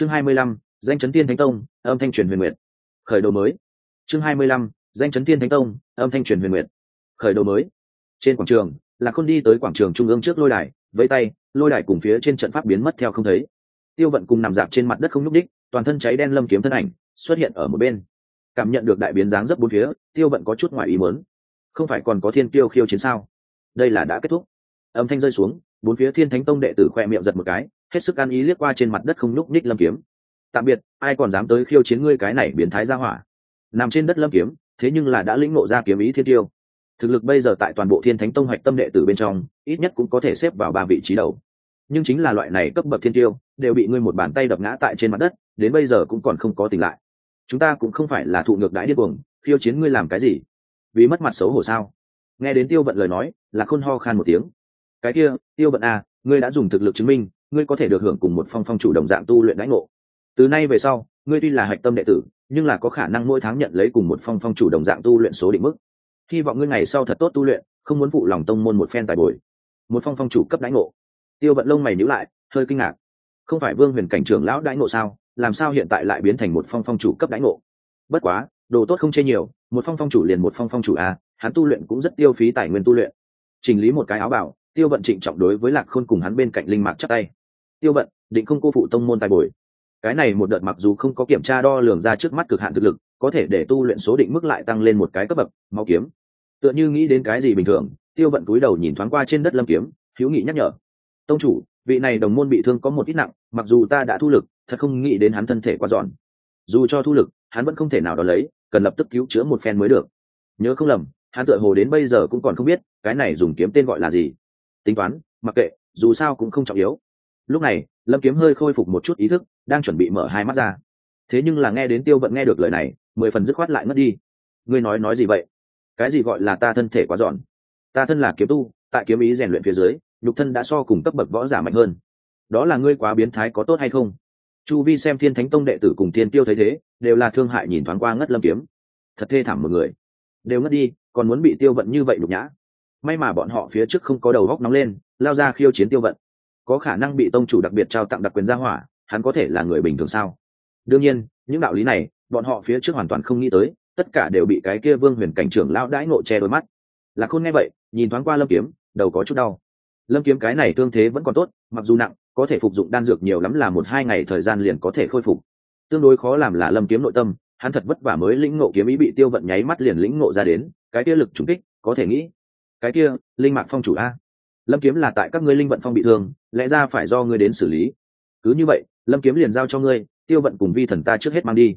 chương hai mươi lăm, danh chấn tiên thánh tông, âm thanh truyền huyền nguyệt. khởi đầu mới. Chương hai mươi lăm, danh chấn tiên thánh tông, âm thanh truyền huyền nguyệt. khởi đầu mới. Trên quảng trường, lạc khôn đi tới quảng trường trung ương trước lôi đài với tay, lôi đài cùng phía trên trận pháp biến mất theo không thấy. Tiêu vận cùng nằm dạp trên mặt đất không nhúc đích toàn thân cháy đen lâm kiếm thân ảnh, xuất hiện ở một bên. Cảm nhận được đại biến dáng rất bốn phía, tiêu vận có chút ngoài ý muốn. Không phải còn có thiên tiêu khiêu chiến sao? Đây là đã kết thúc. Âm thanh rơi xuống, bốn phía thiên thánh tông đệ tử khoe miệng giật một cái hết sức ăn ý liếc qua trên mặt đất không nhúc ních lâm kiếm. Tạm biệt, ai còn dám tới khiêu chiến ngươi cái này biến thái ra hỏa? Nằm trên đất lâm kiếm, thế nhưng là đã lĩnh ngộ ra kiếm ý thiên tiêu. Thực lực bây giờ tại toàn bộ thiên thánh tông hoạch tâm đệ tử bên trong, ít nhất cũng có thể xếp vào ba vị trí đầu. Nhưng chính là loại này cấp bậc thiên tiêu, đều bị ngươi một bàn tay đập ngã tại trên mặt đất, đến bây giờ cũng còn không có tỉnh lại. Chúng ta cũng không phải là thụ ngược đãi điên cuồng, khiêu chiến ngươi làm cái gì? Vì mất mặt xấu hổ sao? Nghe đến tiêu vận lời nói là khôn ho khan một tiếng. Cái kia, tiêu vận à ngươi đã dùng thực lực chứng minh ngươi có thể được hưởng cùng một phong phong chủ đồng dạng tu luyện đãi ngộ. Từ nay về sau, ngươi tuy là hạch tâm đệ tử, nhưng là có khả năng mỗi tháng nhận lấy cùng một phong phong chủ đồng dạng tu luyện số định mức. Hy vọng ngươi ngày sau thật tốt tu luyện, không muốn phụ lòng tông môn một phen tài bồi. Một phong phong chủ cấp đãi ngộ. Tiêu vận lông mày nhữ lại, hơi kinh ngạc. Không phải vương huyền cảnh trưởng lão đãi ngộ sao? Làm sao hiện tại lại biến thành một phong phong chủ cấp đãi ngộ? Bất quá, đồ tốt không chê nhiều, một phong phong chủ liền một phong phong chủ a hắn tu luyện cũng rất tiêu phí tài nguyên tu luyện. Chỉnh lý một cái áo bảo tiêu vận trịnh trọng đối với lạc khôn cùng hắn bên cạnh linh mạc chắc tay tiêu vận định không cô phụ tông môn tài bồi. Cái này một đợt mặc dù không có kiểm tra đo lường ra trước mắt cực hạn thực lực, có thể để tu luyện số định mức lại tăng lên một cái cấp bậc, mau kiếm. Tựa như nghĩ đến cái gì bình thường, tiêu vận cúi đầu nhìn thoáng qua trên đất lâm kiếm thiếu nghị nhắc nhở. Tông chủ, vị này đồng môn bị thương có một ít nặng, mặc dù ta đã thu lực, thật không nghĩ đến hắn thân thể quá giòn. Dù cho thu lực, hắn vẫn không thể nào đó lấy, cần lập tức cứu chữa một phen mới được. Nhớ không lầm, hắn tựa hồ đến bây giờ cũng còn không biết, cái này dùng kiếm tên gọi là gì. Tính toán, mặc kệ, dù sao cũng không trọng yếu lúc này, lâm kiếm hơi khôi phục một chút ý thức, đang chuẩn bị mở hai mắt ra. Thế nhưng là nghe đến tiêu vận nghe được lời này, mười phần dứt khoát lại mất đi. Ngươi nói nói gì vậy? Cái gì gọi là ta thân thể quá giòn? Ta thân là kiếm tu, tại kiếm ý rèn luyện phía dưới, nhục thân đã so cùng cấp bậc võ giả mạnh hơn. Đó là ngươi quá biến thái có tốt hay không? Chu vi xem thiên thánh tông đệ tử cùng thiên tiêu thấy thế, đều là thương hại nhìn thoáng qua ngất lâm kiếm. Thật thê thảm một người. Đều ngất đi, còn muốn bị tiêu vận như vậy nhục nhã. May mà bọn họ phía trước không có đầu góc nóng lên, lao ra khiêu chiến tiêu vận có khả năng bị tông chủ đặc biệt trao tặng đặc quyền gia hỏa, hắn có thể là người bình thường sao? Đương nhiên, những đạo lý này, bọn họ phía trước hoàn toàn không nghĩ tới, tất cả đều bị cái kia vương huyền cảnh trưởng lão đãi nộ che đôi mắt. Là khôn nghe vậy, nhìn thoáng qua lâm kiếm, đầu có chút đau. Lâm kiếm cái này tương thế vẫn còn tốt, mặc dù nặng, có thể phục dụng đan dược nhiều lắm là một hai ngày thời gian liền có thể khôi phục. Tương đối khó làm là lâm kiếm nội tâm, hắn thật vất vả mới lĩnh ngộ kiếm ý bị tiêu vận nháy mắt liền lĩnh ngộ ra đến, cái kia lực trúng kích, có thể nghĩ, cái kia linh mạc phong chủ a lâm kiếm là tại các ngươi linh vận phong bị thương, lẽ ra phải do ngươi đến xử lý. Cứ như vậy, lâm kiếm liền giao cho ngươi, tiêu vận cùng vi thần ta trước hết mang đi.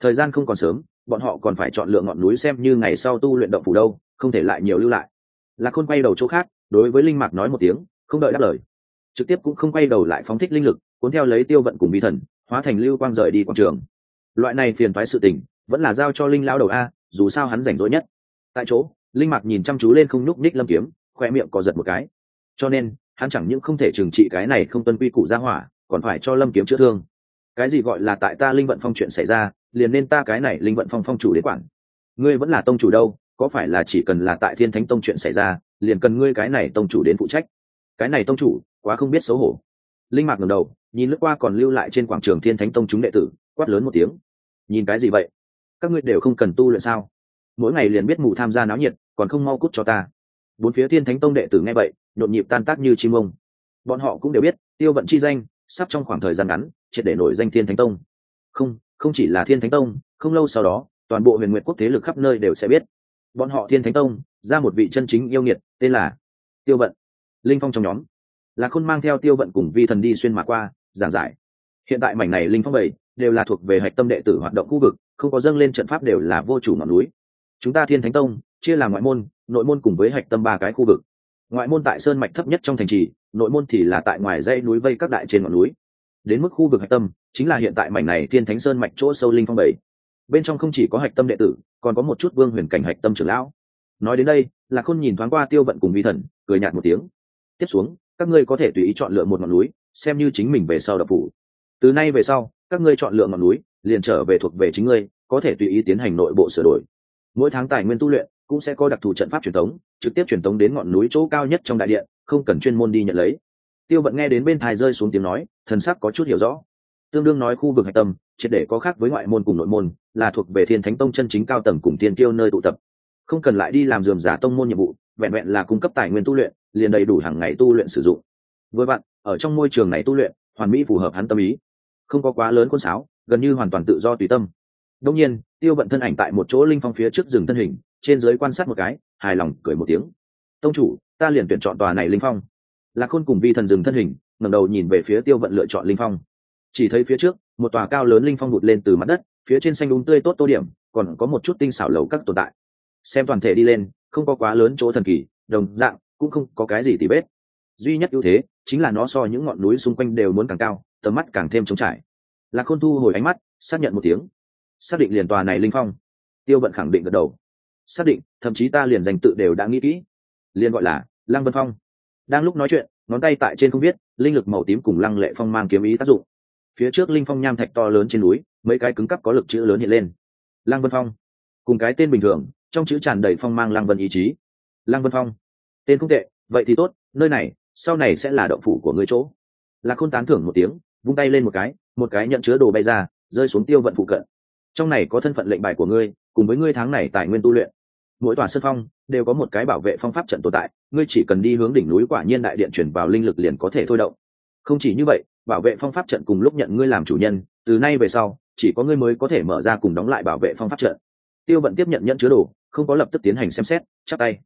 Thời gian không còn sớm, bọn họ còn phải chọn lựa ngọn núi xem như ngày sau tu luyện động phủ đâu, không thể lại nhiều lưu lại. Lạc khôn quay đầu chỗ khác, đối với linh mạc nói một tiếng, không đợi đáp lời. Trực tiếp cũng không quay đầu lại phóng thích linh lực, cuốn theo lấy tiêu vận cùng vi thần, hóa thành lưu quang rời đi quảng trường. Loại này phiền thoái sự tình, vẫn là giao cho linh lao đầu a, dù sao hắn rảnh rỗi nhất. Tại chỗ, linh mạc nhìn chăm chú lên không nhúc ních lâm kiếm khoe miệng có giật một cái cho nên, hắn chẳng những không thể trừng trị cái này không tuân quy củ ra hỏa, còn phải cho lâm kiếm chữa thương. Cái gì gọi là tại ta linh vận phong chuyện xảy ra, liền nên ta cái này linh vận phong phong chủ đến quản. Ngươi vẫn là tông chủ đâu, có phải là chỉ cần là tại thiên thánh tông chuyện xảy ra, liền cần ngươi cái này tông chủ đến phụ trách? Cái này tông chủ, quá không biết xấu hổ. Linh mạc ngầm đầu, nhìn lướt qua còn lưu lại trên quảng trường thiên thánh tông chúng đệ tử, quát lớn một tiếng. Nhìn cái gì vậy? Các ngươi đều không cần tu luyện sao? Mỗi ngày liền biết mù tham gia náo nhiệt, còn không mau cút cho ta. Bốn phía thiên thánh tông đệ tử nghe vậy nhộn nhịp tan tác như chim ông. Bọn họ cũng đều biết, tiêu vận chi danh, sắp trong khoảng thời gian ngắn, triệt để nổi danh thiên thánh tông. Không không chỉ là thiên thánh tông, không lâu sau đó, toàn bộ huyền nguyện quốc thế lực khắp nơi đều sẽ biết. Bọn họ thiên thánh tông, ra một vị chân chính yêu nghiệt, tên là tiêu vận. Linh phong trong nhóm. Là khôn mang theo tiêu vận cùng vi thần đi xuyên mà qua, giảng giải. Hiện tại mảnh này linh phong bảy, đều là thuộc về hạch tâm đệ tử hoạt động khu vực, không có dâng lên trận pháp đều là vô chủ ngọn núi. Chúng ta thiên thánh tông, chia làm ngoại môn, nội môn cùng với hạch tâm ba cái khu vực ngoại môn tại sơn mạch thấp nhất trong thành trì, nội môn thì là tại ngoài dãy núi vây các đại trên ngọn núi. Đến mức khu vực hạch tâm, chính là hiện tại mảnh này thiên thánh sơn mạch chỗ sâu linh phong bảy bên trong không chỉ có hạch tâm đệ tử, còn có một chút vương huyền cảnh hạch tâm trưởng lão. Nói đến đây là khôn nhìn thoáng qua tiêu vận cùng vi thần, cười nhạt một tiếng. Tiếp xuống, các ngươi có thể tùy ý chọn lựa một ngọn núi, xem như chính mình về sau đập phủ từ nay về sau, các ngươi chọn lựa ngọn núi, liền trở về thuộc về chính ngươi, có thể tùy ý tiến hành nội bộ sửa đổi. Mỗi tháng tài nguyên tu luyện cũng sẽ có đặc thù trận pháp truyền thống, trực tiếp truyền thống đến ngọn núi chỗ cao nhất trong đại điện, không cần chuyên môn đi nhận lấy. Tiêu vận nghe đến bên thai rơi xuống tiếng nói, thần sắc có chút hiểu rõ. Tương đương nói khu vực hạch tâm, triệt để có khác với ngoại môn cùng nội môn, là thuộc về thiên thánh tông chân chính cao tầng cùng tiên tiêu nơi tụ tập. Không cần lại đi làm dườm giả tông môn nhiệm vụ, vẹn vẹn là cung cấp tài nguyên tu luyện, liền đầy đủ hàng ngày tu luyện sử dụng. Với bạn ở trong môi trường này tu luyện, hoàn mỹ phù hợp hắn tâm ý. Không có quá lớn quân sáo, gần như hoàn toàn tự do tùy tâm. Đông nhiên, tiêu vận thân ảnh tại một chỗ linh phong phía trước rừng thân hình trên dưới quan sát một cái, hài lòng cười một tiếng. Tông chủ, ta liền tuyển chọn tòa này linh phong. Lạc khôn cùng vi thần dừng thân hình, ngẩng đầu nhìn về phía tiêu vận lựa chọn linh phong. Chỉ thấy phía trước, một tòa cao lớn linh phong đụt lên từ mặt đất, phía trên xanh đúng tươi tốt tô điểm, còn có một chút tinh xảo lầu các tồn tại. Xem toàn thể đi lên, không có quá lớn chỗ thần kỳ, đồng dạng, cũng không có cái gì tỉ bết duy nhất ưu thế, chính là nó so những ngọn núi xung quanh đều muốn càng cao, tầm mắt càng thêm trống trải. Lạc khôn thu hồi ánh mắt, xác nhận một tiếng. Xác định liền tòa này linh phong. Tiêu vận khẳng định gật đầu xác định thậm chí ta liền danh tự đều đã nghĩ kỹ. Liền gọi là lăng vân phong. Đang lúc nói chuyện ngón tay tại trên không biết, linh lực màu tím cùng lăng lệ phong mang kiếm ý tác dụng. Phía trước linh phong nham thạch to lớn trên núi mấy cái cứng cắp có lực chữ lớn hiện lên. Lăng vân phong. Cùng cái tên bình thường trong chữ tràn đầy phong mang lăng vân ý chí. Lăng vân phong. Tên không tệ vậy thì tốt nơi này sau này sẽ là động phủ của người chỗ. Là khôn tán thưởng một tiếng vung tay lên một cái một cái nhận chứa đồ bay ra rơi xuống tiêu vận phụ cận. Trong này có thân phận lệnh bài của ngươi cùng với ngươi tháng này tài nguyên tu luyện mỗi tòa sân phong đều có một cái bảo vệ phong pháp trận tồn tại, ngươi chỉ cần đi hướng đỉnh núi quả nhiên đại điện chuyển vào linh lực liền có thể thôi động. Không chỉ như vậy, bảo vệ phong pháp trận cùng lúc nhận ngươi làm chủ nhân, từ nay về sau, chỉ có ngươi mới có thể mở ra cùng đóng lại bảo vệ phong pháp trận. Tiêu vận tiếp nhận nhận chứa đồ, không có lập tức tiến hành xem xét chắc tay.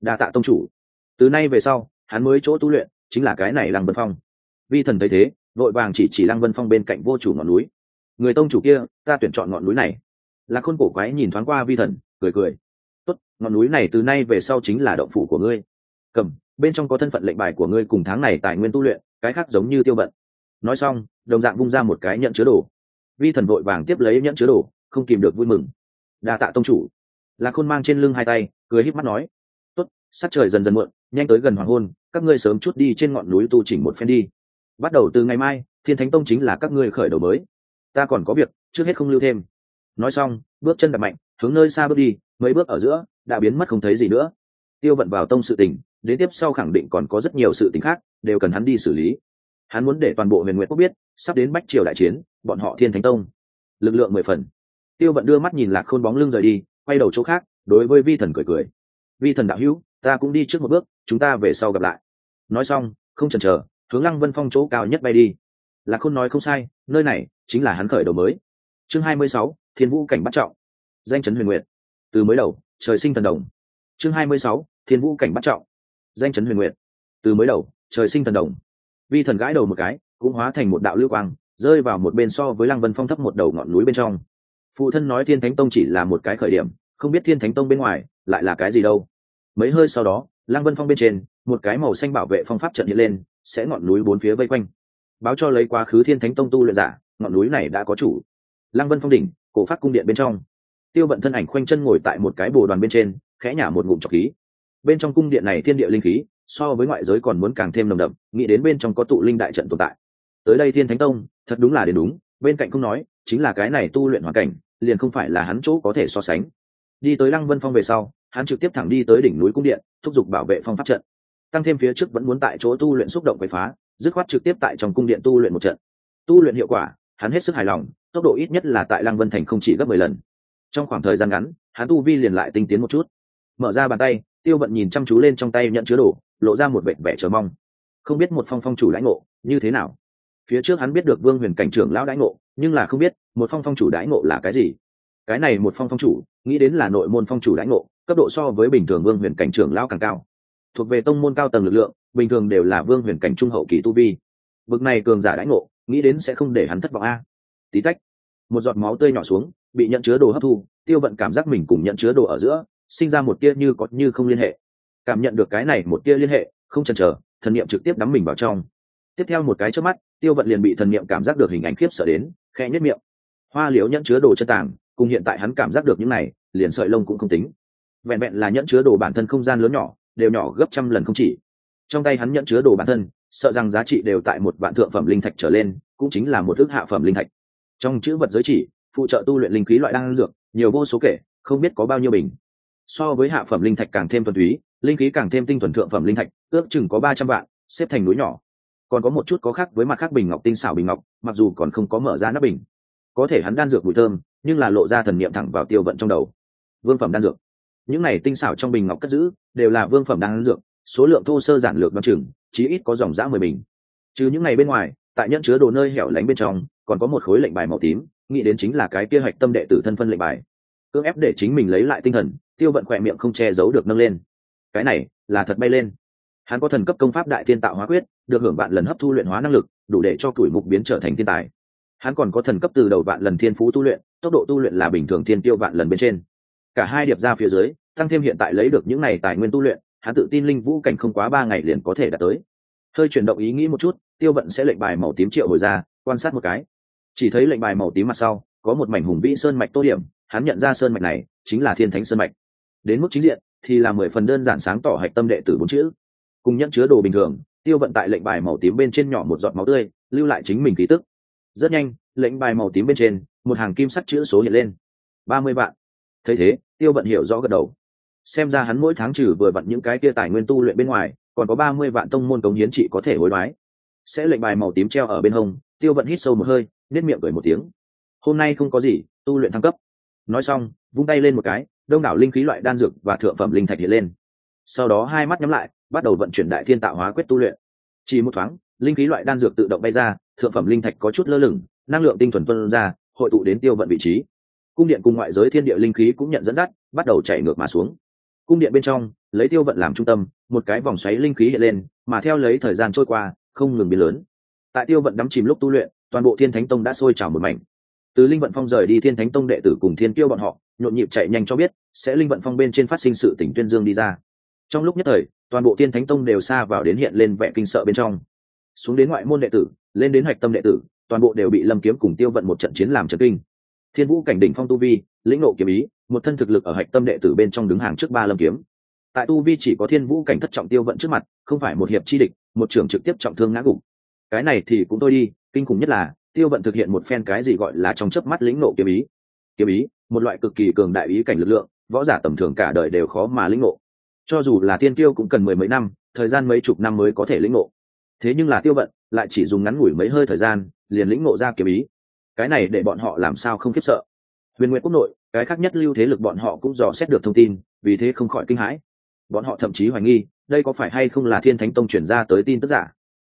Đa tạ tông chủ. Từ nay về sau, hắn mới chỗ tu luyện, chính là cái này lăng vân phong. Vi thần thấy thế, vội vàng chỉ chỉ lăng vân phong bên cạnh vô chủ ngọn núi. Người tông chủ kia, ta tuyển chọn ngọn núi này. Là khôn cổ quái nhìn thoáng qua vi thần, cười cười tốt, ngọn núi này từ nay về sau chính là động phủ của ngươi. Cầm, bên trong có thân phận lệnh bài của ngươi cùng tháng này tài nguyên tu luyện, cái khác giống như tiêu bận nói xong, đồng dạng bung ra một cái nhận chứa đồ. Vi thần vội vàng tiếp lấy nhận chứa đồ, không kìm được vui mừng. Đa tạ tông chủ. Là khôn mang trên lưng hai tay, cười híp mắt nói, tốt sát trời dần dần muộn, nhanh tới gần hoàng hôn, các ngươi sớm chút đi trên ngọn núi tu chỉnh một phen đi. Bắt đầu từ ngày mai, thiên thánh tông chính là các ngươi khởi đầu mới. Ta còn có việc, trước hết không lưu thêm. Nói xong, bước chân đập mạnh hướng nơi xa bước đi, mấy bước ở giữa, đã biến mất không thấy gì nữa. Tiêu vận vào tông sự tình, đến tiếp sau khẳng định còn có rất nhiều sự tình khác, đều cần hắn đi xử lý. Hắn muốn để toàn bộ huyền nguyện quốc biết, sắp đến bách triều đại chiến, bọn họ thiên thánh tông. Lực lượng mười phần. Tiêu vận đưa mắt nhìn lạc khôn bóng lưng rời đi, quay đầu chỗ khác, đối với vi thần cười cười. Vi thần đạo hữu, ta cũng đi trước một bước, chúng ta về sau gặp lại. Nói xong, không chần chờ, hướng lăng vân phong chỗ cao nhất bay đi. Lạc khôn nói không sai, nơi này chính là hắn khởi đầu mới. Chương hai mươi sáu, thiên vũ cảnh bắt trọng danh chấn huyền Nguyệt, từ mới đầu trời sinh thần đồng. Chương hai mươi sáu thiên vũ cảnh bắt trọng. Danh chấn huyền Nguyệt, từ mới đầu trời sinh thần đồng. Vi thần gãi đầu một cái cũng hóa thành một đạo lưu quang rơi vào một bên so với lăng vân phong thấp một đầu ngọn núi bên trong. Phụ thân nói thiên thánh tông chỉ là một cái khởi điểm không biết thiên thánh tông bên ngoài lại là cái gì đâu. Mấy hơi sau đó lăng vân phong bên trên một cái màu xanh bảo vệ phong pháp trận hiện lên sẽ ngọn núi bốn phía vây quanh. Báo cho lấy quá khứ thiên thánh tông tu luyện giả ngọn núi này đã có chủ. Lăng vân phong đỉnh cổ phát cung điện bên trong tiêu bận thân ảnh khoanh chân ngồi tại một cái bồ đoàn bên trên, khẽ nhả một ngụm trọc khí. Bên trong cung điện này thiên địa linh khí, so với ngoại giới còn muốn càng thêm nồng đậm, nghĩ đến bên trong có tụ linh đại trận tồn tại. Tới đây thiên thánh tông, thật đúng là đến đúng, bên cạnh không nói, chính là cái này tu luyện hoàn cảnh, liền không phải là hắn chỗ có thể so sánh. Đi tới lăng vân phong về sau, hắn trực tiếp thẳng đi tới đỉnh núi cung điện, thúc giục bảo vệ phong pháp trận. Tăng thêm phía trước vẫn muốn tại chỗ tu luyện xúc động quậy phá, dứt khoát trực tiếp tại trong cung điện tu luyện một trận. Tu luyện hiệu quả, hắn hết sức hài lòng, tốc độ ít nhất là tại lăng vân thành không chỉ gấp mười lần trong khoảng thời gian ngắn, hắn tu vi liền lại tinh tiến một chút. Mở ra bàn tay, tiêu vận nhìn chăm chú lên trong tay nhận chứa đồ, lộ ra một vệ vẻ chờ mong. Không biết một phong phong chủ đãi ngộ, như thế nào? Phía trước hắn biết được vương huyền cảnh trưởng lão đãi ngộ, nhưng là không biết, một phong phong chủ đãi ngộ là cái gì? Cái này một phong phong chủ, nghĩ đến là nội môn phong chủ đãi ngộ, cấp độ so với bình thường vương huyền cảnh trưởng lão càng cao. Thuộc về tông môn cao tầng lực lượng, bình thường đều là vương huyền cảnh trung hậu kỳ tu vi. Bực này cường giả đãi ngộ, nghĩ đến sẽ không để hắn thất vọng a. Tí tách một giọt máu tươi nhỏ xuống, bị nhận chứa đồ hấp thu, tiêu vận cảm giác mình cùng nhận chứa đồ ở giữa, sinh ra một tia như có như không liên hệ. Cảm nhận được cái này một tia liên hệ, không chần chờ, thần niệm trực tiếp đắm mình vào trong. Tiếp theo một cái trước mắt, tiêu vận liền bị thần niệm cảm giác được hình ảnh khiếp sợ đến khe nhất miệng. Hoa liễu nhẫn chứa đồ chân tàng, cùng hiện tại hắn cảm giác được những này, liền sợi lông cũng không tính. Vẹn vẹn là nhẫn chứa đồ bản thân không gian lớn nhỏ, đều nhỏ gấp trăm lần không chỉ. Trong tay hắn nhẫn chứa đồ bản thân, sợ rằng giá trị đều tại một vạn thượng phẩm linh thạch trở lên, cũng chính là một ước hạ phẩm linh thạch trong chữ vật giới chỉ, phụ trợ tu luyện linh khí loại đan dược, nhiều vô số kể, không biết có bao nhiêu bình. So với hạ phẩm linh thạch càng thêm thuần túy, linh khí càng thêm tinh thuần thượng phẩm linh thạch, ước chừng có ba trăm vạn, xếp thành núi nhỏ. Còn có một chút có khác với mặt khác bình ngọc, tinh xảo bình ngọc, mặc dù còn không có mở ra nắp bình. Có thể hắn đan dược mùi thơm, nhưng là lộ ra thần niệm thẳng vào tiêu vận trong đầu. Vương phẩm đan dược. Những này tinh xảo trong bình ngọc cất giữ, đều là vương phẩm đan dược, số lượng thô sơ giản lược đ o chừng, chí ít có dòng dã mười bình. Trừ những ngày bên ngoài, tại nhận chứa đồ nơi hẻo lánh bên trong còn có một khối lệnh bài màu tím, nghĩ đến chính là cái kia hạch tâm đệ tử thân phân lệnh bài. Cưỡng ép để chính mình lấy lại tinh thần, tiêu vận khỏe miệng không che giấu được nâng lên. Cái này, là thật bay lên. Hắn có thần cấp công pháp đại thiên tạo hóa quyết, được hưởng vạn lần hấp thu luyện hóa năng lực, đủ để cho tuổi mục biến trở thành thiên tài. Hắn còn có thần cấp từ đầu vạn lần thiên phú tu luyện, tốc độ tu luyện là bình thường thiên tiêu vạn lần bên trên. Cả hai điệp ra phía dưới, tăng thêm hiện tại lấy được những này tài nguyên tu luyện, hắn tự tin linh vũ cảnh không quá ba ngày liền có thể đạt tới. Hơi chuyển động ý nghĩ một chút, tiêu vận sẽ lệnh bài màu tím triệu hồi ra, quan sát một cái chỉ thấy lệnh bài màu tím mặt sau, có một mảnh hùng vĩ sơn mạch tô điểm, hắn nhận ra sơn mạch này chính là thiên thánh sơn mạch. Đến mức chính diện thì là mười phần đơn giản sáng tỏ hạch tâm đệ tử bốn chữ. Cùng nhận chứa đồ bình thường, tiêu vận tại lệnh bài màu tím bên trên nhỏ một giọt máu tươi, lưu lại chính mình ký tức. Rất nhanh, lệnh bài màu tím bên trên, một hàng kim sắt chữ số hiện lên. Ba mươi vạn. Thấy thế, tiêu vận hiểu rõ gật đầu. Xem ra hắn mỗi tháng trừ vừa vặn những cái kia tài nguyên tu luyện bên ngoài, còn có ba mươi vạn tông môn cống hiến trị có thể hối đoái. Sẽ lệnh bài màu tím treo ở bên hông, tiêu vận hít sâu một hơi nết miệng cười một tiếng. Hôm nay không có gì, tu luyện thăng cấp. Nói xong, vung tay lên một cái, đông đảo linh khí loại đan dược và thượng phẩm linh thạch hiện lên. Sau đó hai mắt nhắm lại, bắt đầu vận chuyển đại thiên tạo hóa quyết tu luyện. Chỉ một thoáng, linh khí loại đan dược tự động bay ra, thượng phẩm linh thạch có chút lơ lửng, năng lượng tinh thuần tuân ra, hội tụ đến tiêu vận vị trí. Cung điện cùng ngoại giới thiên địa linh khí cũng nhận dẫn dắt, bắt đầu chảy ngược mà xuống. Cung điện bên trong, lấy tiêu vận làm trung tâm, một cái vòng xoáy linh khí hiện lên, mà theo lấy thời gian trôi qua, không ngừng biến lớn. Tại tiêu vận đắm chìm lúc tu luyện toàn bộ thiên thánh tông đã sôi trào một mảnh. Từ linh vận phong rời đi, thiên thánh tông đệ tử cùng thiên tiêu bọn họ, nhộn nhịp chạy nhanh cho biết sẽ linh vận phong bên trên phát sinh sự tỉnh tuyên dương đi ra. Trong lúc nhất thời, toàn bộ thiên thánh tông đều xa vào đến hiện lên vẻ kinh sợ bên trong. Xuống đến ngoại môn đệ tử, lên đến hoạch tâm đệ tử, toàn bộ đều bị lâm kiếm cùng tiêu vận một trận chiến làm trận kinh. Thiên vũ cảnh đỉnh phong tu vi, lĩnh nộ kiếm ý, một thân thực lực ở hạch tâm đệ tử bên trong đứng hàng trước ba lâm kiếm. Tại tu vi chỉ có thiên vũ cảnh thất trọng tiêu vận trước mặt, không phải một hiệp chi địch, một trưởng trực tiếp trọng thương ngã gục. Cái này thì cũng tôi đi kinh khủng nhất là, tiêu vận thực hiện một phen cái gì gọi là trong chớp mắt lĩnh nộ kiếm ý. Kiếm ý, một loại cực kỳ cường đại ý cảnh lực lượng, võ giả tầm thường cả đời đều khó mà lĩnh nộ cho dù là tiên tiêu cũng cần mười mấy năm, thời gian mấy chục năm mới có thể lĩnh nộ thế nhưng là tiêu vận lại chỉ dùng ngắn ngủi mấy hơi thời gian, liền lĩnh ngộ ra kiếm ý. Cái này để bọn họ làm sao không khiếp sợ? Huyền nguyện quốc nội, cái khác nhất lưu thế lực bọn họ cũng dò xét được thông tin, vì thế không khỏi kinh hãi. Bọn họ thậm chí hoài nghi, đây có phải hay không là thiên thánh tông chuyển ra tới tin tức giả?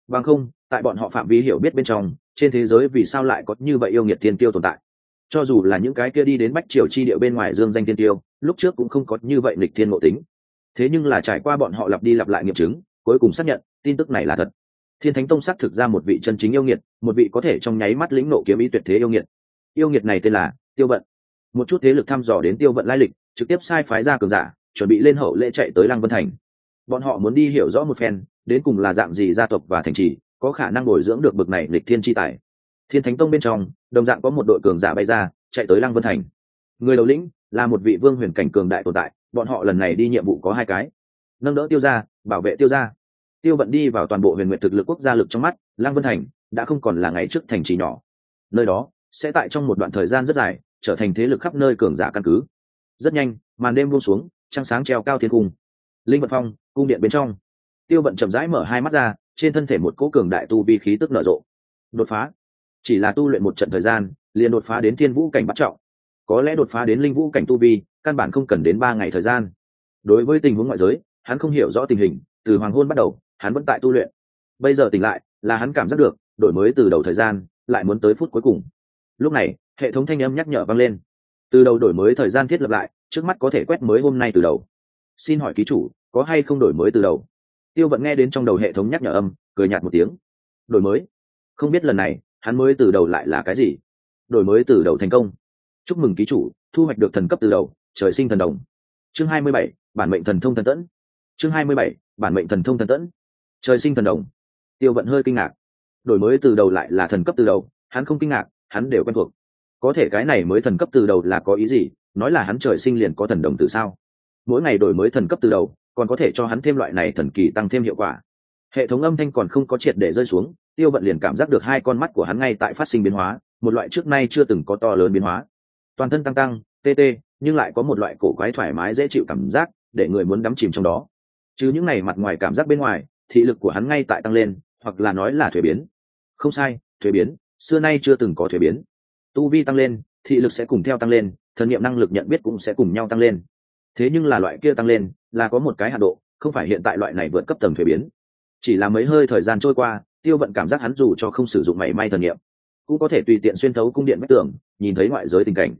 Bằng không, tại bọn họ phạm vi hiểu biết bên trong, trên thế giới vì sao lại có như vậy yêu nghiệt tiên tiêu tồn tại? Cho dù là những cái kia đi đến bách triều chi địa bên ngoài dương danh tiên tiêu, lúc trước cũng không có như vậy lịch thiên ngộ tính. Thế nhưng là trải qua bọn họ lặp đi lặp lại nghiệm chứng, cuối cùng xác nhận, tin tức này là thật. Thiên thánh tông xác thực ra một vị chân chính yêu nghiệt, một vị có thể trong nháy mắt lĩnh nộ kiếm ý tuyệt thế yêu nghiệt. Yêu nghiệt này tên là tiêu vận. Một chút thế lực thăm dò đến tiêu vận lai lịch, trực tiếp sai phái ra cường giả, chuẩn bị lên hậu lễ chạy tới lăng vân thành bọn họ muốn đi hiểu rõ một phen, đến cùng là dạng gì gia tộc và thành trì, có khả năng bồi dưỡng được bực này lịch thiên tri tài. Thiên thánh tông bên trong, đồng dạng có một đội cường giả bay ra, chạy tới lăng vân thành. Người đầu lĩnh là một vị vương huyền cảnh cường đại tồn tại, bọn họ lần này đi nhiệm vụ có hai cái. Nâng đỡ tiêu gia, bảo vệ tiêu gia. Tiêu vận đi vào toàn bộ huyền nguyện thực lực quốc gia lực trong mắt, lăng vân thành đã không còn là ngày trước thành trì nhỏ. Nơi đó sẽ tại trong một đoạn thời gian rất dài, trở thành thế lực khắp nơi cường giả căn cứ. Rất nhanh, màn đêm buông xuống, trăng sáng treo cao thiên cung. Linh vật phong cung điện bên trong. Tiêu vận chậm rãi mở hai mắt ra, trên thân thể một cỗ cường đại tu vi khí tức nở rộ. Đột phá. Chỉ là tu luyện một trận thời gian, liền đột phá đến thiên vũ cảnh bắt trọng. Có lẽ đột phá đến linh vũ cảnh tu vi, căn bản không cần đến ba ngày thời gian. Đối với tình huống ngoại giới, hắn không hiểu rõ tình hình, từ hoàng hôn bắt đầu, hắn vẫn tại tu luyện. Bây giờ tỉnh lại, là hắn cảm giác được, đổi mới từ đầu thời gian, lại muốn tới phút cuối cùng. Lúc này, hệ thống thanh âm nhắc nhở vang lên. Từ đầu đổi mới thời gian thiết lập lại, trước mắt có thể quét mới hôm nay từ đầu. Xin hỏi ký chủ có hay không đổi mới từ đầu? Tiêu vận nghe đến trong đầu hệ thống nhắc nhở âm, cười nhạt một tiếng. Đổi mới? Không biết lần này, hắn mới từ đầu lại là cái gì? Đổi mới từ đầu thành công. Chúc mừng ký chủ, thu hoạch được thần cấp từ đầu, trời sinh thần đồng. Chương hai mươi bảy, bản mệnh thần thông thần tẫn. Chương hai mươi bảy, bản mệnh thần thông thần tẫn. Trời sinh thần đồng. Tiêu vận hơi kinh ngạc. Đổi mới từ đầu lại là thần cấp từ đầu, hắn không kinh ngạc, hắn đều quen thuộc. Có thể cái này mới thần cấp từ đầu là có ý gì? Nói là hắn trời sinh liền có thần đồng từ sao? Mỗi ngày đổi mới thần cấp từ đầu còn có thể cho hắn thêm loại này thần kỳ tăng thêm hiệu quả. Hệ thống âm thanh còn không có triệt để rơi xuống, tiêu vận liền cảm giác được hai con mắt của hắn ngay tại phát sinh biến hóa, một loại trước nay chưa từng có to lớn biến hóa. Toàn thân tăng tăng, tê tê, nhưng lại có một loại cổ quái thoải mái dễ chịu cảm giác để người muốn đắm chìm trong đó. Chứ những này mặt ngoài cảm giác bên ngoài, thị lực của hắn ngay tại tăng lên, hoặc là nói là thuế biến. Không sai, thuế biến, xưa nay chưa từng có thuế biến. Tu vi tăng lên, thị lực sẽ cùng theo tăng lên, thần nghiệm năng lực nhận biết cũng sẽ cùng nhau tăng lên thế nhưng là loại kia tăng lên, là có một cái hạ độ, không phải hiện tại loại này vượt cấp tầng thuế biến. Chỉ là mấy hơi thời gian trôi qua, tiêu vận cảm giác hắn dù cho không sử dụng mảy may thần nghiệm cũng có thể tùy tiện xuyên thấu cung điện vách tường, nhìn thấy ngoại giới tình cảnh.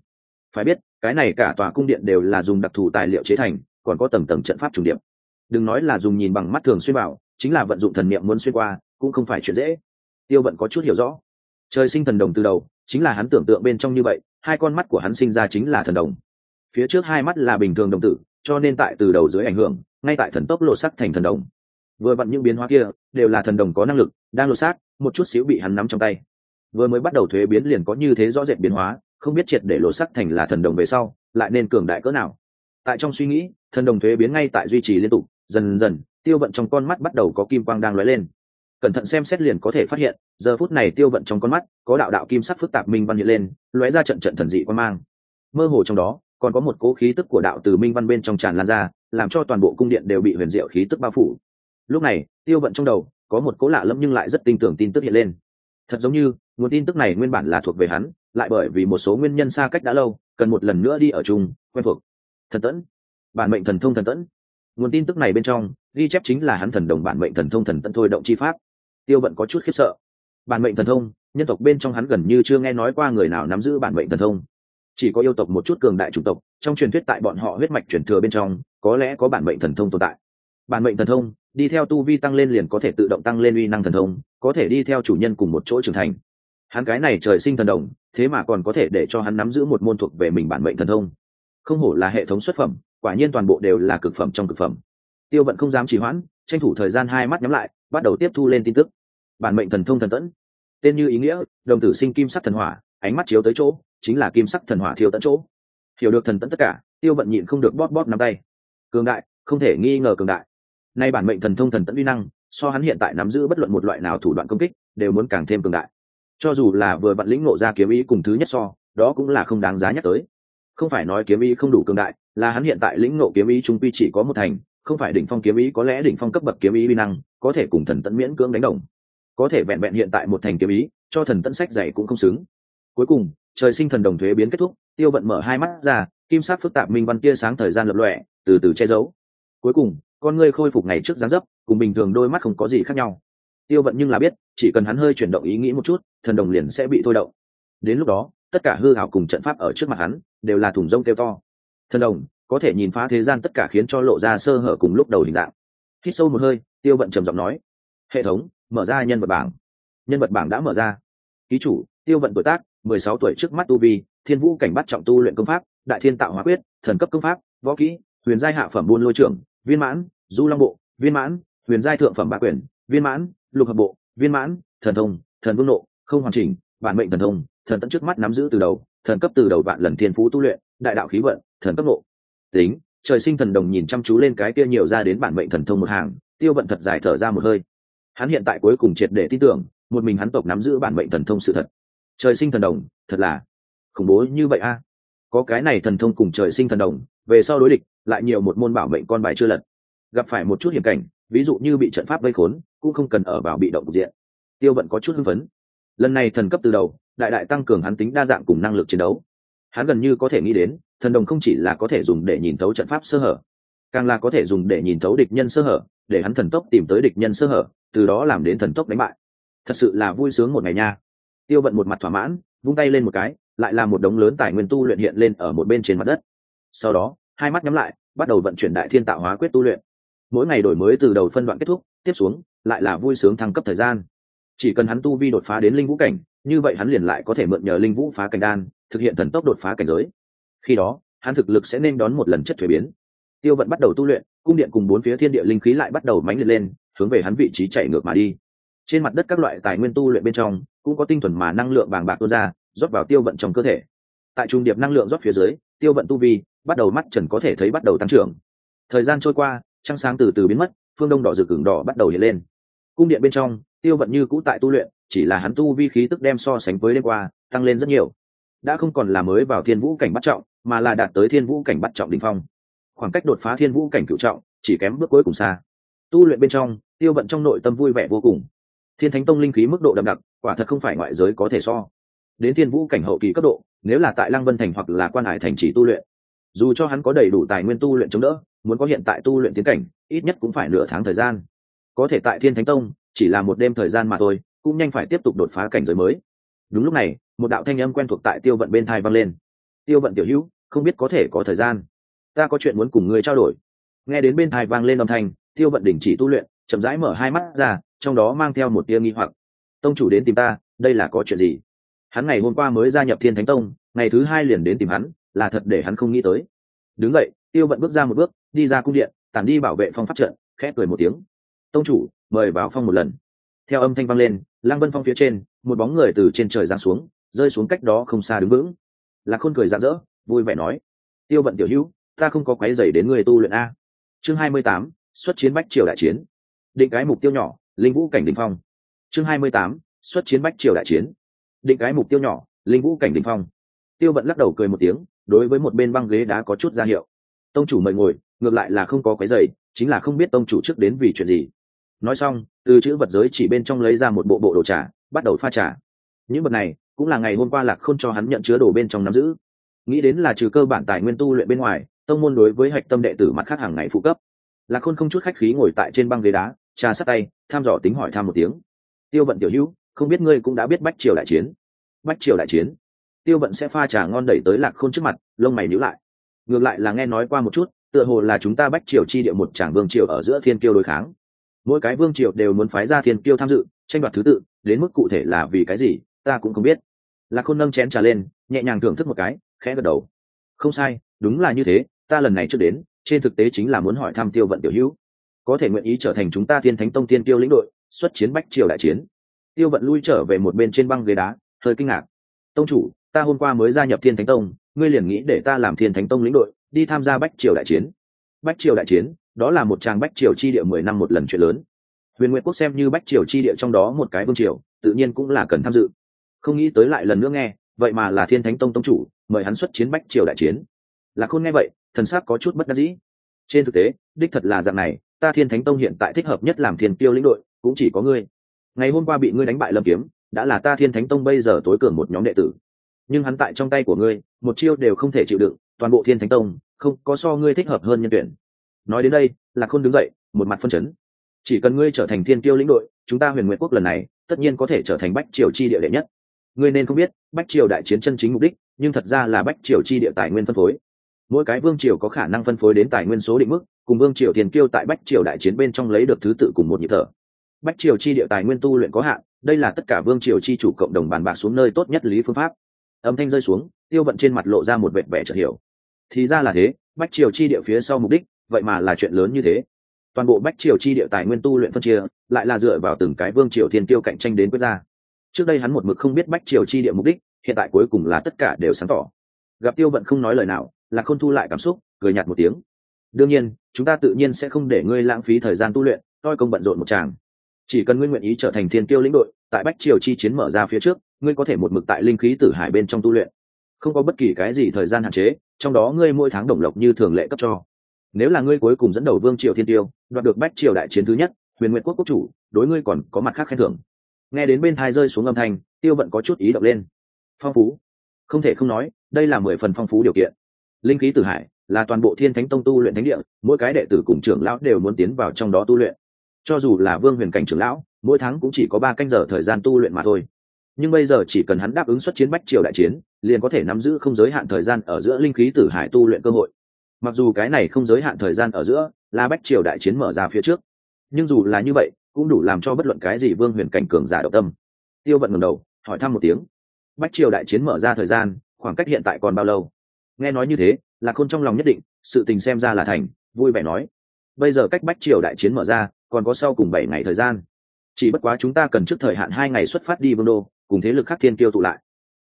Phải biết, cái này cả tòa cung điện đều là dùng đặc thù tài liệu chế thành, còn có tầng tầng trận pháp trùng điệp. Đừng nói là dùng nhìn bằng mắt thường xuyên vào chính là vận dụng thần niệm muốn xuyên qua, cũng không phải chuyện dễ. Tiêu vận có chút hiểu rõ. Trời sinh thần đồng từ đầu, chính là hắn tưởng tượng bên trong như vậy, hai con mắt của hắn sinh ra chính là thần đồng phía trước hai mắt là bình thường đồng tử, cho nên tại từ đầu dưới ảnh hưởng, ngay tại thần tốc lột sắc thành thần đồng. Vừa vặn những biến hóa kia, đều là thần đồng có năng lực, đang lột xác, một chút xíu bị hắn nắm trong tay. Vừa mới bắt đầu thuế biến liền có như thế rõ rệt biến hóa, không biết triệt để lột sắc thành là thần đồng về sau, lại nên cường đại cỡ nào. Tại trong suy nghĩ, thần đồng thuế biến ngay tại duy trì liên tục, dần dần, tiêu vận trong con mắt bắt đầu có kim quang đang lóe lên. Cẩn thận xem xét liền có thể phát hiện, giờ phút này tiêu vận trong con mắt, có đạo đạo kim sắc phức tạp minh văn hiện lên, lóe ra trận trận thần dị quan mang. Mơ hồ trong đó còn có một cố khí tức của đạo từ minh văn bên trong tràn lan ra, làm cho toàn bộ cung điện đều bị huyền diệu khí tức bao phủ. Lúc này, tiêu vận trong đầu, có một cố lạ lẫm nhưng lại rất tin tưởng tin tức hiện lên. Thật giống như, nguồn tin tức này nguyên bản là thuộc về hắn, lại bởi vì một số nguyên nhân xa cách đã lâu, cần một lần nữa đi ở chung, quen thuộc. Thần tẫn. Bản mệnh thần thông thần tẫn. Nguồn tin tức này bên trong, ghi chép chính là hắn thần đồng bản mệnh thần thông thần tẫn thôi động chi pháp. Tiêu vận có chút khiếp sợ. Bản mệnh thần thông, nhân tộc bên trong hắn gần như chưa nghe nói qua người nào nắm giữ bản mệnh thần thông chỉ có yêu tộc một chút cường đại chủng tộc, trong truyền thuyết tại bọn họ huyết mạch truyền thừa bên trong, có lẽ có bản mệnh thần thông tồn tại. Bản mệnh thần thông, đi theo tu vi tăng lên liền có thể tự động tăng lên uy năng thần thông, có thể đi theo chủ nhân cùng một chỗ trưởng thành. Hắn cái này trời sinh thần đồng, thế mà còn có thể để cho hắn nắm giữ một môn thuộc về mình bản mệnh thần thông. Không hổ là hệ thống xuất phẩm, quả nhiên toàn bộ đều là cực phẩm trong cực phẩm. Tiêu vận không dám trì hoãn, tranh thủ thời gian hai mắt nhắm lại, bắt đầu tiếp thu lên tin tức. Bản mệnh thần thông thần tẫn. Tên như ý nghĩa, đồng tử sinh kim sắc thần hỏa, ánh mắt chiếu tới chỗ chính là kim sắc thần hỏa thiêu tận chỗ. Hiểu được thần tận tất cả, tiêu vận nhịn không được bóp bóp nắm tay. Cường đại, không thể nghi ngờ cường đại. Nay bản mệnh thần thông thần tận uy năng, so hắn hiện tại nắm giữ bất luận một loại nào thủ đoạn công kích, đều muốn càng thêm cường đại. Cho dù là vừa vặn lĩnh ngộ ra kiếm ý cùng thứ nhất so, đó cũng là không đáng giá nhắc tới. Không phải nói kiếm ý không đủ cường đại, là hắn hiện tại lĩnh ngộ kiếm ý trung quy chỉ có một thành, không phải đỉnh phong kiếm ý có lẽ đỉnh phong cấp bậc kiếm ý uy năng, có thể cùng thần tận miễn cưỡng đánh đồng. Có thể vẹn vẹn hiện tại một thành kiếm ý, cho thần tận sách dày cũng không xứng. Cuối cùng trời sinh thần đồng thuế biến kết thúc, tiêu vận mở hai mắt ra, kim sắc phức tạp minh văn tia sáng thời gian lập lọe từ từ che giấu. Cuối cùng, con ngươi khôi phục ngày trước dáng dấp, cùng bình thường đôi mắt không có gì khác nhau. Tiêu vận nhưng là biết, chỉ cần hắn hơi chuyển động ý nghĩ một chút, thần đồng liền sẽ bị thôi động. Đến lúc đó, tất cả hư hảo cùng trận pháp ở trước mặt hắn, đều là thùng rông kêu to. Thần đồng, có thể nhìn phá thế gian tất cả khiến cho lộ ra sơ hở cùng lúc đầu hình dạng. Hít sâu một hơi, tiêu vận trầm giọng nói, hệ thống, mở ra nhân vật bảng. Nhân vật bảng đã mở ra. Ký chủ, tiêu vận tuổi tác mười sáu tuổi trước mắt tu vi, thiên vũ cảnh bắt trọng tu luyện công pháp, đại thiên tạo hóa quyết, thần cấp công pháp, võ kỹ, huyền giai hạ phẩm buôn lôi trưởng, viên mãn, du long bộ, viên mãn, huyền giai thượng phẩm bá quyền, viên mãn, lục hợp bộ, viên mãn, thần thông, thần vương nộ, không hoàn chỉnh, bản mệnh thần thông, thần tận trước mắt nắm giữ từ đầu, thần cấp từ đầu vạn lần thiên phú tu luyện, đại đạo khí vận, thần cấp nộ. Tính, trời sinh thần đồng nhìn chăm chú lên cái kia nhiều ra đến bản mệnh thần thông một hàng, tiêu vận thật dài thở ra một hơi. Hắn hiện tại cuối cùng triệt để tin tưởng, một mình hắn tộc nắm giữ bản mệnh thần thông sự thật trời sinh thần đồng, thật là khủng bố như vậy a. Có cái này thần thông cùng trời sinh thần đồng, về sau đối địch, lại nhiều một môn bảo mệnh con bài chưa lật. Gặp phải một chút hiểm cảnh, ví dụ như bị trận pháp vây khốn, cũng không cần ở vào bị động diện. Tiêu vận có chút hưng phấn. Lần này thần cấp từ đầu, đại đại tăng cường hắn tính đa dạng cùng năng lực chiến đấu. Hắn gần như có thể nghĩ đến, thần đồng không chỉ là có thể dùng để nhìn thấu trận pháp sơ hở, càng là có thể dùng để nhìn thấu địch nhân sơ hở, để hắn thần tốc tìm tới địch nhân sơ hở, từ đó làm đến thần tốc đánh bại. Thật sự là vui sướng một ngày nha tiêu vận một mặt thỏa mãn, vung tay lên một cái, lại là một đống lớn tài nguyên tu luyện hiện lên ở một bên trên mặt đất. Sau đó, hai mắt nhắm lại, bắt đầu vận chuyển đại thiên tạo hóa quyết tu luyện. Mỗi ngày đổi mới từ đầu phân đoạn kết thúc, tiếp xuống, lại là vui sướng thăng cấp thời gian. Chỉ cần hắn tu vi đột phá đến linh vũ cảnh, như vậy hắn liền lại có thể mượn nhờ linh vũ phá cảnh đan, thực hiện thần tốc đột phá cảnh giới. Khi đó, hắn thực lực sẽ nên đón một lần chất thuế biến. Tiêu vận bắt đầu tu luyện, cung điện cùng bốn phía thiên địa linh khí lại bắt đầu mánh liệt lên, hướng về hắn vị trí chạy ngược mà đi. Trên mặt đất các loại tài nguyên tu luyện bên trong cũng có tinh thuần mà năng lượng bàng bạc tuôn ra, rót vào tiêu vận trong cơ thể. Tại trung điệp năng lượng rót phía dưới, tiêu vận tu vi bắt đầu mắt trần có thể thấy bắt đầu tăng trưởng. Thời gian trôi qua, trăng sáng từ từ biến mất, phương đông đỏ rực cứng đỏ bắt đầu hiện lên. Cung điện bên trong, tiêu vận như cũ tại tu luyện, chỉ là hắn tu vi khí tức đem so sánh với đêm qua, tăng lên rất nhiều. Đã không còn là mới vào thiên vũ cảnh bắt trọng, mà là đạt tới thiên vũ cảnh bắt trọng đ ỉ n h phong. Khoảng cách đột phá thiên vũ cảnh cựu trọng, chỉ kém bước cuối cùng xa. Tu luyện bên trong, tiêu vận trong nội tâm vui vẻ vô cùng. Thiên thánh tông linh khí mức độ đậm đặc quả thật không phải ngoại giới có thể so. Đến thiên vũ cảnh hậu kỳ cấp độ, nếu là tại lăng vân thành hoặc là quan hải thành chỉ tu luyện, dù cho hắn có đầy đủ tài nguyên tu luyện chống đỡ, muốn có hiện tại tu luyện tiến cảnh, ít nhất cũng phải nửa tháng thời gian. Có thể tại thiên thánh tông, chỉ là một đêm thời gian mà thôi, cũng nhanh phải tiếp tục đột phá cảnh giới mới. Đúng lúc này, một đạo thanh âm quen thuộc tại tiêu vận bên thai vang lên. Tiêu vận tiểu hữu, không biết có thể có thời gian. Ta có chuyện muốn cùng ngươi trao đổi. Nghe đến bên thai vang lên âm thanh, tiêu vận đình chỉ tu luyện, chậm rãi mở hai mắt ra, trong đó mang theo một tia nghi hoặc tông chủ đến tìm ta, đây là có chuyện gì? Hắn ngày hôm qua mới gia nhập thiên thánh tông, ngày thứ hai liền đến tìm hắn, là thật để hắn không nghĩ tới. Đứng vậy tiêu vận bước ra một bước, đi ra cung điện, tản đi bảo vệ phong Phát trận, khẽ cười một tiếng. Tông chủ, mời vào phong một lần. Theo âm thanh vang lên, lăng vân phong phía trên, một bóng người từ trên trời giáng xuống, rơi xuống cách đó không xa đứng vững. Lạc khôn cười rạng rỡ, vui vẻ nói, tiêu vận tiểu hữu, ta không có quái dày đến người tu luyện a. Chương hai mươi tám, xuất chiến bách triều đại chiến. Định cái mục tiêu nhỏ, linh vũ cảnh đình phong chương hai mươi tám, xuất chiến bách triều đại chiến. Định cái mục tiêu nhỏ, linh vũ cảnh đình phong. Tiêu vận lắc đầu cười một tiếng, đối với một bên băng ghế đá có chút ra hiệu. Tông chủ mời ngồi, ngược lại là không có cái giày, chính là không biết tông chủ trước đến vì chuyện gì. Nói xong, từ chữ vật giới chỉ bên trong lấy ra một bộ bộ đồ trà, bắt đầu pha trà. Những vật này, cũng là ngày hôm qua lạc không cho hắn nhận chứa đồ bên trong nắm giữ. Nghĩ đến là trừ cơ bản tài nguyên tu luyện bên ngoài, tông môn đối với hạch tâm đệ tử mặt khác hàng ngày phụ cấp. Lạc khôn không chút khách khí ngồi tại trên băng ghế đá, trà sát tay, tham dò tính hỏi thăm một tiếng tiêu vận tiểu hữu, không biết ngươi cũng đã biết bách triều đại chiến. Bách triều đại chiến? Tiêu vận sẽ pha trà ngon đẩy tới lạc khôn trước mặt, lông mày nhíu lại. Ngược lại là nghe nói qua một chút, tựa hồ là chúng ta bách triều chi địa một tràng vương triều ở giữa thiên kiêu đối kháng. Mỗi cái vương triều đều muốn phái ra thiên kiêu tham dự, tranh đoạt thứ tự, đến mức cụ thể là vì cái gì, ta cũng không biết. Lạc khôn nâng chén trà lên, nhẹ nhàng thưởng thức một cái, khẽ gật đầu. Không sai, đúng là như thế, ta lần này trước đến, trên thực tế chính là muốn hỏi thăm tiêu vận tiểu hữu. Có thể nguyện ý trở thành chúng ta thiên thánh tông tiên tiêu lĩnh đội xuất chiến bách triều đại chiến. Tiêu vận lui trở về một bên trên băng ghế đá, hơi kinh ngạc. Tông chủ, ta hôm qua mới gia nhập thiên thánh tông, ngươi liền nghĩ để ta làm thiên thánh tông lĩnh đội, đi tham gia bách triều đại chiến? Bách triều đại chiến? Đó là một tràng bách triều chi địa mười năm một lần chuyện lớn. Huyền nguyện quốc xem như bách triều chi địa trong đó một cái vương triều, tự nhiên cũng là cần tham dự. Không nghĩ tới lại lần nữa nghe, vậy mà là thiên thánh tông tông chủ, mời hắn xuất chiến bách triều đại chiến. Là khôn nghe vậy, thần sắc có chút bất đắc dĩ. Trên thực tế, đích thật là dạng này, ta thiên thánh tông hiện tại thích hợp nhất làm thiên tiêu lĩnh đội cũng chỉ có ngươi. Ngày hôm qua bị ngươi đánh bại lâm kiếm, đã là ta thiên thánh tông bây giờ tối cường một nhóm đệ tử. Nhưng hắn tại trong tay của ngươi, một chiêu đều không thể chịu đựng, toàn bộ thiên thánh tông, không có so ngươi thích hợp hơn nhân tuyển. Nói đến đây, lạc khôn đứng dậy, một mặt phân chấn. Chỉ cần ngươi trở thành thiên tiêu lĩnh đội, chúng ta huyền nguyện quốc lần này, tất nhiên có thể trở thành bách triều chi địa đệ nhất. Ngươi nên không biết, bách triều đại chiến chân chính mục đích, nhưng thật ra là bách triều chi địa tài nguyên phân phối. Mỗi cái vương triều có khả năng phân phối đến tài nguyên số định mức, cùng vương triều tiền kiêu tại bách triều đại chiến bên trong lấy được thứ tự cùng một nhịp thở bách triều chi địa tài nguyên tu luyện có hạn, đây là tất cả vương triều chi chủ cộng đồng bàn bạc xuống nơi tốt nhất lý phương pháp. Âm thanh rơi xuống, tiêu vận trên mặt lộ ra một vệ vẻ chợt hiểu. Thì ra là thế, bách triều chi địa phía sau mục đích, vậy mà là chuyện lớn như thế. Toàn bộ bách triều chi địa tài nguyên tu luyện phân chia, lại là dựa vào từng cái vương triều thiên tiêu cạnh tranh đến quyết ra. Trước đây hắn một mực không biết bách triều chi địa mục đích, hiện tại cuối cùng là tất cả đều sáng tỏ. Gặp tiêu vận không nói lời nào, là không thu lại cảm xúc, cười nhạt một tiếng. Đương nhiên, chúng ta tự nhiên sẽ không để ngươi lãng phí thời gian tu luyện, toi công bận rộn một chàng chỉ cần ngươi nguyện ý trở thành thiên tiêu lĩnh đội, tại bách triều chi chiến mở ra phía trước, ngươi có thể một mực tại linh khí tử hải bên trong tu luyện. Không có bất kỳ cái gì thời gian hạn chế, trong đó ngươi mỗi tháng đồng lộc như thường lệ cấp cho. Nếu là ngươi cuối cùng dẫn đầu vương triều thiên tiêu, đoạt được bách triều đại chiến thứ nhất, huyền nguyện quốc quốc chủ, đối ngươi còn có mặt khác khen thưởng. Nghe đến bên thai rơi xuống âm thanh, tiêu vận có chút ý động lên. Phong phú. Không thể không nói, đây là mười phần phong phú điều kiện. Linh khí tử hải là toàn bộ thiên thánh tông tu luyện thánh địa, mỗi cái đệ tử cùng trưởng lão đều muốn tiến vào trong đó tu luyện cho dù là vương huyền cảnh trưởng lão, mỗi tháng cũng chỉ có ba canh giờ thời gian tu luyện mà thôi. Nhưng bây giờ chỉ cần hắn đáp ứng xuất chiến bách triều đại chiến, liền có thể nắm giữ không giới hạn thời gian ở giữa linh khí tử hải tu luyện cơ hội. Mặc dù cái này không giới hạn thời gian ở giữa là bách triều đại chiến mở ra phía trước, nhưng dù là như vậy, cũng đủ làm cho bất luận cái gì vương huyền cảnh cường giả động tâm. Tiêu vận ngầm đầu, hỏi thăm một tiếng. Bách triều đại chiến mở ra thời gian, khoảng cách hiện tại còn bao lâu? Nghe nói như thế là khôn trong lòng nhất định, sự tình xem ra là thành, vui vẻ nói. Bây giờ cách bách triều đại chiến mở ra còn có sau cùng bảy ngày thời gian. Chỉ bất quá chúng ta cần trước thời hạn hai ngày xuất phát đi vương đô, cùng thế lực khác thiên tiêu tụ lại.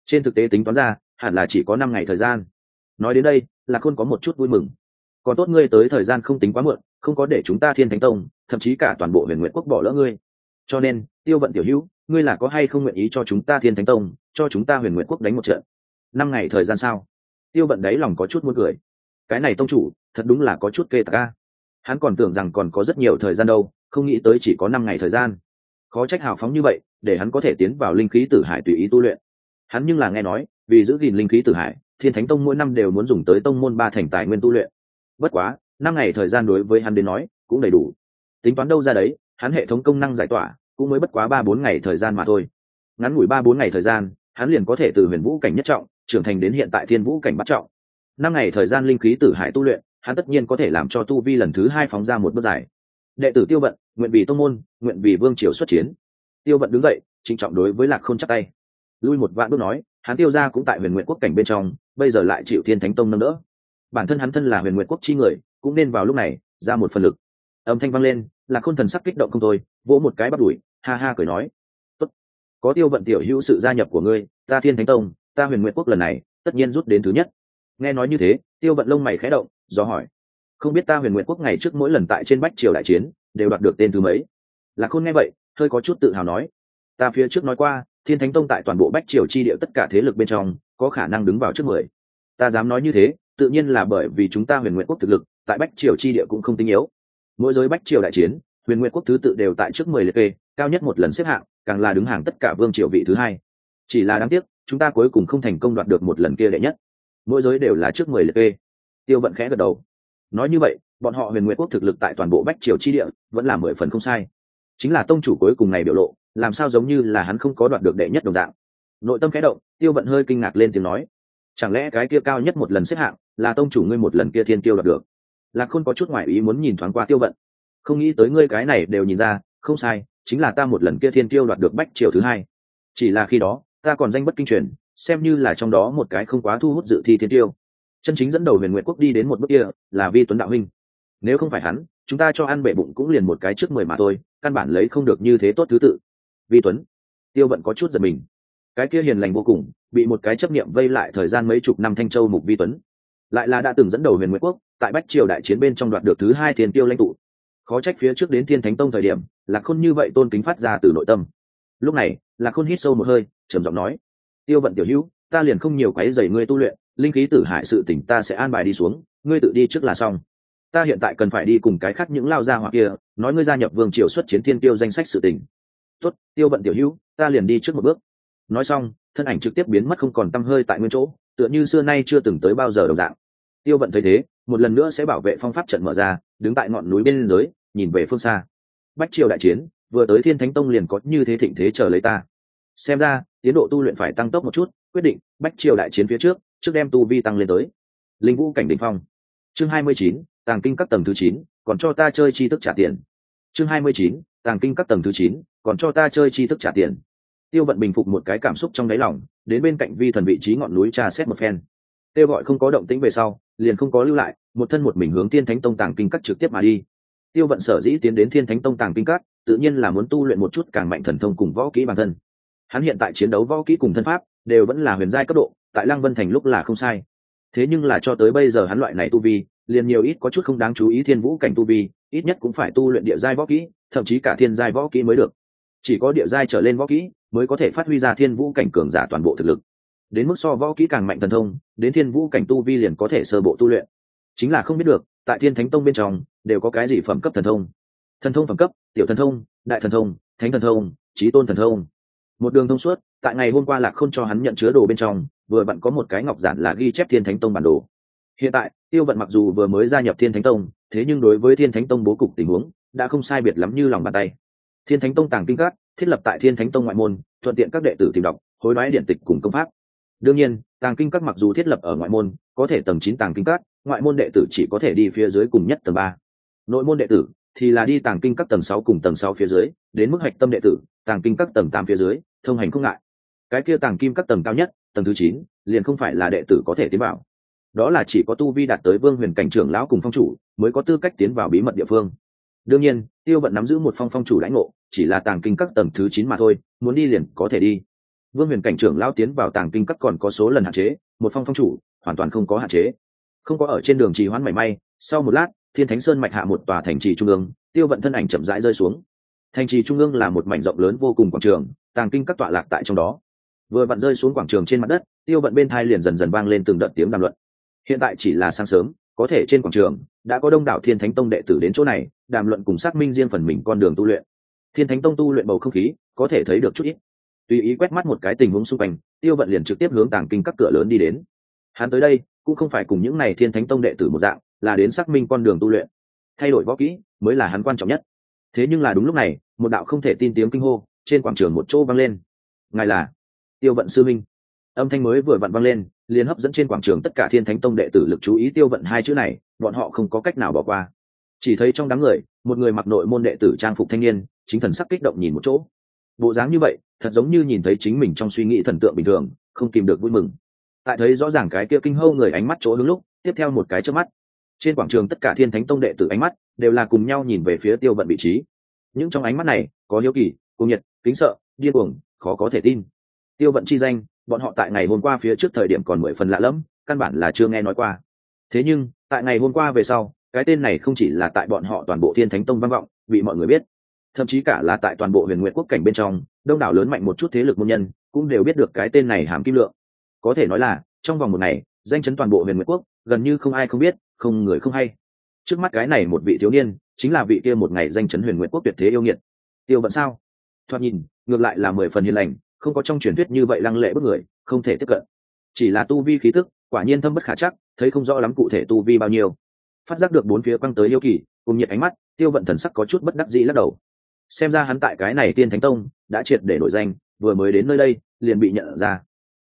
Trên thực tế tính toán ra, hẳn là chỉ có năm ngày thời gian. Nói đến đây, là khôn có một chút vui mừng. Còn tốt ngươi tới thời gian không tính quá muộn, không có để chúng ta thiên thánh tông, thậm chí cả toàn bộ huyền nguyện quốc bỏ lỡ ngươi. Cho nên, tiêu vận tiểu hữu, ngươi là có hay không nguyện ý cho chúng ta thiên thánh tông, cho chúng ta huyền nguyện quốc đánh một trận? Năm ngày thời gian sao? Tiêu vận đấy lòng có chút muốn cười. Cái này tông chủ, thật đúng là có chút kê tạc ca hắn còn tưởng rằng còn có rất nhiều thời gian đâu không nghĩ tới chỉ có năm ngày thời gian. Khó trách hào phóng như vậy, để hắn có thể tiến vào linh khí tử hải tùy ý tu luyện. Hắn nhưng là nghe nói, vì giữ gìn linh khí tử hải, thiên thánh tông mỗi năm đều muốn dùng tới tông môn ba thành tài nguyên tu luyện. Bất quá, năm ngày thời gian đối với hắn đến nói, cũng đầy đủ. Tính toán đâu ra đấy, hắn hệ thống công năng giải tỏa, cũng mới bất quá ba bốn ngày thời gian mà thôi. Ngắn ngủi ba bốn ngày thời gian, hắn liền có thể từ huyền vũ cảnh nhất trọng, trưởng thành đến hiện tại thiên vũ cảnh bắt trọng. Năm ngày thời gian linh khí tử hải tu luyện, hắn tất nhiên có thể làm cho tu vi lần thứ hai phóng ra một bước dài đệ tử tiêu vận, nguyện vì tô môn, nguyện vì vương triều xuất chiến. Tiêu vận đứng dậy, trịnh trọng đối với lạc k h ô n chắc tay. Lui một vạn bước nói, hắn tiêu ra cũng tại huyền nguyện quốc cảnh bên trong, bây giờ lại chịu thiên thánh tông nâng đỡ. Bản thân hắn thân là huyền nguyện quốc chi người, cũng nên vào lúc này, ra một phần lực. Âm thanh vang lên là khôn thần sắc kích động không thôi, vỗ một cái bắt đuổi ha ha cười nói. Tốt. có tiêu vận tiểu hữu sự gia nhập của ngươi, ta thiên thánh tông, ta huyền nguyện quốc lần này, tất nhiên rút đến thứ nhất. Nghe nói như thế, tiêu vận lông mày khẽ động, do hỏi không biết ta huyền nguyện quốc ngày trước mỗi lần tại trên bách triều đại chiến, đều đoạt được tên thứ mấy. Là khôn nghe vậy, hơi có chút tự hào nói, ta phía trước nói qua, thiên thánh tông tại toàn bộ bách triều chi địa tất cả thế lực bên trong, có khả năng đứng vào trước mười. Ta dám nói như thế, tự nhiên là bởi vì chúng ta huyền nguyện quốc thực lực, tại bách triều chi địa cũng không tinh yếu. Mỗi giới bách triều đại chiến, huyền nguyện quốc thứ tự đều tại trước mười liệt kê, cao nhất một lần xếp hạng, càng là đứng hàng tất cả vương triều vị thứ hai. Chỉ là đáng tiếc, chúng ta cuối cùng không thành công đoạt được một lần kia đệ nhất. Mỗi giới đều là trước mười liệt kê. Tiêu vận khẽ gật đầu nói như vậy, bọn họ huyền nguyện quốc thực lực tại toàn bộ bách triều chi địa vẫn là mười phần không sai. Chính là tông chủ cuối cùng này biểu lộ, làm sao giống như là hắn không có đoạt được đệ nhất đồng dạng. Nội tâm khẽ động, tiêu vận hơi kinh ngạc lên tiếng nói, chẳng lẽ cái kia cao nhất một lần xếp hạng là tông chủ ngươi một lần kia thiên tiêu đoạt được? Lạc khôn có chút ngoại ý muốn nhìn thoáng qua tiêu vận. Không nghĩ tới ngươi cái này đều nhìn ra, không sai, chính là ta một lần kia thiên tiêu đoạt được bách triều thứ hai. Chỉ là khi đó, ta còn danh bất kinh truyền, xem như là trong đó một cái không quá thu hút dự thi thiên tiêu chân chính dẫn đầu huyền nguyện quốc đi đến một bước kia là vi tuấn đạo huynh. Nếu không phải hắn, chúng ta cho ăn bệ bụng cũng liền một cái trước mười mà thôi, căn bản lấy không được như thế tốt thứ tự. Vi tuấn, tiêu vận có chút giật mình. Cái kia hiền lành vô cùng, bị một cái chấp niệm vây lại thời gian mấy chục năm thanh châu mục vi tuấn. Lại là đã từng dẫn đầu huyền nguyện quốc, tại bách triều đại chiến bên trong đoạt được thứ hai thiên tiêu lãnh tụ. Khó trách phía trước đến thiên thánh tông thời điểm là khôn như vậy tôn kính phát ra từ nội tâm. Lúc này là khôn hít sâu một hơi, trầm giọng nói, tiêu vận tiểu hữu, ta liền không nhiều cái dày ngươi tu luyện linh khí tử hại sự tỉnh ta sẽ an bài đi xuống, ngươi tự đi trước là xong. Ta hiện tại cần phải đi cùng cái khác những lao gia hoặc kia, nói ngươi gia nhập vương triều xuất chiến thiên tiêu danh sách sự tỉnh tuất tiêu vận tiểu hữu, ta liền đi trước một bước. Nói xong, thân ảnh trực tiếp biến mất không còn t hơi tại nguyên chỗ, tựa như xưa nay chưa từng tới bao giờ đồng dạng. Tiêu vận thấy thế, một lần nữa sẽ bảo vệ phong pháp trận mở ra, đứng tại ngọn núi bên dưới, nhìn về phương xa. Bách triều đại chiến, vừa tới thiên thánh tông liền có như thế thịnh thế chờ lấy ta. Xem ra, tiến độ tu luyện phải tăng tốc một chút, quyết định, bách triều đại chiến phía trước trước đem tu vi tăng lên tới. Linh vũ cảnh đ ỉ n h phong. Chương hai mươi chín, tàng kinh các tầng thứ chín, còn cho ta chơi chi thức trả tiền. Chương hai mươi chín, tàng kinh các tầng thứ chín, còn cho ta chơi chi thức trả tiền. Tiêu vận bình phục một cái cảm xúc trong đáy lòng, đến bên cạnh vi thần vị trí ngọn núi trà xét một phen. Kêu gọi không có động tĩnh về sau, liền không có lưu lại, một thân một mình hướng thiên thánh tông tàng kinh các trực tiếp mà đi. Tiêu vận sở dĩ tiến đến thiên thánh tông tàng kinh các, tự nhiên là muốn tu luyện một chút càng mạnh thần thông cùng võ kỹ bản thân. Hắn hiện tại chiến đấu võ kỹ cùng thân pháp, đều vẫn là huyền giai cấp độ tại lăng vân thành lúc là không sai. Thế nhưng là cho tới bây giờ hắn loại này tu vi, liền nhiều ít có chút không đáng chú ý thiên vũ cảnh tu vi, ít nhất cũng phải tu luyện địa giai võ kỹ, thậm chí cả thiên giai võ kỹ mới được. Chỉ có địa giai trở lên võ kỹ mới có thể phát huy ra thiên vũ cảnh cường giả toàn bộ thực lực. Đến mức so võ kỹ càng mạnh thần thông, đến thiên vũ cảnh tu vi liền có thể sơ bộ tu luyện. Chính là không biết được, tại thiên thánh tông bên trong, đều có cái gì phẩm cấp thần thông? Thần thông phẩm cấp, tiểu thần thông, đại thần thông, thánh thần thông trí tôn thần thông. Một đường thông suốt, tại ngày hôm qua lạc không cho hắn nhận chứa đồ bên trong vừa vặn có một cái ngọc giản là ghi chép thiên thánh tông bản đồ. Hiện tại, tiêu vận mặc dù vừa mới gia nhập thiên thánh tông, thế nhưng đối với thiên thánh tông bố cục tình huống, đã không sai biệt lắm như lòng bàn tay. Thiên thánh tông tàng kinh các, thiết lập tại thiên thánh tông ngoại môn, thuận tiện các đệ tử tìm đọc, hối đoái điện tịch cùng công pháp. Đương nhiên, tàng kinh các mặc dù thiết lập ở ngoại môn, có thể tầng chín tàng kinh các, ngoại môn đệ tử chỉ có thể đi phía dưới cùng nhất tầng ba. Nội môn đệ tử thì là đi tàng kinh các tầng sáu cùng tầng sáu phía dưới, đến mức hạch tâm đệ tử, tàng kinh các tầng tám phía dưới, thông hành không ngại. Cái kia tàng kim các tầng cao nhất tầng thứ chín, liền không phải là đệ tử có thể tiến vào. Đó là chỉ có tu vi đạt tới vương huyền cảnh trưởng lão cùng phong chủ mới có tư cách tiến vào bí mật địa phương. Đương nhiên, tiêu vận nắm giữ một phong phong chủ lãnh ngộ, chỉ là tàng kinh các tầng thứ chín mà thôi, muốn đi liền có thể đi. Vương huyền cảnh trưởng lão tiến vào tàng kinh các còn có số lần hạn chế, một phong phong chủ hoàn toàn không có hạn chế. Không có ở trên đường trì hoãn mảy may, sau một lát, thiên thánh sơn mạch hạ một tòa thành trì trung ương, tiêu vận thân ảnh chậm rãi rơi xuống. Thành trì trung ương là một mảnh rộng lớn vô cùng quảng trường, tàng kinh các tọa lạc tại trong đó vừa vặn rơi xuống quảng trường trên mặt đất, tiêu vận bên thai liền dần dần vang lên từng đợt tiếng đàm luận. Hiện tại chỉ là sáng sớm, có thể trên quảng trường, đã có đông đảo thiên thánh tông đệ tử đến chỗ này, đàm luận cùng xác minh riêng phần mình con đường tu luyện. Thiên thánh tông tu luyện bầu không khí, có thể thấy được chút ít. Tùy ý quét mắt một cái tình huống xung quanh, tiêu vận liền trực tiếp hướng tàng kinh các cửa lớn đi đến. Hắn tới đây, cũng không phải cùng những n à y thiên thánh tông đệ tử một dạng, là đến xác minh con đường tu luyện. Thay đổi võ kỹ, mới là hắn quan trọng nhất. Thế nhưng là đúng lúc này, một đạo không thể tin tiếng kinh hô, trên quảng trường một chỗ vang lên. Ngài là? Tiêu vận sư minh. Âm thanh mới vừa vặn vang lên, liền hấp dẫn trên quảng trường tất cả thiên thánh tông đệ tử lực chú ý tiêu vận hai chữ này, bọn họ không có cách nào bỏ qua. Chỉ thấy trong đám người, một người mặc nội môn đệ tử trang phục thanh niên, chính thần sắc kích động nhìn một chỗ. Bộ dáng như vậy, thật giống như nhìn thấy chính mình trong suy nghĩ thần tượng bình thường, không kìm được vui mừng. Tại thấy rõ ràng cái kia kinh hâu người ánh mắt chỗ hướng lúc, tiếp theo một cái trước mắt. Trên quảng trường tất cả thiên thánh tông đệ tử ánh mắt đều là cùng nhau nhìn về phía tiêu vận vị trí. Những trong ánh mắt này, có hiếu kỳ cung nhiệt, kính sợ, điên cuồng, khó có thể tin tiêu vận chi danh, bọn họ tại ngày hôm qua phía trước thời điểm còn mười phần lạ lẫm, căn bản là chưa nghe nói qua. Thế nhưng, tại ngày hôm qua về sau, cái tên này không chỉ là tại bọn họ toàn bộ thiên thánh tông vang vọng, bị mọi người biết, thậm chí cả là tại toàn bộ huyền nguyện quốc cảnh bên trong, đông đảo lớn mạnh một chút thế lực môn nhân cũng đều biết được cái tên này hàm kim lượng. Có thể nói là, trong vòng một ngày, danh chấn toàn bộ huyền nguyện quốc, gần như không ai không biết, không người không hay. Trước mắt cái này một vị thiếu niên, chính là vị kia một ngày danh chấn huyền nguyện quốc tuyệt thế yêu nghiệt. Tiêu vận sao? Thoạt nhìn, ngược lại là mười phần hiền lành không có trong truyền thuyết như vậy lăng lệ bức người, không thể tiếp cận. Chỉ là tu vi khí tức, quả nhiên thâm bất khả chắc, thấy không rõ lắm cụ thể tu vi bao nhiêu. Phát giác được bốn phía quăng tới yêu kỳ, cùng nhiệt ánh mắt, tiêu vận thần sắc có chút bất đắc dĩ lắc đầu. Xem ra hắn tại cái này tiên thánh tông, đã triệt để nổi danh, vừa mới đến nơi đây, liền bị nhận ra.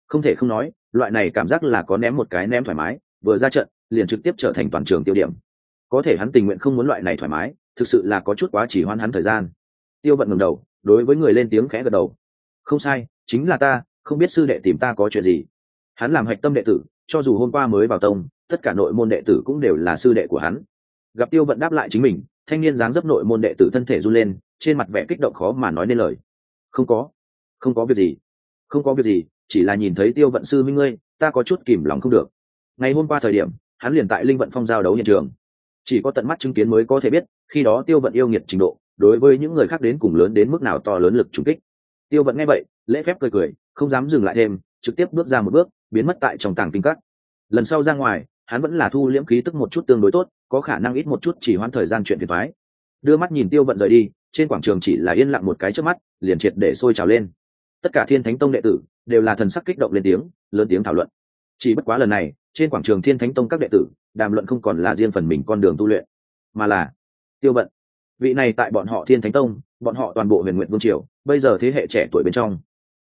Không thể không nói, loại này cảm giác là có ném một cái ném thoải mái, vừa ra trận, liền trực tiếp trở thành toàn trường tiêu điểm. Có thể hắn tình nguyện không muốn loại này thoải mái, thực sự là có chút quá chỉ hoan hắn thời gian. Tiêu vận ngầm đầu, đối với người lên tiếng khẽ gật đầu không sai, chính là ta, không biết sư đệ tìm ta có chuyện gì. Hắn làm hạch tâm đệ tử, cho dù hôm qua mới vào tông, tất cả nội môn đệ tử cũng đều là sư đệ của hắn. Gặp tiêu vận đáp lại chính mình, thanh niên dáng dấp nội môn đệ tử thân thể run lên, trên mặt vẻ kích động khó mà nói nên lời. Không có không có việc gì, không có việc gì, chỉ là nhìn thấy tiêu vận sư minh ngươi, ta có chút kìm lòng không được. Ngày hôm qua thời điểm, hắn liền tại linh vận phong giao đấu hiện trường. Chỉ có tận mắt chứng kiến mới có thể biết, khi đó tiêu vận yêu nghiệt trình độ, đối với những người khác đến cùng lớn đến mức nào to lớn lực trùng kích tiêu vận nghe vậy, lễ phép cười cười, không dám dừng lại thêm, trực tiếp bước ra một bước, biến mất tại trong tảng kinh cắt lần sau ra ngoài, hắn vẫn là thu liễm khí tức một chút tương đối tốt, có khả năng ít một chút chỉ hoãn thời gian chuyện phiền thoái đưa mắt nhìn tiêu vận rời đi, trên quảng trường chỉ là yên lặng một cái trước mắt, liền triệt để sôi trào lên. Tất cả thiên thánh tông đệ tử đều là thần sắc kích động lên tiếng, lớn tiếng thảo luận. Chỉ bất quá lần này, trên quảng trường thiên thánh tông các đệ tử, đàm luận không còn là riêng phần mình con đường tu luyện, mà là tiêu vận. Vị này tại bọn họ thiên thánh tông, bọn họ toàn bộ huyền nguyện vương triều bây giờ thế hệ trẻ tuổi bên trong,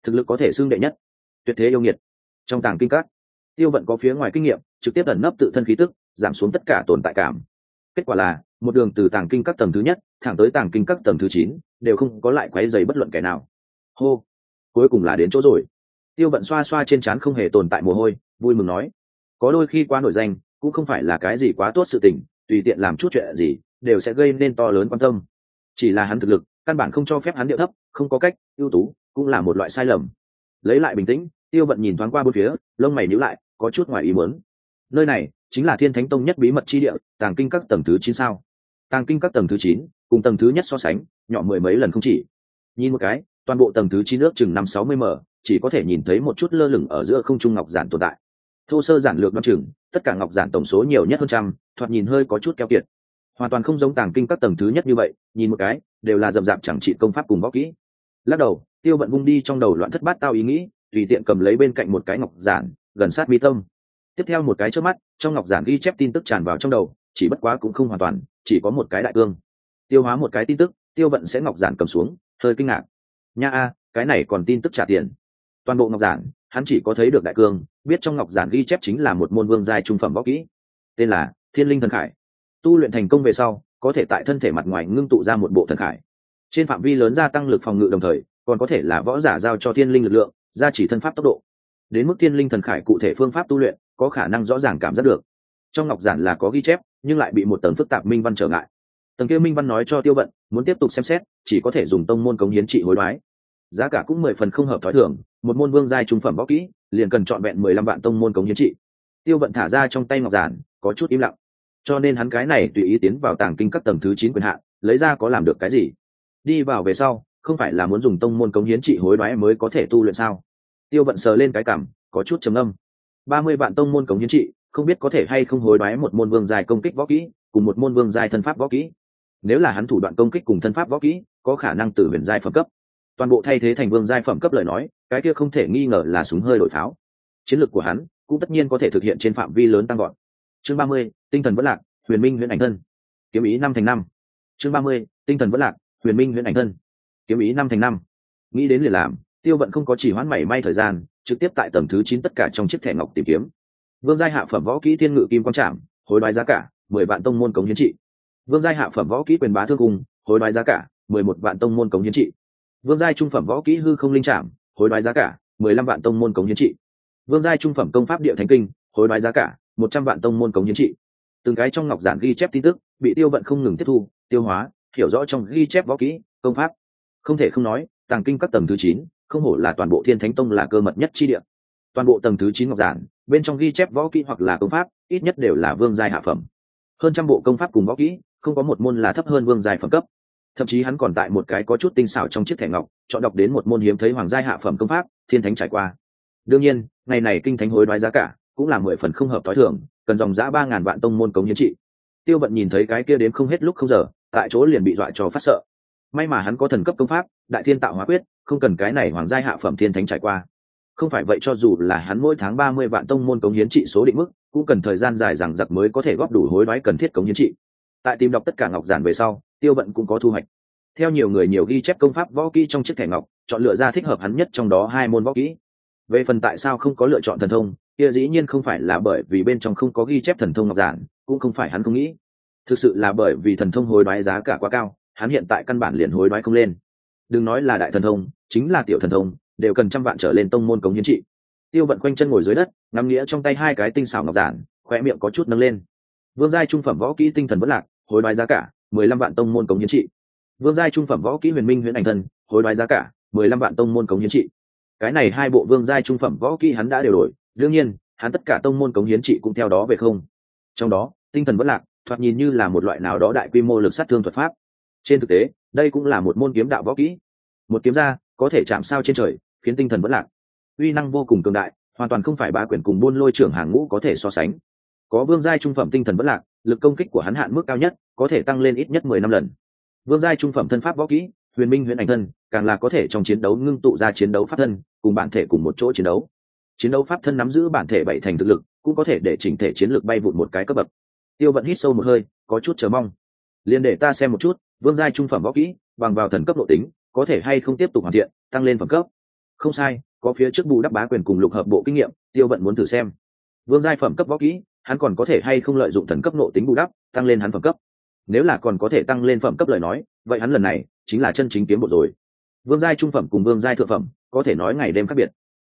thực lực có thể xưng đệ nhất, tuyệt thế yêu nghiệt. Trong tàng kinh các, tiêu vận có phía ngoài kinh nghiệm, trực tiếp ẩn nấp tự thân khí tức, giảm xuống tất cả tồn tại cảm. Kết quả là, một đường từ tàng kinh các tầng thứ nhất, thẳng tới tàng kinh các tầng thứ chín, đều không có lại quáy dày bất luận kẻ nào. Hô, cuối cùng là đến chỗ rồi. Tiêu vận xoa xoa trên trán không hề tồn tại mồ hôi, vui mừng nói, có đôi khi quá nổi danh, cũng không phải là cái gì quá tốt sự tình, tùy tiện làm chút chuyện gì, đều sẽ gây nên to lớn quan tâm. Chỉ là hắn thực lực căn bản không cho phép hắn điệu thấp, không có cách, ưu tú cũng là một loại sai lầm. Lấy lại bình tĩnh, tiêu vận nhìn thoáng qua bốn phía, lông mày nhíu lại, có chút ngoài ý muốn. Nơi này chính là thiên thánh tông nhất bí mật chi địa, tàng kinh các tầng thứ chín sao? Tàng kinh các tầng thứ chín, cùng tầng thứ nhất so sánh, nhỏ mười mấy lần không chỉ. Nhìn một cái, toàn bộ tầng thứ chín nước chừng năm sáu mươi m, chỉ có thể nhìn thấy một chút lơ lửng ở giữa không trung ngọc giản tồn tại. Thô sơ giản lược đ o chừng, tất cả ngọc giản tổng số nhiều nhất hơn trăm, thoạt nhìn hơi có chút keo kiệt hoàn toàn không giống tàng kinh các tầng thứ nhất như vậy, nhìn một cái, đều là d ầ m d ạ p chẳng trị công pháp cùng võ kỹ. Lắc đầu, tiêu bận vung đi trong đầu loạn thất bát tao ý nghĩ, tùy tiện cầm lấy bên cạnh một cái ngọc giản, gần sát mi tâm. Tiếp theo một cái trước mắt, trong ngọc giản ghi chép tin tức tràn vào trong đầu, chỉ bất quá cũng không hoàn toàn, chỉ có một cái đại cương. Tiêu hóa một cái tin tức, tiêu vận sẽ ngọc giản cầm xuống, hơi kinh ngạc. Nha a, cái này còn tin tức trả tiền. Toàn bộ ngọc giản, hắn chỉ có thấy được đại cương, biết trong ngọc giản ghi chép chính là một môn vương giai trung phẩm võ kỹ. Tên là thiên linh thần khải tu luyện thành công về sau, có thể tại thân thể mặt ngoài ngưng tụ ra một bộ thần khải. Trên phạm vi lớn gia tăng lực phòng ngự đồng thời, còn có thể là võ giả giao cho thiên linh lực lượng, gia chỉ thân pháp tốc độ. Đến mức thiên linh thần khải cụ thể phương pháp tu luyện, có khả năng rõ ràng cảm giác được. Trong ngọc giản là có ghi chép, nhưng lại bị một tầng phức tạp minh văn trở ngại. Tầng kia minh văn nói cho tiêu vận, muốn tiếp tục xem xét, chỉ có thể dùng tông môn cống hiến trị hối đoái. Giá cả cũng mười phần không hợp thói thường, một môn vương giai trung phẩm võ kỹ, liền cần trọn vẹn mười lăm vạn tông môn cống hiến trị. Tiêu vận thả ra trong tay ngọc giản, có chút im lặng cho nên hắn cái này tùy ý tiến vào tàng kinh các tầng thứ chín quyền hạn, lấy ra có làm được cái gì? Đi vào về sau, không phải là muốn dùng tông môn cống hiến trị hối đoái mới có thể tu luyện sao? Tiêu vận sờ lên cái cảm, có chút trầm âm ba mươi vạn tông môn cống hiến trị, không biết có thể hay không hối đoái một môn vương dài công kích võ kỹ, cùng một môn vương dài thân pháp võ kỹ. Nếu là hắn thủ đoạn công kích cùng thân pháp võ kỹ, có khả năng từ huyền giai phẩm cấp. Toàn bộ thay thế thành vương giai phẩm cấp lời nói, cái kia không thể nghi ngờ là súng hơi đổi pháo. Chiến lược của hắn cũng tất nhiên có thể thực hiện trên phạm vi lớn tăng gọn chương ba mươi, tinh thần vẫn lạc, huyền minh huyền ảnh thân. Kiếm ý năm thành năm. Chương ba mươi, tinh thần vẫn lạc, huyền minh huyền ảnh thân. Kiếm ý năm thành năm. Nghĩ đến liền làm, tiêu vận không có chỉ hoãn mảy may thời gian, trực tiếp tại tầng thứ chín tất cả trong chiếc thẻ ngọc tìm kiếm. Vương giai hạ phẩm võ kỹ thiên ngự kim quang trạm hối đoái giá cả, mười vạn tông môn cống hiến trị. Vương giai hạ phẩm võ kỹ quyền bá thương cung, hối đoái giá cả, mười một vạn tông môn cống hiến trị. Vương giai trung phẩm võ kỹ hư không linh trạm hối đoái giá cả, mười lăm vạn tông môn cống hiến trị. Vương giai trung phẩm công pháp địa thánh kinh, hối đoái giá cả một trăm vạn tông môn cống hiến trị. Từng cái trong ngọc giản ghi chép tin tức, bị tiêu vận không ngừng tiếp thu, tiêu hóa, hiểu rõ trong ghi chép võ kỹ, công pháp. Không thể không nói, tàng kinh các tầng thứ chín, không hổ là toàn bộ thiên thánh tông là cơ mật nhất chi địa. Toàn bộ tầng thứ chín ngọc giản, bên trong ghi chép võ kỹ hoặc là công pháp, ít nhất đều là vương giai hạ phẩm. Hơn trăm bộ công pháp cùng võ kỹ, không có một môn là thấp hơn vương giai phẩm cấp. Thậm chí hắn còn tại một cái có chút tinh xảo trong chiếc thẻ ngọc, chọn đọc đến một môn hiếm thấy hoàng giai hạ phẩm công pháp, thiên thánh trải qua. Đương nhiên, ngày này kinh thánh hối đoái giá cả cũng là mười phần không hợp t h o i thường, cần dòng giã ba ngàn vạn tông môn cống hiến trị. Tiêu vận nhìn thấy cái kia đến không hết lúc không giờ, tại chỗ liền bị dọa cho phát sợ. May mà hắn có thần cấp công pháp, đại thiên tạo hóa quyết, không cần cái này hoàng giai hạ phẩm thiên thánh trải qua. Không phải vậy cho dù là hắn mỗi tháng ba mươi vạn tông môn cống hiến trị số định mức, cũng cần thời gian dài rằng giặc mới có thể góp đủ hối đoái cần thiết cống hiến trị. Tại tìm đọc tất cả ngọc giản về sau, tiêu vận cũng có thu hoạch. Theo nhiều người nhiều ghi chép công pháp võ kỹ trong chiếc thẻ ngọc, chọn lựa ra thích hợp hắn nhất trong đó hai môn võ kỹ. Về phần tại sao không có lựa chọn thần thông kia dĩ nhiên không phải là bởi vì bên trong không có ghi chép thần thông ngọc giản, cũng không phải hắn không nghĩ. Thực sự là bởi vì thần thông hối đoái giá cả quá cao, hắn hiện tại căn bản liền hối đoái không lên. Đừng nói là đại thần thông, chính là tiểu thần thông, đều cần trăm vạn trở lên tông môn cống hiến trị. Tiêu vận quanh chân ngồi dưới đất, ngắm nghĩa trong tay hai cái tinh xảo ngọc giản khoe miệng có chút nâng lên. Vương giai trung phẩm võ kỹ tinh thần vẫn lạc, hối đoái giá cả, mười lăm vạn tông môn cống hiến trị. Vương giai trung phẩm võ kỹ huyền minh huyền ảnh thân hối đoái giá cả, mười lăm vạn tông môn cống hiến trị. Cái này hai bộ vương giai trung phẩm võ kỹ hắn đã đều đổi đương nhiên, hắn tất cả tông môn cống hiến trị cũng theo đó về không. Trong đó, tinh thần vẫn lạc, thoạt nhìn như là một loại nào đó đại quy mô lực sát thương thuật pháp. Trên thực tế, đây cũng là một môn kiếm đạo võ kỹ. Một kiếm ra, có thể chạm sao trên trời, khiến tinh thần vẫn lạc. Uy năng vô cùng cường đại, hoàn toàn không phải ba quyển cùng buôn lôi trưởng hàng ngũ có thể so sánh. Có vương giai trung phẩm tinh thần vẫn lạc, lực công kích của hắn hạn mức cao nhất, có thể tăng lên ít nhất mười năm lần. Vương giai trung phẩm thân pháp võ kỹ, huyền minh huyền ảnh thân, càng là có thể trong chiến đấu ngưng tụ ra chiến đấu pháp thân, cùng bản thể cùng một chỗ chiến đấu chiến đấu pháp thân nắm giữ bản thể bảy thành thực lực, cũng có thể để chỉnh thể chiến lược bay vụt một cái cấp bậc. Tiêu vận hít sâu một hơi, có chút chờ mong. Liền để ta xem một chút, vương giai trung phẩm võ kỹ, bằng vào thần cấp độ tính, có thể hay không tiếp tục hoàn thiện, tăng lên phẩm cấp. Không sai, có phía trước bù đắp bá quyền cùng lục hợp bộ kinh nghiệm, tiêu vận muốn thử xem. Vương giai phẩm cấp võ kỹ, hắn còn có thể hay không lợi dụng thần cấp nộ tính bù đắp, tăng lên hắn phẩm cấp. Nếu là còn có thể tăng lên phẩm cấp lời nói, vậy hắn lần này chính là chân chính kiếm bộ rồi. Vương giai trung phẩm cùng vương giai thượng phẩm, có thể nói ngày đêm khác biệt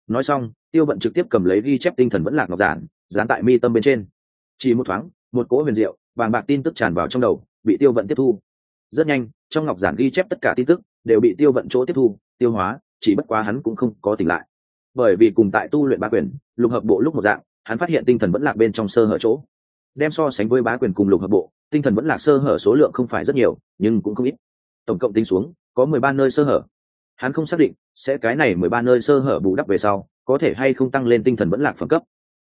nói xong, tiêu vận trực tiếp cầm lấy ghi chép tinh thần vẫn lạc ngọc giản, dán tại mi tâm bên trên. Chỉ một thoáng, một cỗ huyền diệu, vàng bạc tin tức tràn vào trong đầu, bị tiêu vận tiếp thu. Rất nhanh, trong ngọc giản ghi chép tất cả tin tức, đều bị tiêu vận chỗ tiếp thu, tiêu hóa, chỉ bất quá hắn cũng không có tỉnh lại. Bởi vì cùng tại tu luyện bá quyền, lục hợp bộ lúc một dạng, hắn phát hiện tinh thần vẫn lạc bên trong sơ hở chỗ. Đem so sánh với bá quyền cùng lục hợp bộ, tinh thần vẫn lạc sơ hở số lượng không phải rất nhiều, nhưng cũng không ít. Tổng cộng tính xuống, có mười ba nơi sơ hở hắn không xác định, sẽ cái này mười ba nơi sơ hở bù đắp về sau, có thể hay không tăng lên tinh thần vẫn lạc phẩm cấp.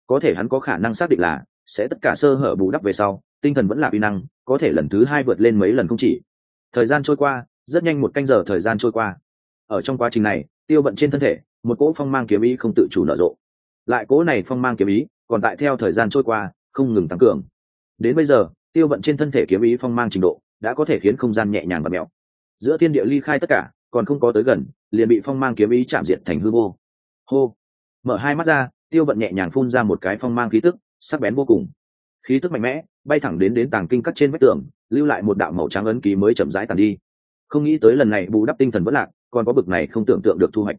Có thể hắn có khả năng xác định là, sẽ tất cả sơ hở bù đắp về sau, tinh thần vẫn lạc uy năng, có thể lần thứ hai vượt lên mấy lần không chỉ. Thời gian trôi qua, rất nhanh một canh giờ thời gian trôi qua. Ở trong quá trình này, tiêu vận trên thân thể, một cỗ phong mang kiếm ý không tự chủ nở rộ. Lại cỗ này phong mang kiếm ý, còn tại theo thời gian trôi qua, không ngừng tăng cường. Đến bây giờ, tiêu vận trên thân thể kiếm ý phong mang trình độ, đã có thể khiến không gian nhẹ nhàng và mẹo. Giữa thiên địa ly khai tất cả còn không có tới gần, liền bị phong mang kiếm ý chạm diệt thành hư vô. Hô! Mở hai mắt ra, tiêu vận nhẹ nhàng phun ra một cái phong mang khí tức, sắc bén vô cùng. Khí tức mạnh mẽ, bay thẳng đến đến tàng kinh cắt trên vách tường, lưu lại một đạo màu trắng ấn ký mới chậm rãi tàn đi. Không nghĩ tới lần này bù đắp tinh thần vẫn lạc, còn có bực này không tưởng tượng được thu hoạch.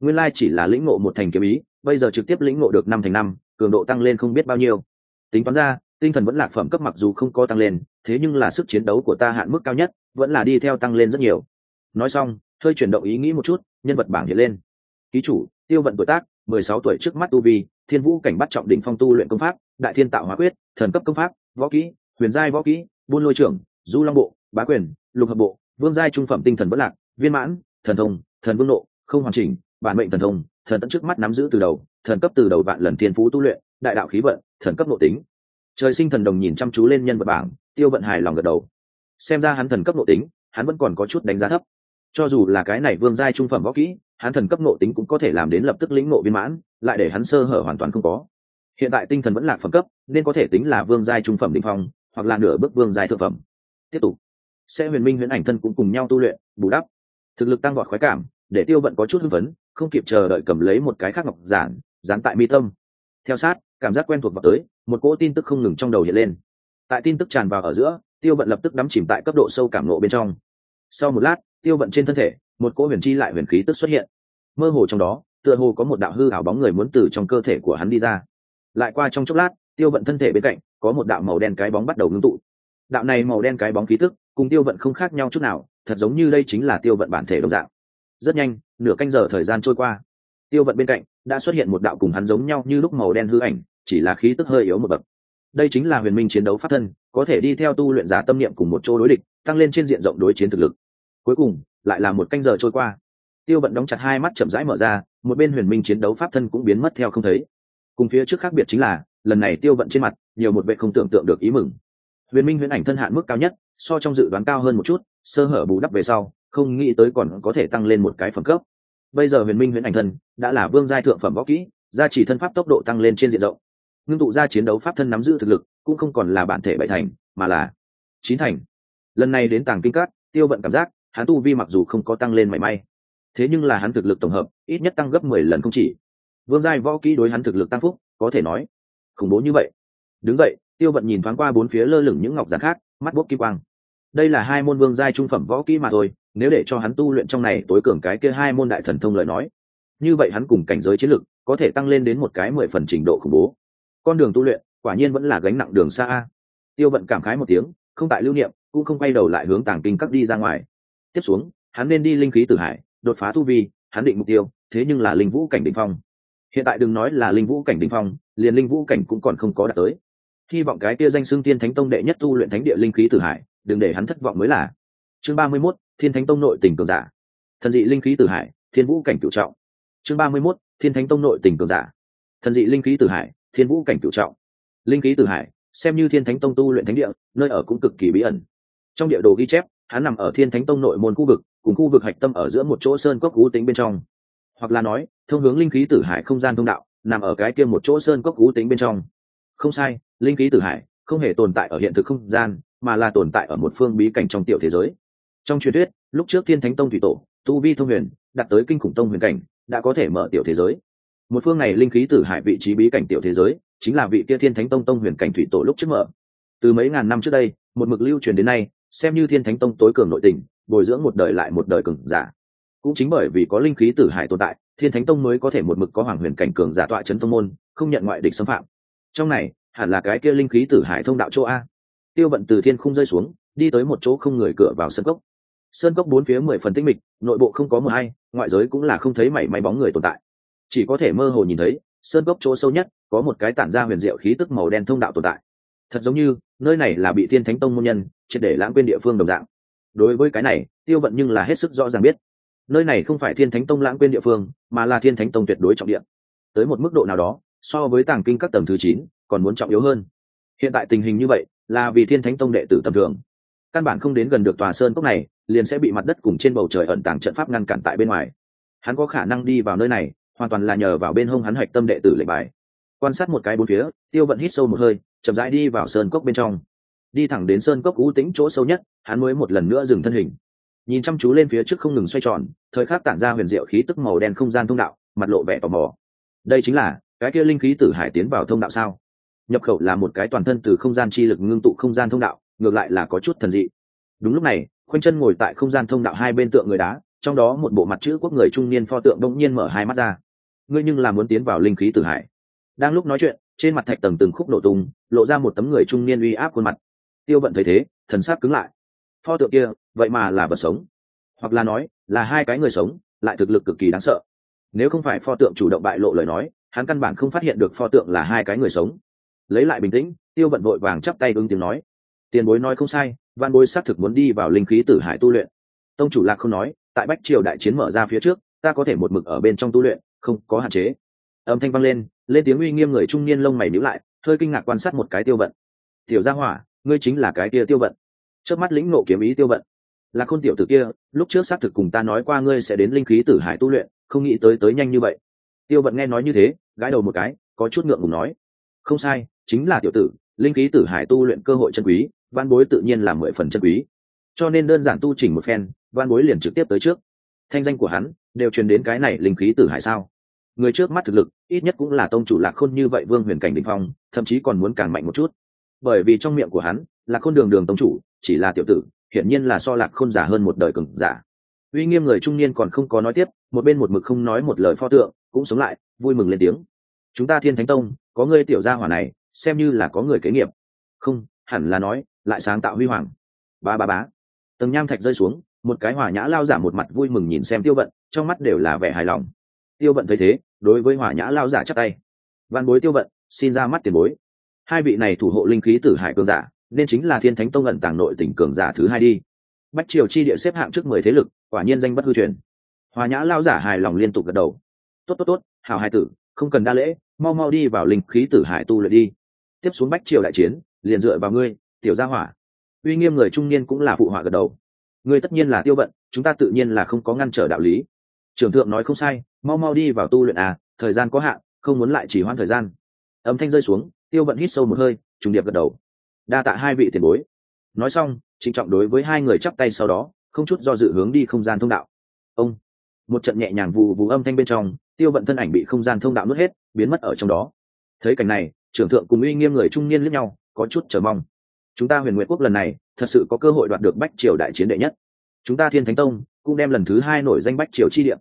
Nguyên lai chỉ là lĩnh ngộ một thành kiếm ý, bây giờ trực tiếp lĩnh ngộ được năm thành năm, cường độ tăng lên không biết bao nhiêu. Tính toán ra, tinh thần vẫn lạc phẩm cấp mặc dù không có tăng lên, thế nhưng là sức chiến đấu của ta hạn mức cao nhất, vẫn là đi theo tăng lên rất nhiều. Nói xong hơi chuyển động ý nghĩ một chút, nhân vật bảng hiện lên. Ký chủ, tiêu vận tuổi tác, mười sáu tuổi trước mắt tu vi, thiên vũ cảnh bắt trọng đỉnh phong tu luyện công pháp, đại thiên tạo hóa quyết, thần cấp công pháp, võ kỹ, huyền giai võ kỹ, buôn lôi trưởng, du long bộ, bá quyền, lục hợp bộ, vương giai trung phẩm tinh thần bất lạc, viên mãn, thần thông, thần vương nộ, không hoàn chỉnh, bản mệnh thần thông, thần tận trước mắt nắm giữ từ đầu, thần cấp từ đầu vạn lần thiên phú tu luyện, đại đạo khí vận, thần cấp nội tính. Trời sinh thần đồng nhìn chăm chú lên nhân vật bảng, tiêu vận hài lòng gật đầu. Xem ra hắn thần cấp nội tính, hắn vẫn còn có chút đánh giá thấp cho dù là cái này vương giai trung phẩm võ kỹ, hắn thần cấp nộ tính cũng có thể làm đến lập tức lĩnh nộ viên mãn, lại để hắn sơ hở hoàn toàn không có. Hiện tại tinh thần vẫn là phẩm cấp, nên có thể tính là vương giai trung phẩm định phong, hoặc là nửa bước vương giai thượng phẩm. Tiếp tục. Sẽ huyền minh huyền ảnh thân cũng cùng nhau tu luyện, bù đắp. Thực lực tăng vọt khoái cảm, để tiêu vận có chút hưng phấn, không kịp chờ đợi cầm lấy một cái khác ngọc giản, dán tại mi tâm. Theo sát, cảm giác quen thuộc vào tới, một cỗ tin tức không ngừng trong đầu hiện lên. Tại tin tức tràn vào ở giữa, tiêu vận lập tức đắm chìm tại cấp độ sâu cảm nộ bên trong. Sau một lát tiêu vận trên thân thể, một cỗ huyền chi lại huyền khí tức xuất hiện. Mơ hồ trong đó, tựa hồ có một đạo hư ảo bóng người muốn từ trong cơ thể của hắn đi ra. Lại qua trong chốc lát, tiêu vận thân thể bên cạnh, có một đạo màu đen cái bóng bắt đầu ngưng tụ. Đạo này màu đen cái bóng khí tức, cùng tiêu vận không khác nhau chút nào, thật giống như đây chính là tiêu vận bản thể đồng dạng. Rất nhanh, nửa canh giờ thời gian trôi qua. Tiêu vận bên cạnh, đã xuất hiện một đạo cùng hắn giống nhau như lúc màu đen hư ảnh, chỉ là khí tức hơi yếu một bậc. Đây chính là huyền minh chiến đấu pháp thân, có thể đi theo tu luyện giả tâm niệm cùng một chỗ đối địch, tăng lên trên diện rộng đối chiến thực lực cuối cùng, lại là một canh giờ trôi qua. Tiêu vận đóng chặt hai mắt chậm rãi mở ra, một bên huyền minh chiến đấu pháp thân cũng biến mất theo không thấy. Cùng phía trước khác biệt chính là, lần này tiêu vận trên mặt, nhiều một vệ không tưởng tượng được ý mừng. Huyền minh huyền ảnh thân hạn mức cao nhất, so trong dự đoán cao hơn một chút, sơ hở bù đắp về sau, không nghĩ tới còn có thể tăng lên một cái phẩm cấp. Bây giờ huyền minh huyền ảnh thân, đã là vương giai thượng phẩm võ kỹ, gia trì thân pháp tốc độ tăng lên trên diện rộng. Ngưng tụ ra chiến đấu pháp thân nắm giữ thực lực, cũng không còn là bản thể bảy thành, mà là chín thành. Lần này đến tàng kinh cát tiêu vận cảm giác hắn tu vi mặc dù không có tăng lên mảy may thế nhưng là hắn thực lực tổng hợp ít nhất tăng gấp mười lần không chỉ. Vương giai võ kỹ đối hắn thực lực tăng phúc có thể nói khủng bố như vậy. Đứng dậy, tiêu vận nhìn thoáng qua bốn phía lơ lửng những ngọc giản khác mắt bốc kim quang. Đây là hai môn vương giai trung phẩm võ kỹ mà thôi nếu để cho hắn tu luyện trong này tối cường cái kia hai môn đại thần thông lời nói như vậy hắn cùng cảnh giới chiến lực có thể tăng lên đến một cái mười phần trình độ khủng bố. Con đường tu luyện quả nhiên vẫn là gánh nặng đường xa tiêu vận cảm khái một tiếng không tại lưu niệm cũng không quay đầu lại hướng tàng kinh các đi ra ngoài tiếp xuống, hắn nên đi linh khí tử hải, đột phá tu vi, hắn định mục tiêu, thế nhưng là linh vũ cảnh đỉnh phong. Hiện tại đừng nói là linh vũ cảnh đỉnh phong, liền linh vũ cảnh cũng còn không có đạt tới. Hy vọng cái kia danh xưng tiên thánh tông đệ nhất tu luyện thánh địa linh khí tử hải, đừng để hắn thất vọng mới là. Chương ba mươi mốt, thiên thánh tông nội tình cường giả. Thần dị linh khí tử hải, thiên vũ cảnh cửu trọng. Chương ba mươi mốt, thiên thánh tông nội tình cường giả. Thần dị linh khí tử hải, thiên vũ cảnh cửu trọng. Linh khí tử hải, xem như thiên thánh tông tu luyện thánh địa, nơi ở cũng cực kỳ bí ẩn. Trong địa đồ ghi chép hắn nằm ở thiên thánh tông nội môn khu vực, cùng khu vực hạch tâm ở giữa một chỗ sơn cốc cú tính bên trong. Hoặc là nói, thông hướng linh khí tử hải không gian thông đạo, nằm ở cái kia một chỗ sơn cốc cú tính bên trong. Không sai, linh khí tử hải không hề tồn tại ở hiện thực không gian, mà là tồn tại ở một phương bí cảnh trong tiểu thế giới. Trong truyền thuyết, lúc trước thiên thánh tông thủy tổ, tu vi thông huyền, đạt tới kinh khủng tông huyền cảnh, đã có thể mở tiểu thế giới. Một phương này linh khí tử hải vị trí bí cảnh tiểu thế giới, chính là vị kia thiên thánh tông tông huyền cảnh thủy tổ lúc trước mở. Từ mấy ngàn năm trước đây, một mực lưu truyền đến nay xem như thiên thánh tông tối cường nội tình, bồi dưỡng một đời lại một đời cường giả. Cũng chính bởi vì có linh khí tử hải tồn tại, thiên thánh tông mới có thể một mực có hoàng huyền cảnh cường giả tọa chấn tông môn, không nhận ngoại địch xâm phạm. Trong này, hẳn là cái kia linh khí tử hải thông đạo chỗ a. Tiêu vận từ thiên không rơi xuống, đi tới một chỗ không người cửa vào sân cốc. Sơn cốc bốn phía mười phần tinh mịch, nội bộ không có mờ hay, ngoại giới cũng là không thấy mảy may bóng người tồn tại. Chỉ có thể mơ hồ nhìn thấy sơn cốc chỗ sâu nhất, có một cái tản ra huyền diệu khí tức màu đen thông đạo tồn tại. Thật giống như, nơi này là bị thiên thánh tông môn nhân triệt để lãng quên địa phương đồng dạng. Đối với cái này, tiêu vận nhưng là hết sức rõ ràng biết, nơi này không phải thiên thánh tông lãng quên địa phương, mà là thiên thánh tông tuyệt đối trọng địa. Tới một mức độ nào đó, so với tàng kinh các tầng thứ chín, còn muốn trọng yếu hơn. Hiện tại tình hình như vậy, là vì thiên thánh tông đệ tử tầm thường. Căn bản không đến gần được tòa sơn cốc này, liền sẽ bị mặt đất cùng trên bầu trời ẩn tàng trận pháp ngăn cản tại bên ngoài. Hắn có khả năng đi vào nơi này, hoàn toàn là nhờ vào bên hông hắn hạch tâm đệ tử lệnh bài. Quan sát một cái bốn phía, tiêu vận hít sâu một hơi, chậm rãi đi vào sơn cốc bên trong đi thẳng đến sơn cốc u tĩnh chỗ sâu nhất, hắn mới một lần nữa dừng thân hình. Nhìn chăm chú lên phía trước không ngừng xoay tròn, thời khắc tản ra huyền diệu khí tức màu đen không gian thông đạo, mặt lộ vẻ tò mò. Đây chính là, cái kia linh khí tử hải tiến vào thông đạo sao? Nhập khẩu là một cái toàn thân từ không gian chi lực ngưng tụ không gian thông đạo, ngược lại là có chút thần dị. Đúng lúc này, khoanh chân ngồi tại không gian thông đạo hai bên tượng người đá, trong đó một bộ mặt chữ quốc người trung niên pho tượng đông nhiên mở hai mắt ra. Ngươi nhưng là muốn tiến vào linh khí tử hải. Đang lúc nói chuyện, trên mặt thạch tầng từng khúc nổ tung, lộ ra một tấm người trung niên uy áp khuôn mặt tiêu vận thấy thế, thần sắc cứng lại. Pho tượng kia, vậy mà là vật sống. Hoặc là nói, là hai cái người sống, lại thực lực cực kỳ đáng sợ. Nếu không phải pho tượng chủ động bại lộ lời nói, hắn căn bản không phát hiện được pho tượng là hai cái người sống. Lấy lại bình tĩnh, tiêu vận vội vàng chắp tay ứng tiếng nói. Tiền bối nói không sai, văn bối xác thực muốn đi vào linh khí tử hải tu luyện. Tông chủ lạc không nói, tại bách triều đại chiến mở ra phía trước, ta có thể một mực ở bên trong tu luyện, không có hạn chế. Âm thanh vang lên lên tiếng uy nghiêm người trung niên lông mày níu lại, hơi kinh ngạc quan sát một cái tiêu vận. Tiểu gia hỏa ngươi chính là cái kia tiêu vận. Trước mắt lĩnh ngộ kiếm ý tiêu vận. Là khôn tiểu tử kia, lúc trước xác thực cùng ta nói qua ngươi sẽ đến linh khí tử hải tu luyện, không nghĩ tới tới nhanh như vậy. Tiêu vận nghe nói như thế, gãi đầu một cái, có chút ngượng ngùng nói. Không sai, chính là tiểu tử, linh khí tử hải tu luyện cơ hội chân quý, văn bối tự nhiên là mười phần chân quý. Cho nên đơn giản tu chỉnh một phen, văn bối liền trực tiếp tới trước. Thanh danh của hắn, đều truyền đến cái này linh khí tử hải sao? Người trước mắt thực lực, ít nhất cũng là tông chủ lạc khôn như vậy vương huyền cảnh đình phong, thậm chí còn muốn càng mạnh một chút bởi vì trong miệng của hắn là khôn đường đường tông chủ, chỉ là tiểu tử, hiển nhiên là so lạc khôn giả hơn một đời cường giả. Uy nghiêm người trung niên còn không có nói tiếp, một bên một mực không nói một lời pho tượng, cũng sống lại, vui mừng lên tiếng. Chúng ta thiên thánh tông, có ngươi tiểu gia hỏa này, xem như là có người kế nghiệp. Không, hẳn là nói, lại sáng tạo huy hoàng. Ba ba bá tầng nham thạch rơi xuống, một cái hỏa nhã lao giả một mặt vui mừng nhìn xem tiêu vận, trong mắt đều là vẻ hài lòng. Tiêu vận thấy thế, đối với hỏa nhã lao giả chắc tay. Văn bối tiêu vận, xin ra mắt tiền bối hai vị này thủ hộ linh khí tử hải cường giả, nên chính là thiên thánh tông ẩn tàng nội tỉnh cường giả thứ hai đi. Bách triều chi địa xếp hạng trước mười thế lực, quả nhiên danh bất hư truyền. Hòa nhã lao giả hài lòng liên tục gật đầu. Tốt tốt tốt hào hai tử, không cần đa lễ, mau mau đi vào linh khí tử hải tu luyện đi. Tiếp xuống bách triều đại chiến, liền dựa vào ngươi, tiểu gia hỏa. Uy nghiêm người trung niên cũng là phụ họa gật đầu. Ngươi tất nhiên là tiêu vận, chúng ta tự nhiên là không có ngăn trở đạo lý. Trưởng thượng nói không sai, mau mau đi vào tu luyện à thời gian có hạn, không muốn lại chỉ hoãn thời gian. Âm thanh rơi xuống tiêu vận hít sâu một hơi, trùng điệp gật đầu. Đa tạ hai vị tiền bối. Nói xong, trịnh trọng đối với hai người chắp tay sau đó, không chút do dự hướng đi không gian thông đạo. Ông. Một trận nhẹ nhàng vụ vụ âm thanh bên trong, tiêu vận thân ảnh bị không gian thông đạo nuốt hết, biến mất ở trong đó. Thấy cảnh này, trưởng thượng cùng uy nghiêm người trung niên lẫn nhau, có chút chờ mong. Chúng ta huyền nguyện quốc lần này, thật sự có cơ hội đoạt được bách triều đại chiến đệ nhất. Chúng ta thiên thánh tông, cũng đem lần thứ hai nổi danh bách triều chi điểm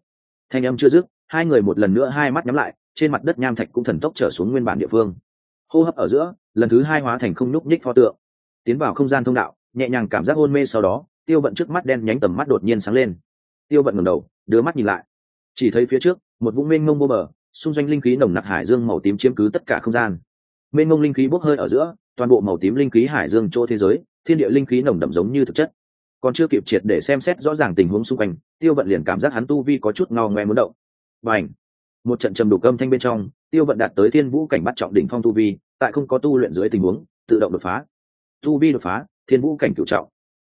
thanh âm chưa dứt, hai người một lần nữa hai mắt nhắm lại, trên mặt đất nham thạch cũng thần tốc trở xuống nguyên bản địa phương hô hấp ở giữa, lần thứ hai hóa thành không nhúc nhích pho tượng. Tiến vào không gian thông đạo, nhẹ nhàng cảm giác hôn mê sau đó, tiêu vận trước mắt đen nhánh tầm mắt đột nhiên sáng lên. Tiêu vận ngầm đầu, đưa mắt nhìn lại. Chỉ thấy phía trước, một vũng mênh mông vô bờ, xung doanh linh khí nồng nặc hải dương màu tím chiếm cứ tất cả không gian. Mênh mông linh khí bốc hơi ở giữa, toàn bộ màu tím linh khí hải dương chỗ thế giới, thiên địa linh khí nồng đậm giống như thực chất. Còn chưa kịp triệt để xem xét rõ ràng tình huống xung quanh, tiêu vận liền cảm giác hắn tu vi có chút ngao ngoe muốn động. Và ảnh một trận trầm đục âm thanh bên trong tiêu vận đạt tới thiên vũ cảnh bắt trọng đỉnh phong tu vi, tại không có tu luyện dưới tình huống, tự động đột phá. Tu vi đột phá, thiên vũ cảnh cựu trọng.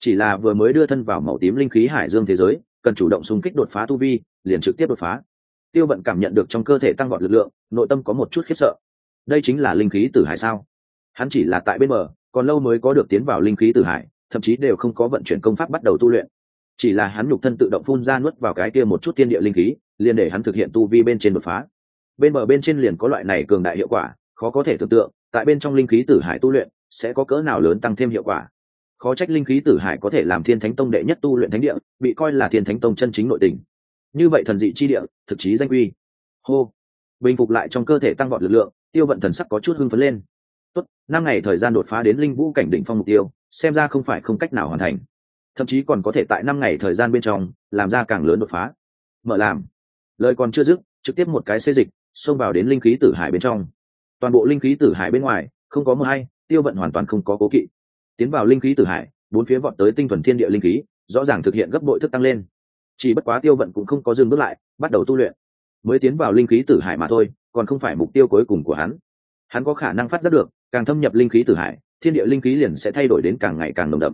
Chỉ là vừa mới đưa thân vào màu tím linh khí hải dương thế giới, cần chủ động xung kích đột phá tu vi, liền trực tiếp đột phá. Tiêu vận cảm nhận được trong cơ thể tăng vọt lực lượng, nội tâm có một chút khiếp sợ. Đây chính là linh khí tử hải sao? Hắn chỉ là tại bên bờ, còn lâu mới có được tiến vào linh khí tử hải, thậm chí đều không có vận chuyển công pháp bắt đầu tu luyện. Chỉ là hắn nhục thân tự động phun ra nuốt vào cái kia một chút thiên địa linh khí, liền để hắn thực hiện tu vi bên trên đột phá bên bờ bên trên liền có loại này cường đại hiệu quả, khó có thể tưởng tượng, tại bên trong linh khí tử hải tu luyện, sẽ có cỡ nào lớn tăng thêm hiệu quả. Khó trách linh khí tử hải có thể làm thiên thánh tông đệ nhất tu luyện thánh địa, bị coi là thiên thánh tông chân chính nội tình. Như vậy thần dị chi địa, thực chí danh quy hô. Bình phục lại trong cơ thể tăng vọt lực lượng, tiêu vận thần sắc có chút hưng phấn lên. Tốt, năm ngày thời gian đột phá đến linh vũ cảnh đỉnh phong mục tiêu, xem ra không phải không cách nào hoàn thành. Thậm chí còn có thể tại năm ngày thời gian bên trong, làm ra càng lớn đột phá. Mở làm. Lời còn chưa dứt, trực tiếp một cái xê dịch xông vào đến linh khí tử hải bên trong. Toàn bộ linh khí tử hải bên ngoài không có mưa hay tiêu vận hoàn toàn không có cố kỵ. Tiến vào linh khí tử hải bốn phía vọt tới tinh thuần thiên địa linh khí rõ ràng thực hiện gấp bội thức tăng lên. Chỉ bất quá tiêu vận cũng không có dừng bước lại bắt đầu tu luyện. Mới tiến vào linh khí tử hải mà thôi còn không phải mục tiêu cuối cùng của hắn. Hắn có khả năng phát giác được càng thâm nhập linh khí tử hải thiên địa linh khí liền sẽ thay đổi đến càng ngày càng nồng đậm.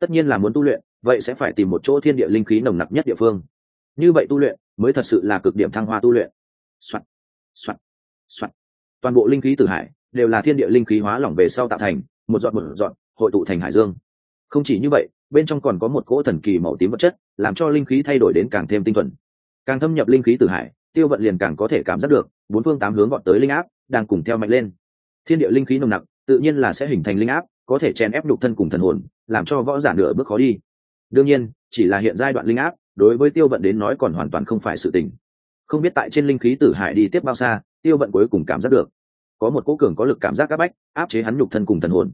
Tất nhiên là muốn tu luyện vậy sẽ phải tìm một chỗ thiên địa linh khí nồng nặc nhất địa phương. Như vậy tu luyện mới thật sự là cực điểm thăng hoa tu luyện. Soạn, soạt soạt toàn bộ linh khí từ hải đều là thiên địa linh khí hóa lỏng về sau tạo thành, một dọn một dọn hội tụ thành hải dương. Không chỉ như vậy, bên trong còn có một cỗ thần kỳ màu tím vật chất, làm cho linh khí thay đổi đến càng thêm tinh thuần. Càng thâm nhập linh khí từ hải, tiêu vận liền càng có thể cảm giác được, bốn phương tám hướng gọn tới linh áp, đang cùng theo mạnh lên. Thiên địa linh khí nồng nặc, tự nhiên là sẽ hình thành linh áp, có thể chèn ép nhục thân cùng thần hồn, làm cho võ giả nửa bước khó đi. Đương nhiên, chỉ là hiện giai đoạn linh áp, đối với tiêu vận đến nói còn hoàn toàn không phải sự tình không biết tại trên linh khí tử hải đi tiếp bao xa, tiêu vận cuối cùng cảm giác được. Có một cố cường có lực cảm giác áp bách, áp chế hắn nhục thân cùng thần hồn.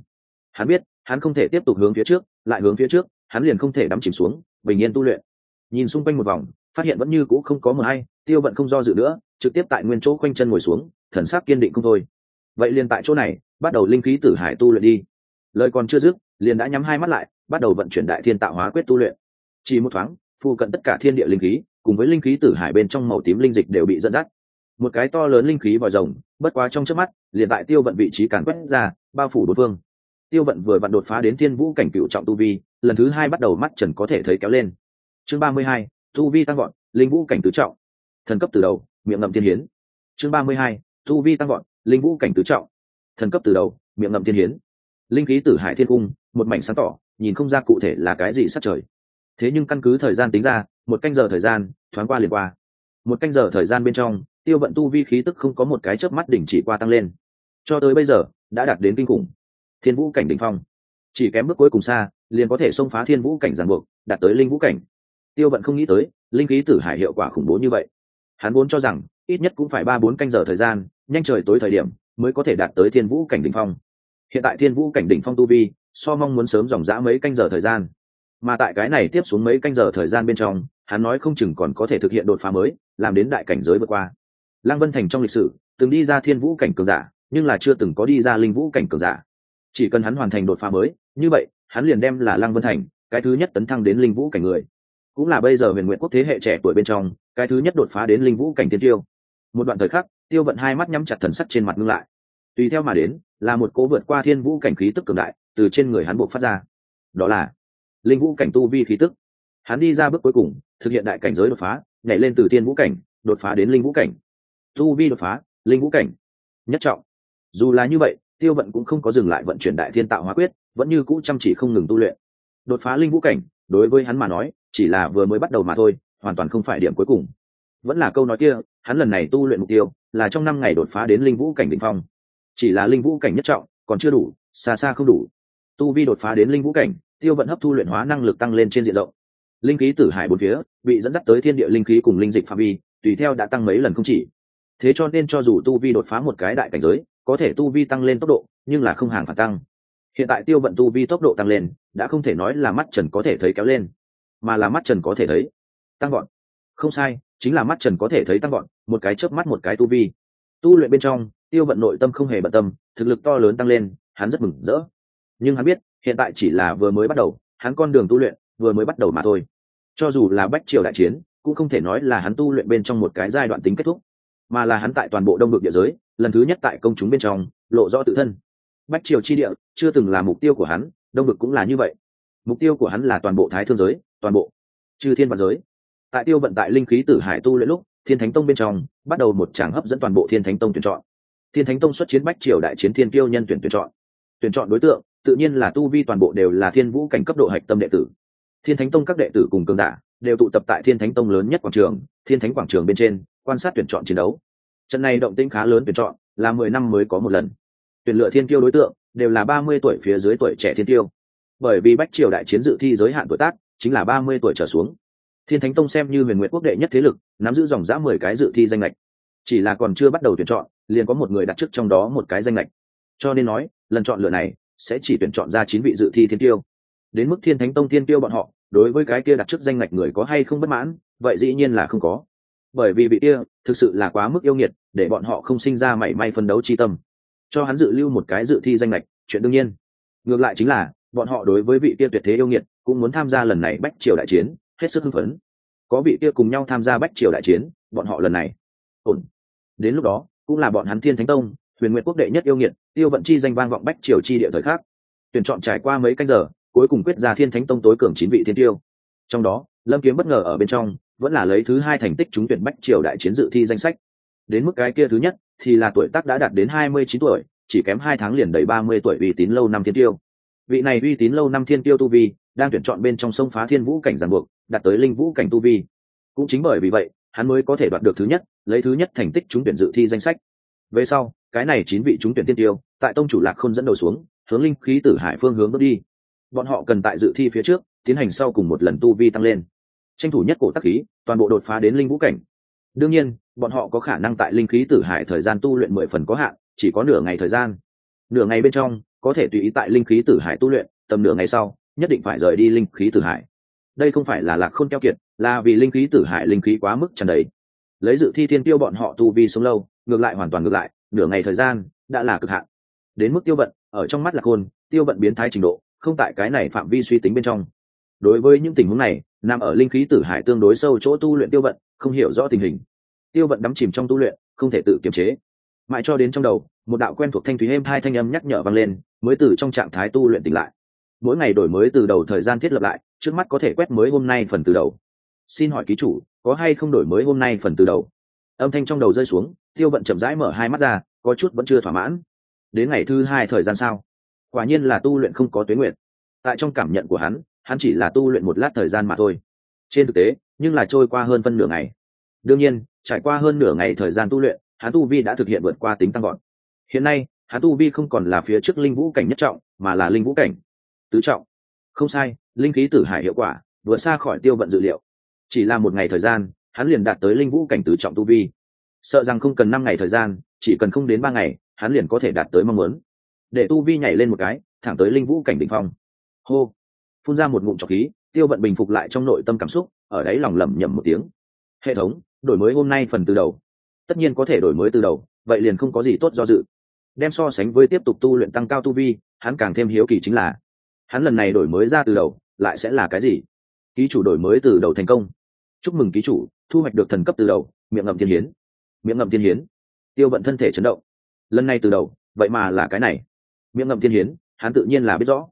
Hắn biết, hắn không thể tiếp tục hướng phía trước, lại hướng phía trước, hắn liền không thể đắm chìm xuống, bình yên tu luyện. Nhìn xung quanh một vòng, phát hiện vẫn như cũ không có mờ hay, tiêu vận không do dự nữa, trực tiếp tại nguyên chỗ quanh chân ngồi xuống, thần sắc kiên định không thôi. Vậy liền tại chỗ này, bắt đầu linh khí tử hải tu luyện đi. Lời còn chưa dứt, liền đã nhắm hai mắt lại, bắt đầu vận chuyển đại thiên tạo hóa quyết tu luyện. Chỉ một thoáng phụ cận tất cả thiên địa linh khí cùng với linh khí tử hải bên trong màu tím linh dịch đều bị dẫn dắt. Một cái to lớn linh khí vòi rồng, bất quá trong trước mắt, liền tại tiêu vận vị trí càn quét ra, bao phủ đối phương. Tiêu vận vừa vặn đột phá đến thiên vũ cảnh cựu trọng tu vi, lần thứ hai bắt đầu mắt trần có thể thấy kéo lên. Chương ba mươi hai, tu vi tăng gọn linh vũ cảnh tứ trọng. Thần cấp từ đầu, miệng ngậm tiên hiến. Chương ba mươi hai, tu vi tăng gọn linh vũ cảnh tứ trọng. Thần cấp từ đầu, miệng ngậm tiên hiến. Linh khí tử hải thiên cung, một mảnh sáng tỏ, nhìn không ra cụ thể là cái gì sát trời. Thế nhưng căn cứ thời gian tính ra một canh giờ thời gian, thoáng qua liền qua. Một canh giờ thời gian bên trong, tiêu vận tu vi khí tức không có một cái chớp mắt đỉnh chỉ qua tăng lên. Cho tới bây giờ, đã đạt đến kinh khủng. Thiên vũ cảnh đỉnh phong. Chỉ kém bước cuối cùng xa, liền có thể xông phá thiên vũ cảnh giàn buộc, đạt tới linh vũ cảnh. Tiêu vận không nghĩ tới, linh khí tử hải hiệu quả khủng bố như vậy. Hắn vốn cho rằng, ít nhất cũng phải ba bốn canh giờ thời gian, nhanh trời tối thời điểm, mới có thể đạt tới thiên vũ cảnh đỉnh phong. Hiện tại thiên vũ cảnh đỉnh phong tu vi, so mong muốn sớm dòng dã mấy canh giờ thời gian mà tại cái này tiếp xuống mấy canh giờ thời gian bên trong, hắn nói không chừng còn có thể thực hiện đột phá mới, làm đến đại cảnh giới vượt qua. Lăng vân thành trong lịch sử, từng đi ra thiên vũ cảnh cường giả, nhưng là chưa từng có đi ra linh vũ cảnh cường giả. Chỉ cần hắn hoàn thành đột phá mới, như vậy, hắn liền đem là lăng vân thành, cái thứ nhất tấn thăng đến linh vũ cảnh người. Cũng là bây giờ huyền nguyện quốc thế hệ trẻ tuổi bên trong, cái thứ nhất đột phá đến linh vũ cảnh tiên tiêu. Một đoạn thời khắc, tiêu vận hai mắt nhắm chặt thần sắc trên mặt ngưng lại. Tùy theo mà đến, là một cố vượt qua thiên vũ cảnh khí tức cường đại từ trên người hắn buộc phát ra. Đó là linh vũ cảnh tu vi khí tức. Hắn đi ra bước cuối cùng, thực hiện đại cảnh giới đột phá, nhảy lên từ tiên vũ cảnh, đột phá đến linh vũ cảnh. Tu vi đột phá, linh vũ cảnh. Nhất trọng. Dù là như vậy, tiêu vận cũng không có dừng lại vận chuyển đại thiên tạo hóa quyết, vẫn như cũ chăm chỉ không ngừng tu luyện. Đột phá linh vũ cảnh, đối với hắn mà nói, chỉ là vừa mới bắt đầu mà thôi, hoàn toàn không phải điểm cuối cùng. Vẫn là câu nói kia, hắn lần này tu luyện mục tiêu, là trong năm ngày đột phá đến linh vũ cảnh đ ỉ n h phong. Chỉ là linh vũ cảnh nhất trọng, còn chưa đủ, xa xa không đủ. Tu vi đột phá đến linh vũ cảnh tiêu vận hấp thu luyện hóa năng lực tăng lên trên diện rộng. Linh khí tử hải bốn phía bị dẫn dắt tới thiên địa linh khí cùng linh dịch phạm vi, tùy theo đã tăng mấy lần không chỉ. Thế cho nên cho dù tu vi đột phá một cái đại cảnh giới, có thể tu vi tăng lên tốc độ, nhưng là không hàng phản tăng. Hiện tại tiêu vận tu vi tốc độ tăng lên, đã không thể nói là mắt trần có thể thấy kéo lên, mà là mắt trần có thể thấy tăng gọn không sai, chính là mắt trần có thể thấy tăng gọn một cái chớp mắt một cái tu vi. Tu luyện bên trong, tiêu vận nội tâm không hề bận tâm, thực lực to lớn tăng lên, hắn rất mừng rỡ. Nhưng hắn biết hiện tại chỉ là vừa mới bắt đầu, hắn con đường tu luyện vừa mới bắt đầu mà thôi. Cho dù là bách triều đại chiến, cũng không thể nói là hắn tu luyện bên trong một cái giai đoạn tính kết thúc, mà là hắn tại toàn bộ đông được địa giới, lần thứ nhất tại công chúng bên trong, lộ rõ tự thân. Bách triều chi địa chưa từng là mục tiêu của hắn, đông được cũng là như vậy. Mục tiêu của hắn là toàn bộ thái thương giới, toàn bộ chư thiên văn giới. Tại tiêu vận tại linh khí tử hải tu luyện lúc, thiên thánh tông bên trong, bắt đầu một tràng hấp dẫn toàn bộ thiên thánh tông tuyển chọn. Thiên thánh tông xuất chiến bách triều đại chiến thiên tiêu nhân tuyển tuyển chọn. Tuyển chọn đối tượng tự nhiên là tu vi toàn bộ đều là thiên vũ cảnh cấp độ hạch tâm đệ tử. Thiên thánh tông các đệ tử cùng cường giả đều tụ tập tại thiên thánh tông lớn nhất quảng trường, thiên thánh quảng trường bên trên, quan sát tuyển chọn chiến đấu. Trận này động tĩnh khá lớn tuyển chọn, là mười năm mới có một lần. Tuyển lựa thiên tiêu đối tượng đều là ba mươi tuổi phía dưới tuổi trẻ thiên tiêu bởi vì bách triều đại chiến dự thi giới hạn tuổi tác chính là ba mươi tuổi trở xuống. Thiên thánh tông xem như huyền nguyện quốc đệ nhất thế lực, nắm giữ dòng giã mười cái dự thi danh lệch chỉ là còn chưa bắt đầu tuyển chọn, liền có một người đặt trước trong đó một cái danh lệch cho nên nói, lần chọn lựa này sẽ chỉ tuyển chọn ra chín vị dự thi thiên tiêu. Đến mức thiên thánh tông thiên tiêu bọn họ, đối với cái kia đặt trước danh ngạch người có hay không bất mãn, vậy dĩ nhiên là không có. Bởi vì vị kia thực sự là quá mức yêu nghiệt, để bọn họ không sinh ra mảy may phân đấu chi tâm. Cho hắn dự lưu một cái dự thi danh lệch chuyện đương nhiên. Ngược lại chính là, bọn họ đối với vị kia tuyệt thế yêu nghiệt, cũng muốn tham gia lần này bách triều đại chiến, hết sức hưng phấn. Có vị kia cùng nhau tham gia bách triều đại chiến, bọn họ lần này ổn. Đến lúc đó, cũng là bọn hắn thiên thánh tông, huyền nguyện quốc đệ nhất yêu nghiệt tiêu vận chi danh vang vọng bách triều chi địa thời khác tuyển chọn trải qua mấy canh giờ, cuối cùng quyết ra thiên thánh tông tối cường chín vị thiên tiêu. Trong đó, lâm kiếm bất ngờ ở bên trong, vẫn là lấy thứ hai thành tích trúng tuyển bách triều đại chiến dự thi danh sách. Đến mức cái kia thứ nhất, thì là tuổi tác đã đạt đến hai mươi chín tuổi, chỉ kém hai tháng liền đầy ba mươi tuổi uy tín lâu năm thiên tiêu. Vị này uy tín lâu năm thiên tiêu tu vi, đang tuyển chọn bên trong sông phá thiên vũ cảnh giàn buộc, đạt tới linh vũ cảnh tu vi. Cũng chính bởi vì vậy, hắn mới có thể đoạt được thứ nhất, lấy thứ nhất thành tích trúng tuyển dự thi danh sách. Về sau cái này chín vị trúng tuyển tiên tiêu, tại tông chủ lạc khôn dẫn đầu xuống, hướng linh khí tử hải phương hướng bước đi. Bọn họ cần tại dự thi phía trước, tiến hành sau cùng một lần tu vi tăng lên. Tranh thủ nhất cổ tắc khí, toàn bộ đột phá đến linh vũ cảnh. Đương nhiên, bọn họ có khả năng tại linh khí tử hải thời gian tu luyện mười phần có hạn, chỉ có nửa ngày thời gian. Nửa ngày bên trong, có thể tùy ý tại linh khí tử hải tu luyện, tầm nửa ngày sau, nhất định phải rời đi linh khí tử hải. Đây không phải là lạc khôn keo kiệt, là vì linh khí tử hải linh khí quá mức tràn đầy. Lấy dự thi thiên tiêu bọn họ tu vi sống lâu, ngược lại hoàn toàn ngược lại nửa ngày thời gian, đã là cực hạn. Đến mức tiêu vận, ở trong mắt lạc hôn tiêu vận biến thái trình độ, không tại cái này phạm vi suy tính bên trong. Đối với những tình huống này, nằm ở linh khí tử hải tương đối sâu chỗ tu luyện tiêu vận, không hiểu rõ tình hình. Tiêu vận đắm chìm trong tu luyện, không thể tự kiềm chế. Mãi cho đến trong đầu, một đạo quen thuộc thanh thúy êm hai thanh âm nhắc nhở vang lên, mới từ trong trạng thái tu luyện tỉnh lại. Mỗi ngày đổi mới từ đầu thời gian thiết lập lại, trước mắt có thể quét mới hôm nay phần từ đầu. Xin hỏi ký chủ, có hay không đổi mới hôm nay phần từ đầu? Âm thanh trong đầu rơi xuống, tiêu vận chậm rãi mở hai mắt ra, có chút vẫn chưa thỏa mãn. Đến ngày thứ hai thời gian sao? Quả nhiên là tu luyện không có tuyến nguyện tại trong cảm nhận của hắn hắn chỉ là tu luyện một lát thời gian mà thôi. Trên thực tế, nhưng là trôi qua hơn phân nửa ngày. Đương nhiên, trải qua hơn nửa ngày thời gian tu luyện, hắn tu vi đã thực hiện vượt qua tính tăng gọn hiện nay, hắn tu vi không còn là phía trước linh vũ cảnh nhất trọng, mà là linh vũ cảnh. Tứ trọng. Không sai, linh khí tử hải hiệu quả, vượt xa khỏi tiêu vận dự liệu. Chỉ là một ngày thời gian hắn liền đạt tới linh vũ cảnh tứ trọng tu vi. Sợ rằng không cần năm ngày thời gian, chỉ cần không đến ba ngày, hắn liền có thể đạt tới mong muốn. Để tu vi nhảy lên một cái, thẳng tới linh vũ cảnh đ ỉ n h phong. Hô! Phun ra một ngụm trọc khí, tiêu vận bình phục lại trong nội tâm cảm xúc, ở đấy lòng lẩm nhẩm một tiếng. Hệ thống, đổi mới hôm nay phần từ đầu. Tất nhiên có thể đổi mới từ đầu, vậy liền không có gì tốt do dự. Đem so sánh với tiếp tục tu luyện tăng cao tu vi, hắn càng thêm hiếu kỳ chính là, hắn lần này đổi mới ra từ đầu, lại sẽ là cái gì? Ký chủ đổi mới từ đầu thành công. Chúc mừng ký chủ thu hoạch được thần cấp từ đầu, miệng ngậm thiên hiến. Miệng ngậm thiên hiến. Tiêu vận thân thể chấn động. Lần này từ đầu, vậy mà là cái này. Miệng ngậm thiên hiến, hắn tự nhiên là biết rõ.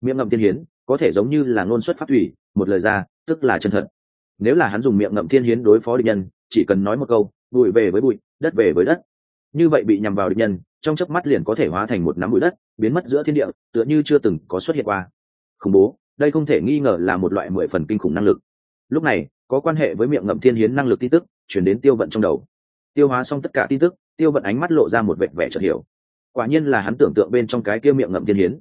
Miệng ngậm thiên hiến, có thể giống như là ngôn xuất phát thủy, một lời ra, tức là chân thật. Nếu là hắn dùng miệng ngậm thiên hiến đối phó địch nhân, chỉ cần nói một câu, bụi về với bụi, đất về với đất. Như vậy bị nhằm vào địch nhân, trong chớp mắt liền có thể hóa thành một nắm bụi đất, biến mất giữa thiên địa, tựa như chưa từng có xuất hiện qua. Khủng bố, đây không thể nghi ngờ là một loại mười phần kinh khủng năng lực. Lúc này có quan hệ với miệng ngậm thiên hiến năng lực tin tức, chuyển đến tiêu vận trong đầu. Tiêu hóa xong tất cả tin tức, tiêu vận ánh mắt lộ ra một vẻ vẻ chợt hiểu. Quả nhiên là hắn tưởng tượng bên trong cái kia miệng ngậm thiên hiến.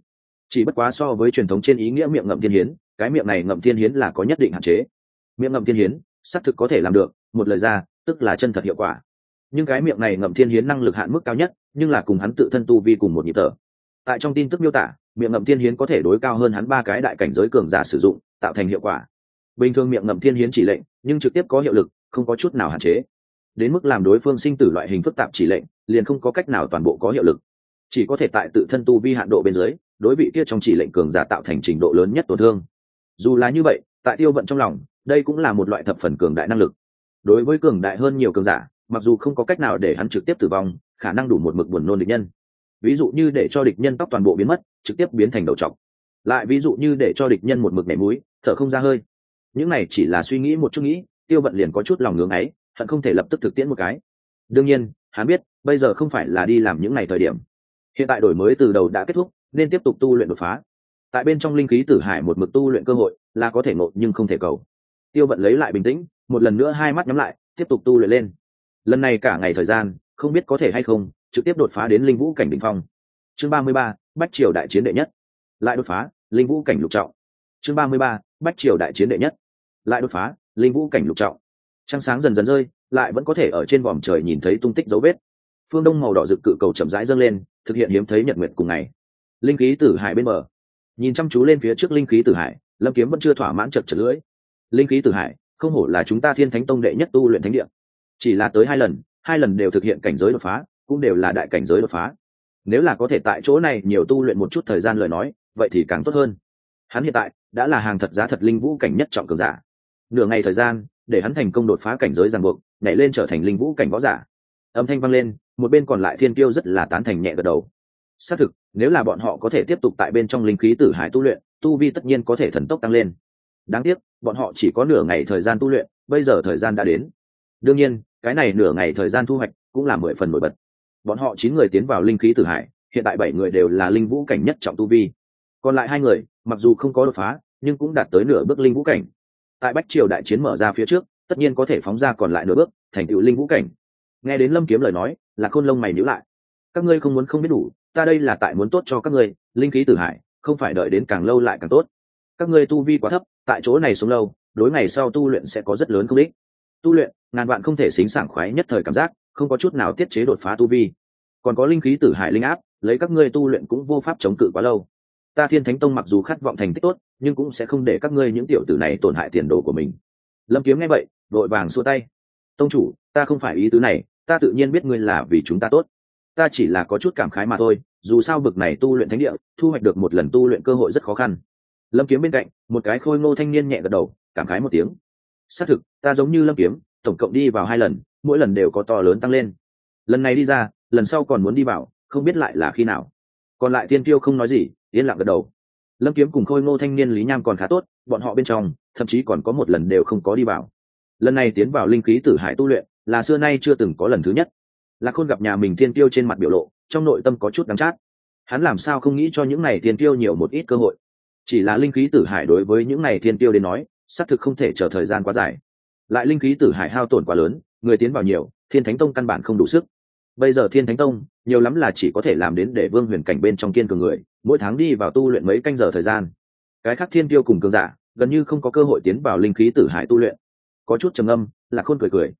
Chỉ bất quá so với truyền thống trên ý nghĩa miệng ngậm thiên hiến, cái miệng này ngậm thiên hiến là có nhất định hạn chế. Miệng ngậm thiên hiến, xác thực có thể làm được, một lời ra, tức là chân thật hiệu quả. Nhưng cái miệng này ngậm thiên hiến năng lực hạn mức cao nhất, nhưng là cùng hắn tự thân tu vi cùng một nhịp thở. Tại trong tin tức miêu tả, miệng ngậm thiên hiến có thể đối cao hơn hắn ba cái đại cảnh giới cường giả sử dụng, tạo thành hiệu quả bình thường miệng ngậm thiên hiến chỉ lệnh, nhưng trực tiếp có hiệu lực, không có chút nào hạn chế. Đến mức làm đối phương sinh tử loại hình phức tạp chỉ lệnh, liền không có cách nào toàn bộ có hiệu lực. Chỉ có thể tại tự thân tu vi hạn độ bên dưới, đối vị kia trong chỉ lệnh cường giả tạo thành trình độ lớn nhất tổn thương. Dù là như vậy, tại tiêu vận trong lòng, đây cũng là một loại thập phần cường đại năng lực. Đối với cường đại hơn nhiều cường giả, mặc dù không có cách nào để hắn trực tiếp tử vong, khả năng đủ một mực buồn nôn địch nhân. Ví dụ như để cho địch nhân tóc toàn bộ biến mất, trực tiếp biến thành đầu trọc. Lại ví dụ như để cho địch nhân một mực mẻ múi, thở không ra hơi những này chỉ là suy nghĩ một chút nghĩ, tiêu vận liền có chút lòng ngưỡng ấy, hận không thể lập tức thực tiễn một cái. Đương nhiên, hắn biết, bây giờ không phải là đi làm những ngày thời điểm. Hiện tại đổi mới từ đầu đã kết thúc, nên tiếp tục tu luyện đột phá. Tại bên trong linh khí tử hải một mực tu luyện cơ hội, là có thể ngộ nhưng không thể cầu. Tiêu vận lấy lại bình tĩnh, một lần nữa hai mắt nhắm lại, tiếp tục tu luyện lên. Lần này cả ngày thời gian, không biết có thể hay không, trực tiếp đột phá đến linh vũ cảnh đ ỉ n h phong. Chương ba mươi ba, bách triều đại chiến đệ nhất. Lại đột phá, linh vũ cảnh lục trọng. Chương ba mươi ba, bách triều đại chiến đệ nhất lại đột phá, linh vũ cảnh lục trọng. Trăng sáng dần dần rơi, lại vẫn có thể ở trên vòm trời nhìn thấy tung tích dấu vết. Phương đông màu đỏ rực cự cầu chậm rãi dâng lên, thực hiện hiếm thấy nhật nguyệt cùng ngày. Linh khí tử hải bên bờ. Nhìn chăm chú lên phía trước linh khí tử hải, lâm kiếm vẫn chưa thỏa mãn chật chật lưỡi. Linh khí tử hải, không hổ là chúng ta thiên thánh tông đệ nhất tu luyện thánh địa. Chỉ là tới hai lần hai lần đều thực hiện cảnh giới đột phá, cũng đều là đại cảnh giới đột phá. Nếu là có thể tại chỗ này nhiều tu luyện một chút thời gian lời nói, vậy thì càng tốt hơn. Hắn hiện tại đã là hàng thật giá thật linh vũ cảnh nhất trọng cường giả nửa ngày thời gian, để hắn thành công đột phá cảnh giới ràng buộc, nhảy lên trở thành linh vũ cảnh võ giả. Âm thanh vang lên, một bên còn lại thiên tiêu rất là tán thành nhẹ gật đầu. Xác thực, nếu là bọn họ có thể tiếp tục tại bên trong linh khí tử hải tu luyện, tu vi tất nhiên có thể thần tốc tăng lên. Đáng tiếc, bọn họ chỉ có nửa ngày thời gian tu luyện, bây giờ thời gian đã đến. Đương nhiên, cái này nửa ngày thời gian thu hoạch cũng là mười phần nổi bật. Bọn họ chín người tiến vào linh khí tử hải, hiện tại bảy người đều là linh vũ cảnh nhất trọng tu vi. Còn lại hai người, mặc dù không có đột phá, nhưng cũng đạt tới nửa bước linh vũ cảnh tại bách triều đại chiến mở ra phía trước, tất nhiên có thể phóng ra còn lại nửa bước, thành tựu linh vũ cảnh. Nghe đến lâm kiếm lời nói là khôn lông mày nhữ lại. Các ngươi không muốn không biết đủ, ta đây là tại muốn tốt cho các ngươi, linh khí tử hải, không phải đợi đến càng lâu lại càng tốt. Các ngươi tu vi quá thấp, tại chỗ này sống lâu, đối ngày sau tu luyện sẽ có rất lớn công ích tu luyện, ngàn vạn không thể xính sảng khoái nhất thời cảm giác, không có chút nào tiết chế đột phá tu vi. Còn có linh khí tử hải linh áp, lấy các ngươi tu luyện cũng vô pháp chống cự quá lâu ta thiên thánh tông mặc dù khát vọng thành tích tốt, nhưng cũng sẽ không để các ngươi những tiểu tử này tổn hại tiền đồ của mình. Lâm kiếm nghe vậy, vội vàng xua tay. Tông chủ, ta không phải ý tứ này, ta tự nhiên biết ngươi là vì chúng ta tốt. Ta chỉ là có chút cảm khái mà thôi, dù sao vực này tu luyện thánh địa, thu hoạch được một lần tu luyện cơ hội rất khó khăn. Lâm kiếm bên cạnh, một cái khôi ngô thanh niên nhẹ gật đầu, cảm khái một tiếng. Xác thực, ta giống như lâm kiếm, tổng cộng đi vào hai lần, mỗi lần đều có to lớn tăng lên. Lần này đi ra, lần sau còn muốn đi vào, không biết lại là khi nào. Còn lại tiên tiêu không nói gì yên lặng gật đầu. Lâm kiếm cùng khôi ngô thanh niên lý nham còn khá tốt, bọn họ bên trong, thậm chí còn có một lần đều không có đi vào. Lần này tiến vào linh khí tử hải tu luyện, là xưa nay chưa từng có lần thứ nhất. Lạc khôn gặp nhà mình thiên tiêu trên mặt biểu lộ, trong nội tâm có chút đắng chát. Hắn làm sao không nghĩ cho những này thiên tiêu nhiều một ít cơ hội? Chỉ là linh khí tử hải đối với những này thiên tiêu đến nói, xác thực không thể chờ thời gian quá dài. Lại linh khí tử hải hao tổn quá lớn, người tiến vào nhiều, thiên thánh tông căn bản không đủ sức. Bây giờ thiên thánh tông, nhiều lắm là chỉ có thể làm đến để vương huyền cảnh bên trong kiên cường người mỗi tháng đi vào tu luyện mấy canh giờ thời gian. Cái khác thiên tiêu cùng cường giả, gần như không có cơ hội tiến vào linh khí tử hải tu luyện. Có chút trầm âm là khôn cười cười.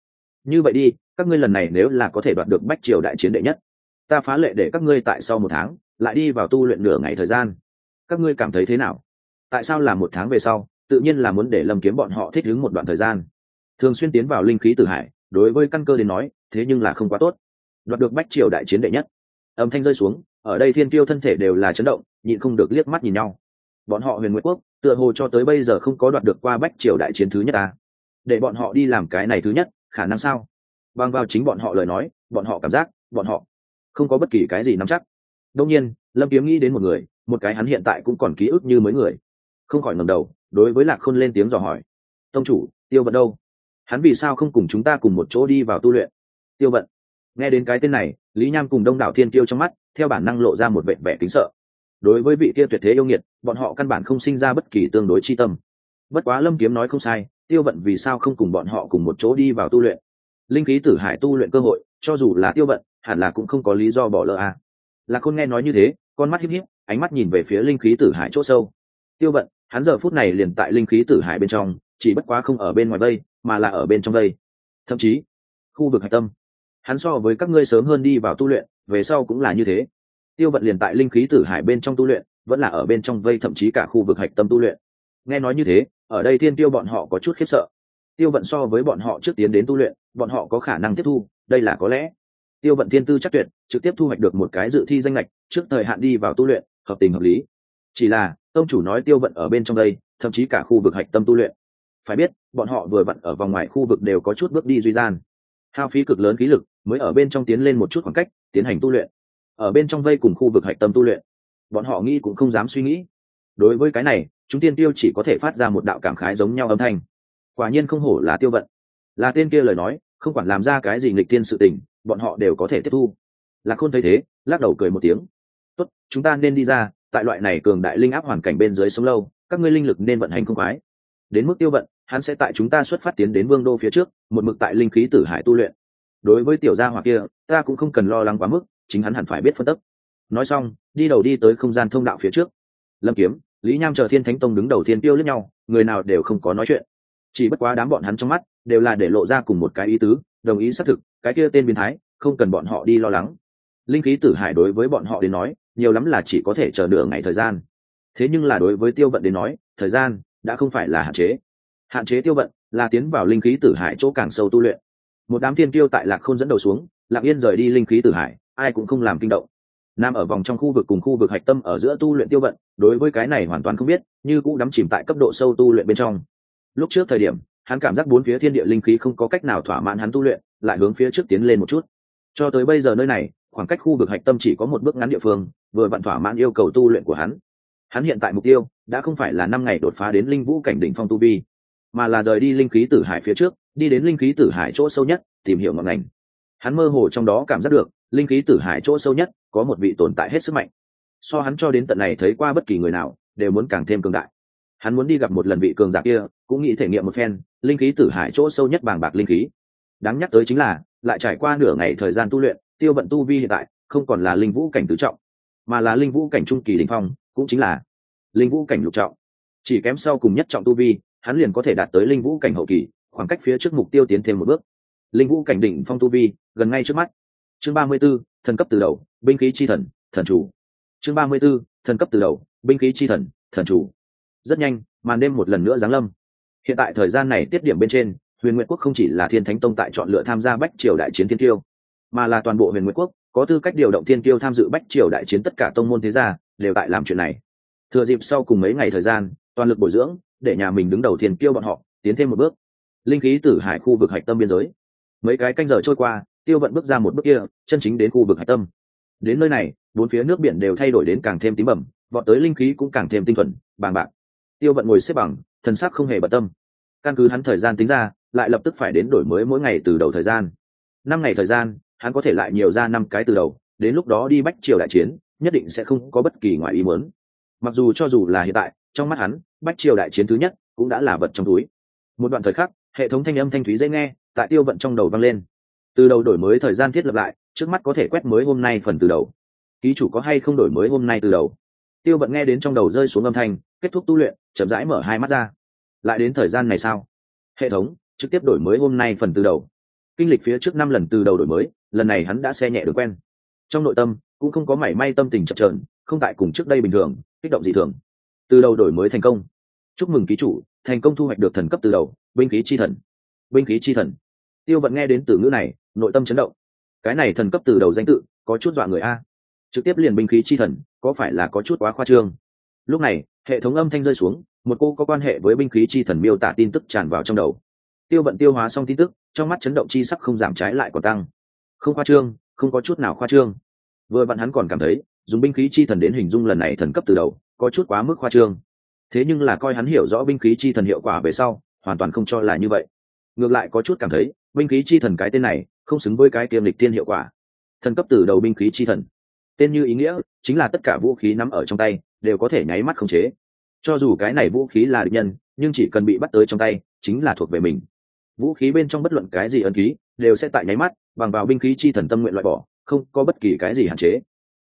Như vậy đi, các ngươi lần này nếu là có thể đoạt được bách triều đại chiến đệ nhất, ta phá lệ để các ngươi tại sau một tháng, lại đi vào tu luyện nửa ngày thời gian. Các ngươi cảm thấy thế nào? Tại sao là một tháng về sau, tự nhiên là muốn để lâm kiếm bọn họ thích ứng một đoạn thời gian. Thường xuyên tiến vào linh khí tử hải, đối với căn cơ đến nói, thế nhưng là không quá tốt. Đoạt được bách triều đại chiến đệ nhất. Âm thanh rơi xuống ở đây thiên tiêu thân thể đều là chấn động, nhịn không được liếc mắt nhìn nhau. Bọn họ huyền nguyễn quốc, tựa hồ cho tới bây giờ không có đoạt được qua bách triều đại chiến thứ nhất à. để bọn họ đi làm cái này thứ nhất, khả năng sao? Bằng vào chính bọn họ lời nói, bọn họ cảm giác, bọn họ không có bất kỳ cái gì nắm chắc. Đông nhiên, lâm kiếm nghĩ đến một người, một cái hắn hiện tại cũng còn ký ức như mấy người. Không khỏi ngầm đầu, đối với lạc khôn lên tiếng dò hỏi. Tông chủ, tiêu vận đâu? Hắn vì sao không cùng chúng ta cùng một chỗ đi vào tu luyện? Tiêu vận. Nghe đến cái tên này, lý nham cùng đông đảo thiên tiêu trong mắt theo bản năng lộ ra một vẻ vẻ kính sợ. Đối với vị kia tuyệt thế yêu nghiệt bọn họ căn bản không sinh ra bất kỳ tương đối chi tâm. Bất quá lâm kiếm nói không sai tiêu vận vì sao không cùng bọn họ cùng một chỗ đi vào tu luyện? Linh khí tử hải tu luyện cơ hội cho dù là tiêu vận hẳn là cũng không có lý do bỏ lỡ à. là khôn nghe nói như thế con mắt híp híp ánh mắt nhìn về phía linh khí tử hải chỗ sâu. Tiêu vận hắn giờ phút này liền tại linh khí tử hải bên trong chỉ bất quá không ở bên ngoài đây, mà là ở bên trong đây. thậm chí khu vực hạch tâm hắn so với các ngươi sớm hơn đi vào tu luyện, về sau cũng là như thế. Tiêu vận liền tại linh khí tử hải bên trong tu luyện, vẫn là ở bên trong vây thậm chí cả khu vực hạch tâm tu luyện. Nghe nói như thế, ở đây thiên tiêu bọn họ có chút khiếp sợ. Tiêu vận so với bọn họ trước tiến đến tu luyện, bọn họ có khả năng tiếp thu, đây là có lẽ. Tiêu vận thiên tư chắc tuyệt, trực tiếp thu hoạch được một cái dự thi danh lệch trước thời hạn đi vào tu luyện, hợp tình hợp lý. Chỉ là, tông chủ nói tiêu vận ở bên trong đây, thậm chí cả khu vực hạch tâm tu luyện. Phải biết, bọn họ vừa vặn ở vòng ngoài khu vực đều có chút bước đi duy gian. Hao phí cực lớn khí lực mới ở bên trong tiến lên một chút khoảng cách, tiến hành tu luyện. Ở bên trong vây cùng khu vực hạch tâm tu luyện. Bọn họ nghĩ cũng không dám suy nghĩ. Đối với cái này, chúng tiên tiêu chỉ có thể phát ra một đạo cảm khái giống nhau âm thanh. Quả nhiên không hổ là tiêu vận. Là tên kia lời nói, không quản làm ra cái gì nghịch tiên sự tình, bọn họ đều có thể tiếp thu. Lạc khôn thấy thế, lắc đầu cười một tiếng. Tốt, chúng ta nên đi ra, tại loại này cường đại linh áp hoàn cảnh bên dưới sống lâu, các ngươi linh lực nên vận hành không khoái. Đến mức tiêu vận, hắn sẽ tại chúng ta xuất phát tiến đến vương đô phía trước, một mực tại linh khí tử hải tu luyện đối với tiểu gia hỏa kia, ta cũng không cần lo lắng quá mức, chính hắn hẳn phải biết phân tích nói xong, đi đầu đi tới không gian thông đạo phía trước. Lâm kiếm, lý nham chờ thiên thánh tông đứng đầu thiên tiêu lẫn nhau, người nào đều không có nói chuyện. Chỉ bất quá đám bọn hắn trong mắt, đều là để lộ ra cùng một cái ý tứ, đồng ý xác thực, cái kia tên biến thái, không cần bọn họ đi lo lắng. Linh khí tử hải đối với bọn họ đến nói, nhiều lắm là chỉ có thể chờ nửa ngày thời gian. Thế nhưng là đối với tiêu vận đến nói, thời gian đã không phải là hạn chế. Hạn chế tiêu vận là tiến vào linh khí tử hải chỗ càng sâu tu luyện một đám thiên tiêu tại lạc không dẫn đầu xuống lạc yên rời đi linh khí tử hải, ai cũng không làm kinh động. Nam ở vòng trong khu vực cùng khu vực hạch tâm ở giữa tu luyện tiêu vận, đối với cái này hoàn toàn không biết, như cũng đắm chìm tại cấp độ sâu tu luyện bên trong. Lúc trước thời điểm, hắn cảm giác bốn phía thiên địa linh khí không có cách nào thỏa mãn hắn tu luyện, lại hướng phía trước tiến lên một chút. Cho tới bây giờ nơi này, khoảng cách khu vực hạch tâm chỉ có một bước ngắn địa phương, vừa vặn thỏa mãn yêu cầu tu luyện của hắn. Hắn hiện tại mục tiêu, đã không phải là năm ngày đột phá đến linh vũ cảnh đỉnh phong tu vi mà là rời đi linh khí tử hải phía trước, đi đến linh khí tử hải chỗ sâu nhất, tìm hiểu ngọn ngành. Hắn mơ hồ trong đó cảm giác được, linh khí tử hải chỗ sâu nhất có một vị tồn tại hết sức mạnh. So hắn cho đến tận này thấy qua bất kỳ người nào, đều muốn càng thêm cường đại. Hắn muốn đi gặp một lần vị cường giả kia, cũng nghĩ thể nghiệm một phen, linh khí tử hải chỗ sâu nhất bàng bạc linh khí. Đáng nhắc tới chính là, lại trải qua nửa ngày thời gian tu luyện, tiêu vận tu vi hiện tại, không còn là linh vũ cảnh tứ trọng, mà là linh vũ cảnh trung kỳ đình phong, cũng chính là linh vũ cảnh lục trọng. Chỉ kém sau cùng nhất trọng tu vi hắn liền có thể đạt tới linh vũ cảnh hậu kỳ khoảng cách phía trước mục tiêu tiến thêm một bước. Linh vũ cảnh đỉnh phong tu vi gần ngay trước mắt. Chương ba mươi 34, thần cấp từ đầu binh khí chi thần thần chủ. Chương ba mươi 34, thần cấp từ đầu binh khí chi thần thần chủ. Rất nhanh màn đêm một lần nữa giáng lâm. Hiện tại thời gian này tiết điểm bên trên huyền nguyệt quốc không chỉ là thiên thánh tông tại chọn lựa tham gia bách triều đại chiến thiên tiêu mà là toàn bộ huyền nguyệt quốc có tư cách điều động thiên tiêu tham dự bách triều đại chiến tất cả tông môn thế gia đều tại làm chuyện này. Thừa dịp sau cùng mấy ngày thời gian toàn lực bồi dưỡng để nhà mình đứng đầu thiên tiêu bọn họ, tiến thêm một bước. Linh khí từ hải khu vực hạch tâm biên giới. Mấy cái canh giờ trôi qua, tiêu vận bước ra một bước kia, chân chính đến khu vực hạch tâm. Đến nơi này, bốn phía nước biển đều thay đổi đến càng thêm tím bẩm vọt tới linh khí cũng càng thêm tinh thuần, bàng bạc. Tiêu vận ngồi xếp bằng, thần sắc không hề bận tâm. Căn cứ hắn thời gian tính ra, lại lập tức phải đến đổi mới mỗi ngày từ đầu thời gian. Năm ngày thời gian, hắn có thể lại nhiều ra năm cái từ đầu, đến lúc đó đi bách triều đại chiến, nhất định sẽ không có bất kỳ ngoại ý muốn. Mặc dù cho dù là hiện tại, trong mắt hắn bách triều đại chiến thứ nhất cũng đã là vật trong túi. Một đoạn thời khắc, hệ thống thanh âm thanh thúy dễ nghe, tại tiêu vận trong đầu vang lên. Từ đầu đổi mới thời gian thiết lập lại, trước mắt có thể quét mới hôm nay phần từ đầu. Ký chủ có hay không đổi mới hôm nay từ đầu? Tiêu vận nghe đến trong đầu rơi xuống âm thanh, kết thúc tu luyện, chậm rãi mở hai mắt ra. Lại đến thời gian này sao? Hệ thống, trực tiếp đổi mới hôm nay phần từ đầu. Kinh lịch phía trước năm lần từ đầu đổi mới, lần này hắn đã xe nhẹ được quen. Trong nội tâm, cũng không có mảy may tâm tình chập trờn không tại cùng trước đây bình thường, kích động dị thường. Từ đầu đổi mới thành công chúc mừng ký chủ, thành công thu hoạch được thần cấp từ đầu, binh khí chi thần. Binh khí chi thần. Tiêu vận nghe đến từ ngữ này, nội tâm chấn động. Cái này thần cấp từ đầu danh tự, có chút dọa người a. Trực tiếp liền binh khí chi thần, có phải là có chút quá khoa trương? Lúc này, hệ thống âm thanh rơi xuống, một cô có quan hệ với binh khí chi thần miêu tả tin tức tràn vào trong đầu. Tiêu vận tiêu hóa xong tin tức, trong mắt chấn động chi sắc không giảm trái lại còn tăng. Không khoa trương, không có chút nào khoa trương. Vừa bạn hắn còn cảm thấy, dùng binh khí chi thần đến hình dung lần này thần cấp từ đầu, có chút quá mức khoa trương thế nhưng là coi hắn hiểu rõ binh khí chi thần hiệu quả về sau, hoàn toàn không cho là như vậy. Ngược lại có chút cảm thấy, binh khí chi thần cái tên này, không xứng với cái tiềm lịch tiên hiệu quả. Thần cấp từ đầu binh khí chi thần. Tên như ý nghĩa, chính là tất cả vũ khí nắm ở trong tay, đều có thể nháy mắt khống chế. Cho dù cái này vũ khí là địch nhân, nhưng chỉ cần bị bắt tới trong tay, chính là thuộc về mình. Vũ khí bên trong bất luận cái gì ân ký, đều sẽ tại nháy mắt, bằng vào binh khí chi thần tâm nguyện loại bỏ, không có bất kỳ cái gì hạn chế.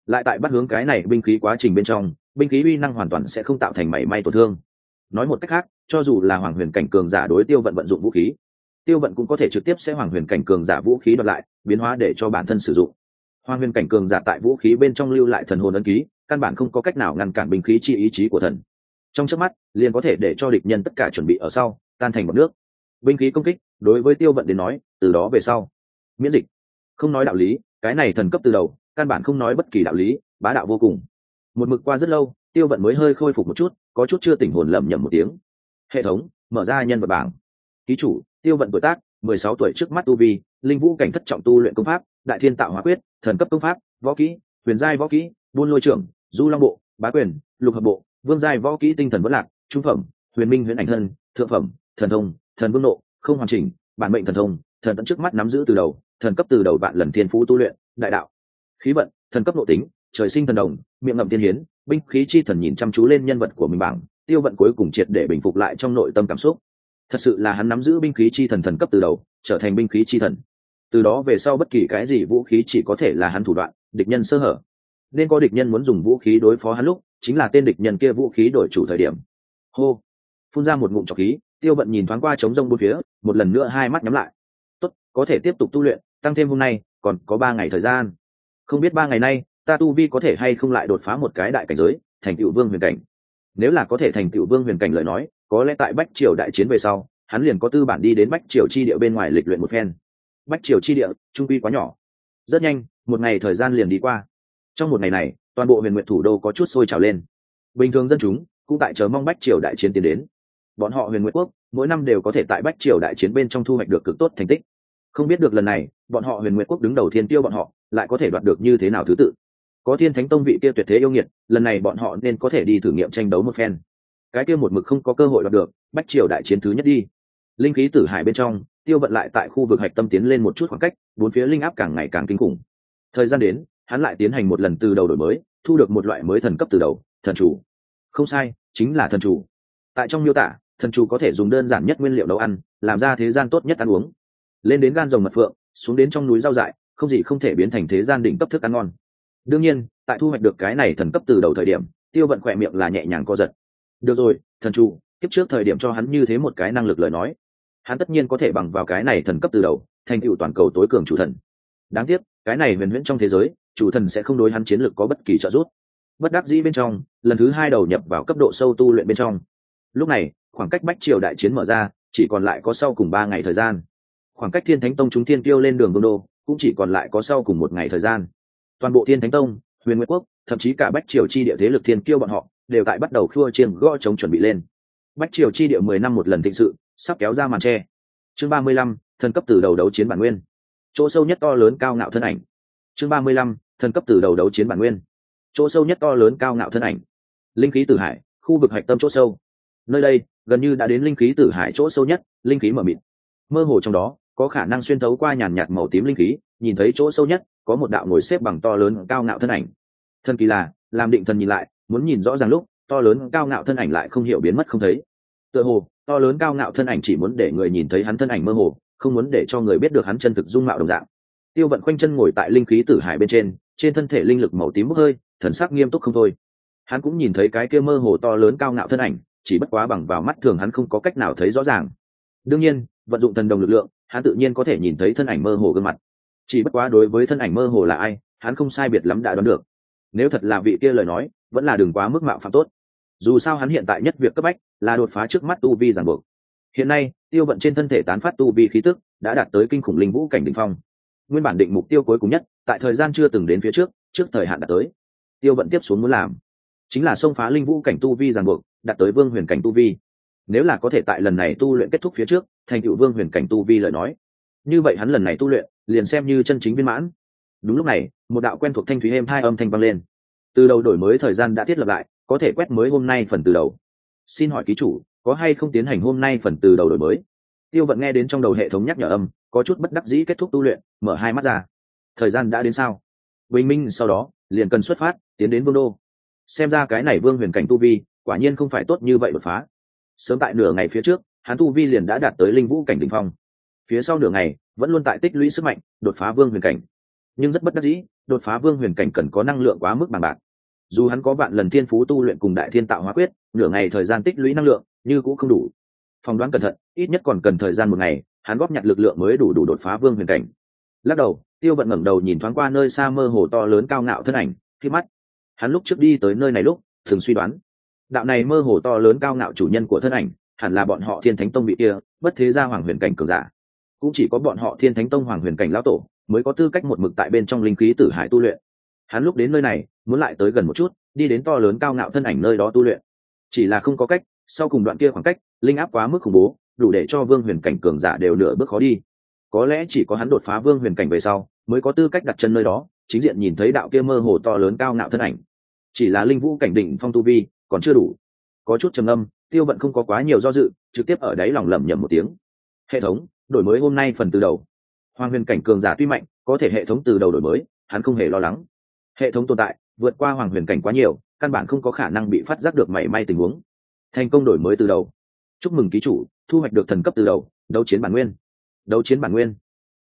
Lại tại bắt hướng cái này binh khí quá trình bên trong binh khí uy năng hoàn toàn sẽ không tạo thành mảy may tổn thương. Nói một cách khác, cho dù là hoàng huyền cảnh cường giả đối tiêu vận vận dụng vũ khí, tiêu vận cũng có thể trực tiếp sẽ hoàng huyền cảnh cường giả vũ khí đoạt lại, biến hóa để cho bản thân sử dụng. Hoàng huyền cảnh cường giả tại vũ khí bên trong lưu lại thần hồn ấn ký, căn bản không có cách nào ngăn cản binh khí chi ý chí của thần. Trong trước mắt, liền có thể để cho địch nhân tất cả chuẩn bị ở sau, tan thành một nước. Binh khí công kích, đối với tiêu vận đến nói, từ đó về sau. Miễn dịch. Không nói đạo lý, cái này thần cấp từ đầu, căn bản không nói bất kỳ đạo lý, bá đạo vô cùng một mực qua rất lâu, tiêu vận mới hơi khôi phục một chút, có chút chưa tỉnh hồn lẩm nhẩm một tiếng. Hệ thống, mở ra nhân vật bảng. Ký chủ, tiêu vận tuổi tác, mười sáu tuổi trước mắt tu vi, linh vũ cảnh thất trọng tu luyện công pháp, đại thiên tạo hóa quyết, thần cấp công pháp, võ kỹ, huyền giai võ kỹ, buôn lôi trưởng, du long bộ, bá quyền, lục hợp bộ, vương giai võ kỹ tinh thần vất lạc, trung phẩm, huyền minh huyền ảnh thân, thượng phẩm, thần thông, thần vương nộ, không hoàn chỉnh, bản mệnh thần thông, thần tận trước mắt nắm giữ từ đầu, thần cấp từ đầu vạn lần thiên phú tu luyện, đại đạo. Khí vận, thần cấp nội tính trời sinh thần đồng, miệng ngậm tiên hiến, binh khí chi thần nhìn chăm chú lên nhân vật của mình bảng, tiêu vận cuối cùng triệt để bình phục lại trong nội tâm cảm xúc. Thật sự là hắn nắm giữ binh khí chi thần thần cấp từ đầu, trở thành binh khí chi thần. Từ đó về sau bất kỳ cái gì vũ khí chỉ có thể là hắn thủ đoạn, địch nhân sơ hở. Nên có địch nhân muốn dùng vũ khí đối phó hắn lúc, chính là tên địch nhân kia vũ khí đổi chủ thời điểm. Hô! Phun ra một ngụm trọc khí, tiêu vận nhìn thoáng qua trống rông bốn phía, một lần nữa hai mắt nhắm lại. Tốt, có thể tiếp tục tu luyện, tăng thêm hôm nay, còn có ba ngày thời gian. Không biết ba ngày nay ta tu vi có thể hay không lại đột phá một cái đại cảnh giới, thành tựu vương huyền cảnh? Nếu là có thể thành tựu vương huyền cảnh lời nói, có lẽ tại bách triều đại chiến về sau, hắn liền có tư bản đi đến bách triều chi địa bên ngoài lịch luyện một phen. Bách triều chi địa, trung quy quá nhỏ. Rất nhanh, một ngày thời gian liền đi qua. Trong một ngày này, toàn bộ huyền nguyện thủ đô có chút sôi trào lên. Bình thường dân chúng cũng tại chờ mong bách triều đại chiến tiến đến. Bọn họ huyền nguyện quốc, mỗi năm đều có thể tại bách triều đại chiến bên trong thu hoạch được cực tốt thành tích. Không biết được lần này, bọn họ huyền nguyện quốc đứng đầu thiên tiêu bọn họ lại có thể đoạt được như thế nào thứ tự có thiên thánh tông vị kia tuyệt thế yêu nghiệt, lần này bọn họ nên có thể đi thử nghiệm tranh đấu một phen. Cái kia một mực không có cơ hội đoạt được, bách triều đại chiến thứ nhất đi. Linh khí tử hải bên trong, tiêu vận lại tại khu vực hạch tâm tiến lên một chút khoảng cách, bốn phía linh áp càng ngày càng kinh khủng. Thời gian đến, hắn lại tiến hành một lần từ đầu đổi mới, thu được một loại mới thần cấp từ đầu, thần chủ. Không sai, chính là thần chủ. Tại trong miêu tả, thần chủ có thể dùng đơn giản nhất nguyên liệu nấu ăn, làm ra thế gian tốt nhất ăn uống. Lên đến gan rồng mật phượng, xuống đến trong núi rau dại, không gì không thể biến thành thế gian đỉnh cấp thức ăn ngon đương nhiên, tại thu hoạch được cái này thần cấp từ đầu thời điểm, tiêu vận khỏe miệng là nhẹ nhàng co giật. Được rồi, thần chủ, kiếp trước thời điểm cho hắn như thế một cái năng lực lời nói. Hắn tất nhiên có thể bằng vào cái này thần cấp từ đầu, thành tựu toàn cầu tối cường chủ thần. Đáng tiếc, cái này huyền huyễn trong thế giới, chủ thần sẽ không đối hắn chiến lược có bất kỳ trợ giúp. Bất đắc dĩ bên trong, lần thứ hai đầu nhập vào cấp độ sâu tu luyện bên trong. Lúc này, khoảng cách bách triều đại chiến mở ra, chỉ còn lại có sau cùng ba ngày thời gian. Khoảng cách thiên thánh tông chúng thiên tiêu lên đường vương đô, cũng chỉ còn lại có sau cùng một ngày thời gian toàn bộ thiên thánh tông, huyền nguyễn quốc, thậm chí cả bách triều chi địa thế lực thiên kiêu bọn họ, đều tại bắt đầu khua chiêng gõ chống chuẩn bị lên. Bách triều chi địa mười năm một lần thịnh sự, sắp kéo ra màn tre. Chương ba mươi lăm, thần cấp từ đầu đấu chiến bản nguyên. Chỗ sâu nhất to lớn cao ngạo thân ảnh. Chương ba mươi lăm, thần cấp từ đầu đấu chiến bản nguyên. Chỗ sâu nhất to lớn cao ngạo thân ảnh. Linh khí tử hải, khu vực hạch tâm chỗ sâu. Nơi đây, gần như đã đến linh khí tử hải chỗ sâu nhất, linh khí mở mịt. Mơ hồ trong đó, có khả năng xuyên thấu qua nhàn nhạt màu tím linh khí, nhìn thấy chỗ sâu nhất có một đạo ngồi xếp bằng to lớn cao ngạo thân ảnh. Thân kỳ là, làm định thần nhìn lại, muốn nhìn rõ ràng lúc, to lớn cao ngạo thân ảnh lại không hiểu biến mất không thấy. Tựa hồ, to lớn cao ngạo thân ảnh chỉ muốn để người nhìn thấy hắn thân ảnh mơ hồ, không muốn để cho người biết được hắn chân thực dung mạo đồng dạng. Tiêu vận quanh chân ngồi tại linh khí tử hải bên trên trên thân thể linh lực màu tím bốc hơi, thần sắc nghiêm túc không thôi. Hắn cũng nhìn thấy cái kia mơ hồ to lớn cao ngạo thân ảnh, chỉ bất quá bằng vào mắt thường hắn không có cách nào thấy rõ ràng. Đương nhiên, vận dụng thần đồng lực lượng, hắn tự nhiên có thể nhìn thấy thân ảnh mơ hồ gương mặt chỉ bất quá đối với thân ảnh mơ hồ là ai, hắn không sai biệt lắm đã đoán được. Nếu thật là vị kia lời nói, vẫn là đừng quá mức mạo phạm tốt. Dù sao hắn hiện tại nhất việc cấp bách là đột phá trước mắt tu vi giảng buộc. Hiện nay, tiêu vận trên thân thể tán phát tu vi khí tức, đã đạt tới kinh khủng linh vũ cảnh đ ỉ n h phong. Nguyên bản định mục tiêu cuối cùng nhất, tại thời gian chưa từng đến phía trước trước thời hạn đạt tới. Tiêu vận tiếp xuống muốn làm, chính là xông phá linh vũ cảnh tu vi giảng buộc, đạt tới vương huyền cảnh tu vi. Nếu là có thể tại lần này tu luyện kết thúc phía trước, thành cựu vương huyền cảnh tu vi lời nói. Như vậy hắn lần này tu luyện liền xem như chân chính viên mãn. Đúng lúc này, một đạo quen thuộc thanh thúy êm hai âm thanh vang lên. Từ đầu đổi mới thời gian đã thiết lập lại, có thể quét mới hôm nay phần từ đầu. Xin hỏi ký chủ, có hay không tiến hành hôm nay phần từ đầu đổi mới? Tiêu vận nghe đến trong đầu hệ thống nhắc nhở âm, có chút bất đắc dĩ kết thúc tu luyện, mở hai mắt ra. Thời gian đã đến sao? Bình minh sau đó, liền cần xuất phát, tiến đến vương đô. Xem ra cái này vương huyền cảnh tu vi, quả nhiên không phải tốt như vậy đột phá. Sớm tại nửa ngày phía trước, hắn tu vi liền đã đạt tới linh vũ cảnh đ ỉ n h phong. Phía sau nửa ngày vẫn luôn tại tích lũy sức mạnh, đột phá vương huyền cảnh. Nhưng rất bất đắc dĩ, đột phá vương huyền cảnh cần có năng lượng quá mức bằng bạc. Dù hắn có vạn lần thiên phú tu luyện cùng đại thiên tạo hóa quyết, nửa ngày thời gian tích lũy năng lượng, như cũng không đủ. Phỏng đoán cẩn thận, ít nhất còn cần thời gian một ngày, hắn góp nhặt lực lượng mới đủ đủ đột phá vương huyền cảnh. Lắc đầu, tiêu vận ngẩng đầu nhìn thoáng qua nơi xa mơ hồ to lớn cao ngạo thân ảnh, khi mắt. Hắn lúc trước đi tới nơi này lúc, thường suy đoán. Đạo này mơ hồ to lớn cao ngạo chủ nhân của thân ảnh, hẳn là bọn họ thiên thánh tông bị kia, bất thế gia hoàng huyền cảnh cường giả cũng chỉ có bọn họ thiên thánh tông hoàng huyền cảnh lão tổ mới có tư cách một mực tại bên trong linh khí tử hải tu luyện. Hắn lúc đến nơi này, muốn lại tới gần một chút, đi đến to lớn cao ngạo thân ảnh nơi đó tu luyện. Chỉ là không có cách, sau cùng đoạn kia khoảng cách, linh áp quá mức khủng bố, đủ để cho vương huyền cảnh cường giả đều nửa bước khó đi. Có lẽ chỉ có hắn đột phá vương huyền cảnh về sau, mới có tư cách đặt chân nơi đó, chính diện nhìn thấy đạo kia mơ hồ to lớn cao ngạo thân ảnh. Chỉ là linh vũ cảnh đỉnh phong tu vi, còn chưa đủ. Có chút trầm âm tiêu vận không có quá nhiều do dự, trực tiếp ở đáy lòng lẩm nhẩm một tiếng. Hệ thống đổi mới hôm nay phần từ đầu. Hoàng huyền cảnh cường giả tuy mạnh, có thể hệ thống từ đầu đổi mới, hắn không hề lo lắng. Hệ thống tồn tại, vượt qua hoàng huyền cảnh quá nhiều, căn bản không có khả năng bị phát giác được mảy may tình huống. Thành công đổi mới từ đầu. Chúc mừng ký chủ, thu hoạch được thần cấp từ đầu, đấu chiến bản nguyên. Đấu chiến bản nguyên.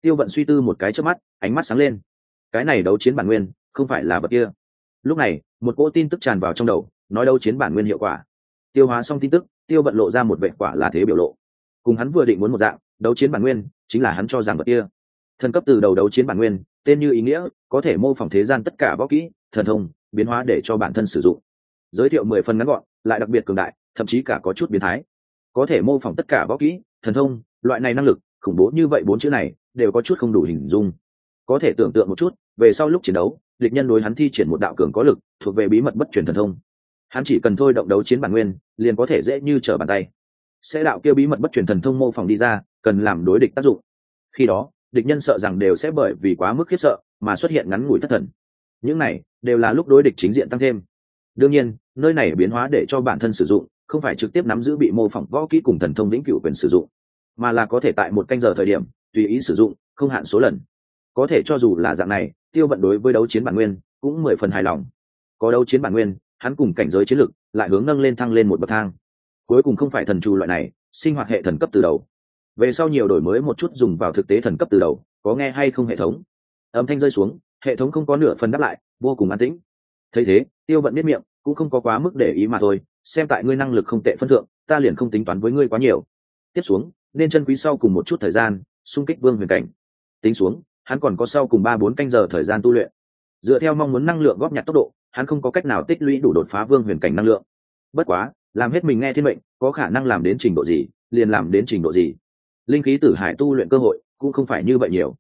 Tiêu vận suy tư một cái trước mắt, ánh mắt sáng lên. Cái này đấu chiến bản nguyên, không phải là vật kia. Lúc này, một cỗ tin tức tràn vào trong đầu, nói đấu chiến bản nguyên hiệu quả. Tiêu hóa xong tin tức, tiêu vận lộ ra một vệ quả là thế biểu lộ cùng hắn vừa định muốn một dạng, đấu chiến bản nguyên, chính là hắn cho rằng vật kia. Thần cấp từ đầu đấu chiến bản nguyên, tên như ý nghĩa, có thể mô phỏng thế gian tất cả võ kỹ, thần thông, biến hóa để cho bản thân sử dụng. Giới thiệu mười phần ngắn gọn, lại đặc biệt cường đại, thậm chí cả có chút biến thái. Có thể mô phỏng tất cả võ kỹ, thần thông, loại này năng lực, khủng bố như vậy bốn chữ này, đều có chút không đủ hình dung. Có thể tưởng tượng một chút, về sau lúc chiến đấu, địch nhân đối hắn thi triển một đạo cường có lực, thuộc về bí mật bất truyền thần thông. Hắn chỉ cần thôi động đấu chiến bản nguyên, liền có thể dễ như trở bàn tay sẽ đạo kia bí mật bất truyền thần thông mô phỏng đi ra, cần làm đối địch tác dụng. Khi đó, địch nhân sợ rằng đều sẽ bởi vì quá mức khiếp sợ mà xuất hiện ngắn ngủi thất thần. Những này đều là lúc đối địch chính diện tăng thêm. Đương nhiên, nơi này biến hóa để cho bản thân sử dụng, không phải trực tiếp nắm giữ bị mô phỏng võ kỹ cùng thần thông lĩnh cựu quyền sử dụng, mà là có thể tại một canh giờ thời điểm, tùy ý sử dụng, không hạn số lần. Có thể cho dù là dạng này, tiêu vận đối với đấu chiến bản nguyên cũng mười phần hài lòng. Có đấu chiến bản nguyên, hắn cùng cảnh giới chiến lực lại hướng nâng lên thăng lên một bậc thang cuối cùng không phải thần trù loại này, sinh hoạt hệ thần cấp từ đầu. Về sau nhiều đổi mới một chút dùng vào thực tế thần cấp từ đầu, có nghe hay không hệ thống? Âm thanh rơi xuống, hệ thống không có nửa phần đáp lại, vô cùng an tĩnh. Thấy thế, tiêu vận biết miệng, cũng không có quá mức để ý mà thôi, xem tại ngươi năng lực không tệ phân thượng, ta liền không tính toán với ngươi quá nhiều. Tiếp xuống, nên chân quý sau cùng một chút thời gian, xung kích vương huyền cảnh. Tính xuống, hắn còn có sau cùng ba bốn canh giờ thời gian tu luyện. Dựa theo mong muốn năng lượng góp nhặt tốc độ, hắn không có cách nào tích lũy đủ đột phá vương huyền cảnh năng lượng. Bất quá làm hết mình nghe thiên mệnh, có khả năng làm đến trình độ gì, liền làm đến trình độ gì. Linh khí tử hải tu luyện cơ hội cũng không phải như vậy nhiều.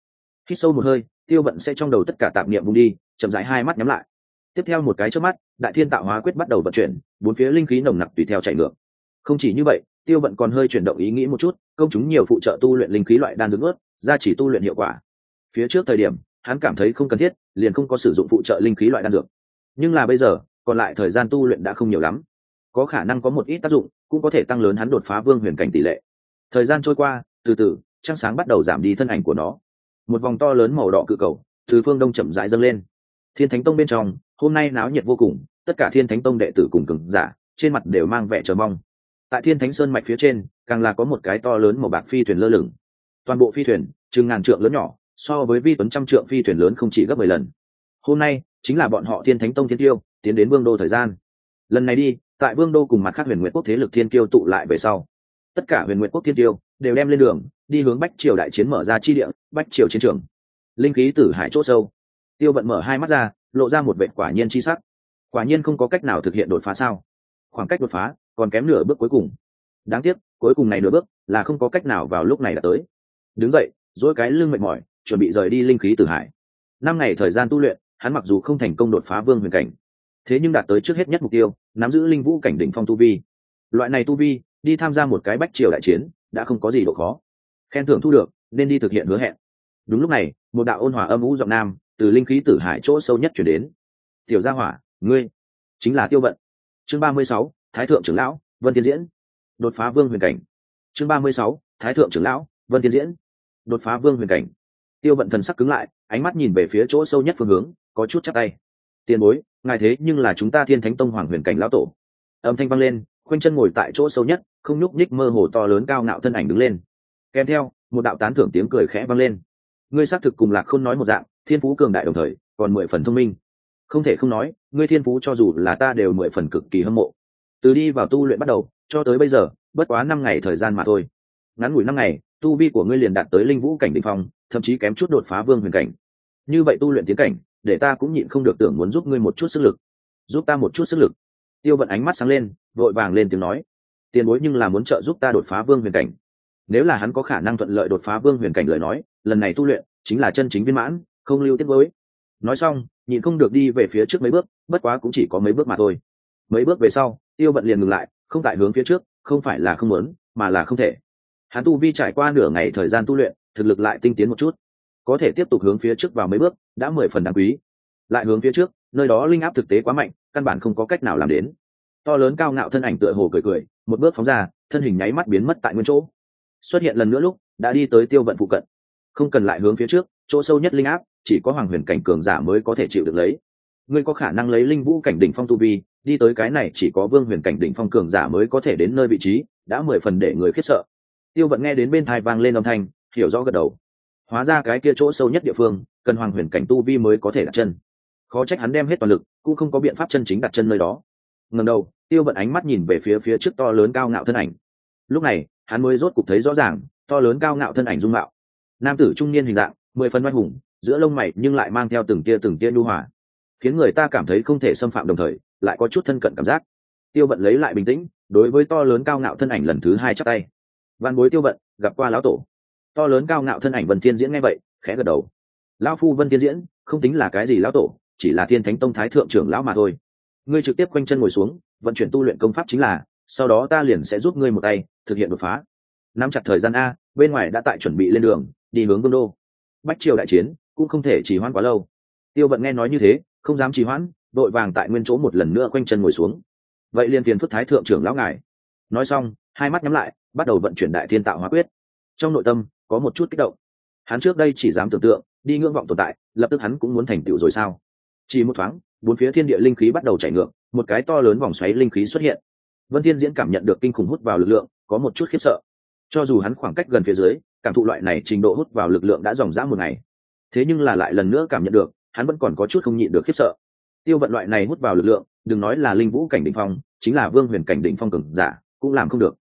Khi sâu một hơi, tiêu vận sẽ trong đầu tất cả tạp niệm vùng đi, chậm rãi hai mắt nhắm lại. Tiếp theo một cái trước mắt, đại thiên tạo hóa quyết bắt đầu vận chuyển, bốn phía linh khí nồng nặc tùy theo chạy ngược. Không chỉ như vậy, tiêu vận còn hơi chuyển động ý nghĩ một chút, công chúng nhiều phụ trợ tu luyện linh khí loại đan dưỡng ướt ra chỉ tu luyện hiệu quả. Phía trước thời điểm, hắn cảm thấy không cần thiết, liền không có sử dụng phụ trợ linh khí loại đan dược. Nhưng là bây giờ, còn lại thời gian tu luyện đã không nhiều lắm có khả năng có một ít tác dụng, cũng có thể tăng lớn hắn đột phá vương huyền cảnh tỷ lệ. Thời gian trôi qua, từ từ, trăng sáng bắt đầu giảm đi thân ảnh của nó. Một vòng to lớn màu đỏ cự cầu, từ phương đông chậm rãi dâng lên. Thiên thánh tông bên trong, hôm nay náo nhiệt vô cùng, tất cả thiên thánh tông đệ tử cùng cường giả, trên mặt đều mang vẻ chờ mong. Tại thiên thánh sơn mạch phía trên, càng là có một cái to lớn màu bạc phi thuyền lơ lửng. Toàn bộ phi thuyền, chừng ngàn trượng lớn nhỏ, so với vi tuấn trăm trượng phi thuyền lớn không chỉ gấp mười lần. Hôm nay, chính là bọn họ thiên thánh tông thiên tiêu, tiến đến vương đô thời gian. Lần này đi tại vương đô cùng mặt khác huyền nguyện quốc thế lực thiên tiêu tụ lại về sau, tất cả huyền nguyện quốc thiên tiêu đều đem lên đường, đi hướng bách triều đại chiến mở ra chi địa, bách triều chiến trường. Linh khí tử hải c h ỗ sâu, tiêu vận mở hai mắt ra, lộ ra một vệ quả nhiên c h i sắc. Quả nhiên không có cách nào thực hiện đột phá sao? Khoảng cách đột phá còn kém nửa bước cuối cùng. Đáng tiếc, cuối cùng này nửa bước là không có cách nào vào lúc này đã tới. Đứng dậy dỗi cái lưng mệt mỏi, chuẩn bị rời đi linh khí tử hải. Năm ngày thời gian tu luyện, hắn mặc dù không thành công đột phá vương huyền cảnh thế nhưng đạt tới trước hết nhất mục tiêu, nắm giữ linh vũ cảnh đỉnh phong tu vi. Loại này tu vi, đi tham gia một cái bách triều đại chiến, đã không có gì độ khó. Khen thưởng thu được, nên đi thực hiện hứa hẹn. Đúng lúc này, một đạo ôn hòa âm vũ giọng nam, từ linh khí tử hải chỗ sâu nhất chuyển đến. Tiểu gia hỏa, ngươi chính là tiêu vận. Chương ba mươi sáu, thái thượng trưởng lão, vân tiên diễn. Đột phá vương huyền cảnh. Chương ba mươi sáu, thái thượng trưởng lão, vân tiên diễn. Đột phá vương huyền cảnh. Tiêu vận thần sắc cứng lại, ánh mắt nhìn về phía chỗ sâu nhất phương hướng, có chút chắc tay tiền bối, ngài thế nhưng là chúng ta thiên thánh tông hoàng huyền cảnh lão tổ. Âm thanh vang lên khoanh chân ngồi tại chỗ sâu nhất, không nhúc nhích mơ hồ to lớn cao ngạo thân ảnh đứng lên. Kèm theo, một đạo tán thưởng tiếng cười khẽ vang lên. Ngươi xác thực cùng lạc không nói một dạng, thiên phú cường đại đồng thời, còn mười phần thông minh. Không thể không nói, ngươi thiên phú cho dù là ta đều mười phần cực kỳ hâm mộ. Từ đi vào tu luyện bắt đầu, cho tới bây giờ, bất quá năm ngày thời gian mà thôi. Ngắn ngủi năm ngày, tu vi của ngươi liền đạt tới linh vũ cảnh định phong, thậm chí kém chút đột phá vương huyền cảnh. Như vậy tu luyện tiến cảnh để ta cũng nhịn không được tưởng muốn giúp ngươi một chút sức lực. Giúp ta một chút sức lực. Tiêu vận ánh mắt sáng lên, vội vàng lên tiếng nói. Tiền bối nhưng là muốn trợ giúp ta đột phá vương huyền cảnh. Nếu là hắn có khả năng thuận lợi đột phá vương huyền cảnh lời nói, lần này tu luyện chính là chân chính viên mãn, không lưu tiết với nói xong, nhịn không được đi về phía trước mấy bước, bất quá cũng chỉ có mấy bước mà thôi. Mấy bước về sau, tiêu vận liền ngừng lại, không tại hướng phía trước, không phải là không muốn, mà là không thể. Hắn tu vi trải qua nửa ngày thời gian tu luyện, thực lực lại tinh tiến một chút có thể tiếp tục hướng phía trước vào mấy bước, đã mười phần đáng quý. Lại hướng phía trước, nơi đó linh áp thực tế quá mạnh, căn bản không có cách nào làm đến. To lớn cao ngạo thân ảnh tựa hồ cười cười, một bước phóng ra, thân hình nháy mắt biến mất tại nguyên chỗ. Xuất hiện lần nữa lúc, đã đi tới tiêu vận phụ cận. Không cần lại hướng phía trước, chỗ sâu nhất linh áp, chỉ có hoàng huyền cảnh cường giả mới có thể chịu được lấy. Ngươi có khả năng lấy linh vũ cảnh đỉnh phong tu vi, đi tới cái này chỉ có vương huyền cảnh đỉnh phong cường giả mới có thể đến nơi vị trí, đã mười phần để người khiếp sợ. Tiêu vận nghe đến bên thai vang lên âm thanh, hiểu rõ gật đầu hóa ra cái kia chỗ sâu nhất địa phương, cần hoàng huyền cảnh tu vi mới có thể đặt chân. Khó trách hắn đem hết toàn lực, cũng không có biện pháp chân chính đặt chân nơi đó. Ngần đầu, tiêu vận ánh mắt nhìn về phía phía trước to lớn cao ngạo thân ảnh. Lúc này, hắn mới rốt cục thấy rõ ràng, to lớn cao ngạo thân ảnh dung mạo. Nam tử trung niên hình dạng, mười phân oai hùng, giữa lông mày nhưng lại mang theo từng tia từng tia nhu hòa. Khiến người ta cảm thấy không thể xâm phạm đồng thời, lại có chút thân cận cảm giác. Tiêu vận lấy lại bình tĩnh, đối với to lớn cao ngạo thân ảnh lần thứ hai chắc tay. Văn bối tiêu vận, gặp qua lão tổ to lớn cao ngạo thân ảnh vân thiên diễn nghe vậy, khẽ gật đầu. Lão phu vân thiên diễn, không tính là cái gì lão tổ, chỉ là thiên thánh tông thái thượng trưởng lão mà thôi. Ngươi trực tiếp quanh chân ngồi xuống, vận chuyển tu luyện công pháp chính là, sau đó ta liền sẽ giúp ngươi một tay, thực hiện đột phá. Nắm chặt thời gian a, bên ngoài đã tại chuẩn bị lên đường, đi hướng vương đô. Bách triều đại chiến, cũng không thể trì hoãn quá lâu. Tiêu vận nghe nói như thế, không dám trì hoãn, đội vàng tại nguyên chỗ một lần nữa quanh chân ngồi xuống. Vậy liền phiền phất thái thượng trưởng lão ngài. Nói xong, hai mắt nhắm lại, bắt đầu vận chuyển đại thiên tạo hóa quyết. Trong nội tâm có một chút kích động. Hắn trước đây chỉ dám tưởng tượng, đi ngưỡng vọng tồn tại, lập tức hắn cũng muốn thành tựu rồi sao? Chỉ một thoáng, bốn phía thiên địa linh khí bắt đầu chảy ngược, một cái to lớn vòng xoáy linh khí xuất hiện. Vân thiên diễn cảm nhận được kinh khủng hút vào lực lượng, có một chút khiếp sợ. Cho dù hắn khoảng cách gần phía dưới, cảm thụ loại này trình độ hút vào lực lượng đã dòng dã một ngày. Thế nhưng là lại lần nữa cảm nhận được, hắn vẫn còn có chút không nhịn được khiếp sợ. Tiêu vận loại này hút vào lực lượng, đừng nói là linh vũ cảnh đỉnh phong, chính là vương huyền cảnh đỉnh phong cường giả, cũng làm không được.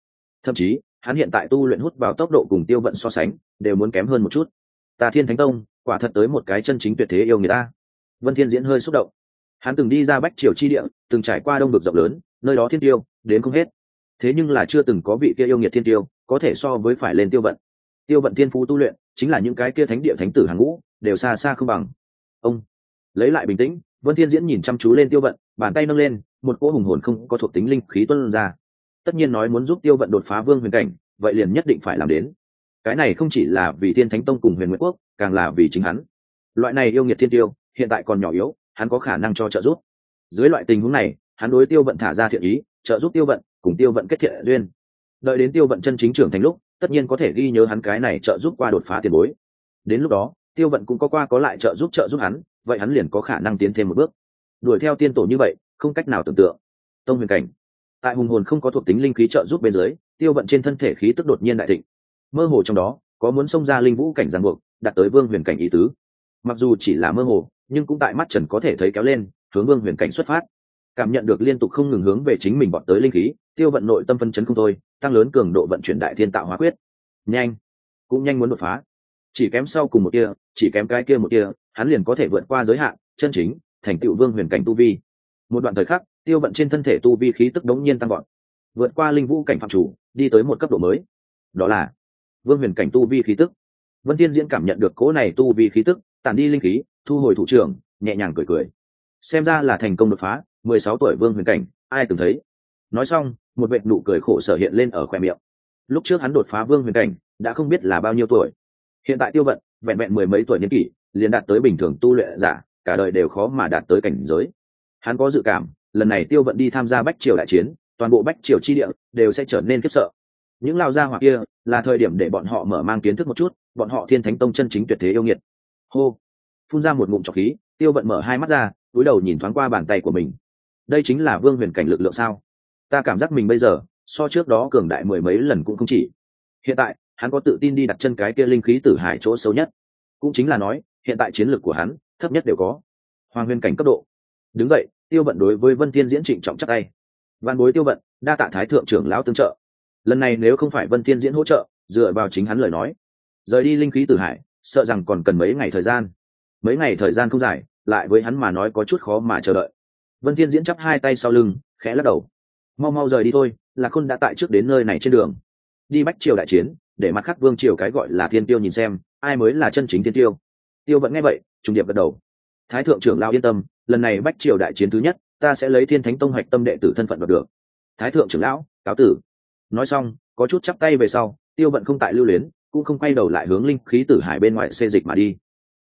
Thậm chí hắn hiện tại tu luyện hút vào tốc độ cùng tiêu vận so sánh, đều muốn kém hơn một chút. Ta thiên thánh tông, quả thật tới một cái chân chính tuyệt thế yêu người ta. Vân thiên diễn hơi xúc động. Hắn từng đi ra bách triều chi địa, từng trải qua đông vực rộng lớn, nơi đó thiên tiêu, đến không hết. Thế nhưng là chưa từng có vị kia yêu nghiệt thiên tiêu, có thể so với phải lên tiêu vận. Tiêu vận thiên phú tu luyện, chính là những cái kia thánh địa thánh tử hàng ngũ, đều xa xa không bằng. Ông, lấy lại bình tĩnh, vân thiên diễn nhìn chăm chú lên tiêu vận, bàn tay nâng lên, một cỗ hùng hồn không có thuộc tính linh khí tuân ra tất nhiên nói muốn giúp tiêu vận đột phá vương huyền cảnh, vậy liền nhất định phải làm đến. Cái này không chỉ là vì thiên thánh tông cùng huyền nguyễn quốc, càng là vì chính hắn. Loại này yêu nghiệt thiên tiêu, hiện tại còn nhỏ yếu, hắn có khả năng cho trợ giúp. Dưới loại tình huống này, hắn đối tiêu vận thả ra thiện ý, trợ giúp tiêu vận, cùng tiêu vận kết thiện duyên. Đợi đến tiêu vận chân chính trưởng thành lúc, tất nhiên có thể ghi nhớ hắn cái này trợ giúp qua đột phá tiền bối. Đến lúc đó, tiêu vận cũng có qua có lại trợ giúp trợ giúp hắn, vậy hắn liền có khả năng tiến thêm một bước. Đuổi theo tiên tổ như vậy, không cách nào tưởng tượng. Tông huyền cảnh tại hùng hồn không có thuộc tính linh khí trợ giúp bên dưới, tiêu vận trên thân thể khí tức đột nhiên đại thịnh. Mơ hồ trong đó, có muốn xông ra linh vũ cảnh giang buộc đặt tới vương huyền cảnh ý tứ. Mặc dù chỉ là mơ hồ, nhưng cũng tại mắt trần có thể thấy kéo lên, hướng vương huyền cảnh xuất phát. Cảm nhận được liên tục không ngừng hướng về chính mình bọn tới linh khí, tiêu vận nội tâm phân chấn không thôi, tăng lớn cường độ vận chuyển đại thiên tạo hóa quyết. Nhanh, cũng nhanh muốn đột phá. Chỉ kém sau cùng một kia, chỉ kém cái kia một kia, hắn liền có thể vượt qua giới hạn, chân chính, thành tựu vương huyền cảnh tu vi một đoạn thời khắc, tiêu vận trên thân thể tu vi khí tức đống nhiên tăng gọn vượt qua linh vũ cảnh phạm chủ, đi tới một cấp độ mới. Đó là, vương huyền cảnh tu vi khí tức. Vân tiên diễn cảm nhận được cố này tu vi khí tức, tản đi linh khí, thu hồi thủ trưởng, nhẹ nhàng cười cười. Xem ra là thành công đột phá, mười sáu tuổi vương huyền cảnh, ai từng thấy? Nói xong, một vệ nụ cười khổ sở hiện lên ở khoe miệng. Lúc trước hắn đột phá vương huyền cảnh, đã không biết là bao nhiêu tuổi. Hiện tại tiêu vận, vẹn vẹn mười mấy tuổi niên kỷ, liền đạt tới bình thường tu luyện giả, cả đời đều khó mà đạt tới cảnh giới hắn có dự cảm, lần này tiêu vận đi tham gia bách triều đại chiến, toàn bộ bách triều chi địa đều sẽ trở nên khiếp sợ. Những lao gia hoặc kia là thời điểm để bọn họ mở mang kiến thức một chút, bọn họ thiên thánh tông chân chính tuyệt thế yêu nghiệt. Hô! Phun ra một ngụm trọc khí, tiêu vận mở hai mắt ra, túi đầu nhìn thoáng qua bàn tay của mình. Đây chính là vương huyền cảnh lực lượng sao? Ta cảm giác mình bây giờ, so trước đó cường đại mười mấy lần cũng không chỉ. Hiện tại, hắn có tự tin đi đặt chân cái kia linh khí tử hải chỗ xấu nhất. Cũng chính là nói, hiện tại chiến lược của hắn, thấp nhất đều có. Hoàng huyền cảnh cấp độ đứng vậy tiêu vận đối với vân thiên diễn trịnh trọng chắc tay. Văn bối tiêu vận, đa tạ thái thượng trưởng lão tương trợ. Lần này nếu không phải vân thiên diễn hỗ trợ, dựa vào chính hắn lời nói, rời đi linh khí tử hải, sợ rằng còn cần mấy ngày thời gian. Mấy ngày thời gian không dài, lại với hắn mà nói có chút khó mà chờ đợi. Vân thiên diễn chắp hai tay sau lưng, khẽ lắc đầu. Mau mau rời đi thôi là khôn đã tại trước đến nơi này trên đường. Đi bách triều đại chiến, để mặt khắc vương triều cái gọi là thiên tiêu nhìn xem, ai mới là chân chính thiên tiêu. Tiêu vẫn nghe vậy trung điệp gật đầu. Thái thượng trưởng lao yên tâm lần này bách triều đại chiến thứ nhất, ta sẽ lấy thiên thánh tông hoạch tâm đệ tử thân phận đoạt được. Thái thượng trưởng lão, cáo tử. Nói xong, có chút chắp tay về sau, tiêu vận không tại lưu luyến, cũng không quay đầu lại hướng linh khí tử hải bên ngoài xê dịch mà đi.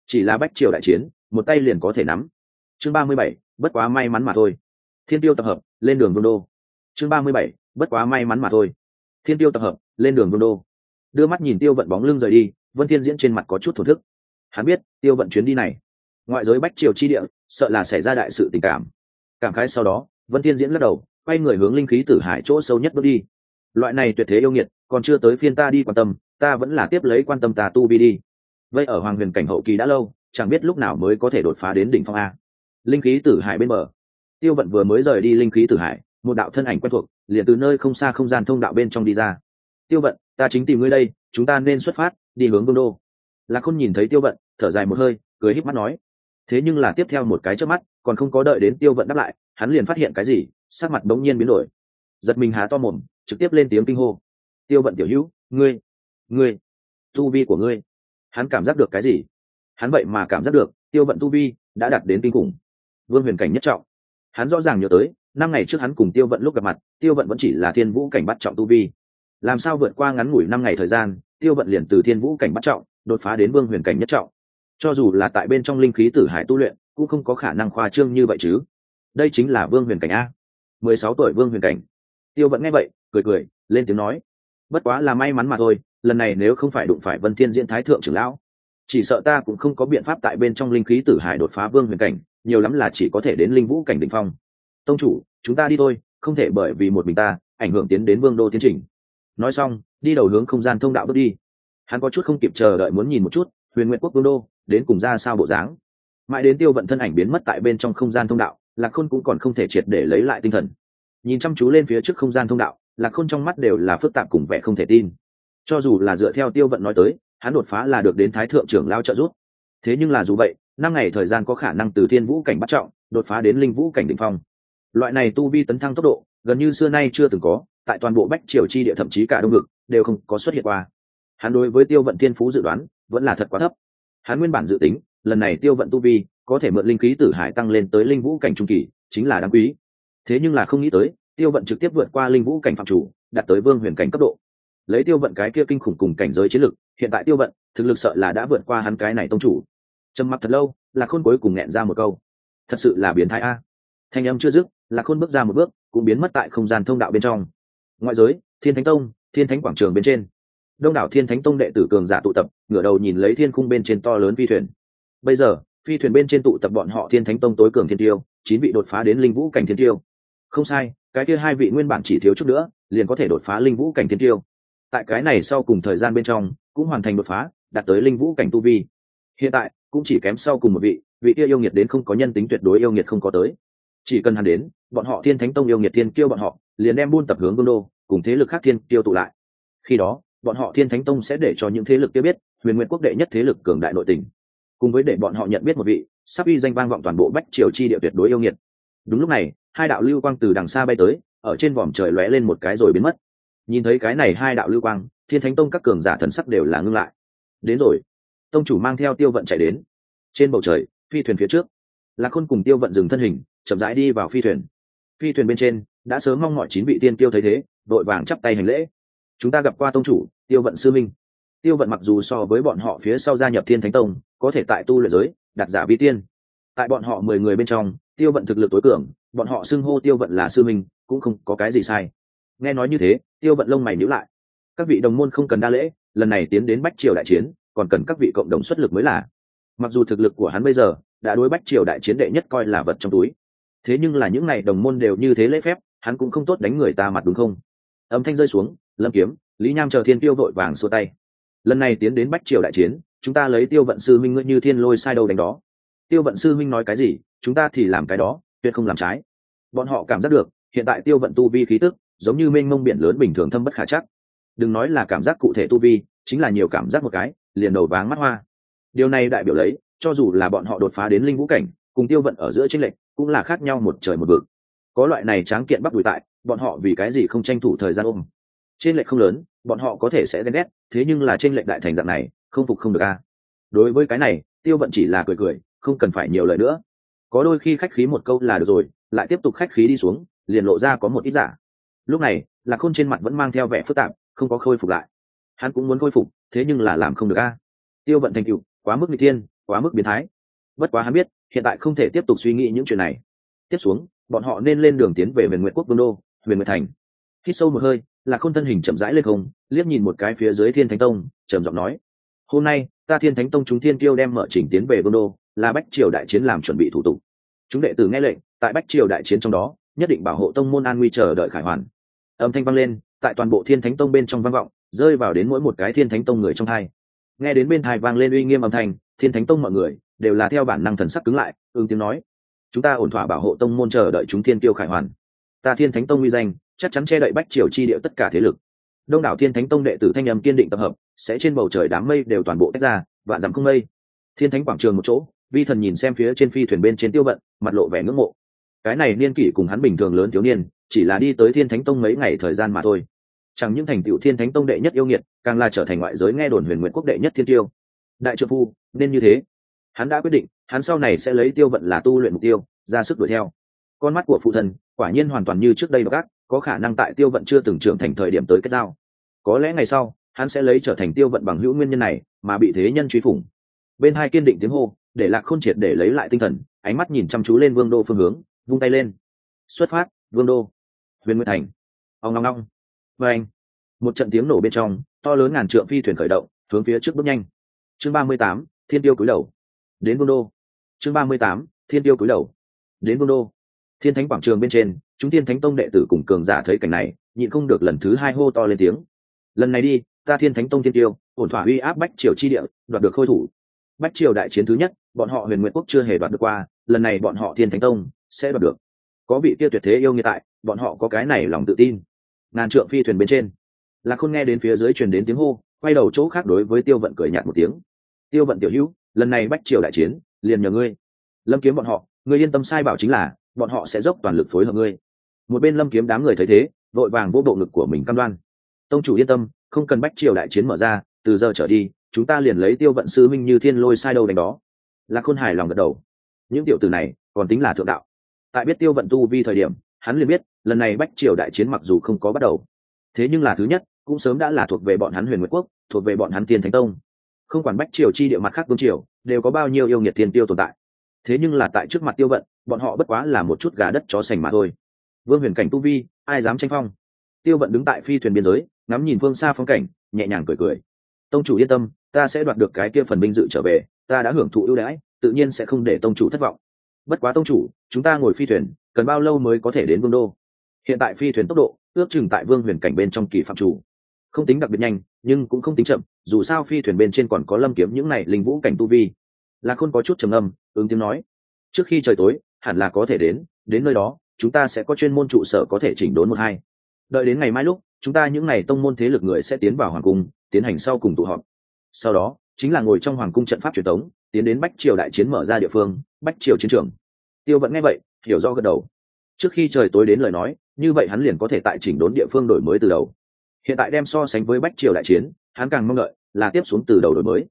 Chỉ là bách triều đại chiến, một tay liền có thể nắm. Chương ba mươi bảy, bất quá may mắn mà thôi. Thiên tiêu tập hợp, lên đường vương đô. Chương ba mươi bảy, bất quá may mắn mà thôi. Thiên tiêu tập hợp, lên đường vương đô. Đưa mắt nhìn tiêu vận bóng lưng rời đi, vân thiên diễn trên mặt có chút thổ thức. Hắn biết, tiêu vận chuyến đi này ngoại giới bách triều chi địa, sợ là xảy ra đại sự tình cảm. Cảm khái sau đó, vân thiên diễn lắc đầu, quay người hướng linh khí tử hải chỗ sâu nhất bước đi. Loại này tuyệt thế yêu nghiệt, còn chưa tới phiên ta đi quan tâm, ta vẫn là tiếp lấy quan tâm ta tu vi đi. Vậy ở hoàng huyền cảnh hậu kỳ đã lâu, chẳng biết lúc nào mới có thể đột phá đến đỉnh phong a. Linh khí tử hải bên bờ. Tiêu vận vừa mới rời đi linh khí tử hải, một đạo thân ảnh quen thuộc, liền từ nơi không xa không gian thông đạo bên trong đi ra. Tiêu vận, ta chính tìm ngươi đây, chúng ta nên xuất phát, đi hướng vương đô. Lạc khôn nhìn thấy tiêu vận, thở dài một hơi, cười híp mắt nói thế nhưng là tiếp theo một cái trước mắt, còn không có đợi đến tiêu vận đáp lại, hắn liền phát hiện cái gì, sắc mặt bỗng nhiên biến đổi. Giật mình há to mồm, trực tiếp lên tiếng kinh hô. Tiêu vận tiểu hữu, ngươi ngươi, tu vi của ngươi, hắn cảm giác được cái gì? Hắn vậy mà cảm giác được, tiêu vận tu vi đã đạt đến kinh khủng. Vương huyền cảnh nhất trọng. Hắn rõ ràng nhớ tới, năm ngày trước hắn cùng tiêu vận lúc gặp mặt, tiêu vận vẫn chỉ là thiên vũ cảnh bắt trọng tu vi. Làm sao vượt qua ngắn ngủi năm ngày thời gian, tiêu vận liền từ thiên vũ cảnh bắt trọng, đột phá đến vương huyền cảnh nhất trọng cho dù là tại bên trong linh khí tử hải tu luyện, cũng không có khả năng khoa trương như vậy chứ. Đây chính là vương huyền cảnh a. Mười sáu tuổi vương huyền cảnh. Tiêu vận nghe vậy, cười cười, lên tiếng nói. Bất quá là may mắn mà thôi, lần này nếu không phải đụng phải vân thiên diễn thái thượng trưởng lão, chỉ sợ ta cũng không có biện pháp tại bên trong linh khí tử hải đột phá vương huyền cảnh, nhiều lắm là chỉ có thể đến linh vũ cảnh đỉnh phong. Tông chủ, chúng ta đi thôi, không thể bởi vì một mình ta, ảnh hưởng tiến đến vương đô tiến trình. Nói xong, đi đầu hướng không gian thông đạo bước đi. Hắn có chút không kịp chờ đợi muốn nhìn một chút, huyền nguyện quốc vương đô đến cùng ra sao bộ dáng. Mãi đến tiêu vận thân ảnh biến mất tại bên trong không gian thông đạo, lạc khôn cũng còn không thể triệt để lấy lại tinh thần. Nhìn chăm chú lên phía trước không gian thông đạo, lạc khôn trong mắt đều là phức tạp cùng vẻ không thể tin. Cho dù là dựa theo tiêu vận nói tới, hắn đột phá là được đến thái thượng trưởng lao trợ giúp. Thế nhưng là dù vậy, năm ngày thời gian có khả năng từ thiên vũ cảnh bắt trọng, đột phá đến linh vũ cảnh đ ỉ n h phong. Loại này tu vi tấn thăng tốc độ, gần như xưa nay chưa từng có, tại toàn bộ bách triều chi địa thậm chí cả đông ngực đều không có xuất hiện qua. Hắn đối với tiêu vận thiên phú dự đoán, vẫn là thật quá thấp hắn nguyên bản dự tính, lần này tiêu vận tu vi, có thể mượn linh khí tử hải tăng lên tới linh vũ cảnh trung kỳ, chính là đáng quý. Thế nhưng là không nghĩ tới, tiêu vận trực tiếp vượt qua linh vũ cảnh phạm chủ, đạt tới vương huyền cảnh cấp độ. Lấy tiêu vận cái kia kinh khủng cùng cảnh giới chiến lực, hiện tại tiêu vận, thực lực sợ là đã vượt qua hắn cái này tông chủ. Trầm mặc thật lâu là khôn cuối cùng nghẹn ra một câu. Thật sự là biến thái a. Thanh âm chưa dứt là khôn bước ra một bước, cũng biến mất tại không gian thông đạo bên trong. Ngoại giới, thiên thánh tông, thiên thánh quảng trường bên trên đông đảo thiên thánh tông đệ tử cường giả tụ tập, ngửa đầu nhìn lấy thiên khung bên trên to lớn phi thuyền. Bây giờ, phi thuyền bên trên tụ tập bọn họ thiên thánh tông tối cường thiên tiêu, chín vị đột phá đến linh vũ cảnh thiên tiêu. Không sai, cái kia hai vị nguyên bản chỉ thiếu chút nữa, liền có thể đột phá linh vũ cảnh thiên tiêu. Tại cái này sau cùng thời gian bên trong, cũng hoàn thành đột phá, đạt tới linh vũ cảnh tu vi. Hiện tại, cũng chỉ kém sau cùng một vị vị kia yêu nghiệt đến không có nhân tính tuyệt đối yêu nghiệt không có tới. Chỉ cần hắn đến, bọn họ thiên thánh tông yêu nghiệt thiên kiêu bọn họ, liền đem buôn tập hướng vương đô, cùng thế lực khác thiên kiêu tụ lại. Khi đó bọn họ thiên thánh tông sẽ để cho những thế lực kia biết, huyền nguyện quốc đệ nhất thế lực cường đại nội tình. Cùng với để bọn họ nhận biết một vị, sắp uy danh vang vọng toàn bộ bách triều chi địa tuyệt đối yêu nghiệt. Đúng lúc này, hai đạo lưu quang từ đằng xa bay tới, ở trên vòm trời lóe lên một cái rồi biến mất. Nhìn thấy cái này hai đạo lưu quang, thiên thánh tông các cường giả thần sắc đều là ngưng lại. Đến rồi. Tông chủ mang theo tiêu vận chạy đến. Trên bầu trời, phi thuyền phía trước. Là khôn cùng tiêu vận dừng thân hình, chậm rãi đi vào phi thuyền. Phi thuyền bên trên, đã sớm mong mọi chín vị tiên tiêu thấy thế, đội vàng chắp tay hành lễ chúng ta gặp qua tông chủ, tiêu vận sư minh. Tiêu vận mặc dù so với bọn họ phía sau gia nhập thiên thánh tông, có thể tại tu luyện giới đặt giả vi tiên. Tại bọn họ mười người bên trong, tiêu vận thực lực tối cường, bọn họ xưng hô tiêu vận là sư minh, cũng không có cái gì sai. Nghe nói như thế, tiêu vận lông mày nhíu lại. Các vị đồng môn không cần đa lễ, lần này tiến đến bách triều đại chiến, còn cần các vị cộng đồng xuất lực mới là. Mặc dù thực lực của hắn bây giờ đã đối bách triều đại chiến đệ nhất coi là vật trong túi, thế nhưng là những n à y đồng môn đều như thế lễ phép, hắn cũng không tốt đánh người ta mặt đúng không? Âm thanh rơi xuống lâm kiếm, lý nham chờ thiên tiêu vội vàng xua tay. Lần này tiến đến bách triều đại chiến, chúng ta lấy tiêu vận sư minh ngươi như thiên lôi sai đâu đánh đó. Tiêu vận sư minh nói cái gì, chúng ta thì làm cái đó, tuyệt không làm trái. Bọn họ cảm giác được, hiện tại tiêu vận tu vi khí tức, giống như mênh mông biển lớn bình thường thâm bất khả chắc. Đừng nói là cảm giác cụ thể tu vi, chính là nhiều cảm giác một cái, liền đầu váng mắt hoa. Điều này đại biểu lấy, cho dù là bọn họ đột phá đến linh vũ cảnh, cùng tiêu vận ở giữa tranh lệch, cũng là khác nhau một trời một vực. Có loại này tráng kiện bắt đùi tại, bọn họ vì cái gì không tranh thủ thời gian ôm? Trên lệch không lớn, bọn họ có thể sẽ ghen ghét, thế nhưng là trên lệch đại thành dạng này, không phục không được a. Đối với cái này, tiêu vận chỉ là cười cười, không cần phải nhiều lời nữa. Có đôi khi khách khí một câu là được rồi, lại tiếp tục khách khí đi xuống, liền lộ ra có một ít giả. Lúc này là khôn trên mặt vẫn mang theo vẻ phức tạp, không có khôi phục lại. Hắn cũng muốn khôi phục, thế nhưng là làm không được a. Tiêu vận thành cựu quá mức n thiên, quá mức biến thái. Bất quá hắn biết, hiện tại không thể tiếp tục suy nghĩ những chuyện này. Tiếp xuống, bọn họ nên lên đường tiến về huyền nguyện quốc vương đô, huyền nguyện thành. Hít sâu một hơi là khôn thân hình chậm rãi lên không, liếc nhìn một cái phía dưới thiên thánh tông, trầm giọng nói, hôm nay, ta thiên thánh tông chúng thiên kiêu đem mở trình tiến về vương đô, là bách triều đại chiến làm chuẩn bị thủ tục. Chúng đệ tử nghe lệnh, tại bách triều đại chiến trong đó, nhất định bảo hộ tông môn an nguy chờ đợi khải hoàn. Âm thanh vang lên, tại toàn bộ thiên thánh tông bên trong vang vọng, rơi vào đến mỗi một cái thiên thánh tông người trong hai. Nghe đến bên thai vang lên uy nghiêm âm thanh, thiên thánh tông mọi người đều là theo bản năng thần sắc cứng lại ương tiếng nói, chúng ta ổn thỏa bảo hộ tông môn chờ đợi chúng thiên tiêu khải hoàn. Ta thiên thánh tông uy danh chắc chắn che đậy bách triều chi địa tất cả thế lực. Đông đảo thiên thánh tông đệ tử thanh âm kiên định tập hợp, sẽ trên bầu trời đám mây đều toàn bộ tách ra, vạn dặm không mây. Thiên thánh quảng trường một chỗ, vi thần nhìn xem phía trên phi thuyền bên trên tiêu vận, mặt lộ vẻ ngưỡng mộ. Cái này niên kỷ cùng hắn bình thường lớn thiếu niên, chỉ là đi tới thiên thánh tông mấy ngày thời gian mà thôi. Chẳng những thành tựu thiên thánh tông đệ nhất yêu nghiệt, càng là trở thành ngoại giới nghe đồn huyền nguyện quốc đệ nhất thiên tiêu. Đại trợ phu, nên như thế. Hắn đã quyết định, hắn sau này sẽ lấy tiêu vận là tu luyện mục tiêu, ra sức đuổi theo. Con mắt của phụ thần, quả nhiên hoàn toàn như trước đây gác có khả năng tại tiêu vận chưa từng trưởng thành thời điểm tới kết giao. Có lẽ ngày sau, hắn sẽ lấy trở thành tiêu vận bằng hữu nguyên nhân này mà bị thế nhân truy phủng. Bên hai kiên định tiếng hô, để lạc khôn triệt để lấy lại tinh thần, ánh mắt nhìn chăm chú lên vương đô phương hướng, vung tay lên. Xuất phát, vương đô. Huyền nguyên thành. Ông ngong ngong vê anh. Một trận tiếng nổ bên trong, to lớn ngàn trượng phi thuyền khởi động, hướng phía trước bước nhanh. Chương ba mươi tám, thiên tiêu cúi đầu. Đến vương đô. Chương ba mươi tám, thiên tiêu cúi đầu. Đến vương đô. Thiên thánh quảng trường bên trên chúng thiên thánh tông đệ tử cùng cường giả thấy cảnh này, nhịn không được lần thứ hai hô to lên tiếng. Lần này đi, ta thiên thánh tông thiên tiêu, ổn thỏa uy áp bách triều chi địa, đoạt được khôi thủ. Bách triều đại chiến thứ nhất, bọn họ huyền nguyện quốc chưa hề đoạt được qua, lần này bọn họ thiên thánh tông sẽ đoạt được. Có vị kia tuyệt thế yêu như tại, bọn họ có cái này lòng tự tin. Ngàn trượng phi thuyền bên trên là khôn nghe đến phía dưới truyền đến tiếng hô, quay đầu chỗ khác đối với tiêu vận cười nhạt một tiếng. Tiêu vận tiểu hữu, lần này bách triều đại chiến, liền nhờ ngươi. Lâm kiếm bọn họ, ngươi yên tâm sai bảo chính là, bọn họ sẽ dốc toàn lực phối hợp ngươi một bên lâm kiếm đám người thấy thế, vội vàng vỗ bộ ngực của mình cam đoan. Tông chủ yên tâm, không cần bách triều đại chiến mở ra, từ giờ trở đi, chúng ta liền lấy tiêu vận sư minh như thiên lôi sai đâu đánh đó. Là khôn hài lòng gật đầu. Những tiểu từ này còn tính là thượng đạo. Tại biết tiêu vận tu vi thời điểm, hắn liền biết, lần này bách triều đại chiến mặc dù không có bắt đầu, thế nhưng là thứ nhất, cũng sớm đã là thuộc về bọn hắn huyền nguyệt quốc, thuộc về bọn hắn tiên thánh tông. Không quản bách triều chi địa mặt khác vương triều, đều có bao nhiêu yêu nghiệt thiên tiêu tồn tại. Thế nhưng là tại trước mặt tiêu vận, bọn họ bất quá là một chút gà đất chó sành mà thôi vương huyền cảnh tu vi, ai dám tranh phong? Tiêu vận đứng tại phi thuyền biên giới, ngắm nhìn phương xa phong cảnh, nhẹ nhàng cười cười. Tông chủ yên tâm, ta sẽ đoạt được cái kia phần binh dự trở về, ta đã hưởng thụ ưu đãi, tự nhiên sẽ không để tông chủ thất vọng. Bất quá tông chủ, chúng ta ngồi phi thuyền, cần bao lâu mới có thể đến vương đô? Hiện tại phi thuyền tốc độ, ước chừng tại vương huyền cảnh bên trong kỳ phạm chủ. Không tính đặc biệt nhanh, nhưng cũng không tính chậm, dù sao phi thuyền bên trên còn có lâm kiếm những này linh vũ cảnh tu vi. Là khôn có chút trầm âm ứng tiếng nói. Trước khi trời tối, hẳn là có thể đến đến nơi đó chúng ta sẽ có chuyên môn trụ sở có thể chỉnh đốn một hai. Đợi đến ngày mai lúc, chúng ta những ngày tông môn thế lực người sẽ tiến vào hoàng cung, tiến hành sau cùng tụ họp. Sau đó, chính là ngồi trong hoàng cung trận pháp truyền thống tiến đến bách triều đại chiến mở ra địa phương, bách triều chiến trường. Tiêu vẫn nghe vậy, hiểu do gật đầu. Trước khi trời tối đến lời nói, như vậy hắn liền có thể tại chỉnh đốn địa phương đổi mới từ đầu. Hiện tại đem so sánh với bách triều đại chiến, hắn càng mong đợi là tiếp xuống từ đầu đổi mới.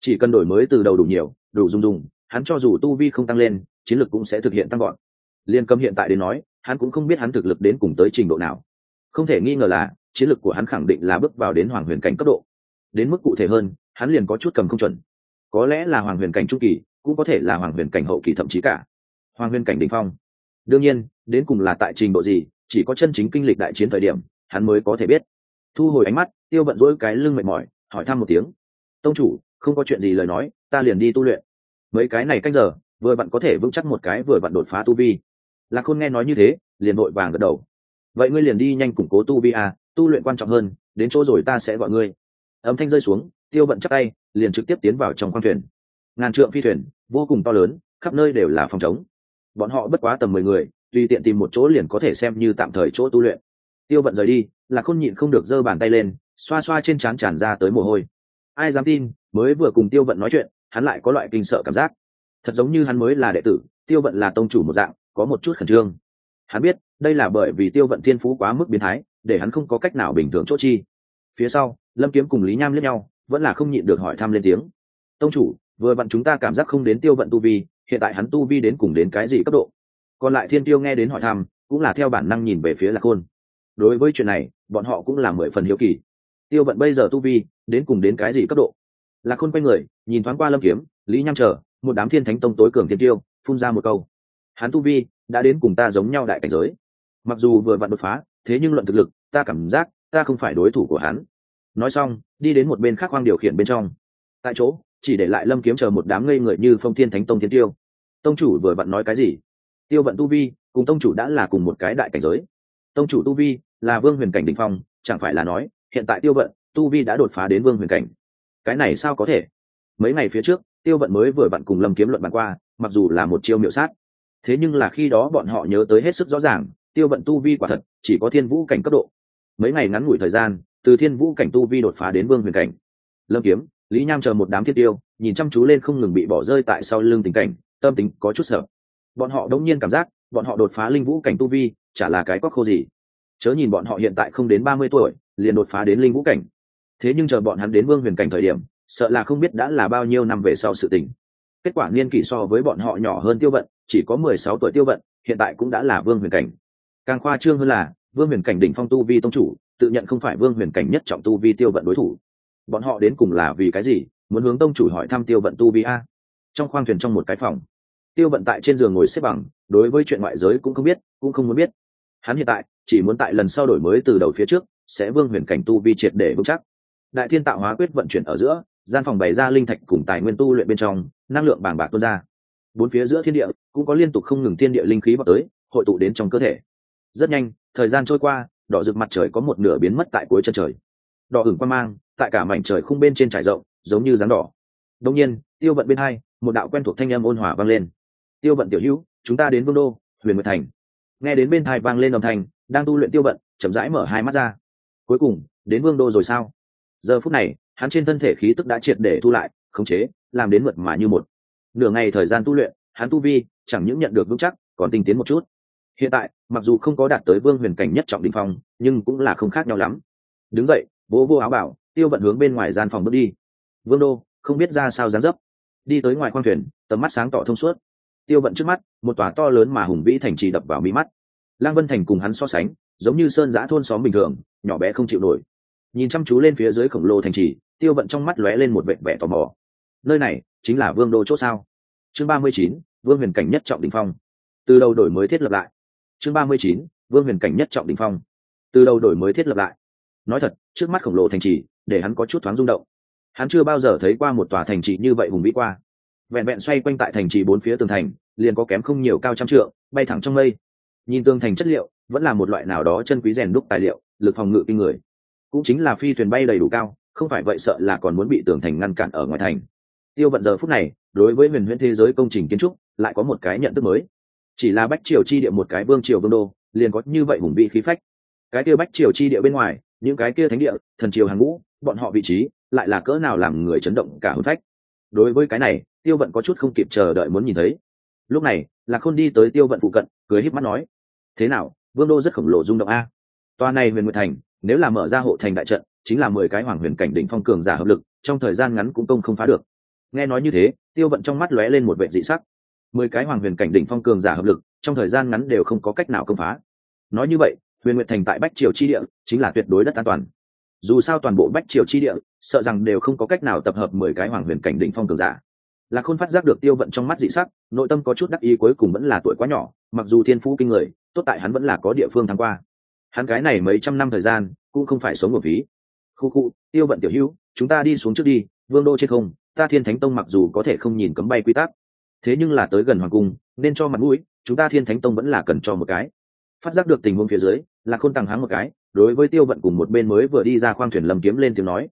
Chỉ cần đổi mới từ đầu đủ nhiều, đủ dung dung hắn cho dù tu vi không tăng lên, chiến lược cũng sẽ thực hiện tăng gọn liên cầm hiện tại đến nói, hắn cũng không biết hắn thực lực đến cùng tới trình độ nào. Không thể nghi ngờ là, chiến lược của hắn khẳng định là bước vào đến hoàng huyền cảnh cấp độ. Đến mức cụ thể hơn, hắn liền có chút cầm không chuẩn. Có lẽ là hoàng huyền cảnh trung kỳ, cũng có thể là hoàng huyền cảnh hậu kỳ thậm chí cả. Hoàng huyền cảnh đ ỉ n h phong. Đương nhiên, đến cùng là tại trình độ gì, chỉ có chân chính kinh lịch đại chiến thời điểm, hắn mới có thể biết. Thu hồi ánh mắt, tiêu bận rỗi cái lưng mệt mỏi, hỏi thăm một tiếng. Tông chủ, không có chuyện gì lời nói, ta liền đi tu luyện. Mấy cái này cách giờ, vừa bạn có thể vững chắc một cái vừa bạn đột phá tu vi lạc khôn nghe nói như thế, liền vội vàng gật đầu. Vậy ngươi liền đi nhanh củng cố tu vi à tu luyện quan trọng hơn, đến chỗ rồi ta sẽ gọi ngươi. Âm thanh rơi xuống, tiêu bận chắc tay, liền trực tiếp tiến vào trong khoang thuyền. Ngàn trượng phi thuyền, vô cùng to lớn, khắp nơi đều là phòng chống bọn họ bất quá tầm mười người, tùy tiện tìm một chỗ liền có thể xem như tạm thời chỗ tu luyện. Tiêu vận rời đi là khôn nhịn không được giơ bàn tay lên, xoa xoa trên trán tràn ra tới mồ hôi. Ai dám tin, mới vừa cùng tiêu vận nói chuyện, hắn lại có loại kinh sợ cảm giác. Thật giống như hắn mới là đệ tử, tiêu vận là tông chủ một dạng có một chút khẩn trương. Hắn biết, đây là bởi vì tiêu vận thiên phú quá mức biến thái, để hắn không có cách nào bình thường chỗ chi. Phía sau, lâm kiếm cùng lý nham liếc nhau, vẫn là không nhịn được hỏi thăm lên tiếng. Tông chủ, vừa vặn chúng ta cảm giác không đến tiêu vận tu vi, hiện tại hắn tu vi đến cùng đến cái gì cấp độ? Còn lại thiên tiêu nghe đến hỏi thăm, cũng là theo bản năng nhìn về phía lạc khôn đối với chuyện này, bọn họ cũng là mười phần hiếu kỳ. Tiêu vận bây giờ tu vi, đến cùng đến cái gì cấp độ? Lạc khôn quay người, nhìn thoáng qua lâm kiếm, lý nham chờ, một đám thiên thánh tông tối cường thiên tiêu, phun ra một câu hắn tu vi đã đến cùng ta giống nhau đại cảnh giới. Mặc dù vừa vặn đột phá, thế nhưng luận thực lực, ta cảm giác ta không phải đối thủ của hắn. Nói xong, đi đến một bên khác khoang điều khiển bên trong. Tại chỗ, chỉ để lại lâm kiếm chờ một đám ngây người như phong thiên thánh tông thiên tiêu. Tông chủ vừa vặn nói cái gì? Tiêu vận tu vi cùng tông chủ đã là cùng một cái đại cảnh giới. Tông chủ tu vi là vương huyền cảnh đình phong, chẳng phải là nói, hiện tại tiêu vận tu vi đã đột phá đến vương huyền cảnh. Cái này sao có thể? Mấy ngày phía trước, tiêu vận mới vừa vặn cùng lâm kiếm luận bàn qua, mặc dù là một chiêu miệu sát thế nhưng là khi đó bọn họ nhớ tới hết sức rõ ràng, tiêu vận tu vi quả thật chỉ có thiên vũ cảnh cấp độ. Mấy ngày ngắn ngủi thời gian, từ thiên vũ cảnh tu vi đột phá đến vương huyền cảnh. Lâm kiếm, lý nham chờ một đám thiết tiêu, nhìn chăm chú lên không ngừng bị bỏ rơi tại sau lưng tình cảnh, tâm tính có chút sợ. Bọn họ đống nhiên cảm giác, bọn họ đột phá linh vũ cảnh tu vi, chả là cái quắc khô gì. Chớ nhìn bọn họ hiện tại không đến ba mươi tuổi, liền đột phá đến linh vũ cảnh. Thế nhưng chờ bọn hắn đến vương huyền cảnh thời điểm, sợ là không biết đã là bao nhiêu năm về sau sự tình. Kết quả niên kỷ so với bọn họ nhỏ hơn tiêu vận chỉ có mười sáu tuổi tiêu vận, hiện tại cũng đã là vương huyền cảnh. Càng khoa trương hơn là, vương huyền cảnh đỉnh phong tu vi tông chủ, tự nhận không phải vương huyền cảnh nhất trọng tu vi tiêu vận đối thủ. Bọn họ đến cùng là vì cái gì, muốn hướng tông chủ hỏi thăm tiêu vận tu vi a? Trong khoang thuyền trong một cái phòng, tiêu vận tại trên giường ngồi xếp bằng, đối với chuyện ngoại giới cũng không biết, cũng không muốn biết. Hắn hiện tại, chỉ muốn tại lần sau đổi mới từ đầu phía trước, sẽ vương huyền cảnh tu vi triệt để vững chắc. Đại thiên tạo hóa quyết vận chuyển ở giữa, gian phòng bày ra linh thạch cùng tài nguyên tu luyện bên trong, năng lượng bàng bạc tuôn ra bốn phía giữa thiên địa, cũng có liên tục không ngừng thiên địa linh khí vào tới, hội tụ đến trong cơ thể. Rất nhanh, thời gian trôi qua, đỏ rực mặt trời có một nửa biến mất tại cuối chân trời. Đỏ ửng quan mang, tại cả mảnh trời khung bên trên trải rộng, giống như rắn đỏ. Đông nhiên, tiêu vận bên hai, một đạo quen thuộc thanh âm ôn hòa vang lên. Tiêu vận tiểu hữu, chúng ta đến vương đô, huyền nguyệt thành. Nghe đến bên thai vang lên đồng thành đang tu luyện tiêu vận, chậm rãi mở hai mắt ra. Cuối cùng, đến vương đô rồi sao? Giờ phút này, hắn trên thân thể khí tức đã triệt để thu lại, khống chế, làm đến mượt mà như một nửa ngày thời gian tu luyện, hắn tu vi chẳng những nhận được vững chắc, còn tinh tiến một chút. Hiện tại, mặc dù không có đạt tới vương huyền cảnh nhất trọng đình phong, nhưng cũng là không khác nhau lắm. Đứng dậy bố vô áo bảo, tiêu vận hướng bên ngoài gian phòng bước đi. Vương đô, không biết ra sao dán dấp. Đi tới ngoài khoang thuyền, tầm mắt sáng tỏ thông suốt. Tiêu vận trước mắt, một tòa to lớn mà hùng vĩ thành trì đập vào mí mắt. Lang vân thành cùng hắn so sánh, giống như sơn giã thôn xóm bình thường, nhỏ bé không chịu nổi. Nhìn chăm chú lên phía dưới khổng lồ thành trì, tiêu vận trong mắt lóe lên một vệ vẻ tò mò. Nơi này chính là vương đô c h ỗ sao? Chương ba mươi chín, vương huyền cảnh nhất trọng đình phong. Từ đầu đổi mới thiết lập lại. Chương ba mươi chín, vương huyền cảnh nhất trọng đình phong. Từ đầu đổi mới thiết lập lại. Nói thật, trước mắt khổng lồ thành trì, để hắn có chút thoáng rung động. Hắn chưa bao giờ thấy qua một tòa thành trì như vậy hùng vĩ qua. Vẹn vẹn xoay quanh tại thành trì bốn phía tường thành, liền có kém không nhiều cao trăm trượng, bay thẳng trong mây. Nhìn tường thành chất liệu, vẫn là một loại nào đó chân quý rèn đúc tài liệu, lực phòng ngự kinh người. Cũng chính là phi thuyền bay đầy đủ cao, không phải vậy sợ là còn muốn bị tường thành ngăn cản ở ngoài thành tiêu vận giờ phút này, đối với huyền huyễn thế giới công trình kiến trúc, lại có một cái nhận thức mới. Chỉ là bách triều chi địa một cái vương triều vương đô, liền có như vậy hùng vị khí phách. Cái kia bách triều chi địa bên ngoài, những cái kia thánh địa, thần triều hàng ngũ, bọn họ vị trí, lại là cỡ nào làm người chấn động cả hôn phách. Đối với cái này, tiêu vận có chút không kịp chờ đợi muốn nhìn thấy. Lúc này là khôn đi tới tiêu vận phụ cận, cười híp mắt nói, thế nào, vương đô rất khổng lồ rung động a. Toa này huyền nguyệt thành, nếu là mở ra hộ thành đại trận, chính là mười cái hoàng huyền cảnh đỉnh phong cường giả hợp lực, trong thời gian ngắn cũng công không phá được nghe nói như thế, tiêu vận trong mắt lóe lên một vệ dị sắc. Mười cái hoàng huyền cảnh đỉnh phong cường giả hợp lực, trong thời gian ngắn đều không có cách nào công phá. Nói như vậy, huyền nguyệt thành tại bách triều chi địa chính là tuyệt đối đất an toàn. Dù sao toàn bộ bách triều chi địa, sợ rằng đều không có cách nào tập hợp mười cái hoàng huyền cảnh đỉnh phong cường giả. Là khôn phát giác được tiêu vận trong mắt dị sắc, nội tâm có chút đắc ý cuối cùng vẫn là tuổi quá nhỏ, mặc dù thiên phú kinh người, tốt tại hắn vẫn là có địa phương thắng qua. Hắn cái này mấy trăm năm thời gian, cũng không phải sống một phí khu khu, tiêu vận tiểu hữu, chúng ta đi xuống trước đi, vương đô trên không ta thiên thánh tông mặc dù có thể không nhìn cấm bay quy tắc, thế nhưng là tới gần hoàng cung, nên cho mặt mũi, chúng ta thiên thánh tông vẫn là cần cho một cái. Phát giác được tình huống phía dưới là khôn tăng háng một cái, đối với tiêu vận cùng một bên mới vừa đi ra khoang thuyền lầm kiếm lên tiếng nói.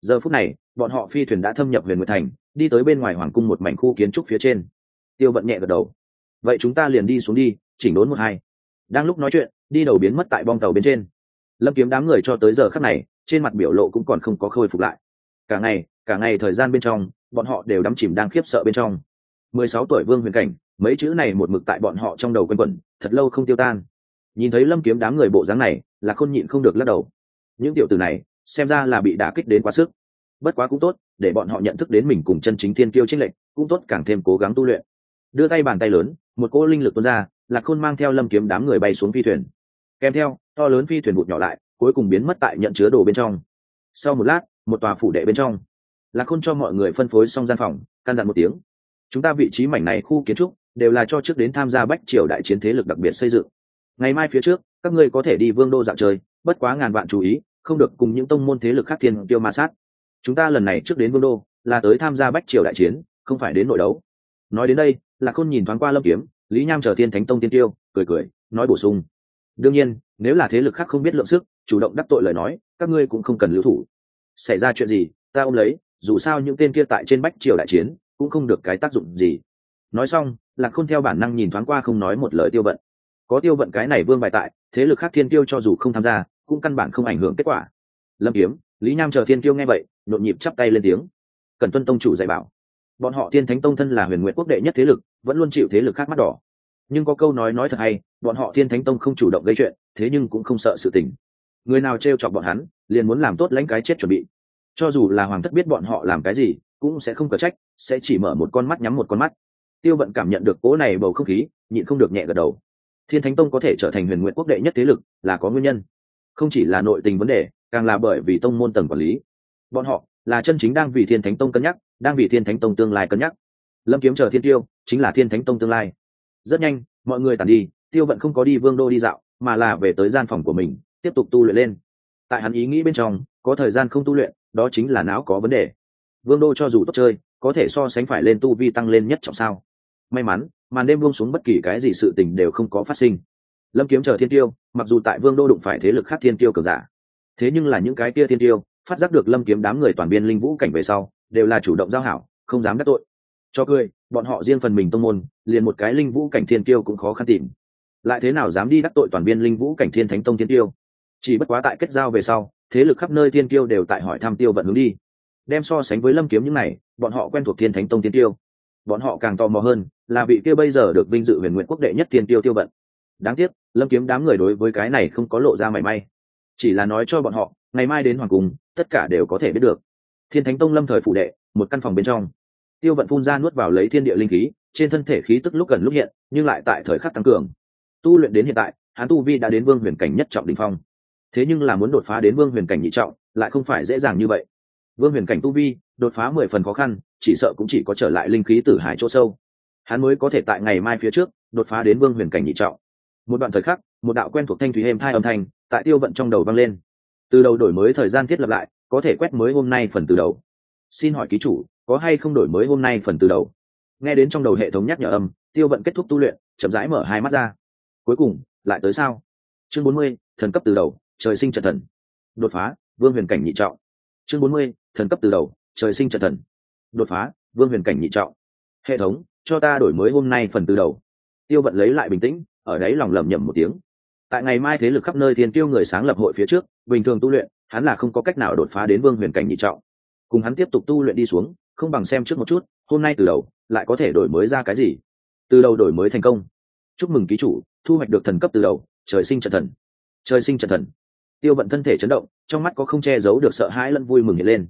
Giờ phút này, bọn họ phi thuyền đã thâm nhập huyền nguyệt thành, đi tới bên ngoài hoàng cung một mảnh khu kiến trúc phía trên. Tiêu vận nhẹ gật đầu. Vậy chúng ta liền đi xuống đi, chỉnh đốn một hai. Đang lúc nói chuyện, đi đầu biến mất tại bong tàu bên trên. Lâm kiếm đám người cho tới giờ khắc này, trên mặt biểu lộ cũng còn không có khôi phục lại. Cả ngày cả ngày thời gian bên trong, bọn họ đều đắm chìm đang khiếp sợ bên trong. Mười sáu tuổi vương huyền cảnh, mấy chữ này một mực tại bọn họ trong đầu quanh quẩn, thật lâu không tiêu tan. Nhìn thấy lâm kiếm đám người bộ dáng này là khôn nhịn không được lắc đầu. Những tiểu tử này, xem ra là bị đả kích đến quá sức. Bất quá cũng tốt, để bọn họ nhận thức đến mình cùng chân chính thiên kiêu trinh lệnh cũng tốt càng thêm cố gắng tu luyện. Đưa tay bàn tay lớn, một cỗ linh lực tuôn ra là khôn mang theo lâm kiếm đám người bay xuống phi thuyền. Kèm theo, to lớn phi thuyền bụt nhỏ lại, cuối cùng biến mất tại nhận chứa đồ bên trong. Sau một lát, một tòa phủ đệ bên trong là khôn cho mọi người phân phối xong gian phòng căn dặn một tiếng. Chúng ta vị trí mảnh này khu kiến trúc đều là cho trước đến tham gia bách triều đại chiến thế lực đặc biệt xây dựng. Ngày mai phía trước, các ngươi có thể đi vương đô dạo chơi, bất quá ngàn vạn chú ý, không được cùng những tông môn thế lực khác thiên tiêu ma sát. Chúng ta lần này trước đến vương đô, là tới tham gia bách triều đại chiến, không phải đến nội đấu. Nói đến đây là khôn nhìn thoáng qua lâm kiếm, lý nham chờ thiên thánh tông tiên tiêu, cười cười, nói bổ sung. Đương nhiên, nếu là thế lực khác không biết lượng sức, chủ động đắc tội lời nói, các ngươi cũng không cần lưu thủ. Xảy ra chuyện gì, ta ôm lấy dù sao những tên kia tại trên bách triều đại chiến cũng không được cái tác dụng gì. Nói xong, lạc khôn theo bản năng nhìn thoáng qua không nói một lời tiêu vận. Có tiêu vận cái này vương bài tại, thế lực khác thiên tiêu cho dù không tham gia, cũng căn bản không ảnh hưởng kết quả. Lâm kiếm, lý nham chờ thiên tiêu nghe vậy, nhộn nhịp chắp tay lên tiếng. Cần tuân tông chủ dạy bảo. Bọn họ thiên thánh tông thân là huyền nguyện quốc đệ nhất thế lực, vẫn luôn chịu thế lực khác mắt đỏ. Nhưng có câu nói nói thật hay, bọn họ thiên thánh tông không chủ động gây chuyện, thế nhưng cũng không sợ sự tình. Người nào t r e o chọc bọn hắn, liền muốn làm tốt lãnh cái chết chuẩn bị cho dù là hoàng thất biết bọn họ làm cái gì, cũng sẽ không cờ trách, sẽ chỉ mở một con mắt nhắm một con mắt. Tiêu vận cảm nhận được cố này bầu không khí, nhịn không được nhẹ gật đầu. Thiên thánh tông có thể trở thành huyền nguyện quốc đệ nhất thế lực, là có nguyên nhân. Không chỉ là nội tình vấn đề, càng là bởi vì tông môn tầng quản lý. Bọn họ là chân chính đang vì thiên thánh tông cân nhắc, đang vì thiên thánh tông tương lai cân nhắc. Lâm kiếm chờ thiên tiêu, chính là thiên thánh tông tương lai. Rất nhanh, mọi người tàn đi, tiêu vận không có đi vương đô đi dạo, mà là về tới gian phòng của mình, tiếp tục tu luyện lên. Tại hắn ý nghĩ bên trong, có thời gian không tu luyện đó chính là não có vấn đề. Vương đô cho dù tốt chơi, có thể so sánh phải lên tu vi tăng lên nhất trọng sao? May mắn, màn đêm buông xuống bất kỳ cái gì sự tình đều không có phát sinh. Lâm kiếm chờ thiên tiêu, mặc dù tại vương đô đụng phải thế lực khác thiên tiêu cờ giả, thế nhưng là những cái kia thiên tiêu, phát giác được lâm kiếm đám người toàn biên linh vũ cảnh về sau, đều là chủ động giao hảo, không dám đắc tội. Cho cười, bọn họ riêng phần mình tông môn, liền một cái linh vũ cảnh thiên tiêu cũng khó khăn tìm. Lại thế nào dám đi đắc tội toàn biên linh vũ cảnh thiên thánh tông thiên tiêu? Chỉ bất quá tại kết giao về sau thế lực khắp nơi thiên tiêu đều tại hỏi thăm tiêu vận hướng đi. Đem so sánh với lâm kiếm những này, bọn họ quen thuộc thiên thánh tông tiên tiêu bọn họ càng tò mò hơn là vị kia bây giờ được vinh dự huyền nguyện quốc đệ nhất tiên tiêu tiêu vận. Đáng tiếc, lâm kiếm đám người đối với cái này không có lộ ra mảy may. Chỉ là nói cho bọn họ, ngày mai đến hoàng cung, tất cả đều có thể biết được. Thiên thánh tông lâm thời phụ đệ, một căn phòng bên trong. Tiêu vận phun ra nuốt vào lấy thiên địa linh khí, trên thân thể khí tức lúc gần lúc hiện, nhưng lại tại thời khắc tăng cường. Tu luyện đến hiện tại hán tu vi đã đến vương huyền cảnh nhất trọng đình phong thế nhưng là muốn đột phá đến vương huyền cảnh nhị trọng, lại không phải dễ dàng như vậy. Vương huyền cảnh tu vi, đột phá mười phần khó khăn, chỉ sợ cũng chỉ có trở lại linh khí tử hải chỗ sâu. Hắn mới có thể tại ngày mai phía trước, đột phá đến vương huyền cảnh nhị trọng. Một đoạn thời khắc, một đạo quen thuộc thanh thủy êm thai âm thanh, tại tiêu vận trong đầu vang lên. Từ đầu đổi mới thời gian thiết lập lại, có thể quét mới hôm nay phần từ đầu. Xin hỏi ký chủ, có hay không đổi mới hôm nay phần từ đầu? Nghe đến trong đầu hệ thống nhắc nhở âm, tiêu vận kết thúc tu luyện, chậm rãi mở hai mắt ra. Cuối cùng, lại tới sao? Chương bốn mươi, thần cấp từ đầu trời sinh trận thần. Đột phá, vương huyền cảnh nhị trọng. Chương bốn mươi, thần cấp từ đầu, trời sinh trận thần. Đột phá, vương huyền cảnh nhị trọng. Hệ thống, cho ta đổi mới hôm nay phần từ đầu. Tiêu vận lấy lại bình tĩnh, ở đấy lòng lẩm nhẩm một tiếng. Tại ngày mai thế lực khắp nơi thiên tiêu người sáng lập hội phía trước, bình thường tu luyện, hắn là không có cách nào đột phá đến vương huyền cảnh nhị trọng. Cùng hắn tiếp tục tu luyện đi xuống, không bằng xem trước một chút, hôm nay từ đầu, lại có thể đổi mới ra cái gì? Từ đầu đổi mới thành công. Chúc mừng ký chủ, thu hoạch được thần cấp từ đầu, trời sinh trận thần. Trời sinh trận thần tiêu vận thân thể chấn động trong mắt có không che giấu được sợ hãi lẫn vui mừng hiện lên.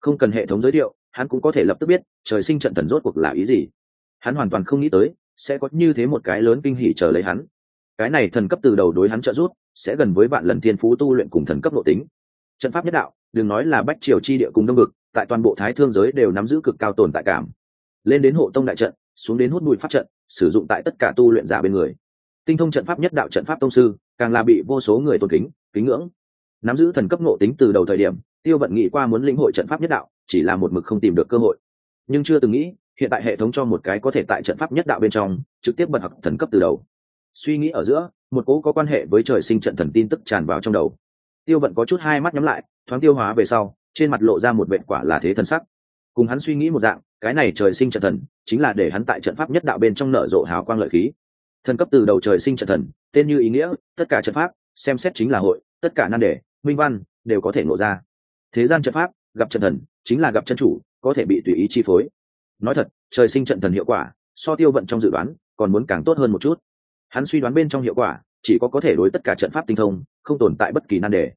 Không cần hệ thống giới thiệu hắn cũng có thể lập tức biết trời sinh trận thần rốt cuộc là ý gì. Hắn hoàn toàn không nghĩ tới sẽ có như thế một cái lớn kinh hỉ chờ lấy hắn. Cái này thần cấp từ đầu đối hắn trợ rút, sẽ gần với bạn lần thiên phú tu luyện cùng thần cấp nội tính. Trận pháp nhất đạo đừng nói là bách triều chi địa cùng đông vực tại toàn bộ thái thương giới đều nắm giữ cực cao tồn tại cảm. Lên đến hộ tông đại trận xuống đến hút bụi pháp trận sử dụng tại tất cả tu luyện giả bên người tinh thông trận pháp nhất đạo trận pháp tông sư, càng là bị vô số người tôn kính kính ngưỡng. Nắm giữ thần cấp ngộ tính từ đầu thời điểm, tiêu vận nghĩ qua muốn lĩnh hội trận pháp nhất đạo, chỉ là một mực không tìm được cơ hội. Nhưng chưa từng nghĩ, hiện tại hệ thống cho một cái có thể tại trận pháp nhất đạo bên trong, trực tiếp bật học thần cấp từ đầu. Suy nghĩ ở giữa, một cố có quan hệ với trời sinh trận thần tin tức tràn vào trong đầu. Tiêu vận có chút hai mắt nhắm lại, thoáng tiêu hóa về sau, trên mặt lộ ra một vệ quả là thế thần sắc. Cùng hắn suy nghĩ một dạng, cái này trời sinh trận thần, chính là để hắn tại trận pháp nhất đạo bên trong nở rộ hào quang lợi khí thần cấp từ đầu trời sinh trận thần, tên như ý nghĩa, tất cả trận pháp, xem xét chính là hội, tất cả nan đề, minh văn, đều có thể nộ ra. Thế gian trận pháp, gặp trận thần, chính là gặp chân chủ, có thể bị tùy ý chi phối. Nói thật, trời sinh trận thần hiệu quả, so tiêu vận trong dự đoán, còn muốn càng tốt hơn một chút. Hắn suy đoán bên trong hiệu quả, chỉ có có thể đối tất cả trận pháp tinh thông, không tồn tại bất kỳ nan đề.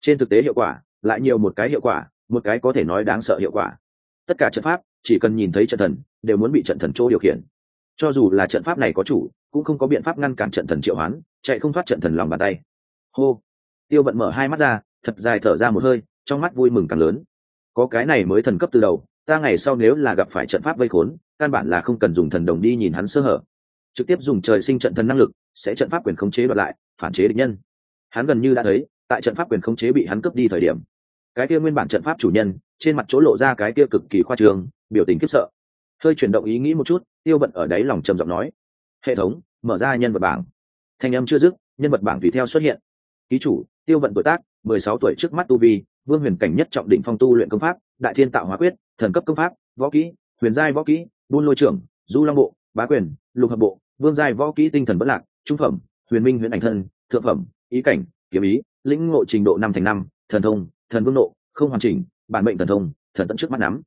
Trên thực tế hiệu quả, lại nhiều một cái hiệu quả, một cái có thể nói đáng sợ hiệu quả. Tất cả trận pháp, chỉ cần nhìn thấy trận thần, đều muốn bị trận thần chỗ điều khiển cho dù là trận pháp này có chủ, cũng không có biện pháp ngăn cản trận thần triệu hoán, chạy không thoát trận thần lòng bàn tay. Hô! Tiêu vận mở hai mắt ra, thật dài thở ra một hơi, trong mắt vui mừng càng lớn. Có cái này mới thần cấp từ đầu, ta ngày sau nếu là gặp phải trận pháp vây khốn, căn bản là không cần dùng thần đồng đi nhìn hắn sơ hở. Trực tiếp dùng trời sinh trận thần năng lực, sẽ trận pháp quyền khống chế đoạt lại, phản chế địch nhân. Hắn gần như đã thấy, tại trận pháp quyền khống chế bị hắn cướp đi thời điểm. Cái kia nguyên bản trận pháp chủ nhân, trên mặt chỗ lộ ra cái kia cực kỳ khoa trường biểu tình khiếp sợ hơi chuyển động ý nghĩ một chút, tiêu vận ở đáy lòng trầm giọng nói, hệ thống, mở ra nhân vật bảng. Thanh âm chưa dứt, nhân vật bảng tùy theo xuất hiện. Ký chủ, tiêu vận tuổi tác, mười sáu tuổi trước mắt tu vi, vương huyền cảnh nhất trọng đỉnh phong tu luyện công pháp, đại thiên tạo hóa quyết, thần cấp công pháp, võ kỹ, huyền giai võ kỹ, buôn lôi trưởng, du long bộ, bá quyền, lục hợp bộ, vương giai võ kỹ tinh thần bất lạc, trung phẩm, huyền minh huyền ảnh thân, thượng phẩm, ý cảnh, kiếm ý, lĩnh ngộ trình độ năm thành năm, thần thông, thần vương nộ, không hoàn chỉnh, bản mệnh thần thông, thần tận trước mắt nắm.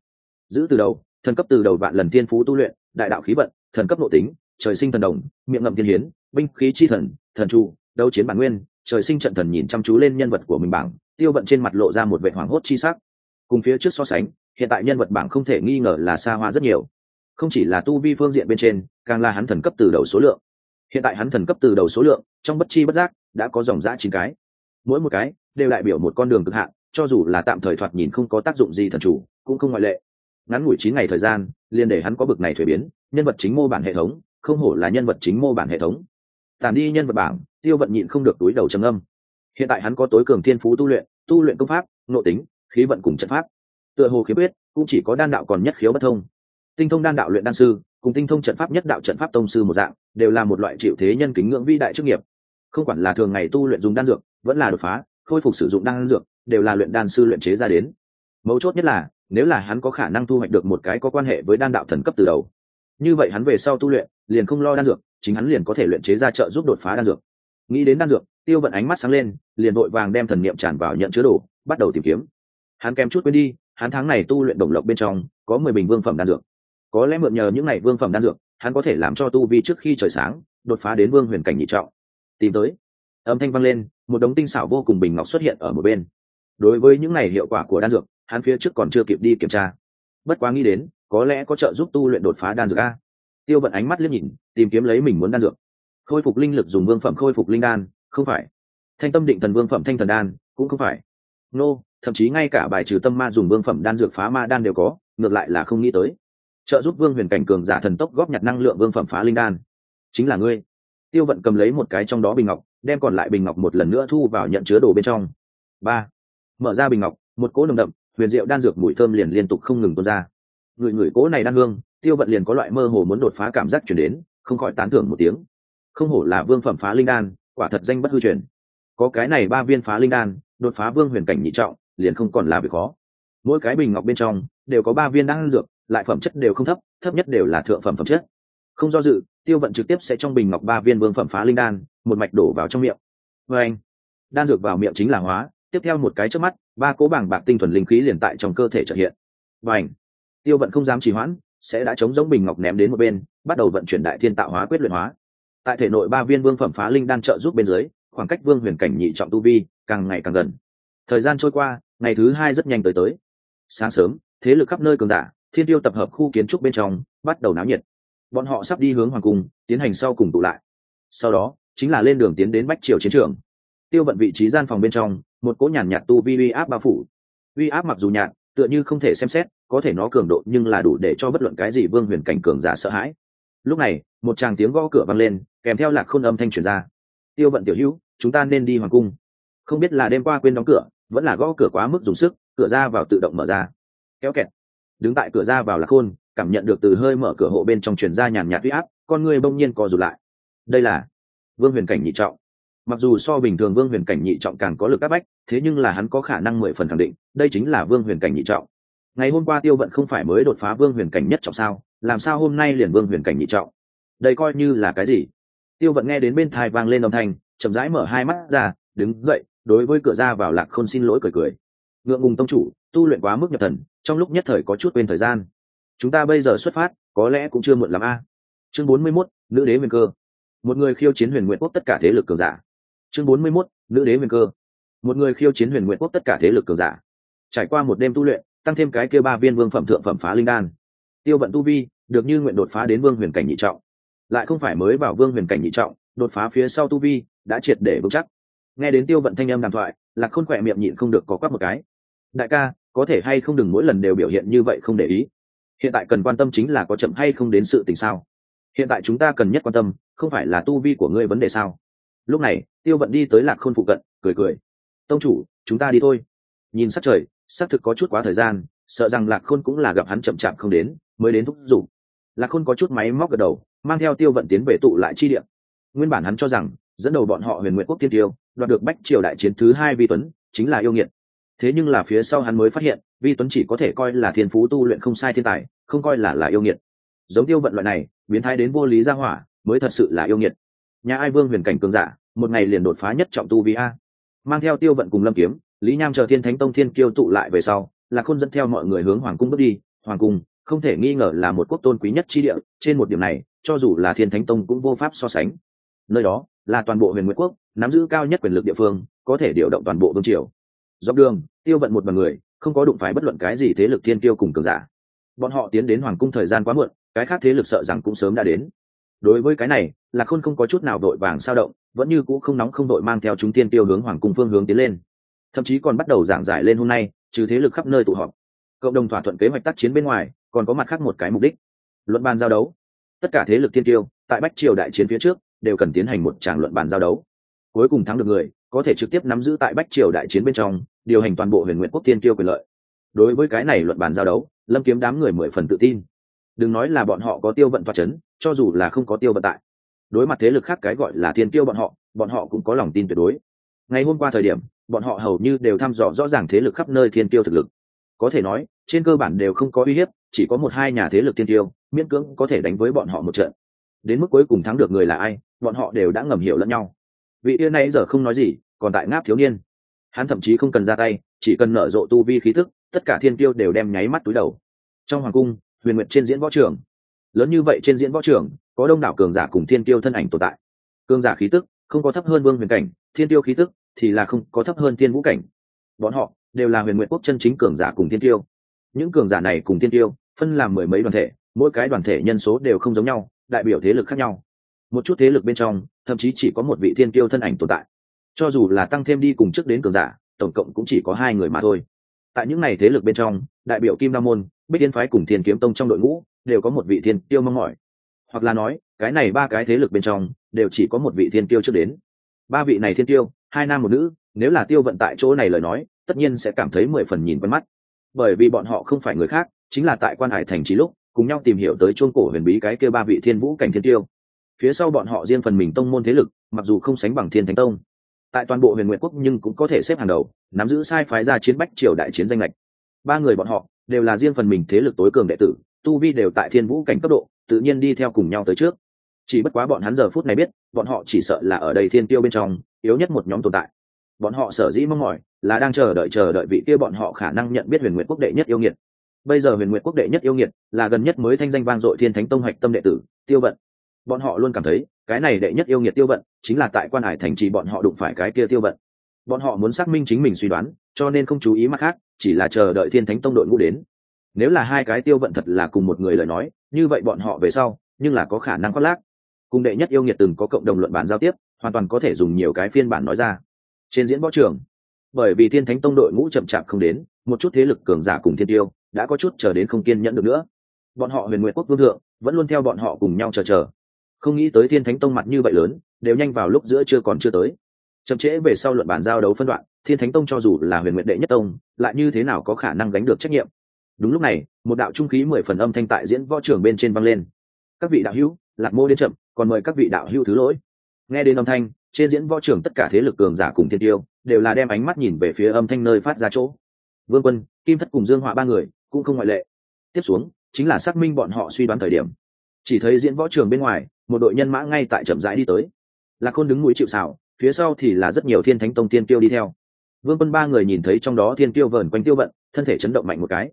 Giữ từ đầu thần cấp từ đầu vạn lần tiên phú tu luyện, đại đạo khí vận, thần cấp nội tính, trời sinh thần đồng, miệng ngậm thiên hiến, binh khí chi thần thần trụ, đấu chiến bản nguyên, trời sinh trận thần nhìn chăm chú lên nhân vật của mình bảng, tiêu vận trên mặt lộ ra một vệ hoảng hốt chi sắc. Cùng phía trước so sánh, hiện tại nhân vật bảng không thể nghi ngờ là xa hoa rất nhiều. Không chỉ là tu vi phương diện bên trên, càng là hắn thần cấp từ đầu số lượng. Hiện tại hắn thần cấp từ đầu số lượng, trong bất chi bất giác, đã có dòng giã chín cái. Mỗi một cái, đều đại biểu một con đường cực hạn, cho dù là tạm thời thoạt nhìn không có tác dụng gì thần chủ, cũng không ngoại lệ ngắn ngủi chín ngày thời gian, liền để hắn có bực này thuế biến, nhân vật chính mô bản hệ thống, không hổ là nhân vật chính mô bản hệ thống. Tàn đi nhân vật bảng, tiêu vận nhịn không được túi đầu trầm âm hiện tại hắn có tối cường thiên phú tu luyện tu luyện công pháp, nội tính, khí vận cùng trận pháp. Tựa hồ khiếm quyết cũng chỉ có đan đạo còn nhất khiếu bất thông. Tinh thông đan đạo luyện đan sư, cùng tinh thông trận pháp nhất đạo trận pháp tông sư một dạng, đều là một loại chịu thế nhân kính ngưỡng vĩ đại chức nghiệp. Không quản là thường ngày tu luyện dùng đan dược, vẫn là đột phá, khôi phục sử dụng đan dược, đều là luyện đan sư luyện chế ra đến. Mấu chốt nhất là nếu là hắn có khả năng thu hoạch được một cái có quan hệ với đan đạo thần cấp từ đầu. Như vậy hắn về sau tu luyện, liền không lo đan dược, chính hắn liền có thể luyện chế ra trợ giúp đột phá đan dược. Nghĩ đến đan dược, tiêu vận ánh mắt sáng lên, liền vội vàng đem thần niệm tràn vào nhận chứa đồ, bắt đầu tìm kiếm. Hắn kèm chút quên đi, hắn tháng này tu luyện đồng lộc bên trong, có mười bình vương phẩm đan dược. Có lẽ mượn nhờ những ngày vương phẩm đan dược, hắn có thể làm cho tu vi trước khi trời sáng, đột phá đến vương huyền cảnh nhị trọng. Tìm tới. Âm thanh vang lên, một đống tinh xảo vô cùng bình ngọc xuất hiện ở một bên. Đối với những ngày hiệu quả của đan dược hắn phía trước còn chưa kịp đi kiểm tra. Bất quá nghĩ đến, có lẽ có trợ giúp tu luyện đột phá đan dược a. Tiêu vận ánh mắt liếc nhìn, tìm kiếm lấy mình muốn đan dược. Khôi phục linh lực dùng vương phẩm khôi phục linh đan, không phải. Thanh tâm định thần vương phẩm thanh thần đan, cũng không phải. Nô, thậm chí ngay cả bài trừ tâm ma dùng vương phẩm đan dược phá ma đan đều có, ngược lại là không nghĩ tới. Trợ giúp vương huyền cảnh cường giả thần tốc góp nhặt năng lượng vương phẩm phá linh đan. Chính là ngươi. Tiêu vận cầm lấy một cái trong đó bình ngọc, đem còn lại bình ngọc một lần nữa thu vào nhận chứa đồ bên trong. Ba. Mở ra bình ngọc, một cỗ nồng đậm huyền diệu đan dược mùi thơm liền liên tục không ngừng tuôn ra. Người người cố này đan hương, tiêu vận liền có loại mơ hồ muốn đột phá cảm giác chuyển đến, không khỏi tán thưởng một tiếng. Không hổ là vương phẩm phá linh đan, quả thật danh bất hư truyền. Có cái này ba viên phá linh đan, đột phá vương huyền cảnh nhị trọng, liền không còn là việc khó. Mỗi cái bình ngọc bên trong, đều có ba viên đan dược, lại phẩm chất đều không thấp thấp nhất đều là thượng phẩm phẩm chất. Không do dự, tiêu vận trực tiếp sẽ trong bình ngọc ba viên vương phẩm phá linh đan, một mạch đổ vào trong miệng. Vê anh, đan dược vào miệng chính là hóa tiếp theo một cái trước mắt, ba cố bảng bạc tinh thuần linh khí liền tại trong cơ thể trợ hiện. Và anh tiêu vận không dám trì hoãn, sẽ đã chống giống bình ngọc ném đến một bên, bắt đầu vận chuyển đại thiên tạo hóa quyết luyện hóa. Tại thể nội ba viên vương phẩm phá linh đan trợ giúp bên dưới, khoảng cách vương huyền cảnh nhị trọng tu vi càng ngày càng gần. Thời gian trôi qua, ngày thứ hai rất nhanh tới tới. Sáng sớm, thế lực khắp nơi cường giả, thiên tiêu tập hợp khu kiến trúc bên trong, bắt đầu náo nhiệt. Bọn họ sắp đi hướng hoàng cung, tiến hành sau cùng tụ lại. Sau đó, chính là lên đường tiến đến bách triều chiến trường. Tiêu vận vị trí gian phòng bên trong một cỗ nhàn nhạt tu vi uy áp bao phủ. Uy áp mặc dù nhạt, tựa như không thể xem xét, có thể nó cường độ nhưng là đủ để cho bất luận cái gì vương huyền cảnh cường giả sợ hãi. Lúc này, một tràng tiếng gõ cửa vang lên, kèm theo lạc khôn âm thanh truyền ra. Tiêu vận tiểu hữu, chúng ta nên đi hoàng cung. Không biết là đêm qua quên đóng cửa, vẫn là gõ cửa quá mức dùng sức, cửa ra vào tự động mở ra. Kéo kẹt. Đứng tại cửa ra vào lạc khôn, cảm nhận được từ hơi mở cửa hộ bên trong truyền ra nhàn nhạt uy áp, con người bỗng nhiên co rụt lại. Đây là vương huyền cảnh nhị trọng mặc dù so bình thường vương huyền cảnh nhị trọng càng có lực áp bách, thế nhưng là hắn có khả năng mười phần khẳng định, đây chính là vương huyền cảnh nhị trọng. Ngày hôm qua tiêu vận không phải mới đột phá vương huyền cảnh nhất trọng sao? Làm sao hôm nay liền vương huyền cảnh nhị trọng? Đây coi như là cái gì? Tiêu vận nghe đến bên thai vang lên âm thanh, chậm rãi mở hai mắt ra, đứng dậy, đối với cửa ra vào lạc khôn xin lỗi cười cười. Ngượng ngùng tông chủ, tu luyện quá mức nhập thần, trong lúc nhất thời có chút quên thời gian. Chúng ta bây giờ xuất phát, có lẽ cũng chưa muộn lắm a. Chương bốn mươi mốt, nữ đế huyền cơ. Một người khiêu chiến huyền nguyện quốc tất cả thế lực cường giả chương bốn mươi 41, nữ đế huyền cơ. Một người khiêu chiến huyền nguyện quốc tất cả thế lực cường giả. Trải qua một đêm tu luyện tăng thêm cái kia ba viên vương phẩm thượng phẩm phá linh đan. Tiêu vận tu vi được như nguyện đột phá đến vương huyền cảnh nhị trọng. Lại không phải mới vào vương huyền cảnh nhị trọng đột phá phía sau tu vi đã triệt để vững chắc. Nghe đến tiêu vận thanh âm đàm thoại lạc khôn khỏe miệng nhịn không được có quắc một cái. Đại ca có thể hay không đừng mỗi lần đều biểu hiện như vậy không để ý. Hiện tại cần quan tâm chính là có chậm hay không đến sự tình sao. Hiện tại chúng ta cần nhất quan tâm không phải là tu vi của ngươi vấn đề sao? Lúc này, tiêu vận đi tới lạc khôn phụ cận, cười cười. Tông chủ, chúng ta đi thôi. Nhìn sắc trời, xác thực có chút quá thời gian, sợ rằng lạc khôn cũng là gặp hắn chậm chạp không đến, mới đến thúc giục. Lạc khôn có chút máy móc gật đầu, mang theo tiêu vận tiến về tụ lại chi điểm nguyên bản hắn cho rằng, dẫn đầu bọn họ huyền nguyện quốc tiên tiêu, đoạt được bách triều đại chiến thứ hai vi tuấn, chính là yêu nghiệt. Thế nhưng là phía sau hắn mới phát hiện, vi tuấn chỉ có thể coi là thiên phú tu luyện không sai thiên tài, không coi là là yêu nghiệt. Giống tiêu vận loại này, biến thái đến vô lý gia hỏa, mới thật sự là yêu nghiệt nhà ai vương huyền cảnh cường giả, một ngày liền đột phá nhất trọng tu vi a. Mang theo tiêu vận cùng lâm kiếm, lý nham chờ thiên thánh tông thiên kiêu tụ lại về sau là khôn dẫn theo mọi người hướng hoàng cung bước đi. Hoàng cung, không thể nghi ngờ là một quốc tôn quý nhất chi địa, trên một điểm này, cho dù là thiên thánh tông cũng vô pháp so sánh. Nơi đó, là toàn bộ huyền nguyễn quốc, nắm giữ cao nhất quyền lực địa phương, có thể điều động toàn bộ vương triều. Dọc đường, tiêu vận một bằng người, không có đụng phải bất luận cái gì thế lực thiên tiêu cùng cường giả. Bọn họ tiến đến hoàng cung thời gian quá muộn, cái khác thế lực sợ rằng cũng sớm đã đến đối với cái này là khôn không có chút nào đội vàng sao động, vẫn như cũ không nóng không đội mang theo chúng tiên tiêu hướng hoàng cung phương hướng tiến lên. Thậm chí còn bắt đầu giảng giải lên hôm nay, trừ thế lực khắp nơi tụ họp. Cộng đồng thỏa thuận kế hoạch tác chiến bên ngoài, còn có mặt khác một cái mục đích. Luận bàn giao đấu. Tất cả thế lực thiên tiêu, tại bách triều đại chiến phía trước, đều cần tiến hành một tràng luận bàn giao đấu. Cuối cùng thắng được người, có thể trực tiếp nắm giữ tại bách triều đại chiến bên trong, điều hành toàn bộ huyền nguyện quốc tiên tiêu quyền lợi. Đối với cái này luận bàn giao đấu, lâm kiếm đám người mười phần tự tin đừng nói là bọn họ có tiêu vận toa chấn, cho dù là không có tiêu vận tại. Đối mặt thế lực khác cái gọi là thiên tiêu bọn họ bọn họ cũng có lòng tin tuyệt đối. Ngày hôm qua thời điểm bọn họ hầu như đều thăm dò rõ ràng thế lực khắp nơi thiên tiêu thực lực. Có thể nói trên cơ bản đều không có uy hiếp chỉ có một hai nhà thế lực thiên tiêu miễn cưỡng có thể đánh với bọn họ một trận. Đến mức cuối cùng thắng được người là ai bọn họ đều đã ngầm hiểu lẫn nhau. Vị yên nay giờ không nói gì còn tại ngáp thiếu niên. Hắn thậm chí không cần ra tay chỉ cần nở rộ tu vi khí thức tất cả thiên tiêu đều đem nháy mắt túi đầu. Trong hoàng cung huyền nguyệt trên diễn võ trường. Lớn như vậy trên diễn võ trường, có đông đảo cường giả cùng thiên tiêu thân ảnh tồn tại. Cường giả khí tức không có thấp hơn vương huyền cảnh, thiên tiêu khí tức thì là không có thấp hơn thiên vũ cảnh. Bọn họ đều là huyền nguyện quốc chân chính cường giả cùng thiên tiêu những cường giả này cùng thiên tiêu phân làm mười mấy đoàn thể, mỗi cái đoàn thể nhân số đều không giống nhau, đại biểu thế lực khác nhau. Một chút thế lực bên trong, thậm chí chỉ có một vị thiên tiêu thân ảnh tồn tại. Cho dù là tăng thêm đi cùng trước đến cường giả, tổng cộng cũng chỉ có hai người mà thôi. Tại những n à y thế lực bên trong, đại biểu kim đa môn bích yên phái cùng thiên kiếm tông trong đội ngũ đều có một vị thiên tiêu mong mỏi. Hoặc là nói, cái này ba cái thế lực bên trong đều chỉ có một vị thiên tiêu trước đến. Ba vị này thiên tiêu hai nam một nữ, nếu là tiêu vận tại chỗ này lời nói, tất nhiên sẽ cảm thấy mười phần nhìn quen mắt. Bởi vì bọn họ không phải người khác, chính là tại quan hải thành trí lúc, cùng nhau tìm hiểu tới chuông cổ huyền bí cái kia ba vị thiên vũ cảnh thiên tiêu phía sau bọn họ riêng phần mình tông môn thế lực, mặc dù không sánh bằng thiên thánh tông, tại toàn bộ huyền nguyện quốc nhưng cũng có thể xếp hàng đầu, nắm giữ sai phái ra chiến bách triều đại chiến danh lệch. Ba người bọn họ đều là riêng phần mình thế lực tối cường đệ tử, tu vi đều tại thiên vũ cảnh cấp độ, tự nhiên đi theo cùng nhau tới trước. Chỉ bất quá bọn hắn giờ phút này biết, bọn họ chỉ sợ là ở đây thiên tiêu bên trong, yếu nhất một nhóm tồn tại. Bọn họ sở dĩ mong mỏi, là đang chờ đợi chờ đợi vị kia bọn họ khả năng nhận biết huyền nguyện quốc đệ nhất yêu nghiệt. Bây giờ huyền nguyện quốc đệ nhất yêu nghiệt là gần nhất mới thanh danh vang dội thiên thánh tông hạch tâm đệ tử, tiêu vận. Bọn họ luôn cảm thấy, cái này đệ nhất yêu nghiệt tiêu vận chính là tại quan hải thành trì bọn họ đụng phải cái kia tiêu vận bọn họ muốn xác minh chính mình suy đoán, cho nên không chú ý mặt khác, chỉ là chờ đợi thiên thánh tông đội ngũ đến. Nếu là hai cái tiêu vận thật là cùng một người lời nói, như vậy bọn họ về sau, nhưng là có khả năng khoác lác. Cùng đệ nhất yêu nghiệt từng có cộng đồng luận bản giao tiếp, hoàn toàn có thể dùng nhiều cái phiên bản nói ra. Trên diễn võ trường, bởi vì thiên thánh tông đội ngũ chậm chạp không đến, một chút thế lực cường giả cùng thiên tiêu đã có chút chờ đến không kiên nhẫn được nữa. Bọn họ huyền nguyện quốc vương thượng vẫn luôn theo bọn họ cùng nhau chờ chờ. Không nghĩ tới thiên thánh tông mặt như vậy lớn, đều nhanh vào lúc giữa chưa còn chưa tới chậm trễ về sau luận bản giao đấu phân đoạn, thiên thánh tông cho dù là huyền nguyện đệ nhất tông, lại như thế nào có khả năng gánh được trách nhiệm? Đúng lúc này, một đạo trung khí mười phần âm thanh tại diễn võ trường bên trên vang lên. Các vị đạo hữu, lạc mô đến chậm, còn mời các vị đạo hữu thứ lỗi. Nghe đến âm thanh, trên diễn võ trường tất cả thế lực cường giả cùng thiên tiêu đều là đem ánh mắt nhìn về phía âm thanh nơi phát ra chỗ. Vương quân, kim thất cùng dương họa ba người cũng không ngoại lệ. Tiếp xuống, chính là xác minh bọn họ suy đoán thời điểm. Chỉ thấy diễn võ trường bên ngoài, một đội nhân mã ngay tại chậm rãi đi tới. Lạc khôn đứng mũi chịu xào phía sau thì là rất nhiều thiên thánh tông tiên tiêu đi theo. Vương quân ba người nhìn thấy trong đó thiên tiêu vờn quanh tiêu vận, thân thể chấn động mạnh một cái.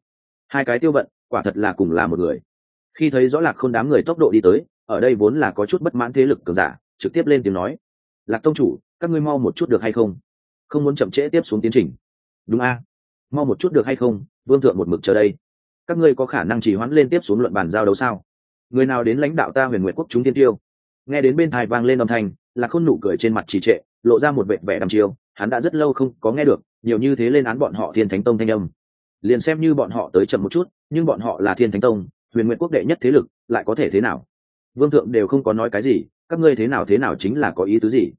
Hai cái tiêu vận, quả thật là cùng là một người. Khi thấy rõ lạc khôn đám người tốc độ đi tới, ở đây vốn là có chút bất mãn thế lực cường giả, trực tiếp lên tiếng nói, lạc tông chủ, các ngươi mau một chút được hay không? Không muốn chậm trễ tiếp xuống tiến trình. Đúng a. Mau một chút được hay không? Vương thượng một mực chờ đây. Các ngươi có khả năng chỉ hoãn lên tiếp xuống luận bàn giao đấu sao? Người nào đến lãnh đạo ta huyền nguyện quốc chúng tiên tiêu nghe đến bên thai vang lên âm thanh là khôn nụ cười trên mặt trì trệ, lộ ra một vệ vẻ đăm chiêu, hắn đã rất lâu không có nghe được, nhiều như thế lên án bọn họ thiên thánh tông thanh âm. Liền xem như bọn họ tới chậm một chút, nhưng bọn họ là thiên thánh tông, huyền nguyện quốc đệ nhất thế lực, lại có thể thế nào? Vương thượng đều không có nói cái gì, các ngươi thế nào thế nào chính là có ý tứ gì?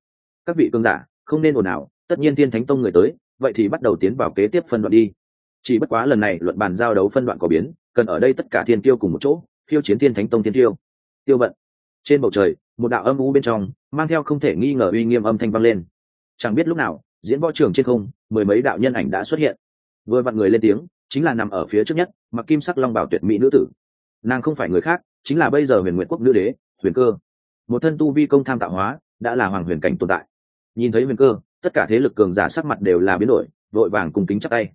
Các vị cương giả, không nên ồn ào, tất nhiên thiên thánh tông người tới, vậy thì bắt đầu tiến vào kế tiếp phân đoạn đi. Chỉ bất quá lần này luận bàn giao đấu phân đoạn có biến, cần ở đây tất cả thiên tiêu cùng một chỗ, khiêu chiến thiên thánh tông thiên tiêu tiêu vận. Trên bầu trời một đạo âm u bên trong, mang theo không thể nghi ngờ uy nghiêm âm thanh vang lên. Chẳng biết lúc nào, diễn võ trường trên không, mười mấy đạo nhân ảnh đã xuất hiện. Vừa vặn người lên tiếng, chính là nằm ở phía trước nhất, mặc kim sắc long bảo tuyệt mỹ nữ tử. Nàng không phải người khác, chính là bây giờ huyền nguyện quốc nữ đế, huyền cơ. Một thân tu vi công tham tạo hóa, đã là hoàng huyền cảnh tồn tại. Nhìn thấy huyền cơ, tất cả thế lực cường giả sắc mặt đều là biến đổi, vội vàng cùng kính chắc tay.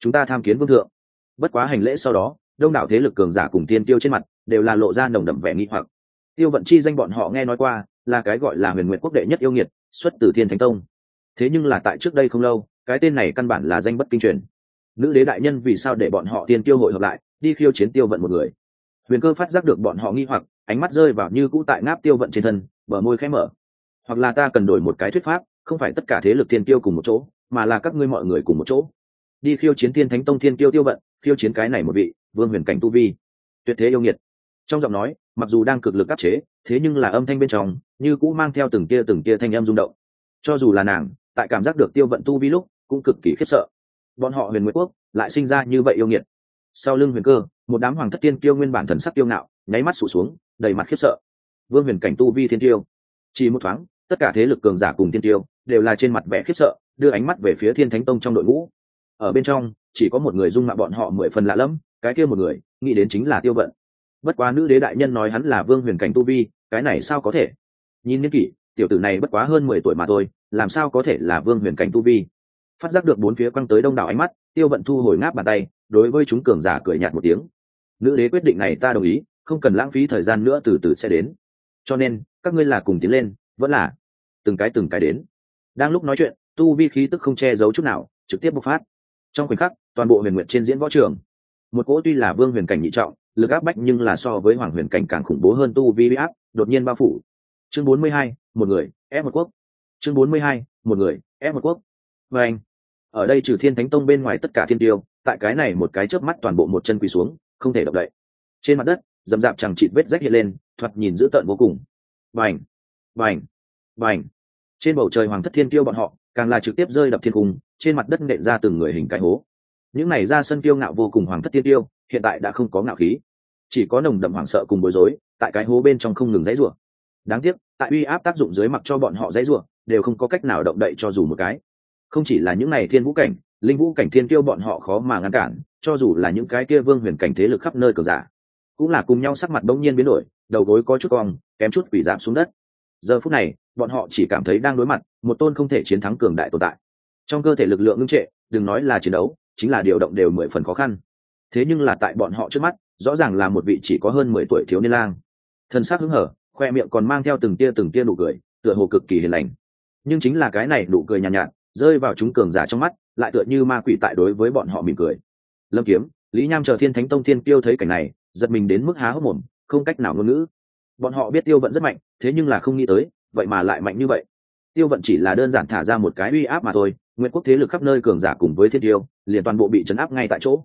Chúng ta tham kiến vương thượng. Bất quá hành lễ sau đó, đông đảo thế lực cường giả cùng tiên tiêu trên mặt, đều là lộ ra nồng đậm vẻ nghi hoặc tiêu vận chi danh bọn họ nghe nói qua, là cái gọi là huyền nguyện quốc đệ nhất yêu nghiệt, xuất từ thiên thánh tông. Thế nhưng là tại trước đây không lâu, cái tên này căn bản là danh bất kinh truyền. Nữ đế đại nhân vì sao để bọn họ tiên tiêu hội hợp lại, đi khiêu chiến tiêu vận một người? Huyền cơ phát giác được bọn họ nghi hoặc, ánh mắt rơi vào như cũ tại ngáp tiêu vận trên thân, bờ môi khẽ mở. Hoặc là ta cần đổi một cái thuyết pháp, không phải tất cả thế lực tiên tiêu cùng một chỗ, mà là các ngươi mọi người cùng một chỗ. Đi khiêu chiến thiên thánh tông thiên tiêu tiêu vận, khiêu chiến cái này một vị, vương huyền cảnh tu vi. Tuyệt thế yêu nghiệt trong giọng nói, mặc dù đang cực lực áp chế, thế nhưng là âm thanh bên trong, như cũ mang theo từng tia từng tia thanh âm rung động. Cho dù là nàng, tại cảm giác được tiêu vận tu vi lúc, cũng cực kỳ khiếp sợ. Bọn họ huyền nguyễn quốc, lại sinh ra như vậy yêu nghiệt. Sau lưng huyền cơ, một đám hoàng thất tiên tiêu nguyên bản thần sắc tiêu ngạo, nháy mắt sụt xuống, đầy mặt khiếp sợ. Vương huyền cảnh tu vi thiên tiêu. Chỉ một thoáng, tất cả thế lực cường giả cùng thiên tiêu đều là trên mặt vẻ khiếp sợ, đưa ánh mắt về phía thiên thánh tông trong đội ngũ. Ở bên trong, chỉ có một người dung mạo bọn họ mười phần lạ lẫm, cái kia một người, nghĩ đến chính là tiêu vận bất quá nữ đế đại nhân nói hắn là vương huyền cảnh tu vi, cái này sao có thể? Nhìn niên kỷ, tiểu tử này bất quá hơn mười tuổi mà thôi, làm sao có thể là vương huyền cảnh tu vi? Phát giác được bốn phía quăng tới đông đảo ánh mắt, tiêu vận thu hồi ngáp bàn tay, đối với chúng cường giả cười nhạt một tiếng. Nữ đế quyết định này ta đồng ý, không cần lãng phí thời gian nữa từ từ sẽ đến. Cho nên, các ngươi là cùng tiến lên, vẫn là từng cái từng cái đến. Đang lúc nói chuyện, tu vi khí tức không che giấu chút nào, trực tiếp bộc phát. Trong khoảnh khắc, toàn bộ huyền nguyện trên diễn võ trường, một cỗ tuy là vương huyền cảnh nhị trọng lực áp bách nhưng là so với hoàng huyền cảnh càng khủng bố hơn tu vi áp, đột nhiên bao phủ. Chương bốn mươi hai, một người, ép một quốc. Chương bốn mươi hai, một người, ép một quốc. Và anh, ở đây trừ thiên thánh tông bên ngoài tất cả thiên tiêu, tại cái này một cái chớp mắt toàn bộ một chân quỳ xuống, không thể động đậy. Trên mặt đất, dầm dạp chẳng chịt vết rách hiện lên, thoạt nhìn dữ tợn vô cùng. Vành vành vành trên bầu trời hoàng thất thiên tiêu bọn họ, càng là trực tiếp rơi đập thiên cung, trên mặt đất nện ra từng người hình cái hố. Những này ra sân tiêu ngạo vô cùng hoàng thất thiên tiêu, hiện tại đã không có ngạo khí chỉ có nồng đậm hoảng sợ cùng bối rối, tại cái hố bên trong không ngừng dãy rủa. Đáng tiếc, tại uy áp tác dụng dưới mặc cho bọn họ dãy rủa, đều không có cách nào động đậy cho dù một cái. Không chỉ là những này thiên vũ cảnh, linh vũ cảnh thiên tiêu bọn họ khó mà ngăn cản, cho dù là những cái kia vương huyền cảnh thế lực khắp nơi cờ giả, cũng là cùng nhau sắc mặt đông nhiên biến đổi, đầu gối có chút cong, kém chút quỷ giảm xuống đất. Giờ phút này, bọn họ chỉ cảm thấy đang đối mặt một tôn không thể chiến thắng cường đại tồn tại. Trong cơ thể lực lượng ngưng trệ, đừng nói là chiến đấu, chính là điều động đều mười phần khó khăn. Thế nhưng là tại bọn họ trước mắt rõ ràng là một vị chỉ có hơn mười tuổi thiếu niên lang. Thân xác hứng hở khoe miệng còn mang theo từng tia từng tia nụ cười tựa hồ cực kỳ hiền lành. Nhưng chính là cái này nụ cười nhàn nhạt, nhạt rơi vào chúng cường giả trong mắt lại tựa như ma quỷ tại đối với bọn họ mỉm cười. Lâm kiếm lý nham chờ thiên thánh tông thiên tiêu thấy cảnh này giật mình đến mức há hốc mồm không cách nào ngôn ngữ. Bọn họ biết tiêu vận rất mạnh thế nhưng là không nghĩ tới vậy mà lại mạnh như vậy. Tiêu vận chỉ là đơn giản thả ra một cái uy áp mà thôi nguyệt quốc thế lực khắp nơi cường giả cùng với thiên tiêu liền toàn bộ bị chấn áp ngay tại chỗ.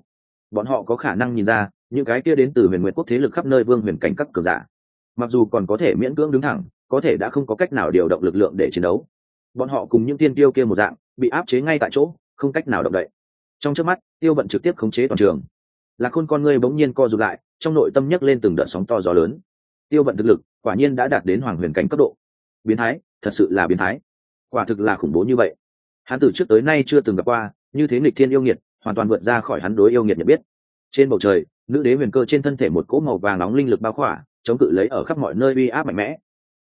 Bọn họ có khả năng nhìn ra những cái kia đến từ huyền nguyện quốc thế lực khắp nơi vương huyền cảnh các cường giả. Mặc dù còn có thể miễn cưỡng đứng thẳng, có thể đã không có cách nào điều động lực lượng để chiến đấu. Bọn họ cùng những tiên tiêu kia một dạng, bị áp chế ngay tại chỗ, không cách nào động đậy. Trong trước mắt, tiêu vận trực tiếp khống chế toàn trường. Là khôn con ngươi bỗng nhiên co rụt lại, trong nội tâm nhấc lên từng đợt sóng to gió lớn. Tiêu vận thực lực, quả nhiên đã đạt đến hoàng huyền cảnh cấp độ. Biến thái, thật sự là biến thái. Quả thực là khủng bố như vậy. Hắn từ trước tới nay chưa từng gặp qua, như thế nghịch thiên yêu nghiệt, hoàn toàn vượt ra khỏi hắn đối yêu nghiệt nhận biết. Trên bầu trời nữ đế huyền cơ trên thân thể một cỗ màu vàng nóng linh lực bao khỏa, chống cự lấy ở khắp mọi nơi uy áp mạnh mẽ.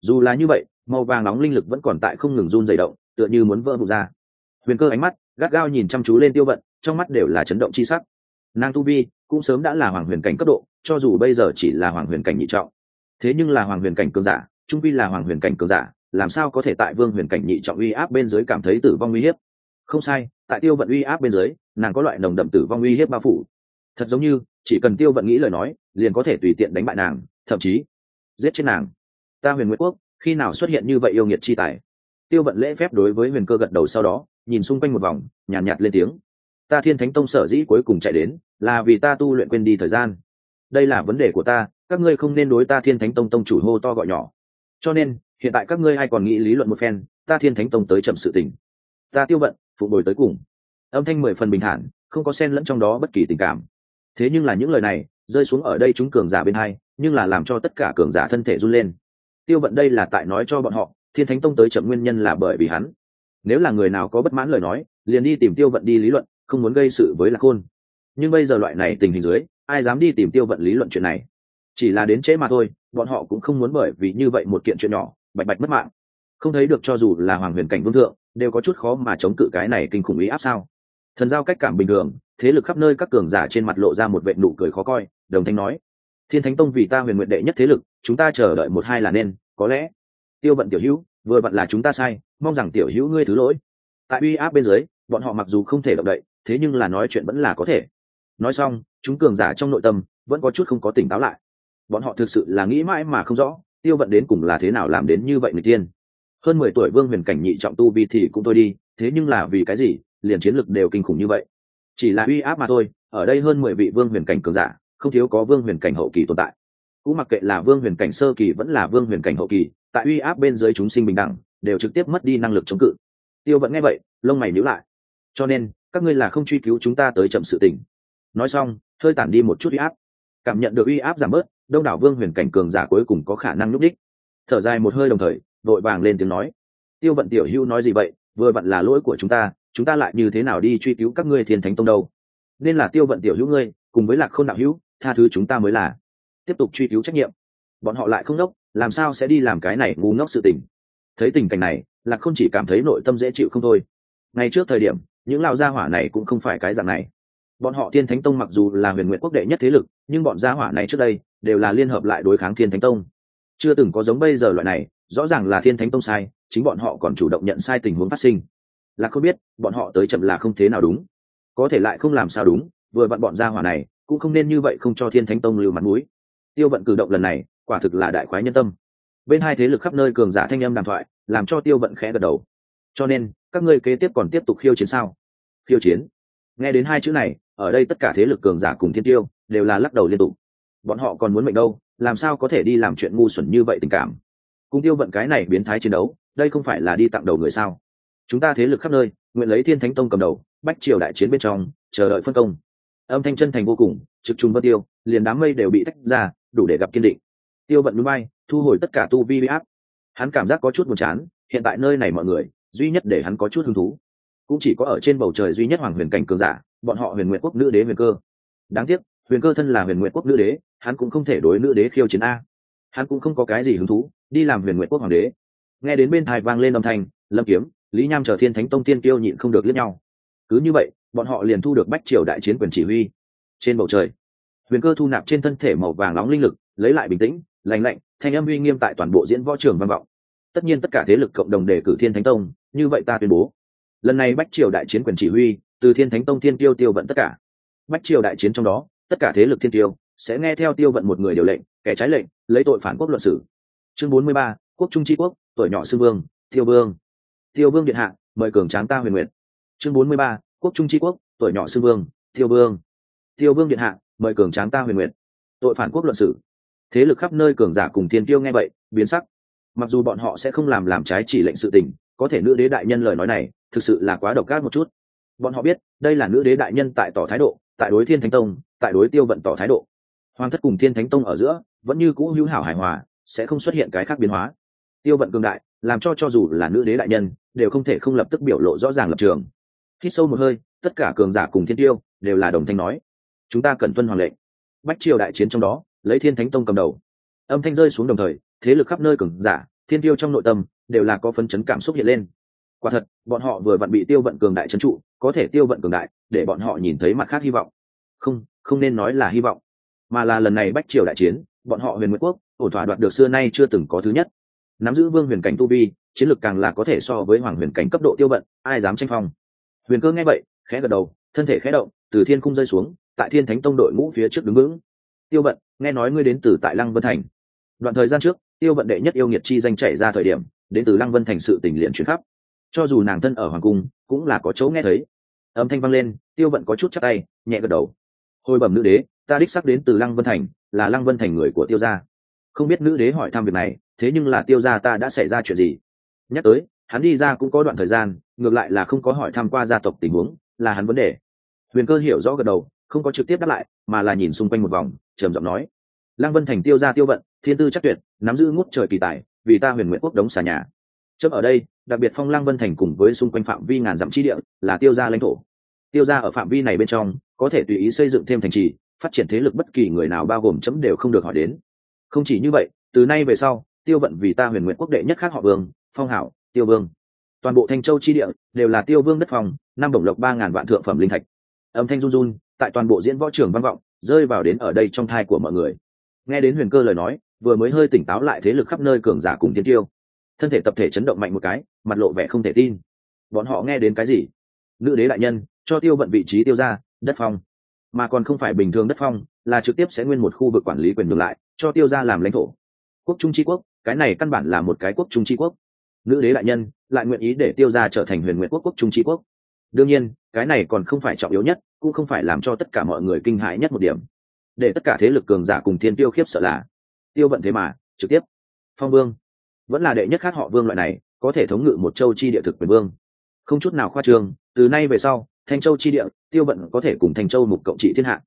Dù là như vậy, màu vàng nóng linh lực vẫn còn tại không ngừng run dày động, tựa như muốn vỡ vụt ra. Huyền cơ ánh mắt gắt gao nhìn chăm chú lên tiêu vận, trong mắt đều là chấn động chi sắc. Nàng tu vi cũng sớm đã là hoàng huyền cảnh cấp độ, cho dù bây giờ chỉ là hoàng huyền cảnh nhị trọng. Thế nhưng là hoàng huyền cảnh cường giả, trung vi là hoàng huyền cảnh cường giả, làm sao có thể tại vương huyền cảnh nhị trọng uy áp bên dưới cảm thấy tử vong uy hiếp? Không sai, tại tiêu vận uy áp bên dưới, nàng có loại nồng đậm tử vong uy hiếp bao phủ thật giống như chỉ cần tiêu vận nghĩ lời nói liền có thể tùy tiện đánh bại nàng thậm chí giết chết nàng. Ta huyền nguyễn quốc khi nào xuất hiện như vậy yêu nghiệt chi tài? Tiêu vận lễ phép đối với huyền cơ gật đầu sau đó nhìn xung quanh một vòng nhàn nhạt, nhạt lên tiếng. Ta thiên thánh tông sở dĩ cuối cùng chạy đến là vì ta tu luyện quên đi thời gian. Đây là vấn đề của ta các ngươi không nên đối ta thiên thánh tông tông chủ hô to gọi nhỏ. Cho nên hiện tại các ngươi ai còn nghĩ lý luận một phen ta thiên thánh tông tới chậm sự tình. Ta tiêu vận phục bồi tới cùng. Âm thanh mười phần bình thản không có sen lẫn trong đó bất kỳ tình cảm thế nhưng là những lời này, rơi xuống ở đây chúng cường giả bên hai, nhưng là làm cho tất cả cường giả thân thể run lên. Tiêu vận đây là tại nói cho bọn họ, thiên thánh tông tới chậm nguyên nhân là bởi vì hắn. Nếu là người nào có bất mãn lời nói, liền đi tìm tiêu vận đi lý luận, không muốn gây sự với lạc khôn nhưng bây giờ loại này tình hình dưới, ai dám đi tìm tiêu vận lý luận chuyện này? Chỉ là đến trễ mà thôi, bọn họ cũng không muốn bởi vì như vậy một kiện chuyện nhỏ, bạch bạch mất mạng. Không thấy được cho dù là hoàng huyền cảnh vương thượng, đều có chút khó mà chống cự cái này kinh khủng ý áp sao? Thần giao cách cảm bình thường thế lực khắp nơi các cường giả trên mặt lộ ra một vệ nụ cười khó coi, đồng thanh nói, thiên thánh tông vì ta huyền nguyện đệ nhất thế lực, chúng ta chờ đợi một hai là nên, có lẽ, tiêu vận tiểu hữu, vừa vặn là chúng ta sai, mong rằng tiểu hữu ngươi thứ lỗi. Tại uy áp bên dưới, bọn họ mặc dù không thể động đậy, thế nhưng là nói chuyện vẫn là có thể. Nói xong, chúng cường giả trong nội tâm vẫn có chút không có tỉnh táo lại. Bọn họ thực sự là nghĩ mãi mà không rõ, tiêu vận đến cùng là thế nào làm đến như vậy người tiên. Hơn mười tuổi vương huyền cảnh nhị trọng tu vi thì cũng thôi đi, thế nhưng là vì cái gì, liền chiến lực đều kinh khủng như vậy? Chỉ là uy áp mà thôi, ở đây hơn mười vị vương huyền cảnh cường giả, không thiếu có vương huyền cảnh hậu kỳ tồn tại. Cũng mặc kệ là vương huyền cảnh sơ kỳ vẫn là vương huyền cảnh hậu kỳ, tại uy áp bên dưới chúng sinh bình đẳng, đều trực tiếp mất đi năng lực chống cự. Tiêu vẫn nghe vậy, lông mày nhíu lại. Cho nên, các ngươi là không truy cứu chúng ta tới chậm sự tình. Nói xong, hơi tản đi một chút uy áp. Cảm nhận được uy áp giảm bớt, đông đảo vương huyền cảnh cường giả cuối cùng có khả năng nhúc đích thở dài một hơi đồng thời, vội vàng lên tiếng nói. Tiêu vận tiểu hưu nói gì vậy, vừa vặn là lỗi của chúng ta chúng ta lại như thế nào đi truy cứu các ngươi thiên thánh tông đâu? Nên là tiêu vận tiểu hữu ngươi, cùng với lạc khôn đạo hữu, tha thứ chúng ta mới là. Tiếp tục truy cứu trách nhiệm. Bọn họ lại không ngốc làm sao sẽ đi làm cái này ngu ngốc sự tình? Thấy tình cảnh này, lạc khôn chỉ cảm thấy nội tâm dễ chịu không thôi. Ngay trước thời điểm, những lao gia hỏa này cũng không phải cái dạng này. Bọn họ thiên thánh tông mặc dù là huyền nguyện quốc đệ nhất thế lực, nhưng bọn gia hỏa này trước đây đều là liên hợp lại đối kháng thiên thánh tông. Chưa từng có giống bây giờ loại này, rõ ràng là thiên thánh tông sai, chính bọn họ còn chủ động nhận sai tình huống phát sinh là không biết bọn họ tới chậm là không thế nào đúng. Có thể lại không làm sao đúng, vừa vặn bọn ra hỏa này cũng không nên như vậy không cho thiên thánh tông lưu mặt mũi. Tiêu vận cử động lần này, quả thực là đại khoái nhân tâm. Bên hai thế lực khắp nơi cường giả thanh âm đàm thoại, làm cho tiêu vận khẽ gật đầu. Cho nên, các ngươi kế tiếp còn tiếp tục khiêu chiến sao? Khiêu chiến? Nghe đến hai chữ này, ở đây tất cả thế lực cường giả cùng thiên tiêu đều là lắc đầu liên tục. Bọn họ còn muốn mệnh đâu? Làm sao có thể đi làm chuyện ngu xuẩn như vậy tình cảm? Cùng tiêu vận cái này biến thái chiến đấu, đây không phải là đi tặng đầu người sao? Chúng ta thế lực khắp nơi, nguyện lấy thiên thánh tông cầm đầu, bách triều đại chiến bên trong, chờ đợi phân công. Âm thanh chân thành vô cùng, trực trùng vân tiêu, liền đám mây đều bị tách ra, đủ để gặp kiên định. Tiêu vận núi bay, thu hồi tất cả tu vi bị áp. Hắn cảm giác có chút buồn chán, hiện tại nơi này mọi người, duy nhất để hắn có chút hứng thú, cũng chỉ có ở trên bầu trời duy nhất hoàng huyền cảnh cường giả, bọn họ huyền nguyện quốc nữ đế huyền cơ. Đáng tiếc, huyền cơ thân là huyền nguyện quốc nữ đế, hắn cũng không thể đối nữ đế khiêu chiến a. Hắn cũng không có cái gì hứng thú, đi làm huyền nguyện quốc hoàng đế. Nghe đến bên thai vang lên âm thanh, lâm kiếm lý nham chờ thiên thánh tông tiên tiêu nhịn không được liếc nhau. Cứ như vậy, bọn họ liền thu được bách triều đại chiến quyền chỉ huy. Trên bầu trời, huyền cơ thu nạp trên thân thể màu vàng nóng linh lực, lấy lại bình tĩnh lành lạnh, thanh âm uy nghiêm tại toàn bộ diễn võ trường văn vọng. Tất nhiên tất cả thế lực cộng đồng đề cử thiên thánh tông, như vậy ta tuyên bố. Lần này bách triều đại chiến quyền chỉ huy, từ thiên thánh tông thiên tiêu tiêu vận tất cả. Bách triều đại chiến trong đó, tất cả thế lực thiên tiêu sẽ nghe theo tiêu vận một người điều lệnh, kẻ trái lệnh, lấy tội phản quốc luận sử chương bốn mươi ba, quốc trung tri quốc, tuổi nhỏ sư vương tiêu vương tiêu vương điện hạ, mời cường tráng ta huyền nguyện. Chương bốn mươi ba, quốc trung tri quốc, tuổi nhỏ sư vương, tiêu vương. Tiêu vương điện hạ, mời cường tráng ta huyền nguyện. Tội phản quốc luận sử. Thế lực khắp nơi cường giả cùng thiên tiêu nghe vậy, biến sắc. Mặc dù bọn họ sẽ không làm làm trái chỉ lệnh sự tình, có thể nữ đế đại nhân lời nói này, thực sự là quá độc ác một chút. Bọn họ biết, đây là nữ đế đại nhân tại tỏ thái độ, tại đối thiên thánh tông, tại đối tiêu vận tỏ thái độ. Hoàng thất cùng thiên thánh tông ở giữa, vẫn như cũ hữu hảo hài hòa, sẽ không xuất hiện cái khác biến hóa. Tiêu vận cường đại, làm cho cho dù là nữ đế đại nhân đều không thể không lập tức biểu lộ rõ ràng lập trường. Hít sâu một hơi, tất cả cường giả cùng thiên tiêu đều là đồng thanh nói, chúng ta cần tuân hoàng lệnh. Bách triều đại chiến trong đó, lấy thiên thánh tông cầm đầu. Âm thanh rơi xuống đồng thời, thế lực khắp nơi cường giả, thiên tiêu trong nội tâm đều là có phấn chấn cảm xúc hiện lên. Quả thật, bọn họ vừa vặn bị tiêu vận cường đại trấn trụ, có thể tiêu vận cường đại, để bọn họ nhìn thấy mặt khác hy vọng. Không không nên nói là hy vọng, mà là lần này bách triều đại chiến, bọn họ huyền nguyễn quốc ổn thỏa đoạt được xưa nay chưa từng có thứ nhất. Nắm giữ vương huyền cảnh tu vi chiến lược càng là có thể so với hoàng huyền cảnh cấp độ tiêu vận, ai dám tranh phong. Huyền cơ nghe vậy, khẽ gật đầu, thân thể khẽ động, từ thiên cung rơi xuống, tại thiên thánh tông đội ngũ phía trước đứng vững. Tiêu vận, nghe nói ngươi đến từ tại lăng vân thành. Đoạn thời gian trước, tiêu vận đệ nhất yêu nghiệt chi danh chảy ra thời điểm, đến từ lăng vân thành sự tình liền chuyển khắp. Cho dù nàng thân ở hoàng cung, cũng là có chỗ nghe thấy. Âm thanh vang lên, tiêu vận có chút chắc tay, nhẹ gật đầu. Hồi bẩm nữ đế, ta đích sắc đến từ lăng vân thành, là lăng vân thành người của tiêu gia. Không biết nữ đế hỏi thăm việc này, thế nhưng là tiêu gia ta đã xảy ra chuyện gì? Nhắc tới, hắn đi ra cũng có đoạn thời gian, ngược lại là không có hỏi thăm qua gia tộc tình huống, là hắn vấn đề. Huyền cơ hiểu rõ gật đầu, không có trực tiếp đáp lại, mà là nhìn xung quanh một vòng, trầm giọng nói. Lăng vân thành tiêu gia tiêu vận, thiên tư chắc tuyệt, nắm giữ ngút trời kỳ tài, vì ta huyền nguyện quốc đống xà nhà. Chấp ở đây, đặc biệt phong lăng vân thành cùng với xung quanh phạm vi ngàn dặm chi địa, là tiêu gia lãnh thổ. Tiêu gia ở phạm vi này bên trong, có thể tùy ý xây dựng thêm thành trì, phát triển thế lực bất kỳ người nào bao gồm chấm đều không được hỏi đến. Không chỉ như vậy, từ nay về sau, tiêu vận vì ta huyền nguyện quốc đệ nhất khác họ vương phong hảo, tiêu vương. Toàn bộ thanh châu chi địa đều là tiêu vương đất phòng, năm đồng lộc ba ngàn vạn thượng phẩm linh thạch. Âm thanh run run, tại toàn bộ diễn võ trường văn vọng, rơi vào đến ở đây trong thai của mọi người. Nghe đến huyền cơ lời nói, vừa mới hơi tỉnh táo lại thế lực khắp nơi cường giả cùng tiến tiêu. Thân thể tập thể chấn động mạnh một cái, mặt lộ vẻ không thể tin. Bọn họ nghe đến cái gì? Nữ đế đại nhân, cho tiêu vận vị trí tiêu ra, đất phong. Mà còn không phải bình thường đất phong, là trực tiếp sẽ nguyên một khu vực quản lý quyền ngược lại, cho tiêu ra làm lãnh thổ. Quốc trung tri quốc, cái này căn bản là một cái quốc trung tri quốc nữ đế đại nhân, lại nguyện ý để tiêu ra trở thành huyền nguyện quốc quốc trung trí quốc. Đương nhiên, cái này còn không phải trọng yếu nhất, cũng không phải làm cho tất cả mọi người kinh hãi nhất một điểm. Để tất cả thế lực cường giả cùng thiên tiêu khiếp sợ là, tiêu vận thế mà, trực tiếp. Phong vương. Vẫn là đệ nhất khác họ vương loại này, có thể thống ngự một châu chi địa thực quyền vương. Không chút nào khoa trương, từ nay về sau, thanh châu chi địa, tiêu vận có thể cùng thanh châu mục cộng trị thiên hạ.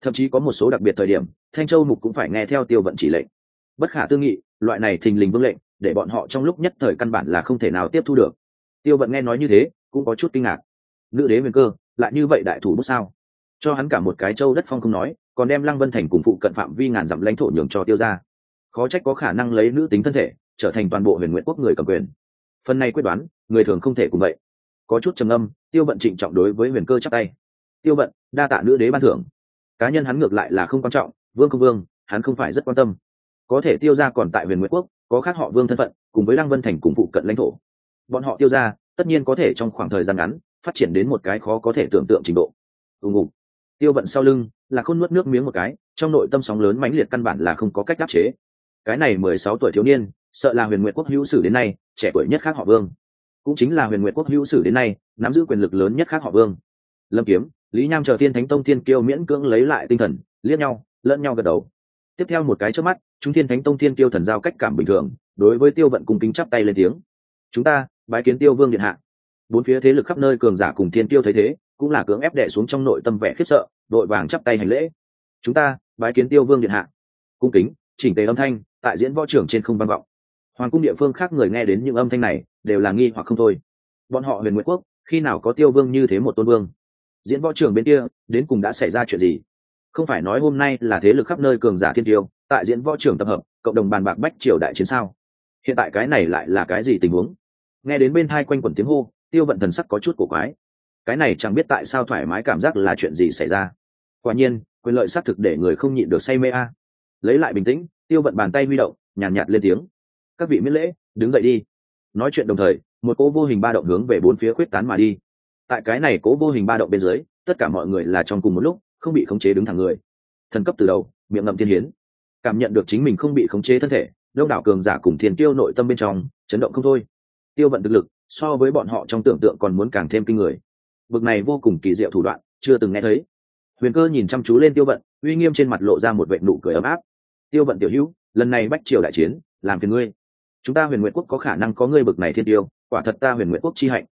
Thậm chí có một số đặc biệt thời điểm, thanh châu mục cũng phải nghe theo tiêu vận chỉ lệnh. Bất khả tư nghị, loại này thình lình vương lệnh để bọn họ trong lúc nhất thời căn bản là không thể nào tiếp thu được. Tiêu vận nghe nói như thế, cũng có chút kinh ngạc. Nữ đế nguyên cơ, lại như vậy đại thủ bút sao? Cho hắn cả một cái châu đất phong không nói, còn đem lăng vân thành cùng phụ cận phạm vi ngàn dặm lãnh thổ nhường cho tiêu ra khó trách có khả năng lấy nữ tính thân thể, trở thành toàn bộ huyền nguyện quốc người cầm quyền. Phần này quyết đoán, người thường không thể cùng vậy. Có chút trầm âm tiêu vận trịnh trọng đối với huyền cơ chắc tay. Tiêu vận, đa tạ nữ đế ban thưởng. Cá nhân hắn ngược lại là không quan trọng, vương công vương, hắn không phải rất quan tâm. Có thể tiêu ra còn tại huyền nguyện quốc có khác họ vương thân phận, cùng với lăng vân thành cùng phụ cận lãnh thổ. Bọn họ tiêu ra, tất nhiên có thể trong khoảng thời gian ngắn, phát triển đến một cái khó có thể tưởng tượng trình độ. Ùng ùng tiêu vận sau lưng, là khôn nuốt nước miếng một cái, trong nội tâm sóng lớn mãnh liệt căn bản là không có cách đáp chế. Cái này mười sáu tuổi thiếu niên, sợ là huyền nguyện quốc hữu sử đến nay, trẻ tuổi nhất khác họ vương. Cũng chính là huyền nguyện quốc hữu sử đến nay, nắm giữ quyền lực lớn nhất khác họ vương. Lâm kiếm, lý nham chờ thiên thánh tông thiên kiêu miễn cưỡng lấy lại tinh thần, liếc nhau, lẫn nhau gật đầu. Tiếp theo một cái trước mắt chúng thiên thánh tông thiên tiêu thần giao cách cảm bình thường, đối với tiêu vận cùng kính chắp tay lên tiếng. Chúng ta, bái kiến tiêu vương điện hạ. Bốn phía thế lực khắp nơi cường giả cùng thiên tiêu thấy thế, cũng là cưỡng ép đệ xuống trong nội tâm vẻ khiếp sợ, đội vàng chắp tay hành lễ. Chúng ta, bái kiến tiêu vương điện hạ. Cung kính, chỉnh tề âm thanh, tại diễn võ trưởng trên không vang vọng. Hoàng cung địa phương khác người nghe đến những âm thanh này, đều là nghi hoặc không thôi. Bọn họ huyền nguyệt quốc, khi nào có tiêu vương như thế một tôn vương? Diễn võ trưởng bên kia, đến cùng đã xảy ra chuyện gì? Không phải nói hôm nay là thế lực khắp nơi cường giả thiên tiêu tại diễn võ trưởng tập hợp cộng đồng bàn bạc bách triều đại chiến sao? Hiện tại cái này lại là cái gì tình huống? Nghe đến bên thai quanh quẩn tiếng hô tiêu vận thần sắc có chút cổ quái. Cái này chẳng biết tại sao thoải mái cảm giác là chuyện gì xảy ra. Quả nhiên quyền lợi xác thực để người không nhịn được say mê a. Lấy lại bình tĩnh tiêu vận bàn tay huy động nhàn nhạt, nhạt lên tiếng. Các vị miễn lễ đứng dậy đi. Nói chuyện đồng thời một cỗ vô hình ba động hướng về bốn phía khuyết tán mà đi. Tại cái này cố vô hình ba động bên dưới tất cả mọi người là trong cùng một lúc không bị khống chế đứng thẳng người. Thần cấp từ đầu, miệng ngậm thiên hiến. Cảm nhận được chính mình không bị khống chế thân thể, đông đảo cường giả cùng thiên tiêu nội tâm bên trong, chấn động không thôi. Tiêu vận thực lực, so với bọn họ trong tưởng tượng còn muốn càng thêm kinh người. Bực này vô cùng kỳ diệu thủ đoạn, chưa từng nghe thấy. Huyền cơ nhìn chăm chú lên tiêu vận, uy nghiêm trên mặt lộ ra một vệ nụ cười ấm áp. Tiêu vận tiểu hữu, lần này bách triều đại chiến, làm phiền ngươi. Chúng ta huyền nguyện quốc có khả năng có ngươi bực này thiên tiêu, quả thật ta huyền nguyện quốc chi hạnh.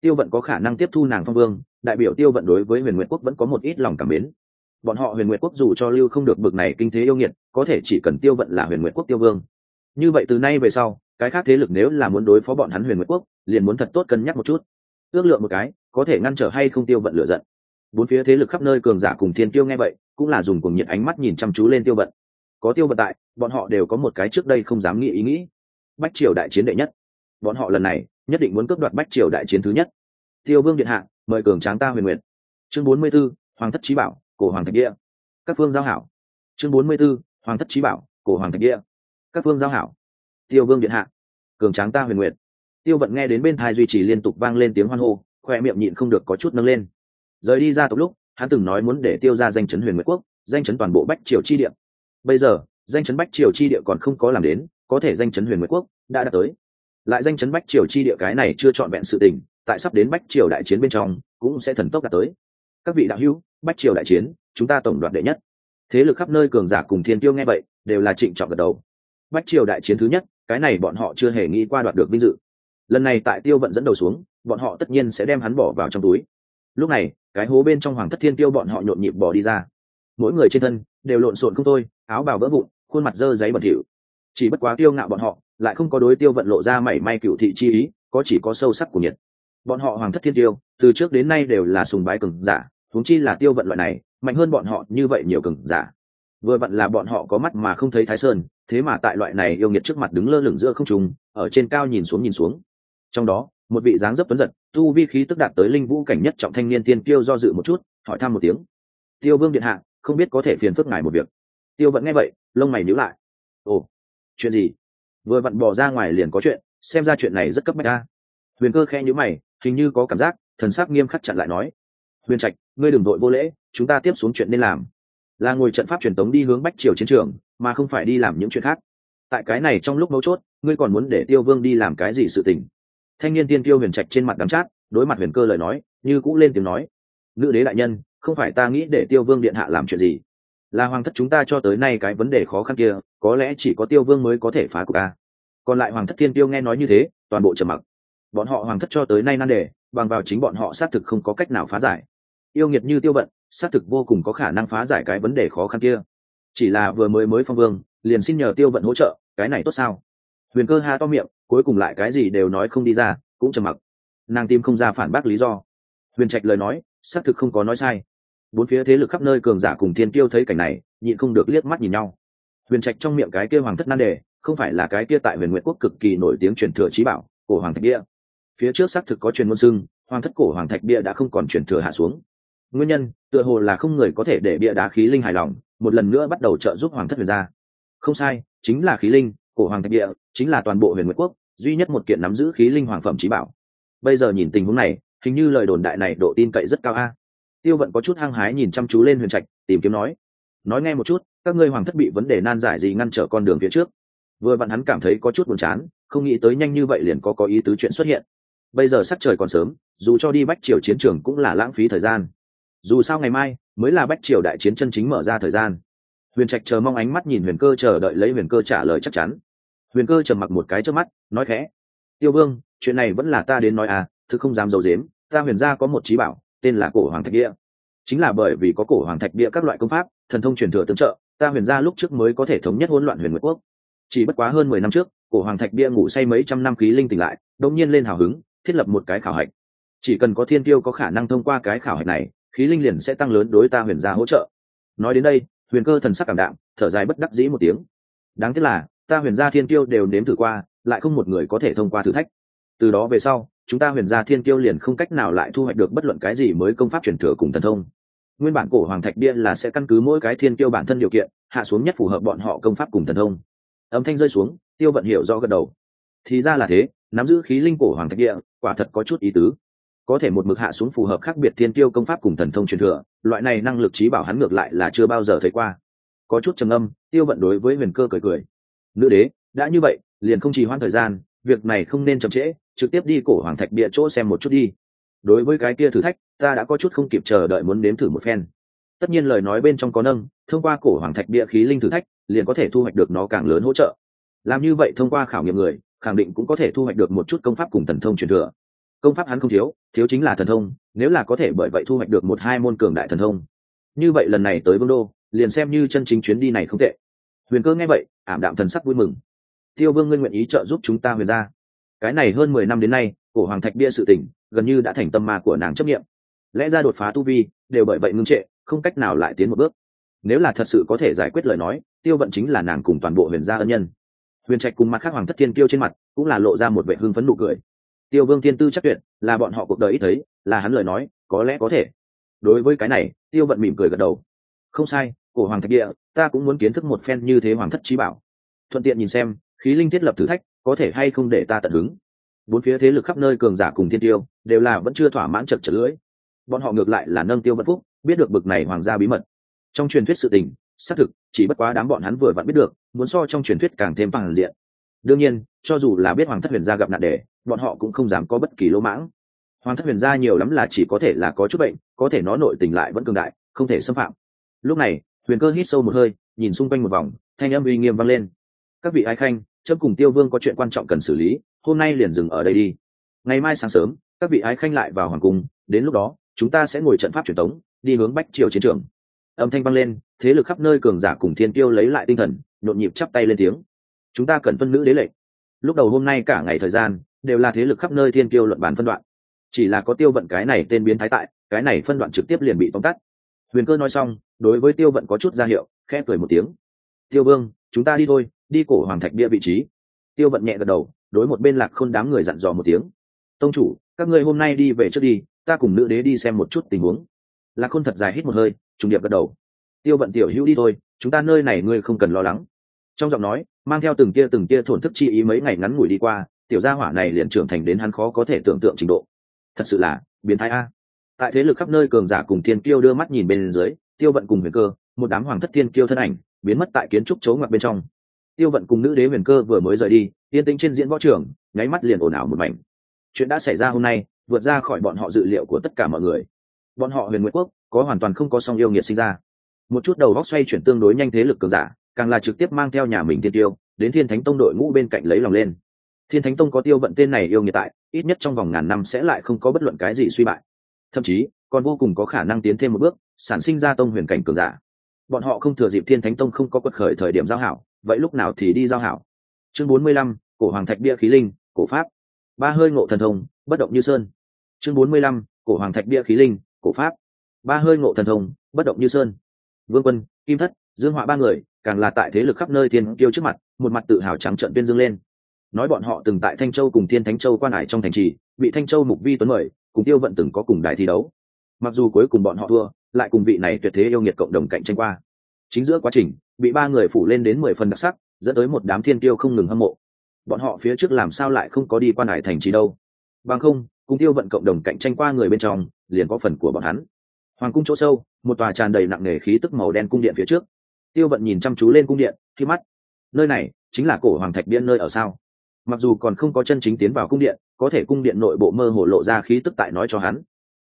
Tiêu vận có khả năng tiếp thu nàng phong vương đại biểu tiêu vận đối với huyền nguyện quốc vẫn có một ít lòng cảm mến. Bọn họ huyền nguyện quốc dù cho lưu không được bực này kinh thế yêu nghiệt, có thể chỉ cần tiêu vận là huyền nguyện quốc tiêu vương. Như vậy từ nay về sau, cái khác thế lực nếu là muốn đối phó bọn hắn huyền nguyện quốc, liền muốn thật tốt cân nhắc một chút. Ước lượng một cái, có thể ngăn trở hay không tiêu vận lựa giận. Bốn phía thế lực khắp nơi cường giả cùng thiên tiêu nghe vậy, cũng là dùng cuồng nhiệt ánh mắt nhìn chăm chú lên tiêu vận. Có tiêu vận tại, bọn họ đều có một cái trước đây không dám nghĩ ý nghĩ. Bách triều đại chiến đệ nhất. Bọn họ lần này, nhất định muốn cướp đoạt bách triều đại chiến thứ nhất. Tiêu vương điện hạ mời cường tráng ta huyền nguyện. Chương bốn mươi 44, hoàng thất trí bảo cổ hoàng thạch địa. Các phương giao hảo. Chương bốn mươi 44, hoàng thất trí bảo cổ hoàng thạch địa. Các phương giao hảo. Tiêu vương điện hạ. Cường tráng ta huyền nguyện. Tiêu vận nghe đến bên thai duy trì liên tục vang lên tiếng hoan hô khoe miệng nhịn không được có chút nâng lên. Rời đi ra tộc lúc hắn từng nói muốn để tiêu ra danh chấn huyền nguyệt quốc danh chấn toàn bộ bách triều chi địa. Bây giờ danh chấn bách triều chi địa còn không có làm đến có thể danh chấn huyền nguyệt quốc đã đạt tới. Lại danh chấn bách triều chi địa cái này chưa trọn vẹn sự tình tại sắp đến bách triều đại chiến bên trong, cũng sẽ thần tốc đạt tới. Các vị đạo hữu, bách triều đại chiến, chúng ta tổng đoạt đệ nhất. Thế lực khắp nơi cường giả cùng thiên tiêu nghe vậy, đều là trịnh trọng gật đầu. Bách triều đại chiến thứ nhất, cái này bọn họ chưa hề nghĩ qua đoạt được vinh dự. Lần này tại tiêu vận dẫn đầu xuống, bọn họ tất nhiên sẽ đem hắn bỏ vào trong túi. Lúc này, cái hố bên trong hoàng thất thiên tiêu bọn họ nhộn nhịp bỏ đi ra. Mỗi người trên thân, đều lộn xộn không thôi, áo bào vỡ vụn, khuôn mặt dơ giấy bẩn thỉu. Chỉ bất quá tiêu ngạo bọn họ, lại không có đối tiêu vận lộ ra mảy may cựu thị chi ý, có chỉ có sâu sắc của nhiệt bọn họ hoàng thất thiên tiêu, từ trước đến nay đều là sùng bái cường giả, huống chi là tiêu vận loại này, mạnh hơn bọn họ như vậy nhiều cường giả. Vừa vặn là bọn họ có mắt mà không thấy thái sơn, thế mà tại loại này yêu nghiệt trước mặt đứng lơ lửng giữa không trùng ở trên cao nhìn xuống nhìn xuống. Trong đó, một vị dáng dấp tuấn giật, tu vi khí tức đạt tới linh vũ cảnh nhất trọng thanh niên tiên tiêu do dự một chút, hỏi thăm một tiếng. Tiêu vương điện hạ, không biết có thể phiền phức ngài một việc? Tiêu vẫn nghe vậy, lông mày nhíu lại. Ồ, chuyện gì? Vừa vặn bỏ ra ngoài liền có chuyện, xem ra chuyện này rất cấp bách ta huyền cơ khe nhíu mày hình như có cảm giác, thần sắc nghiêm khắc chặn lại nói, huyền trạch, ngươi đừng đội vô lễ, chúng ta tiếp xuống chuyện nên làm. Là ngồi trận pháp truyền tống đi hướng bách triều chiến trường, mà không phải đi làm những chuyện khác. Tại cái này trong lúc mấu chốt, ngươi còn muốn để tiêu vương đi làm cái gì sự tình? Thanh niên tiên tiêu huyền trạch trên mặt đắm chát, đối mặt huyền cơ lời nói, như cũng lên tiếng nói, nữ đế đại nhân, không phải ta nghĩ để tiêu vương điện hạ làm chuyện gì. Là hoàng thất chúng ta cho tới nay cái vấn đề khó khăn kia, có lẽ chỉ có tiêu vương mới có thể phá cuộc ta còn lại hoàng thất thiên tiêu nghe nói như thế, toàn bộ trầm mặc bọn họ hoàng thất cho tới nay nan đề, bằng vào chính bọn họ xác thực không có cách nào phá giải. Yêu nghiệt như tiêu vận, xác thực vô cùng có khả năng phá giải cái vấn đề khó khăn kia. Chỉ là vừa mới mới phong vương, liền xin nhờ tiêu vận hỗ trợ, cái này tốt sao? Huyền cơ ha to miệng, cuối cùng lại cái gì đều nói không đi ra, cũng trầm mặc. Nàng tim không ra phản bác lý do. Huyền trạch lời nói, xác thực không có nói sai. Bốn phía thế lực khắp nơi cường giả cùng thiên tiêu thấy cảnh này, nhịn không được liếc mắt nhìn nhau. Huyền trạch trong miệng cái kia hoàng thất nan đề, không phải là cái kia tại huyền nguyện quốc cực kỳ nổi tiếng truyền thừa trí bảo, cổ hoàng thạch đĩa phía trước xác thực có truyền ngôn xưng, hoàng thất cổ hoàng thạch bia đã không còn truyền thừa hạ xuống. Nguyên nhân, tựa hồ là không người có thể để bia đá khí linh hài lòng, một lần nữa bắt đầu trợ giúp hoàng thất huyền gia. Không sai, chính là khí linh, cổ hoàng thạch địa chính là toàn bộ huyền nguyệt quốc, duy nhất một kiện nắm giữ khí linh hoàng phẩm trí bảo. Bây giờ nhìn tình huống này, hình như lời đồn đại này độ tin cậy rất cao a. Tiêu vận có chút hăng hái nhìn chăm chú lên huyền trạch, tìm kiếm nói nói nghe một chút, các ngươi hoàng thất bị vấn đề nan giải gì ngăn trở con đường phía trước? Vừa vặn hắn cảm thấy có chút buồn chán, không nghĩ tới nhanh như vậy liền có có ý tứ chuyện xuất hiện bây giờ sắc trời còn sớm, dù cho đi bách triều chiến trường cũng là lãng phí thời gian. Dù sao ngày mai mới là bách triều đại chiến chân chính mở ra thời gian. Huyền trạch chờ mong ánh mắt nhìn huyền cơ chờ đợi lấy huyền cơ trả lời chắc chắn. Huyền cơ trầm mặc một cái trước mắt, nói khẽ. Tiêu vương, chuyện này vẫn là ta đến nói à thứ không dám d i ấ u dếm ta huyền gia có một trí bảo, tên là cổ hoàng thạch địa. Chính là bởi vì có cổ hoàng thạch địa các loại công pháp, thần thông truyền thừa tương trợ, ta huyền gia lúc trước mới có thể thống nhất hỗn loạn huyền nguyệt quốc. Chỉ bất quá hơn mười năm trước, cổ hoàng thạch bia ngủ say mấy trăm năm khí linh tỉnh lại đông nhiên lên hào hứng thiết lập một cái khảo hạch. Chỉ cần có thiên tiêu có khả năng thông qua cái khảo hạch này, khí linh liền sẽ tăng lớn đối ta huyền gia hỗ trợ. Nói đến đây, huyền cơ thần sắc cảm đạm, thở dài bất đắc dĩ một tiếng. Đáng tiếc là, ta huyền gia thiên tiêu đều nếm thử qua, lại không một người có thể thông qua thử thách. Từ đó về sau, chúng ta huyền gia thiên tiêu liền không cách nào lại thu hoạch được bất luận cái gì mới công pháp truyền thừa cùng thần thông. Nguyên bản cổ hoàng thạch bia là sẽ căn cứ mỗi cái thiên tiêu bản thân điều kiện, hạ xuống nhất phù hợp bọn họ công pháp cùng thần thông. Âm thanh rơi xuống, tiêu vận hiểu do gật đầu. Thì ra là thế, nắm giữ khí linh cổ hoàng thạch địa quả thật có chút ý tứ. Có thể một mực hạ xuống phù hợp khác biệt thiên tiêu công pháp cùng thần thông truyền thừa, loại này năng lực trí bảo hắn ngược lại là chưa bao giờ thấy qua. Có chút trầm âm tiêu vận đối với huyền cơ cười cười. Nữ đế, đã như vậy, liền không trì hoãn thời gian, việc này không nên chậm trễ, trực tiếp đi cổ hoàng thạch địa chỗ xem một chút đi. Đối với cái kia thử thách, ta đã có chút không kịp chờ đợi muốn nếm thử một phen. Tất nhiên lời nói bên trong có nâng, thông qua cổ hoàng thạch địa khí linh thử thách, liền có thể thu hoạch được nó càng lớn hỗ trợ. Làm như vậy thông qua khảo nghiệm người khẳng định cũng có thể thu hoạch được một chút công pháp cùng thần thông truyền thừa. Công pháp hắn không thiếu thiếu chính là thần thông, nếu là có thể bởi vậy thu hoạch được một hai môn cường đại thần thông. Như vậy lần này tới vương đô, liền xem như chân chính chuyến đi này không tệ. Huyền cơ nghe vậy, ảm đạm thần sắc vui mừng. Tiêu vương ngân nguyện ý trợ giúp chúng ta huyền ra cái này hơn mười năm đến nay, cổ hoàng thạch bia sự tỉnh gần như đã thành tâm ma của nàng chấp nghiệm lẽ ra đột phá tu vi, đều bởi vậy ngưng trệ, không cách nào lại tiến một bước. Nếu là thật sự có thể giải quyết lời nói, tiêu vận chính là nàng cùng toàn bộ huyền gia ân nhân huyền trạch cùng mặt khác hoàng thất thiên kêu trên mặt cũng là lộ ra một vệ hưng phấn nụ cười. Tiêu vương Thiên tư chắc tuyệt, là bọn họ cuộc đời ít thấy, là hắn lời nói, có lẽ có thể. Đối với cái này, tiêu vận mỉm cười gật đầu. Không sai, cổ hoàng thạch địa, ta cũng muốn kiến thức một phen như thế hoàng thất trí bảo. Thuận tiện nhìn xem, khí linh thiết lập thử thách, có thể hay không để ta tận hứng. Bốn phía thế lực khắp nơi cường giả cùng thiên tiêu, đều là vẫn chưa thỏa mãn chật chật lưỡi. Bọn họ ngược lại là nâng tiêu vận phúc, biết được bực này hoàng gia bí mật. Trong truyền thuyết sự tình xác thực, chỉ bất quá đám bọn hắn vừa vặn biết được, muốn so trong truyền thuyết càng thêm bằng diện. Đương nhiên, cho dù là biết hoàng thất huyền gia gặp nạn đề bọn họ cũng không dám có bất kỳ lỗ mãng. Hoàng thất huyền gia nhiều lắm là chỉ có thể là có chút bệnh, có thể nó nội tình lại vẫn cường đại, không thể xâm phạm. Lúc này, huyền cơ hít sâu một hơi, nhìn xung quanh một vòng, thanh âm uy nghiêm vang lên. Các vị ái khanh, chấm cùng tiêu vương có chuyện quan trọng cần xử lý, hôm nay liền dừng ở đây đi. Ngày mai sáng sớm, các vị ái khanh lại vào hoàng cung, đến lúc đó, chúng ta sẽ ngồi trận pháp truyền tống, đi hướng bách triều chiến trường. Âm thanh vang lên thế lực khắp nơi cường giả cùng thiên tiêu lấy lại tinh thần, nhộn nhịp chắp tay lên tiếng. Chúng ta cần tuân nữ đế lệnh. Lúc đầu hôm nay cả ngày thời gian, đều là thế lực khắp nơi thiên tiêu luận bàn phân đoạn. Chỉ là có tiêu vận cái này tên biến thái tại, cái này phân đoạn trực tiếp liền bị tóm tắt. Huyền cơ nói xong, đối với tiêu vận có chút ra hiệu, khẽ cười một tiếng. Tiêu vương, chúng ta đi thôi, đi cổ hoàng thạch bia vị trí. Tiêu vận nhẹ gật đầu, đối một bên lạc khôn đám người dặn dò một tiếng. Tông chủ, các ngươi hôm nay đi về trước đi, ta cùng nữ đế đi xem một chút tình huống. Lạc khôn thật dài hít một hơi, trùng điệp gật đầu tiêu vận tiểu hữu đi thôi, chúng ta nơi này ngươi không cần lo lắng. Trong giọng nói, mang theo từng tia từng tia thổn thức chi ý mấy ngày ngắn ngủi đi qua, tiểu gia hỏa này liền trưởng thành đến hắn khó có thể tưởng tượng trình độ. Thật sự là, biến thái a. Tại thế lực khắp nơi cường giả cùng thiên kiêu đưa mắt nhìn bên dưới, tiêu vận cùng huyền cơ, một đám hoàng thất thiên kiêu thân ảnh, biến mất tại kiến trúc chấu ngoặt bên trong. Tiêu vận cùng nữ đế huyền cơ vừa mới rời đi, yên tĩnh trên diễn võ trường, nháy mắt liền ồn ào một mảnh. Chuyện đã xảy ra hôm nay, vượt ra khỏi bọn họ dự liệu của tất cả mọi người. Bọn họ huyền nguyễn quốc, có hoàn toàn không có song yêu nghiệt sinh ra một chút đầu góc xoay chuyển tương đối nhanh thế lực cường giả, càng là trực tiếp mang theo nhà mình thiên tiêu, đến thiên thánh tông đội ngũ bên cạnh lấy lòng lên. Thiên thánh tông có tiêu vận tên này yêu nghiệt tại, ít nhất trong vòng ngàn năm sẽ lại không có bất luận cái gì suy bại. Thậm chí, còn vô cùng có khả năng tiến thêm một bước, sản sinh ra tông huyền cảnh cường giả. Bọn họ không thừa dịp thiên thánh tông không có quật khởi thời điểm giao hảo, vậy lúc nào thì đi giao hảo? Chương bốn mươi lăm, cổ hoàng thạch bia khí linh, cổ pháp. Ba hơi ngộ thần thông, bất động như sơn. Chương bốn mươi lăm, cổ hoàng thạch bia khí linh, cổ pháp. Ba hơi ngộ thần thông, bất động như sơn vương quân, kim thất, dương họa ba người, càng là tại thế lực khắp nơi thiên kiêu trước mặt, một mặt tự hào trắng trợn tuyên dương lên. Nói bọn họ từng tại thanh châu cùng thiên thánh châu quan hải trong thành trì, bị thanh châu mục vi tuấn mời, cùng tiêu vận từng có cùng đài thi đấu. Mặc dù cuối cùng bọn họ thua, lại cùng vị này tuyệt thế yêu nghiệt cộng đồng cạnh tranh qua. Chính giữa quá trình, bị ba người phủ lên đến mười phần đặc sắc, dẫn tới một đám thiên tiêu không ngừng hâm mộ. Bọn họ phía trước làm sao lại không có đi quan hải thành trì đâu? Bằng không, cùng tiêu vận cộng đồng cạnh tranh qua người bên trong, liền có phần của bọn hắn hoàng cung chỗ sâu, một tòa tràn đầy nặng nề khí tức màu đen cung điện phía trước. Tiêu vận nhìn chăm chú lên cung điện, khi mắt. Nơi này chính là cổ hoàng thạch biên nơi ở sao? Mặc dù còn không có chân chính tiến vào cung điện, có thể cung điện nội bộ mơ hồ lộ ra khí tức tại nói cho hắn.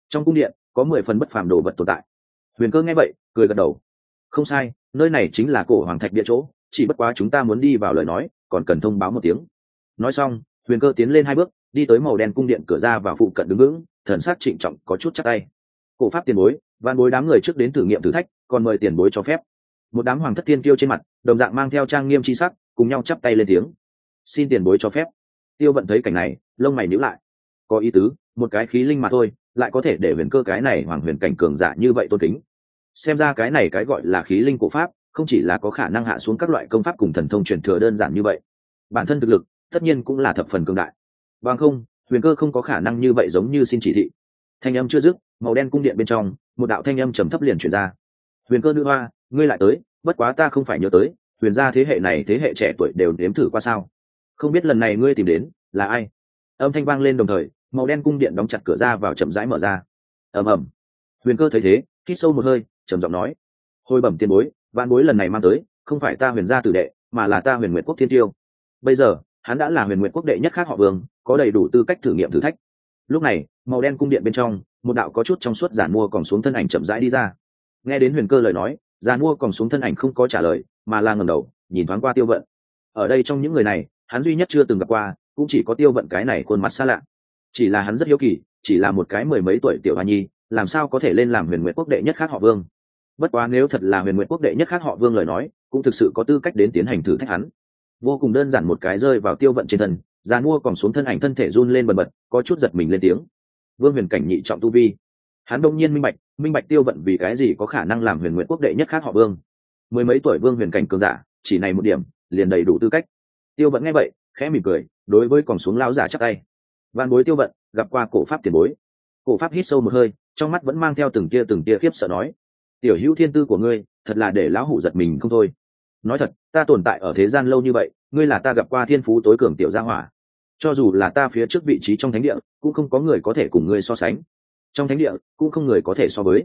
Trong cung điện, có mười phần bất phàm đồ vật tồn tại. Huyền cơ nghe vậy, cười gật đầu. Không sai, nơi này chính là cổ hoàng thạch địa chỗ, chỉ bất quá chúng ta muốn đi vào lời nói, còn cần thông báo một tiếng. Nói xong, huyền cơ tiến lên hai bước, đi tới màu đen cung điện cửa ra và phụ cận đứng vững, thần sát trịnh trọng, có chút chắc tay. Cổ pháp tiền bối van bối đám người trước đến thử nghiệm thử thách, còn mời tiền bối cho phép. Một đám hoàng thất thiên tiêu trên mặt, đồng dạng mang theo trang nghiêm c h i sắc, cùng nhau chắp tay lên tiếng. Xin tiền bối cho phép. Tiêu vận thấy cảnh này, lông mày nhíu lại. Có ý tứ, một cái khí linh mà thôi, lại có thể để huyền cơ cái này hoàng huyền cảnh cường giả như vậy tôn kính. Xem ra cái này cái gọi là khí linh của pháp, không chỉ là có khả năng hạ xuống các loại công pháp cùng thần thông truyền thừa đơn giản như vậy. Bản thân thực lực, tất nhiên cũng là thập phần cường đại. Bằng không, huyền cơ không có khả năng như vậy giống như xin chỉ thị. Thanh âm chưa dứt màu đen cung điện bên trong, một đạo thanh âm trầm thấp liền chuyển ra. Huyền cơ nữ hoa, ngươi lại tới, bất quá ta không phải nhớ tới, huyền gia thế hệ này thế hệ trẻ tuổi đều nếm thử qua sao? Không biết lần này ngươi tìm đến là ai? Âm thanh vang lên đồng thời, màu đen cung điện đóng chặt cửa ra vào chậm rãi mở ra. Ầm ầm. Huyền cơ thấy thế, hít sâu một hơi, trầm giọng nói, hồi bẩm tiền bối, vạn bối lần này mang tới, không phải ta huyền gia tử đệ, mà là ta huyền nguyệt quốc thiên tiêu. Bây giờ, hắn đã là huyền nguyệt quốc đệ nhất khác họ vương, có đầy đủ tư cách thử nghiệm thử thách. Lúc này, màu đen cung điện bên trong một đạo có chút trong suốt giản mua còn xuống thân ảnh chậm rãi đi ra. Nghe đến huyền cơ lời nói giàn mua còn xuống thân ảnh không có trả lời, mà là ngầm đầu, nhìn thoáng qua tiêu vận. Ở đây trong những người này, hắn duy nhất chưa từng gặp qua, cũng chỉ có tiêu vận cái này khuôn mặt xa lạ. Chỉ là hắn rất hiếu kỳ, chỉ là một cái mười mấy tuổi tiểu hoa nhi, làm sao có thể lên làm huyền nguyện quốc đệ nhất khác họ vương? Bất quá nếu thật là huyền nguyện quốc đệ nhất khác họ vương lời nói, cũng thực sự có tư cách đến tiến hành thử thách hắn. Vô cùng đơn giản một cái rơi vào tiêu vận trên thân giàn mua còn xuống thân ảnh thân thể run lên bần bật, có chút giật mình lên tiếng vương huyền cảnh nhị trọng tu vi. Hắn đông nhiên minh bạch minh bạch tiêu vận vì cái gì có khả năng làm huyền nguyện quốc đệ nhất khác họ vương. Mười mấy tuổi vương huyền cảnh cường giả, chỉ này một điểm, liền đầy đủ tư cách. Tiêu vận nghe vậy, khẽ mỉm cười, đối với còn xuống lao giả chắc tay. Văn bối tiêu vận, gặp qua cổ pháp tiền bối. Cổ pháp hít sâu một hơi, trong mắt vẫn mang theo từng tia từng tia khiếp sợ nói. Tiểu hữu thiên tư của ngươi, thật là để lão hủ giật mình không thôi. Nói thật, ta tồn tại ở thế gian lâu như vậy, ngươi là ta gặp qua thiên phú tối cường tiểu gia hỏa cho dù là ta phía trước vị trí trong thánh địa, cũng không có người có thể cùng ngươi so sánh. Trong thánh địa, cũng không người có thể so với.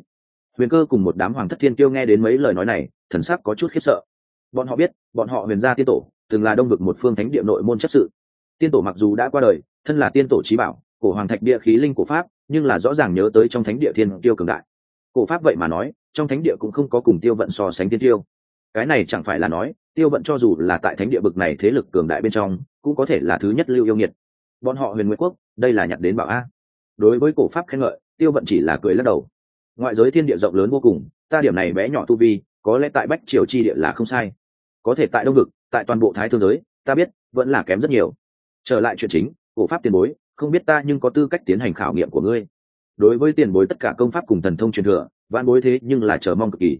Huyền cơ cùng một đám hoàng thất thiên kiêu nghe đến mấy lời nói này, thần sắc có chút khiếp sợ. Bọn họ biết, bọn họ huyền gia tiên tổ, từng là đông vực một phương thánh địa nội môn chấp sự. Tiên tổ mặc dù đã qua đời, thân là tiên tổ trí bảo, cổ hoàng thạch địa khí linh của pháp, nhưng là rõ ràng nhớ tới trong thánh địa thiên tiêu cường đại. Cổ pháp vậy mà nói, trong thánh địa cũng không có cùng tiêu vận so sánh tiên tiêu cái này chẳng phải là nói tiêu vận cho dù là tại thánh địa bực này thế lực cường đại bên trong, cũng có thể là thứ nhất lưu yêu nghiệt. Bọn họ huyền nguyễn quốc, đây là nhặt đến bảo a. Đối với cổ pháp khen ngợi, tiêu vận chỉ là cười lắc đầu. Ngoại giới thiên địa rộng lớn vô cùng, ta điểm này bé nhỏ tu vi, có lẽ tại bách triều chi địa là không sai. Có thể tại đông vực, tại toàn bộ thái thương giới, ta biết, vẫn là kém rất nhiều. Trở lại chuyện chính, cổ pháp tiền bối, không biết ta nhưng có tư cách tiến hành khảo nghiệm của ngươi. Đối với tiền bối tất cả công pháp cùng thần thông truyền thừa vạn bối thế nhưng là chờ mong cực kỳ.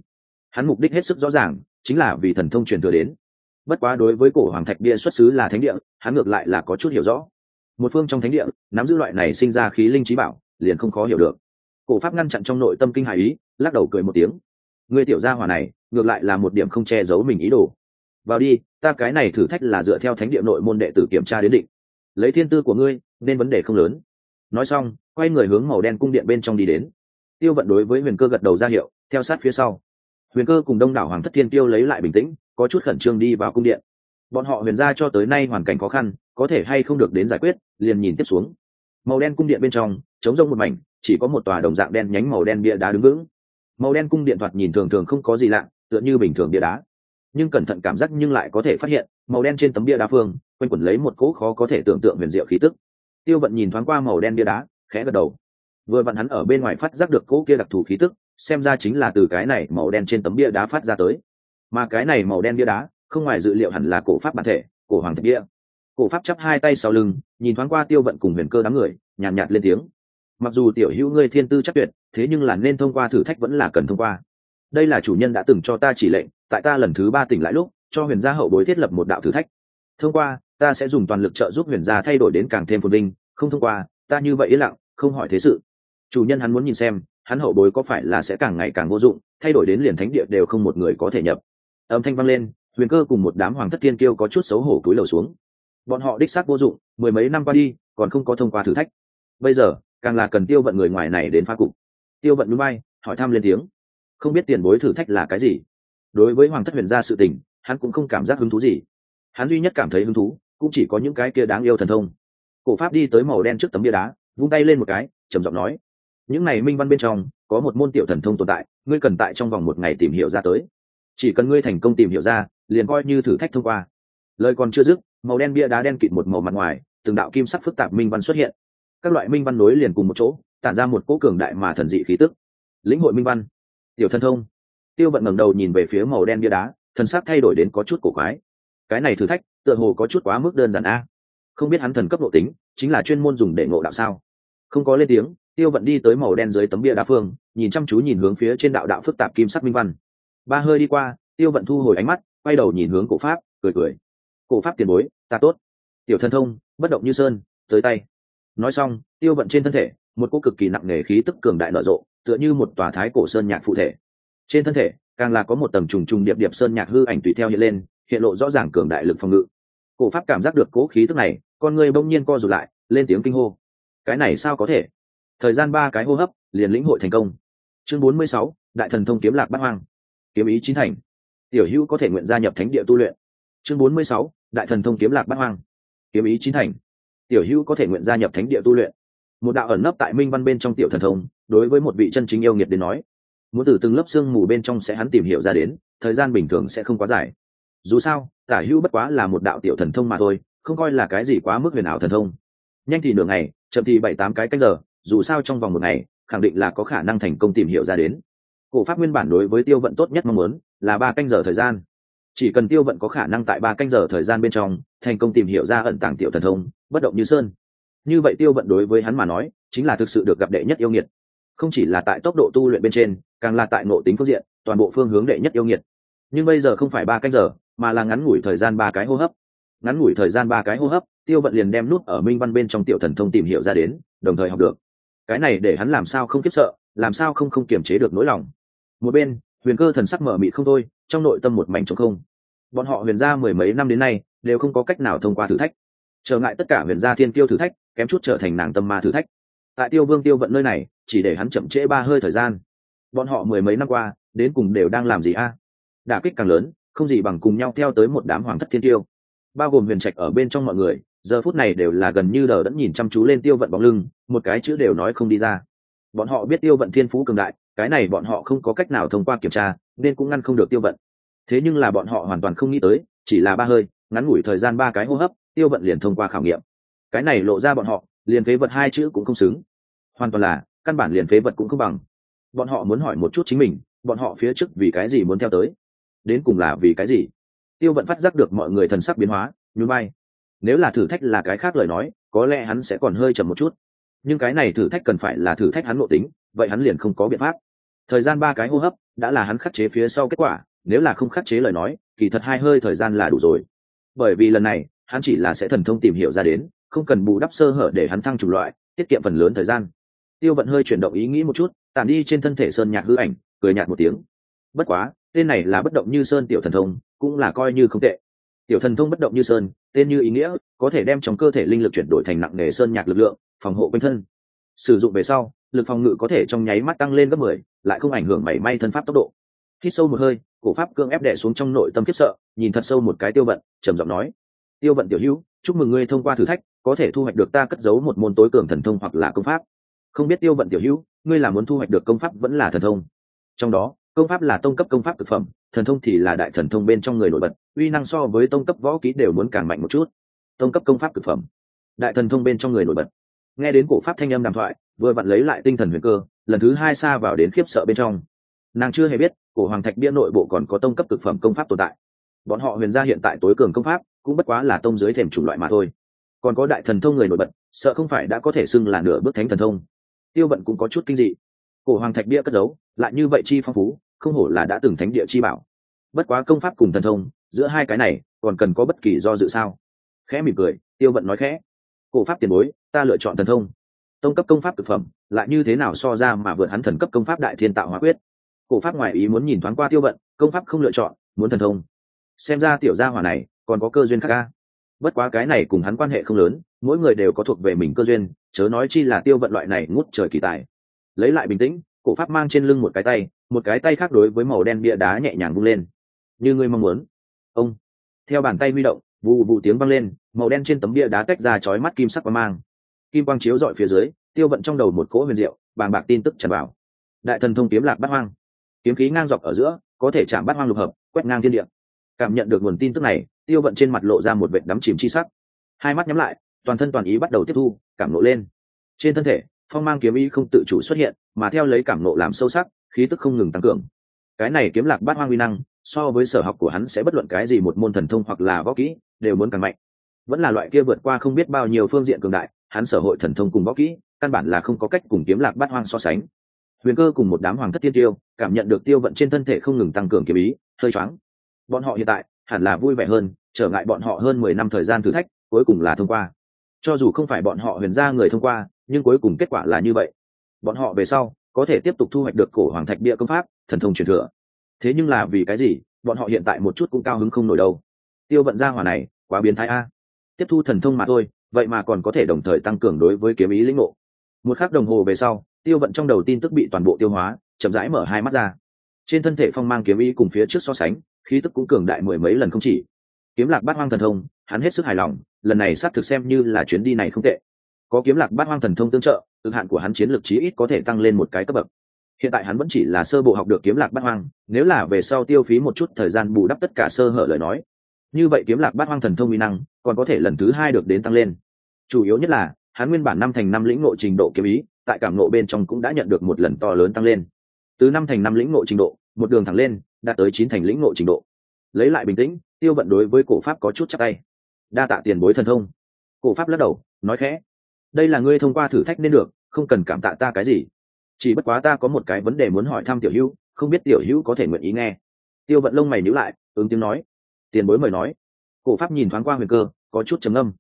Hắn mục đích hết sức rõ ràng chính là vì thần thông truyền thừa đến. Bất quá đối với cổ hoàng thạch bia xuất xứ là thánh địa, hắn ngược lại là có chút hiểu rõ. Một phương trong thánh địa, nắm giữ loại này sinh ra khí linh trí bảo, liền không khó hiểu được. Cổ pháp ngăn chặn trong nội tâm kinh hài ý, lắc đầu cười một tiếng. Người tiểu gia hỏa này, ngược lại là một điểm không che giấu mình ý đồ. Vào đi, ta cái này thử thách là dựa theo thánh địa nội môn đệ tử kiểm tra đến định. Lấy thiên tư của ngươi, nên vấn đề không lớn. Nói xong, quay người hướng màu đen cung điện bên trong đi đến. Tiêu vận đối với huyền cơ gật đầu ra hiệu, theo sát phía sau huyền cơ cùng đông đảo hoàng thất thiên tiêu lấy lại bình tĩnh, có chút khẩn trương đi vào cung điện. Bọn họ huyền ra cho tới nay hoàn cảnh khó khăn, có thể hay không được đến giải quyết, liền nhìn tiếp xuống. Màu đen cung điện bên trong chống rông một mảnh, chỉ có một tòa đồng dạng đen nhánh màu đen bia đá đứng vững. Màu đen cung điện thoạt nhìn thường thường không có gì lạ, tựa như bình thường bia đá. Nhưng cẩn thận cảm giác nhưng lại có thể phát hiện, màu đen trên tấm bia đá phương, quanh quẩn lấy một cỗ khó có thể tưởng tượng huyền diệu khí tức. Tiêu vận nhìn thoáng qua màu đen bia đá, khẽ gật đầu. Vừa vặn hắn ở bên ngoài phát giác được cỗ kia đặc thù khí tức xem ra chính là từ cái này màu đen trên tấm bia đá phát ra tới. Mà cái này màu đen bia đá không ngoài dự liệu hẳn là cổ pháp bản thể cổ hoàng thạch bia. Cổ pháp chắp hai tay sau lưng nhìn thoáng qua tiêu vận cùng huyền cơ đám người nhàn nhạt, nhạt lên tiếng. Mặc dù tiểu hữu ngươi thiên tư chắc tuyệt thế nhưng là nên thông qua thử thách vẫn là cần thông qua. Đây là chủ nhân đã từng cho ta chỉ lệnh tại ta lần thứ ba tỉnh lại lúc cho huyền gia hậu bối thiết lập một đạo thử thách. Thông qua ta sẽ dùng toàn lực trợ giúp huyền gia thay đổi đến càng thêm phồn vinh không thông qua ta như vậy yên lặng không hỏi thế sự. Chủ nhân hắn muốn nhìn xem hắn hậu bối có phải là sẽ càng ngày càng vô dụng, thay đổi đến liền thánh địa đều không một người có thể nhập. Âm thanh vang lên, huyền cơ cùng một đám hoàng thất thiên kiêu có chút xấu hổ cúi lầu xuống. Bọn họ đích xác vô dụng, mười mấy năm qua đi, còn không có thông qua thử thách. Bây giờ, càng là cần tiêu vận người ngoài này đến phá cục. Tiêu vận núi bay, hỏi thăm lên tiếng. Không biết tiền bối thử thách là cái gì? Đối với hoàng thất huyền gia sự tình, hắn cũng không cảm giác hứng thú gì. Hắn duy nhất cảm thấy hứng thú, cũng chỉ có những cái kia đáng yêu thần thông. Cổ pháp đi tới màu đen trước tấm bia đá, vung tay lên một cái, trầm giọng nói những này minh văn bên trong, có một môn tiểu thần thông tồn tại, ngươi cần tại trong vòng một ngày tìm hiểu ra tới. Chỉ cần ngươi thành công tìm hiểu ra, liền coi như thử thách thông qua. Lời còn chưa dứt, màu đen bia đá đen kịt một màu mặt ngoài, từng đạo kim sắc phức tạp minh văn xuất hiện. Các loại minh văn nối liền cùng một chỗ, tản ra một cỗ cường đại mà thần dị khí tức. Lĩnh hội minh văn. Tiểu thần thông. Tiêu vận ngẩng đầu nhìn về phía màu đen bia đá, thần sắc thay đổi đến có chút cổ quái. Cái này thử thách, tựa hồ có chút quá mức đơn giản a. Không biết hắn thần cấp độ tính, chính là chuyên môn dùng để ngộ đạo sao? Không có lên tiếng tiêu vận đi tới màu đen dưới tấm bia đá phương, nhìn chăm chú nhìn hướng phía trên đạo đạo phức tạp kim sắc minh văn. Ba hơi đi qua, tiêu vận thu hồi ánh mắt, quay đầu nhìn hướng cổ pháp, cười cười. Cổ pháp tiền bối, ta tốt. Tiểu thân thông, bất động như sơn, tới tay. Nói xong, tiêu vận trên thân thể, một cô cực kỳ nặng nề khí tức cường đại nở rộ, tựa như một tòa thái cổ sơn nhạc phụ thể. Trên thân thể, càng là có một tầng trùng trùng điệp điệp sơn nhạc hư ảnh tùy theo hiện lên, hiện lộ rõ ràng cường đại lực phòng ngự. Cổ pháp cảm giác được cố khí tức này, con người bỗng nhiên co rụt lại, lên tiếng kinh hô. Cái này sao có thể? Thời gian ba cái hô hấp, liền lĩnh hội thành công. Chương bốn mươi sáu, đại thần thông kiếm lạc bát hoang. Kiếm ý chín thành. Tiểu hữu có thể nguyện gia nhập thánh địa tu luyện. Chương bốn mươi sáu, đại thần thông kiếm lạc bát hoang. Kiếm ý chín thành. Tiểu hữu có thể nguyện gia nhập thánh địa tu luyện. Một đạo ẩn nấp tại minh văn bên trong tiểu thần thông, đối với một vị chân chính yêu nghiệt đến nói, muốn từ từng lớp xương mù bên trong sẽ hắn tìm hiểu ra đến, thời gian bình thường sẽ không quá dài. Dù sao, tả hữu bất quá là một đạo tiểu thần thông mà thôi, không coi là cái gì quá mức huyền ảo thần thông. Nhanh thì nửa ngày, chậm thì bảy tám cái canh giờ dù sao trong vòng một ngày, khẳng định là có khả năng thành công tìm hiểu ra đến. Cổ pháp nguyên bản đối với tiêu vận tốt nhất mong muốn là ba canh giờ thời gian. Chỉ cần tiêu vận có khả năng tại ba canh giờ thời gian bên trong thành công tìm hiểu ra ẩn tàng tiểu thần thông, bất động như sơn. Như vậy tiêu vận đối với hắn mà nói, chính là thực sự được gặp đệ nhất yêu nghiệt. Không chỉ là tại tốc độ tu luyện bên trên, càng là tại nội tính phương diện, toàn bộ phương hướng đệ nhất yêu nghiệt. Nhưng bây giờ không phải ba canh giờ, mà là ngắn ngủi thời gian ba cái hô hấp. Ngắn ngủi thời gian ba cái hô hấp, tiêu vận liền đem nút ở minh văn bên trong tiểu thần thông tìm hiểu ra đến, đồng thời học được cái này để hắn làm sao không kiếp sợ, làm sao không không kiềm chế được nỗi lòng. Một bên, huyền cơ thần sắc mở mịt không thôi, trong nội tâm một mảnh trống không. Bọn họ huyền gia mười mấy năm đến nay, đều không có cách nào thông qua thử thách. Trở ngại tất cả huyền gia thiên tiêu thử thách, kém chút trở thành nàng tâm ma thử thách. Tại tiêu vương tiêu vận nơi này, chỉ để hắn chậm trễ ba hơi thời gian. Bọn họ mười mấy năm qua, đến cùng đều đang làm gì a? À? đả kích càng lớn, không gì bằng cùng nhau theo tới một đám hoàng thất thiên tiêu bao gồm huyền trạch ở bên trong mọi người giờ phút này đều là gần như đờ đẫn nhìn chăm chú lên tiêu vận bóng lưng, một cái chữ đều nói không đi ra. Bọn họ biết tiêu vận thiên phú cường đại, cái này bọn họ không có cách nào thông qua kiểm tra, nên cũng ngăn không được tiêu vận. Thế nhưng là bọn họ hoàn toàn không nghĩ tới, chỉ là ba hơi, ngắn ngủi thời gian ba cái hô hấp, tiêu vận liền thông qua khảo nghiệm. Cái này lộ ra bọn họ, liền phế vật hai chữ cũng không xứng. Hoàn toàn là, căn bản liền phế vật cũng không bằng. Bọn họ muốn hỏi một chút chính mình, bọn họ phía trước vì cái gì muốn theo tới? Đến cùng là vì cái gì? Tiêu vận phát giác được mọi người thần sắc biến hóa, nhún bay nếu là thử thách là cái khác lời nói, có lẽ hắn sẽ còn hơi chậm một chút. Nhưng cái này thử thách cần phải là thử thách hắn nội tính, vậy hắn liền không có biện pháp. Thời gian ba cái hô hấp đã là hắn khắc chế phía sau kết quả, nếu là không khắc chế lời nói, kỳ thật hai hơi thời gian là đủ rồi. Bởi vì lần này, hắn chỉ là sẽ thần thông tìm hiểu ra đến, không cần bù đắp sơ hở để hắn thăng chủng loại, tiết kiệm phần lớn thời gian. Tiêu vận hơi chuyển động ý nghĩ một chút, tản đi trên thân thể sơn nhạc hư ảnh, cười nhạt một tiếng. Bất quá, tên này là bất động như sơn tiểu thần thông, cũng là coi như không tệ tiểu thần thông bất động như sơn, tên như ý nghĩa, có thể đem trong cơ thể linh lực chuyển đổi thành nặng nề sơn nhạc lực lượng, phòng hộ quanh thân. Sử dụng về sau, lực phòng ngự có thể trong nháy mắt tăng lên gấp mười, lại không ảnh hưởng mảy may thân pháp tốc độ. Khi sâu một hơi, cổ pháp cương ép đẻ xuống trong nội tâm khiếp sợ, nhìn thật sâu một cái tiêu vận, trầm giọng nói, tiêu vận tiểu hữu, chúc mừng ngươi thông qua thử thách, có thể thu hoạch được ta cất giấu một môn tối cường thần thông hoặc là công pháp. Không biết tiêu vận tiểu hữu, ngươi là muốn thu hoạch được công pháp vẫn là thần thông? Trong đó công pháp là tông cấp công pháp thực phẩm, thần thông thì là đại thần thông bên trong người nổi bật, uy năng so với tông cấp võ ký đều muốn càng mạnh một chút. Tông cấp công pháp thực phẩm, đại thần thông bên trong người nổi bật. Nghe đến cổ pháp thanh âm đàm thoại, vừa vặn lấy lại tinh thần huyền cơ, lần thứ hai xa vào đến khiếp sợ bên trong. Nàng chưa hề biết, cổ hoàng thạch bia nội bộ còn có tông cấp thực phẩm công pháp tồn tại. Bọn họ huyền gia hiện tại tối cường công pháp, cũng bất quá là tông dưới thềm chủng loại mà thôi. Còn có đại thần thông người nổi bật, sợ không phải đã có thể xưng là nửa bước thánh thần thông. Tiêu bận cũng có chút kinh dị. Cổ hoàng thạch bia cất giấu, lại như vậy chi phong phú không hổ là đã từng thánh địa chi bảo. Bất quá công pháp cùng thần thông, giữa hai cái này, còn cần có bất kỳ do dự sao? Khẽ mỉm cười, tiêu vận nói khẽ. Cổ pháp tiền bối, ta lựa chọn thần thông. Tông cấp công pháp thực phẩm, lại như thế nào so ra mà vượt hắn thần cấp công pháp đại thiên tạo hóa quyết? Cổ pháp ngoại ý muốn nhìn thoáng qua tiêu vận, công pháp không lựa chọn, muốn thần thông. Xem ra tiểu gia hỏa này, còn có cơ duyên khác ca bất quá cái này cùng hắn quan hệ không lớn, mỗi người đều có thuộc về mình cơ duyên, chớ nói chi là tiêu vận loại này ngút trời kỳ tài. Lấy lại bình tĩnh, cổ pháp mang trên lưng một cái tay một cái tay khác đối với màu đen bia đá nhẹ nhàng vung lên. Như ngươi mong muốn. Ông. Theo bàn tay huy động vụ vụ tiếng vang lên, màu đen trên tấm bia đá tách ra chói mắt kim sắc và mang. Kim quang chiếu dọi phía dưới, tiêu vận trong đầu một cỗ huyền diệu, bàng bạc tin tức tràn vào. Đại thần thông kiếm lạc bắt hoang. Kiếm khí ngang dọc ở giữa, có thể chạm bắt hoang lục hợp, quét ngang thiên địa. Cảm nhận được nguồn tin tức này, tiêu vận trên mặt lộ ra một vệt đắm chìm chi sắc. Hai mắt nhắm lại, toàn thân toàn ý bắt đầu tiếp thu, cảm nộ lên. Trên thân thể, phong mang kiếm ý không tự chủ xuất hiện, mà theo lấy cảm nộ làm sâu sắc khí tức không ngừng tăng cường. Cái này kiếm lạc bát hoang uy năng, so với sở học của hắn sẽ bất luận cái gì một môn thần thông hoặc là võ kỹ, đều muốn càng mạnh. Vẫn là loại kia vượt qua không biết bao nhiêu phương diện cường đại, hắn sở hội thần thông cùng võ kỹ, căn bản là không có cách cùng kiếm lạc bát hoang so sánh. Huyền cơ cùng một đám hoàng thất tiên tiêu, cảm nhận được tiêu vận trên thân thể không ngừng tăng cường kiếm ý, hơi choáng. Bọn họ hiện tại, hẳn là vui vẻ hơn, trở ngại bọn họ hơn mười năm thời gian thử thách, cuối cùng là thông qua. Cho dù không phải bọn họ huyền ra người thông qua, nhưng cuối cùng kết quả là như vậy. Bọn họ về sau có thể tiếp tục thu hoạch được cổ hoàng thạch bia công pháp, thần thông truyền thừa. Thế nhưng là vì cái gì, bọn họ hiện tại một chút cũng cao hứng không nổi đâu. Tiêu vận gia hỏa này, quá biến thái a. Tiếp thu thần thông mà thôi, vậy mà còn có thể đồng thời tăng cường đối với kiếm ý lĩnh ngộ. Một khắc đồng hồ về sau, tiêu vận trong đầu tin tức bị toàn bộ tiêu hóa, chậm rãi mở hai mắt ra. Trên thân thể phong mang kiếm ý cùng phía trước so sánh, khí tức cũng cường đại mười mấy lần không chỉ. Kiếm lạc bát hoang thần thông, hắn hết sức hài lòng, lần này xác thực xem như là chuyến đi này không tệ có kiếm lạc bát hoang thần thông tương trợ, cực hạn của hắn chiến lược chí ít có thể tăng lên một cái cấp bậc. Hiện tại hắn vẫn chỉ là sơ bộ học được kiếm lạc bát hoang, nếu là về sau tiêu phí một chút thời gian bù đắp tất cả sơ hở lời nói. Như vậy kiếm lạc bát hoang thần thông uy năng còn có thể lần thứ hai được đến tăng lên. Chủ yếu nhất là, hắn nguyên bản năm thành năm lĩnh ngộ trình độ kiếm ý, tại cảm ngộ bên trong cũng đã nhận được một lần to lớn tăng lên. Từ năm thành năm lĩnh ngộ trình độ, một đường thẳng lên, đạt tới chín thành lĩnh ngộ trình độ. Lấy lại bình tĩnh, tiêu vận đối với cổ pháp có chút chắc tay. Đa tạ tiền bối thần thông. Cổ pháp lắc đầu, nói khẽ đây là ngươi thông qua thử thách nên được, không cần cảm tạ ta cái gì. Chỉ bất quá ta có một cái vấn đề muốn hỏi thăm tiểu hữu, không biết tiểu hữu có thể nguyện ý nghe. Tiêu vận lông mày nhíu lại, ứng tiếng nói. Tiền bối mời nói. Cổ pháp nhìn thoáng qua huyền cơ, có chút trầm âm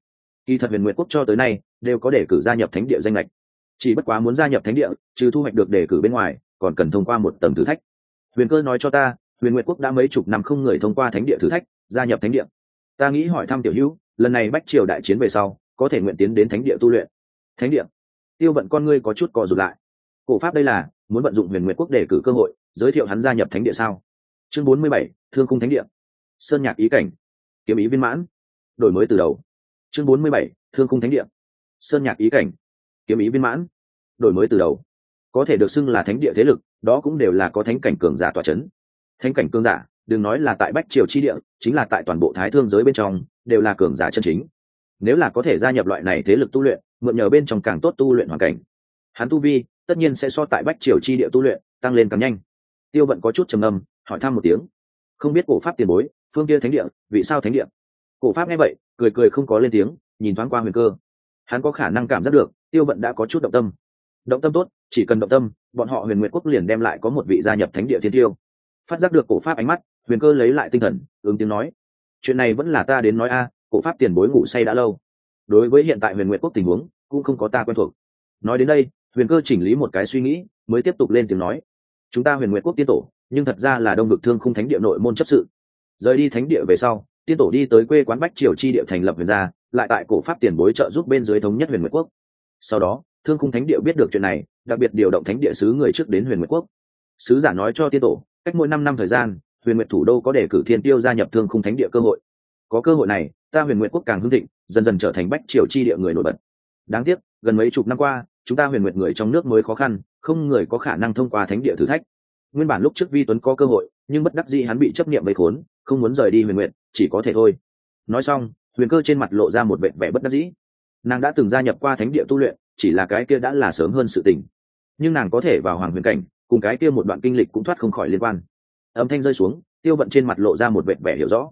kỳ thật huyền nguyện quốc cho tới nay, đều có đề cử gia nhập thánh địa danh lệch chỉ bất quá muốn gia nhập thánh địa, trừ thu hoạch được đề cử bên ngoài, còn cần thông qua một tầng thử thách. Huyền cơ nói cho ta, huyền nguyện quốc đã mấy chục năm không người thông qua thánh địa thử thách, gia nhập thánh địa. Ta nghĩ hỏi thăm tiểu hữu, lần này bách triều đại chiến về sau, có thể nguyện tiến đến thánh địa tu luyện thánh địa. Tiêu vận con ngươi có chút cò rụt lại. Cổ pháp đây là, muốn vận dụng huyền nguyện quốc đề cử cơ hội, giới thiệu hắn gia nhập thánh địa sao? Chương bốn mươi bảy, thương cung thánh địa. Sơn nhạc ý cảnh. Kiếm ý viên mãn. Đổi mới từ đầu. Chương bốn mươi bảy, thương cung thánh địa. Sơn nhạc ý cảnh. Kiếm ý viên mãn. Đổi mới từ đầu. Có thể được xưng là thánh địa thế lực, đó cũng đều là có thánh cảnh cường giả tòa c h ấ n thánh cảnh cường giả, đừng nói là tại bách triều chi địa, chính là tại toàn bộ thái thương giới bên trong, đều là cường giả chân chính. Nếu là có thể gia nhập loại này thế lực tu luyện mượn nhờ bên trong càng tốt tu luyện hoàn cảnh. Hắn tu vi, tất nhiên sẽ so tại bách triều chi địa tu luyện, tăng lên càng nhanh. Tiêu vận có chút trầm âm hỏi thăm một tiếng. Không biết cổ pháp tiền bối, phương kia thánh địa, vì sao thánh địa? Cổ pháp nghe vậy, cười cười không có lên tiếng, nhìn thoáng qua huyền cơ. Hắn có khả năng cảm giác được, tiêu vận đã có chút động tâm. Động tâm tốt, chỉ cần động tâm, bọn họ huyền nguyện quốc liền đem lại có một vị gia nhập thánh địa thiên tiêu. Phát giác được cổ pháp ánh mắt, huyền cơ lấy lại tinh thần, ứng tiếng nói. Chuyện này vẫn là ta đến nói a, cổ pháp tiền bối ngủ say đã lâu đối với hiện tại huyền nguyện quốc tình huống cũng không có ta quen thuộc. Nói đến đây, huyền cơ chỉnh lý một cái suy nghĩ, mới tiếp tục lên tiếng nói. Chúng ta huyền nguyện quốc tiên tổ, nhưng thật ra là đông vực thương khung thánh địa nội môn chấp sự. Rời đi thánh địa về sau, tiên tổ đi tới quê quán bách triều chi địa thành lập huyền gia, lại tại cổ pháp tiền bối trợ giúp bên dưới thống nhất huyền nguyệt quốc. Sau đó, thương khung thánh địa biết được chuyện này, đặc biệt điều động thánh địa sứ người trước đến huyền nguyệt quốc. Sứ giả nói cho tiên tổ, cách mỗi năm năm thời gian, huyền nguyệt thủ đô có để cử thiên tiêu gia nhập thương khung thánh địa cơ hội. Có cơ hội này ta huyền nguyệt quốc càng hưng thịnh, dần dần trở thành bách triều chi địa người nổi bật. Đáng tiếc, gần mấy chục năm qua, chúng ta huyền nguyệt người trong nước mới khó khăn, không người có khả năng thông qua thánh địa thử thách. Nguyên bản lúc trước vi tuấn có cơ hội, nhưng bất đắc dĩ hắn bị chấp nghiệm bầy khốn, không muốn rời đi huyền nguyện chỉ có thể thôi. Nói xong, huyền cơ trên mặt lộ ra một vẻ vẻ bất đắc dĩ. Nàng đã từng gia nhập qua thánh địa tu luyện, chỉ là cái kia đã là sớm hơn sự tình. Nhưng nàng có thể vào hoàng huyền cảnh, cùng cái kia một đoạn kinh lịch cũng thoát không khỏi liên quan. Âm thanh rơi xuống, tiêu vận trên mặt lộ ra một vẻ vẻ hiểu rõ.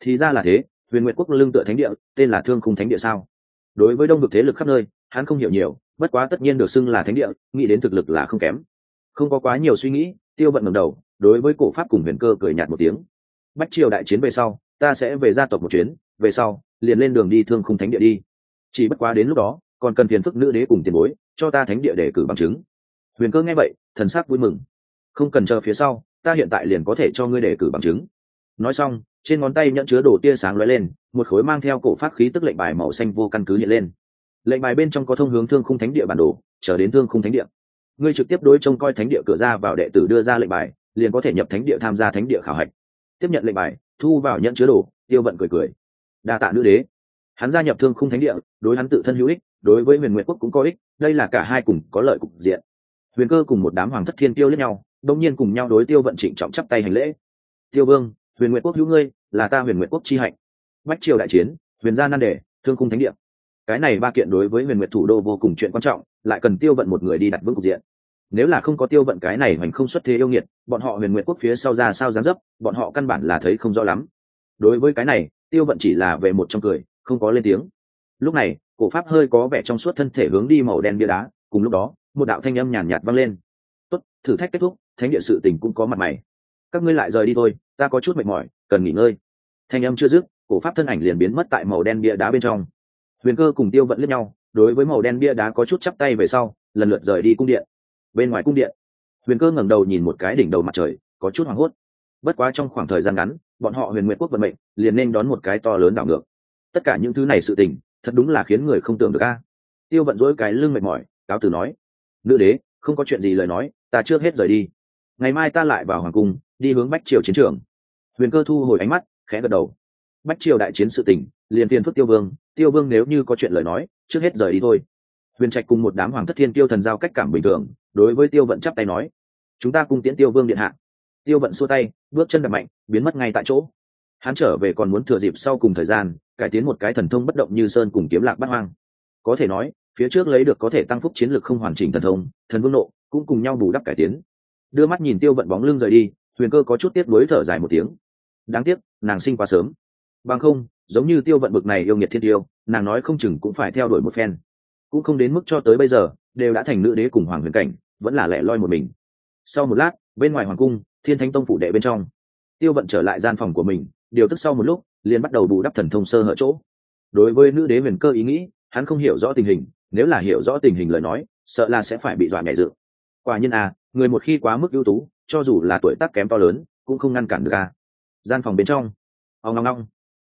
Thì ra là thế huyền nguyệt quốc lương tựa thánh địa, tên là thương khung thánh địa sao? Đối với đông vực thế lực khắp nơi, hắn không hiểu nhiều, bất quá tất nhiên được xưng là thánh địa, nghĩ đến thực lực là không kém. Không có quá nhiều suy nghĩ, tiêu vận ngầm đầu, đối với cổ pháp cùng huyền cơ cười nhạt một tiếng. Bách triều đại chiến về sau, ta sẽ về gia tộc một chuyến, về sau, liền lên đường đi thương khung thánh địa đi. Chỉ bất quá đến lúc đó, còn cần phiền phức nữ đế cùng tiền bối, cho ta thánh địa để cử bằng chứng. Huyền cơ nghe vậy, thần sắc vui mừng. Không cần chờ phía sau, ta hiện tại liền có thể cho ngươi để cử bằng chứng nói xong, trên ngón tay nhận chứa đồ tia sáng lóe lên, một khối mang theo cổ pháp khí tức lệnh bài màu xanh vô căn cứ hiện lên. Lệnh bài bên trong có thông hướng thương khung thánh địa bản đồ trở đến thương khung thánh địa. Ngươi trực tiếp đối trông coi thánh địa cửa ra vào đệ tử đưa ra lệnh bài, liền có thể nhập thánh địa tham gia thánh địa khảo hạch. Tiếp nhận lệnh bài, thu vào nhận chứa đồ, tiêu vận cười cười. Đa tạ nữ đế. Hắn gia nhập thương khung thánh địa, đối hắn tự thân hữu ích, đối với huyền Nguyện quốc cũng có ích, đây là cả hai cùng có lợi cục diện. Huyền cơ cùng một đám hoàng thất thiên tiêu lẫn nhau đông nhiên cùng nhau đối tiêu vận trịnh trọng chắp tay hành lễ. Tiêu vương huyền nguyện quốc hữu ngươi, là ta huyền nguyện quốc chi hạnh. Bách triều đại chiến, huyền gia nan đề, thương cung thánh địa. Cái này ba kiện đối với huyền nguyện thủ đô vô cùng chuyện quan trọng, lại cần tiêu vận một người đi đặt vững cục diện. Nếu là không có tiêu vận cái này hoành không xuất thế yêu nghiệt, bọn họ huyền nguyện quốc phía sau ra sao dáng dấp, bọn họ căn bản là thấy không rõ lắm. Đối với cái này, tiêu vận chỉ là về một trong cười, không có lên tiếng. Lúc này, cổ pháp hơi có vẻ trong suốt thân thể hướng đi màu đen bia đá, cùng lúc đó, một đạo thanh âm nhàn nhạt vang lên. Tốt, thử thách kết thúc, thánh địa sự tình cũng có mặt mày các ngươi lại rời đi thôi, ta có chút mệt mỏi, cần nghỉ ngơi. Thanh âm chưa dứt, cổ pháp thân ảnh liền biến mất tại màu đen bia đá bên trong. Huyền cơ cùng tiêu vận lướt nhau, đối với màu đen bia đá có chút chắp tay về sau, lần lượt rời đi cung điện. Bên ngoài cung điện, huyền cơ ngẩng đầu nhìn một cái đỉnh đầu mặt trời, có chút hoảng hốt. Bất quá trong khoảng thời gian ngắn, bọn họ huyền nguyện quốc vận mệnh, liền nên đón một cái to lớn đảo ngược. Tất cả những thứ này sự tình, thật đúng là khiến người không tưởng được a. Tiêu vận dỗi cái lưng mệt mỏi, cáo từ nói, nữ đế, không có chuyện gì lời nói, ta chưa hết rời đi ngày mai ta lại vào hoàng cung đi hướng bách triều chiến trường. Huyền cơ thu hồi ánh mắt khẽ gật đầu. Bách triều đại chiến sự tỉnh, liền phiền phức tiêu vương tiêu vương nếu như có chuyện lời nói trước hết rời đi thôi. Huyền trạch cùng một đám hoàng thất thiên tiêu thần giao cách cảm bình thường đối với tiêu vận chắp tay nói chúng ta cùng tiễn tiêu vương điện hạ. Tiêu vận xua tay bước chân đập mạnh biến mất ngay tại chỗ. Hắn trở về còn muốn thừa dịp sau cùng thời gian cải tiến một cái thần thông bất động như sơn cùng kiếm lạc bắt hoang. Có thể nói phía trước lấy được có thể tăng phúc chiến lược không hoàn chỉnh thần thông thần vương nộ cũng cùng nhau bù đắp cải tiến đưa mắt nhìn tiêu vận bóng lưng rời đi, huyền cơ có chút tiếp nối thở dài một tiếng. Đáng tiếc, nàng sinh quá sớm. Bằng không, giống như tiêu vận bực này yêu nghiệt thiên tiêu, nàng nói không chừng cũng phải theo đuổi một phen. Cũng không đến mức cho tới bây giờ, đều đã thành nữ đế cùng hoàng huyền cảnh, vẫn là lẻ loi một mình. Sau một lát, bên ngoài hoàng cung, thiên thánh tông phủ đệ bên trong, tiêu vận trở lại gian phòng của mình, điều tức sau một lúc, liền bắt đầu bù đắp thần thông sơ hở chỗ. Đối với nữ đế huyền cơ ý nghĩ, hắn không hiểu rõ tình hình, nếu là hiểu rõ tình hình lời nói, sợ là sẽ phải bị dọa nhẹ dự. Quả nhiên à người một khi quá mức ưu tú, cho dù là tuổi tác kém to lớn, cũng không ngăn cản được à gian phòng bên trong. Ông ngong ngong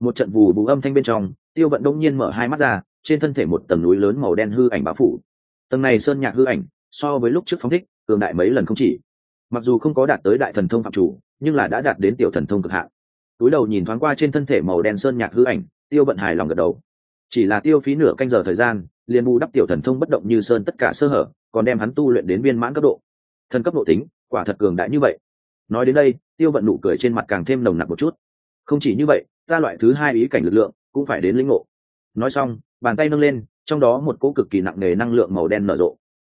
một trận vù vù âm thanh bên trong, tiêu vận đông nhiên mở hai mắt ra, trên thân thể một tầng núi lớn màu đen hư ảnh bá phủ. Tầng này sơn nhạc hư ảnh, so với lúc trước phóng thích, cường đại mấy lần không chỉ. Mặc dù không có đạt tới đại thần thông phạm chủ, nhưng là đã đạt đến tiểu thần thông cực hạn. Túi đầu nhìn thoáng qua trên thân thể màu đen sơn nhạc hư ảnh, tiêu vận hài lòng gật đầu. Chỉ là tiêu phí nửa canh giờ thời gian, liền bù đắp tiểu thần thông bất động như sơn tất cả sơ hở, còn đem hắn tu luyện đến viên mãn cấp độ thần cấp độ tính, quả thật cường đại như vậy. Nói đến đây, tiêu vận nụ cười trên mặt càng thêm nồng nặc một chút. Không chỉ như vậy, ta loại thứ hai ý cảnh lực lượng cũng phải đến lĩnh ngộ. Nói xong, bàn tay nâng lên, trong đó một cỗ cực kỳ nặng nề năng lượng màu đen nở rộ.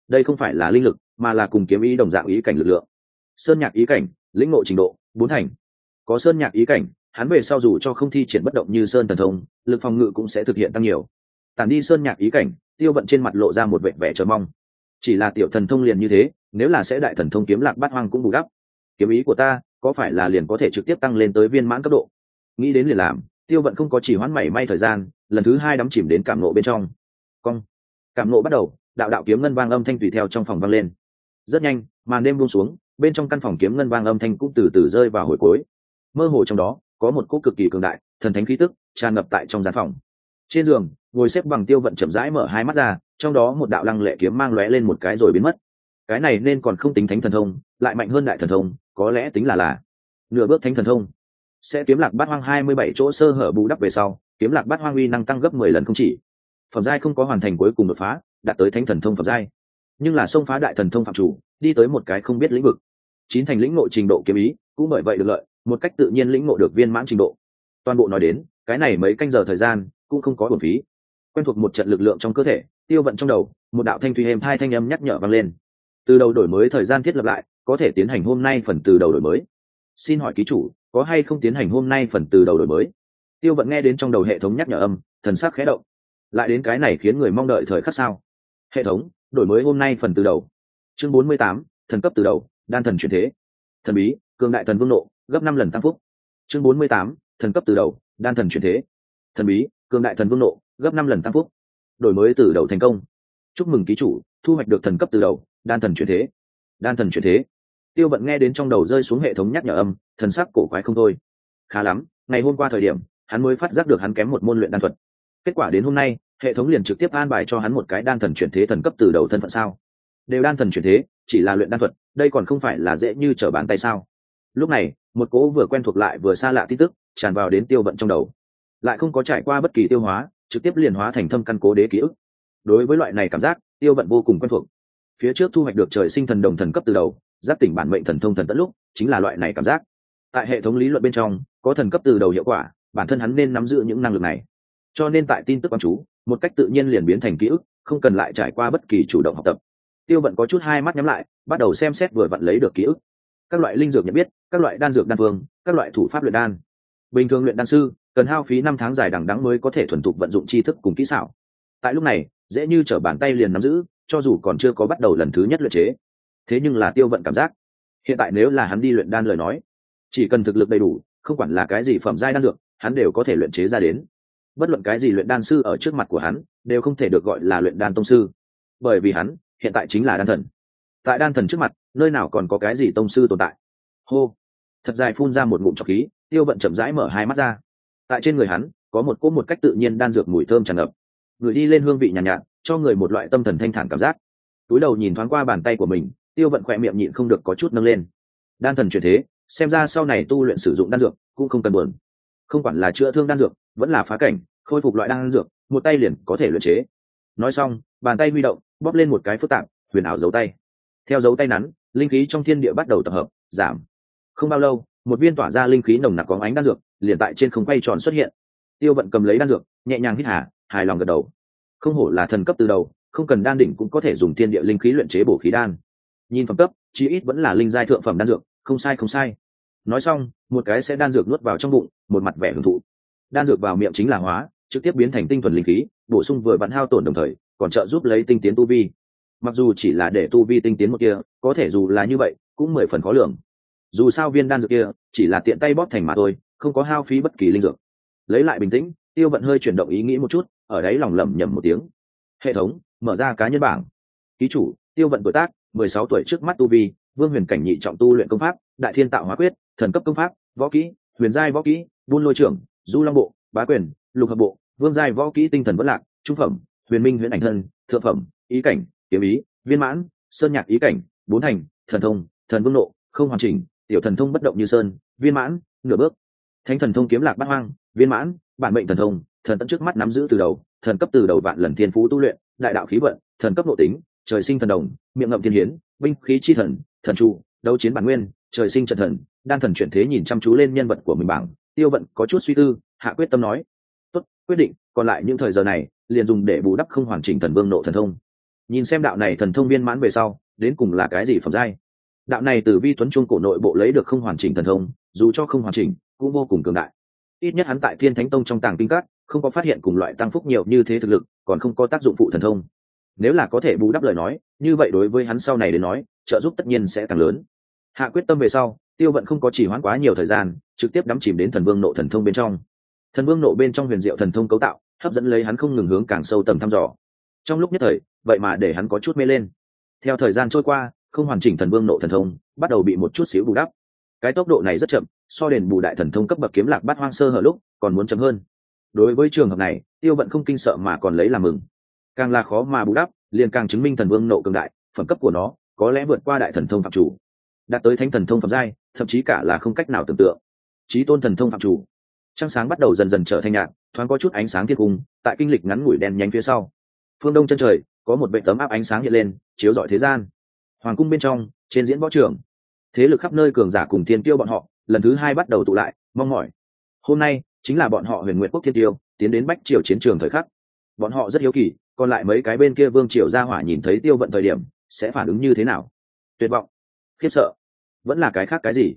Đây không phải là linh lực, mà là cùng kiếm ý đồng dạng ý cảnh lực lượng. Sơn nhạc ý cảnh, lĩnh ngộ trình độ, bốn thành. Có sơn nhạc ý cảnh, hắn về sau dù cho không thi triển bất động như sơn thần thông, lực phòng ngự cũng sẽ thực hiện tăng nhiều. Tàn đi sơn nhạc ý cảnh, tiêu vận trên mặt lộ ra một vẻ vẻ chờ mong. Chỉ là tiểu thần thông liền như thế nếu là sẽ đại thần thông kiếm lạc bát hoang cũng bù đắp. Kiếm ý của ta, có phải là liền có thể trực tiếp tăng lên tới viên mãn cấp độ? Nghĩ đến liền làm, tiêu vận không có chỉ hoãn mảy may thời gian, lần thứ hai đắm chìm đến cảm nộ bên trong. Cong. Cảm nộ bắt đầu, đạo đạo kiếm ngân vang âm thanh tùy theo trong phòng vang lên. Rất nhanh, màn đêm buông xuống, bên trong căn phòng kiếm ngân vang âm thanh cũng từ từ rơi vào hồi cuối. Mơ hồ trong đó, có một cỗ cực kỳ cường đại, thần thánh khí tức, tràn ngập tại trong gian phòng. Trên giường, ngồi xếp bằng tiêu vận chậm rãi mở hai mắt ra, trong đó một đạo lăng lệ kiếm mang lóe lên một cái rồi biến mất cái này nên còn không tính thánh thần thông, lại mạnh hơn đại thần thông, có lẽ tính là là nửa bước thánh thần thông. Sẽ kiếm lạc bát hoang hai mươi bảy chỗ sơ hở bù đắp về sau, kiếm lạc bát hoang uy năng tăng gấp mười lần không chỉ. Phẩm giai không có hoàn thành cuối cùng đột phá, đạt tới thánh thần thông phẩm giai. Nhưng là xông phá đại thần thông phạm chủ, đi tới một cái không biết lĩnh vực. Chín thành lĩnh ngộ trình độ kiếm ý, cũng bởi vậy được lợi, một cách tự nhiên lĩnh ngộ được viên mãn trình độ. Toàn bộ nói đến, cái này mấy canh giờ thời gian, cũng không có bổn phí. Quen thuộc một trận lực lượng trong cơ thể, tiêu vận trong đầu, một đạo thanh thủy êm thai thanh âm nhắc nhở vang lên từ đầu đổi mới thời gian thiết lập lại, có thể tiến hành hôm nay phần từ đầu đổi mới. Xin hỏi ký chủ, có hay không tiến hành hôm nay phần từ đầu đổi mới? Tiêu vận nghe đến trong đầu hệ thống nhắc nhở âm, thần sắc khẽ động. Lại đến cái này khiến người mong đợi thời khắc sao? Hệ thống, đổi mới hôm nay phần từ đầu. Chương bốn mươi tám, thần cấp từ đầu, đan thần chuyển thế. Thần bí, cường đại thần vương nộ, gấp năm lần tăng phúc. Chương bốn mươi tám, thần cấp từ đầu, đan thần chuyển thế. Thần bí, cường đại thần vương nộ, gấp năm lần tăng phúc. Đổi mới từ đầu thành công. Chúc mừng ký chủ thu hoạch được thần cấp từ đầu, đan thần chuyển thế. Đan thần chuyển thế. Tiêu vận nghe đến trong đầu rơi xuống hệ thống nhắc nhở âm, thần sắc cổ quái không thôi. Khá lắm, ngày hôm qua thời điểm, hắn mới phát giác được hắn kém một môn luyện đan thuật. Kết quả đến hôm nay, hệ thống liền trực tiếp an bài cho hắn một cái đan thần chuyển thế thần cấp từ đầu thân phận sao. Đều đan thần chuyển thế, chỉ là luyện đan thuật, đây còn không phải là dễ như trở bàn tay sao. Lúc này, một cỗ vừa quen thuộc lại vừa xa lạ tin tức tràn vào đến tiêu vận trong đầu. Lại không có trải qua bất kỳ tiêu hóa, trực tiếp liền hóa thành thâm căn cố đế ký ức. Đối với loại này cảm giác tiêu vận vô cùng quen thuộc. Phía trước thu hoạch được trời sinh thần đồng thần cấp từ đầu, giáp tỉnh bản mệnh thần thông thần tận lúc, chính là loại này cảm giác. Tại hệ thống lý luận bên trong, có thần cấp từ đầu hiệu quả, bản thân hắn nên nắm giữ những năng lực này. Cho nên tại tin tức quan chú, một cách tự nhiên liền biến thành ký ức, không cần lại trải qua bất kỳ chủ động học tập. Tiêu vận có chút hai mắt nhắm lại, bắt đầu xem xét vừa vặn lấy được ký ức. Các loại linh dược nhận biết, các loại đan dược đan phương, các loại thủ pháp luyện đan. Bình thường luyện đan sư, cần hao phí năm tháng dài đằng đắng mới có thể thuần thục vận dụng tri thức cùng kỹ xảo. Tại lúc này dễ như t r ở bàn tay liền nắm giữ, cho dù còn chưa có bắt đầu lần thứ nhất luyện chế. Thế nhưng là tiêu vận cảm giác, hiện tại nếu là hắn đi luyện đan lời nói, chỉ cần thực lực đầy đủ, không quản là cái gì phẩm giai đan dược, hắn đều có thể luyện chế ra đến. Bất luận cái gì luyện đan sư ở trước mặt của hắn, đều không thể được gọi là luyện đan tông sư. Bởi vì hắn, hiện tại chính là đan thần. Tại đan thần trước mặt, nơi nào còn có cái gì tông sư tồn tại? Hô! Thật dài phun ra một ngụm trọc khí, tiêu vận chậm rãi mở hai mắt ra. Tại trên người hắn, có một cỗ một cách tự nhiên đan dược mùi thơm tràn ngập người đi lên hương vị nhàn nhạt, nhạt cho người một loại tâm thần thanh thản cảm giác. Túi đầu nhìn thoáng qua bàn tay của mình tiêu vận khỏe miệng nhịn không được có chút nâng lên. Đan thần chuyển thế xem ra sau này tu luyện sử dụng đan dược cũng không cần buồn. Không quản là chữa thương đan dược vẫn là phá cảnh khôi phục loại đan dược một tay liền có thể luyện chế. Nói xong bàn tay huy động bóp lên một cái phức tạp huyền ảo dấu tay. Theo dấu tay nắn linh khí trong thiên địa bắt đầu tập hợp giảm. Không bao lâu một viên tỏa ra linh khí nồng nặc có ánh đan dược liền tại trên không quay tròn xuất hiện. Tiêu vận cầm lấy đan dược nhẹ nhàng hít hà hài lòng gật đầu. Không hổ là thần cấp từ đầu, không cần đan đỉnh cũng có thể dùng thiên địa linh khí luyện chế bổ khí đan. Nhìn phẩm cấp, chí ít vẫn là linh giai thượng phẩm đan dược, không sai không sai. Nói xong, một cái sẽ đan dược nuốt vào trong bụng, một mặt vẻ hưởng thụ. Đan dược vào miệng chính là hóa, trực tiếp biến thành tinh thuần linh khí, bổ sung vừa bắn hao tổn đồng thời, còn trợ giúp lấy tinh tiến tu vi. Mặc dù chỉ là để tu vi tinh tiến một kia, có thể dù là như vậy, cũng mười phần khó lường. Dù sao viên đan dược kia, chỉ là tiện tay bóp thành mà thôi, không có hao phí bất kỳ linh dược. Lấy lại bình tĩnh, tiêu vận hơi chuyển động ý nghĩ một chút ở đấy lòng lẩm nhẩm một tiếng. Hệ thống, mở ra cá nhân bảng. Ký chủ, tiêu vận tuổi tác, mười sáu tuổi trước mắt tu vi, vương huyền cảnh nhị trọng tu luyện công pháp, đại thiên tạo hóa quyết, thần cấp công pháp, võ kỹ, huyền giai võ kỹ, buôn lôi trưởng, du long bộ, bá quyền, lục hợp bộ, vương giai võ kỹ tinh thần vẫn lạc, trung phẩm, huyền minh huyền ảnh thân, thượng phẩm, ý cảnh, kiếm ý, viên mãn, sơn nhạc ý cảnh, bốn hành, thần thông, thần vương nộ, không hoàn chỉnh, tiểu thần thông bất động như sơn, viên mãn, nửa bước. Thánh thần thông kiếm lạc bát hoang, viên mãn, bản mệnh thần thông thần tận trước mắt nắm giữ từ đầu, thần cấp từ đầu vạn lần thiên phú tu luyện, đại đạo khí vận, thần cấp nội tính, trời sinh thần đồng, miệng ngậm thiên hiến, binh khí chi thần thần trụ, đấu chiến bản nguyên, trời sinh trận thần, đan thần chuyển thế nhìn chăm chú lên nhân vật của mình bảng, tiêu vận có chút suy tư, hạ quyết tâm nói, tốt, quyết định, còn lại những thời giờ này, liền dùng để bù đắp không hoàn chỉnh thần vương nộ thần thông nhìn xem đạo này thần thông viên mãn về sau, đến cùng là cái gì phẩm giai đạo này từ vi tuấn trung cổ nội bộ lấy được không hoàn chỉnh thần thông, dù cho không hoàn chỉnh, cũng vô cùng cường đại ít nhất hắn tại thiên thánh tông trong tàng kinh cát không có phát hiện cùng loại tăng phúc nhiều như thế thực lực, còn không có tác dụng phụ thần thông. Nếu là có thể bù đắp lời nói, như vậy đối với hắn sau này đến nói, trợ giúp tất nhiên sẽ càng lớn. Hạ quyết tâm về sau, tiêu vận không có chỉ hoãn quá nhiều thời gian, trực tiếp đắm chìm đến thần vương nộ thần thông bên trong. Thần vương nộ bên trong huyền diệu thần thông cấu tạo, hấp dẫn lấy hắn không ngừng hướng càng sâu tầm thăm dò. Trong lúc nhất thời, vậy mà để hắn có chút mê lên. Theo thời gian trôi qua, không hoàn chỉnh thần vương nộ thần thông, bắt đầu bị một chút xíu bù đắp. Cái tốc độ này rất chậm, so đền bù đại thần thông cấp bậc kiếm lạc bát hoang sơ hở lúc, còn muốn chậm hơn đối với trường hợp này, tiêu vận không kinh sợ mà còn lấy làm mừng. Càng là khó mà bù đắp, liền càng chứng minh thần vương nộ cường đại, phẩm cấp của nó, có lẽ vượt qua đại thần thông phạm chủ. Đạt tới thánh thần thông phẩm giai, thậm chí cả là không cách nào tưởng tượng. Trí tôn thần thông phạm chủ. Trăng sáng bắt đầu dần dần trở thành nhạt, thoáng có chút ánh sáng thiên cung, tại kinh lịch ngắn ngủi đen nhánh phía sau. Phương đông chân trời, có một vệ tấm áp ánh sáng hiện lên, chiếu rọi thế gian. Hoàng cung bên trong, trên diễn võ trường. Thế lực khắp nơi cường giả cùng thiên tiêu bọn họ, lần thứ hai bắt đầu tụ lại, mong mỏi. Hôm nay chính là bọn họ huyền nguyện quốc thiên tiêu, tiến đến bách triều chiến trường thời khắc. Bọn họ rất hiếu kỳ, còn lại mấy cái bên kia vương triều ra hỏa nhìn thấy tiêu vận thời điểm, sẽ phản ứng như thế nào? Tuyệt vọng, khiếp sợ. Vẫn là cái khác cái gì?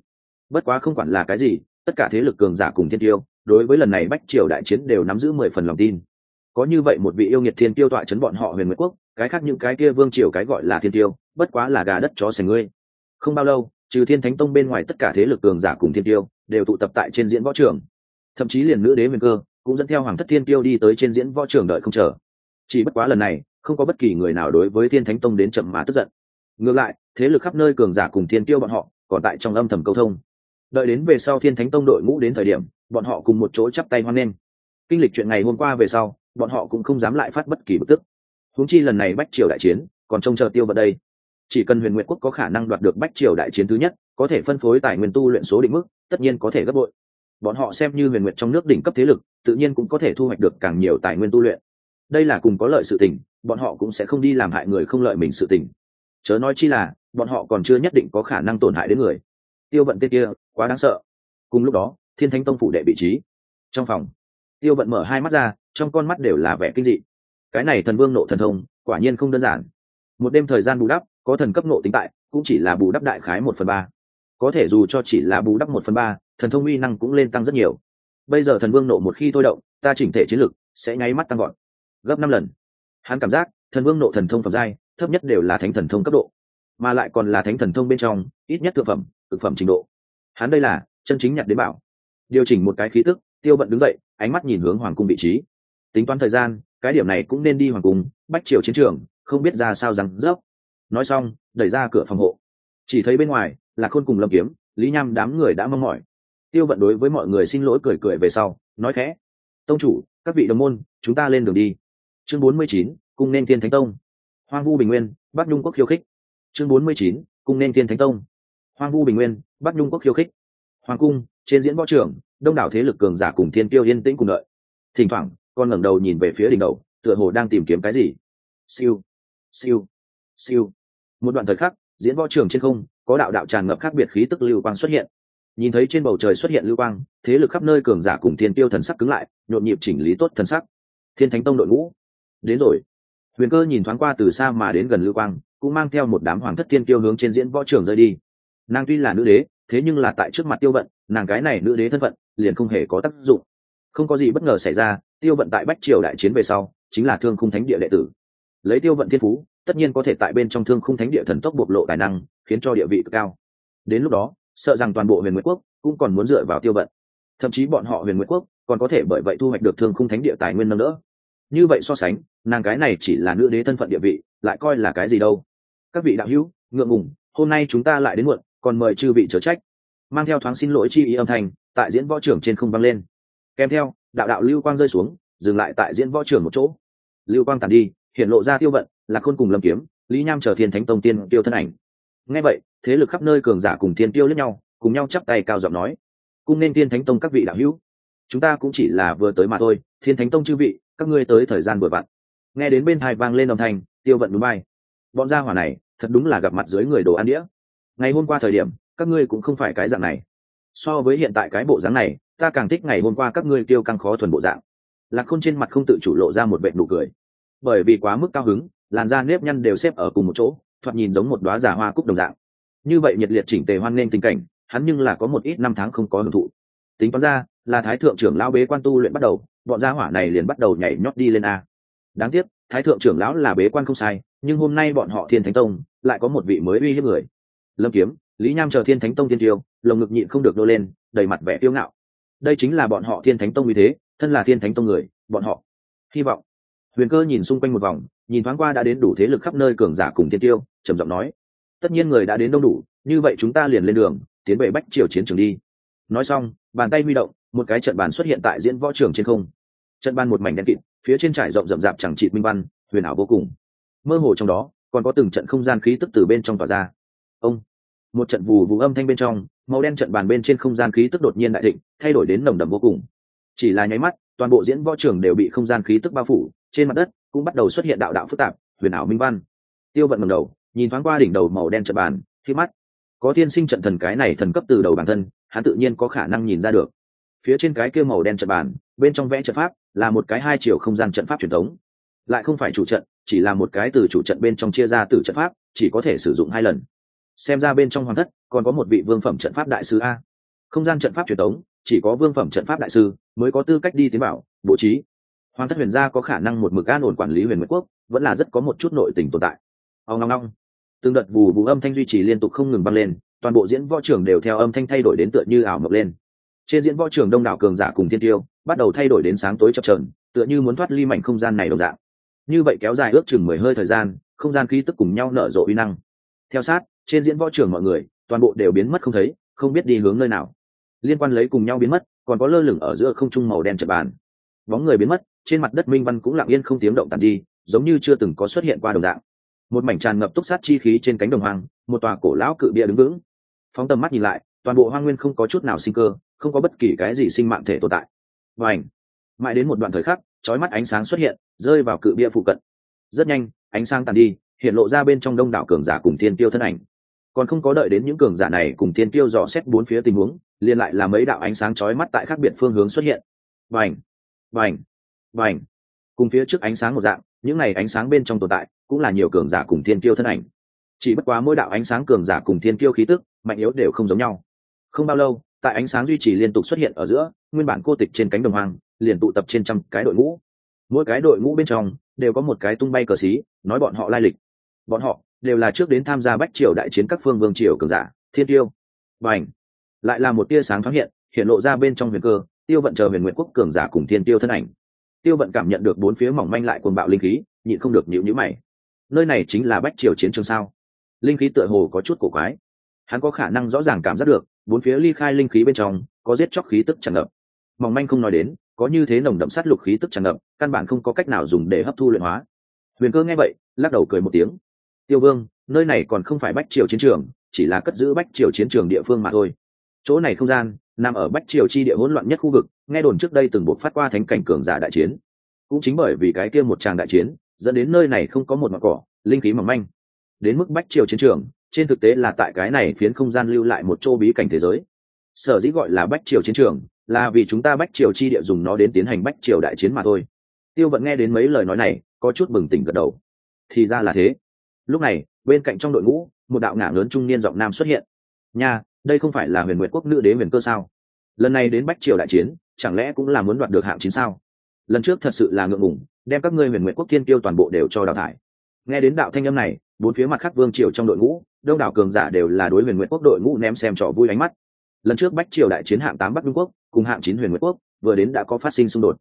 Bất quá không quản là cái gì, tất cả thế lực cường giả cùng thiên tiêu, đối với lần này bách triều đại chiến đều nắm giữ mười phần lòng tin. Có như vậy một vị yêu nghiệt thiên tiêu tọa chấn bọn họ huyền nguyệt quốc, cái khác những cái kia vương triều cái gọi là thiên tiêu, bất quá là gà đất chó sành ngươi. Không bao lâu, trừ thiên thánh tông bên ngoài tất cả thế lực cường giả cùng thiên tiêu, đều tụ tập tại trên diễn võ trường thậm chí liền nữ đế huyền cơ cũng dẫn theo hoàng thất thiên tiêu đi tới trên diễn võ trường đợi không chờ. Chỉ bất quá lần này, không có bất kỳ người nào đối với thiên thánh tông đến chậm mà tức giận. Ngược lại, thế lực khắp nơi cường giả cùng thiên tiêu bọn họ còn tại trong âm thầm câu thông. Đợi đến về sau thiên thánh tông đội ngũ đến thời điểm, bọn họ cùng một chỗ chắp tay hoan nghênh. Kinh lịch chuyện ngày hôm qua về sau, bọn họ cũng không dám lại phát bất kỳ bực tức. Huống chi lần này bách triều đại chiến, còn trông chờ tiêu vào đây. Chỉ cần huyền nguyện quốc có khả năng đoạt được bách triều đại chiến thứ nhất, có thể phân phối tài nguyên tu luyện số định mức, tất nhiên có thể gấp bội bọn họ xem như huyền nguyệt trong nước đỉnh cấp thế lực, tự nhiên cũng có thể thu hoạch được càng nhiều tài nguyên tu luyện. Đây là cùng có lợi sự tình, bọn họ cũng sẽ không đi làm hại người không lợi mình sự tình. Chớ nói chi là, bọn họ còn chưa nhất định có khả năng tổn hại đến người. Tiêu vận tên kia, quá đáng sợ. Cùng lúc đó, thiên thánh tông phủ đệ vị trí. Trong phòng, tiêu vận mở hai mắt ra, trong con mắt đều là vẻ kinh dị. Cái này thần vương nộ thần thông, quả nhiên không đơn giản. Một đêm thời gian bù đắp, có thần cấp nộ tính tại, cũng chỉ là bù đắp đại khái một phần ba. Có thể dù cho chỉ là bù đắp một phần ba thần thông uy năng cũng lên tăng rất nhiều. Bây giờ thần vương nộ một khi thôi động, ta chỉnh thể chiến lực sẽ nháy mắt tăng gọn gấp năm lần. Hắn cảm giác, thần vương nộ thần thông phẩm giai, thấp nhất đều là thánh thần thông cấp độ, mà lại còn là thánh thần thông bên trong, ít nhất thượng phẩm thực phẩm trình độ. Hắn đây là, chân chính nhặt đến bảo. Điều chỉnh một cái khí tức, tiêu bận đứng dậy, ánh mắt nhìn hướng hoàng cung vị trí. Tính toán thời gian, cái điểm này cũng nên đi hoàng cung, bách triều chiến trường, không biết ra sao rằng rớp. Nói xong, đẩy ra cửa phòng hộ. Chỉ thấy bên ngoài là khôn cùng lâm kiếm, lý nham đám người đã mong mỏi tiêu vận đối với mọi người xin lỗi cười cười về sau, nói khẽ, tông chủ, các vị đồng môn, chúng ta lên đường đi. Chương bốn mươi chín, cung nên thiên thánh tông. Hoang vu bình nguyên, bắc nhung quốc khiêu khích. Chương bốn mươi chín, cung nên thiên thánh tông. Hoang vu bình nguyên, bắc nhung quốc khiêu khích. Hoàng cung, trên diễn võ trưởng, đông đảo thế lực cường giả cùng thiên tiêu yên tĩnh cùng đợi. Thỉnh thoảng, con ngẩng đầu nhìn về phía đỉnh đầu, tựa hồ đang tìm kiếm cái gì. Siêu siêu siêu. Một đoạn thời khắc, diễn võ trường trên không, có đạo đạo tràn ngập khác biệt khí tức lưu quang xuất hiện nhìn thấy trên bầu trời xuất hiện lưu quang, thế lực khắp nơi cường giả cùng thiên tiêu thần sắc cứng lại, nhộn nhịp chỉnh lý tốt thần sắc. Thiên thánh tông đội ngũ. Đến rồi. Huyền cơ nhìn thoáng qua từ xa mà đến gần lưu quang, cũng mang theo một đám hoàng thất thiên tiêu hướng trên diễn võ trường rơi đi. Nàng tuy là nữ đế, thế nhưng là tại trước mặt tiêu vận, nàng cái này nữ đế thân phận, liền không hề có tác dụng. Không có gì bất ngờ xảy ra, tiêu vận tại bách triều đại chiến về sau, chính là thương khung thánh địa đệ tử. Lấy tiêu vận thiên phú, tất nhiên có thể tại bên trong thương khung thánh địa thần tốc bộc lộ tài năng, khiến cho địa vị cực cao. Đến lúc đó sợ rằng toàn bộ huyền nguyệt quốc cũng còn muốn dựa vào tiêu vận. Thậm chí bọn họ huyền nguyệt quốc còn có thể bởi vậy thu hoạch được thương khung thánh địa tài nguyên nâng đỡ. Như vậy so sánh, nàng cái này chỉ là nữ đế thân phận địa vị, lại coi là cái gì đâu? Các vị đạo hữu, ngượng ngùng, hôm nay chúng ta lại đến muộn, còn mời chư vị chớ trách. Mang theo thoáng xin lỗi chi ý âm thanh, tại diễn võ trưởng trên không vang lên. Kèm theo, đạo đạo lưu quang rơi xuống, dừng lại tại diễn võ trưởng một chỗ. Lưu quang tàn đi, hiện lộ ra tiêu vận, là khôn cùng lâm kiếm, lý nham chờ thiên thánh tông tiên tiêu thân ảnh. Ngay vậy thế lực khắp nơi cường giả cùng thiên tiêu lẫn nhau, cùng nhau chắp tay cao giọng nói, cung nên thiên thánh tông các vị đạo hữu, chúng ta cũng chỉ là vừa tới mà thôi, thiên thánh tông chư vị, các ngươi tới thời gian vừa vặn. Nghe đến bên hai vang lên âm thanh, tiêu vận núi bay. Bọn gia hỏa này, thật đúng là gặp mặt dưới người đồ ăn đĩa. Ngày hôm qua thời điểm, các ngươi cũng không phải cái dạng này. So với hiện tại cái bộ dáng này, ta càng thích ngày hôm qua các ngươi tiêu căng khó thuần bộ dạng. Lạc khôn trên mặt không tự chủ lộ ra một vệ nụ cười. Bởi vì quá mức cao hứng, làn da nếp nhăn đều xếp ở cùng một chỗ, thoạt nhìn giống một đoá giả hoa cúc đồng dạng như vậy nhiệt liệt chỉnh tề hoan nghênh tình cảnh, hắn nhưng là có một ít năm tháng không có hưởng thụ. Tính toán ra, là thái thượng trưởng lão bế quan tu luyện bắt đầu, bọn gia hỏa này liền bắt đầu nhảy nhót đi lên a. Đáng tiếc, thái thượng trưởng lão là bế quan không sai, nhưng hôm nay bọn họ thiên thánh tông, lại có một vị mới uy hiếp người. Lâm kiếm, lý nham chờ thiên thánh tông tiên tiêu lồng ngực nhịn không được nô lên, đầy mặt vẻ tiêu ngạo. Đây chính là bọn họ thiên thánh tông uy thế, thân là thiên thánh tông người, bọn họ hy vọng. Huyền cơ nhìn xung quanh một vòng, nhìn thoáng qua đã đến đủ thế lực khắp nơi cường giả cùng thiên tiêu, trầm giọng nói tất nhiên người đã đến đông đủ, như vậy chúng ta liền lên đường, tiến về bách triều chiến trường đi. Nói xong, bàn tay huy động, một cái trận bàn xuất hiện tại diễn võ trường trên không. Trận bàn một mảnh đen kịt, phía trên trải rộng rậm rạp chẳng trị minh văn, huyền ảo vô cùng. Mơ hồ trong đó, còn có từng trận không gian khí tức từ bên trong tỏa ra. Ông, một trận vù vù âm thanh bên trong, màu đen trận bàn bên trên không gian khí tức đột nhiên đại thịnh, thay đổi đến nồng đầm vô cùng. Chỉ là nháy mắt, toàn bộ diễn võ trường đều bị không gian khí tức bao phủ, trên mặt đất cũng bắt đầu xuất hiện đạo đạo phức tạp, huyền ảo minh văn. Tiêu vận ngầm đầu nhìn thoáng qua đỉnh đầu màu đen trận bàn, khi mắt. Có thiên sinh trận thần cái này thần cấp từ đầu bản thân, hắn tự nhiên có khả năng nhìn ra được. Phía trên cái kia màu đen trận bàn, bên trong vẽ trận pháp, là một cái hai chiều không gian trận pháp truyền thống. Lại không phải chủ trận, chỉ là một cái từ chủ trận bên trong chia ra từ trận pháp, chỉ có thể sử dụng hai lần. Xem ra bên trong hoàng thất, còn có một vị vương phẩm trận pháp đại sư a. Không gian trận pháp truyền thống, chỉ có vương phẩm trận pháp đại sư mới có tư cách đi tiến bảo, bố trí. Hoàng thất huyền gia có khả năng một mực an ổn quản lý huyền nguyễn quốc, vẫn là rất có một chút nội tình tồn tại. Ông long long từng đợt bù bù âm thanh duy trì liên tục không ngừng băng lên, toàn bộ diễn võ trường đều theo âm thanh thay đổi đến tựa như ảo mộng lên. Trên diễn võ trường đông đảo cường giả cùng thiên tiêu bắt đầu thay đổi đến sáng tối chập trờn tựa như muốn thoát ly mảnh không gian này đồng dạng. Như vậy kéo dài ước chừng mười hơi thời gian, không gian khí tức cùng nhau nở rộ uy năng. Theo sát, trên diễn võ trường mọi người, toàn bộ đều biến mất không thấy, không biết đi hướng nơi nào. Liên quan lấy cùng nhau biến mất, còn có lơ lửng ở giữa không trung màu đen chật bàn. Bóng người biến mất, trên mặt đất minh văn cũng lặng yên không tiếng động tàn đi, giống như chưa từng có xuất hiện qua đồng dạng một mảnh tràn ngập túc sát chi khí trên cánh đồng hoang, một tòa cổ lão cự bia đứng vững. Phóng tầm mắt nhìn lại, toàn bộ hoang nguyên không có chút nào sinh cơ, không có bất kỳ cái gì sinh mạng thể tồn tại. Và ảnh mãi đến một đoạn thời khắc trói mắt ánh sáng xuất hiện, rơi vào cự bia phụ cận. Rất nhanh, ánh sáng tàn đi, hiện lộ ra bên trong đông đảo cường giả cùng thiên tiêu thân ảnh. Còn không có đợi đến những cường giả này cùng tiên tiêu dò xét bốn phía tình huống, liền lại là mấy đạo ánh sáng chói mắt tại khác biệt phương hướng xuất hiện. Vành! Vành! Vành! Cùng phía trước ánh sáng một dạng, những này ánh sáng bên trong tồn tại cũng là nhiều cường giả cùng thiên tiêu thân ảnh. Chỉ bất quá mỗi đạo ánh sáng cường giả cùng thiên tiêu khí tức, mạnh yếu đều không giống nhau. Không bao lâu, tại ánh sáng duy trì liên tục xuất hiện ở giữa, nguyên bản cô tịch trên cánh đồng hoang, liền tụ tập trên trăm cái đội ngũ. Mỗi cái đội ngũ bên trong, đều có một cái tung bay cờ xí, nói bọn họ lai lịch. Bọn họ, đều là trước đến tham gia bách triều đại chiến các phương vương triều cường giả, thiên tiêu và ảnh lại là một tia sáng thoáng hiện hiện lộ ra bên trong huyền cơ, tiêu vận chờ huyền nguyện quốc cường giả cùng thiên tiêu thân ảnh. Tiêu vận cảm nhận được bốn phía mỏng manh lại cuồng bạo linh khí, nhịn không được nhịu nhữ mày nơi này chính là bách triều chiến trường sao? Linh khí tựa hồ có chút cổ quái. Hắn có khả năng rõ ràng cảm giác được, bốn phía ly khai linh khí bên trong, có giết chóc khí tức tràn ngập. Mỏng manh không nói đến, có như thế nồng đậm sát lục khí tức tràn ngập, căn bản không có cách nào dùng để hấp thu luyện hóa. Huyền cơ nghe vậy, lắc đầu cười một tiếng. Tiêu vương, nơi này còn không phải bách triều chiến trường, chỉ là cất giữ bách triều chiến trường địa phương mà thôi. Chỗ này không gian, nằm ở bách triều chi địa hỗn loạn nhất khu vực, nghe đồn trước đây từng buộc phát qua thánh cảnh cường giả đại chiến. Cũng chính bởi vì cái kia một tràng đại chiến dẫn đến nơi này không có một mặt cỏ, linh khí mỏng manh. Đến mức bách triều chiến trường, trên thực tế là tại cái này phiến không gian lưu lại một chỗ bí cảnh thế giới. Sở dĩ gọi là bách triều chiến trường, là vì chúng ta bách triều chi địa dùng nó đến tiến hành bách triều đại chiến mà thôi. Tiêu vận nghe đến mấy lời nói này, có chút bừng tỉnh gật đầu. Thì ra là thế. Lúc này, bên cạnh trong đội ngũ, một đạo ngả lớn trung niên giọng nam xuất hiện. Nha, đây không phải là huyền nguyện quốc nữ đế huyền cơ sao? Lần này đến bách triều đại chiến, chẳng lẽ cũng là muốn đoạt được hạng chín sao? Lần trước thật sự là ngượng ngủng đem các ngươi huyền nguyện quốc thiên tiêu toàn bộ đều cho đào thải. Nghe đến đạo thanh âm này, bốn phía mặt khác vương triều trong đội ngũ, đông đảo cường giả đều là đối huyền nguyện quốc đội ngũ ném xem trò vui ánh mắt. Lần trước bách triều đại chiến hạng tám bắc trung quốc, cùng hạng chín huyền nguyện quốc, vừa đến đã có phát sinh xung đột.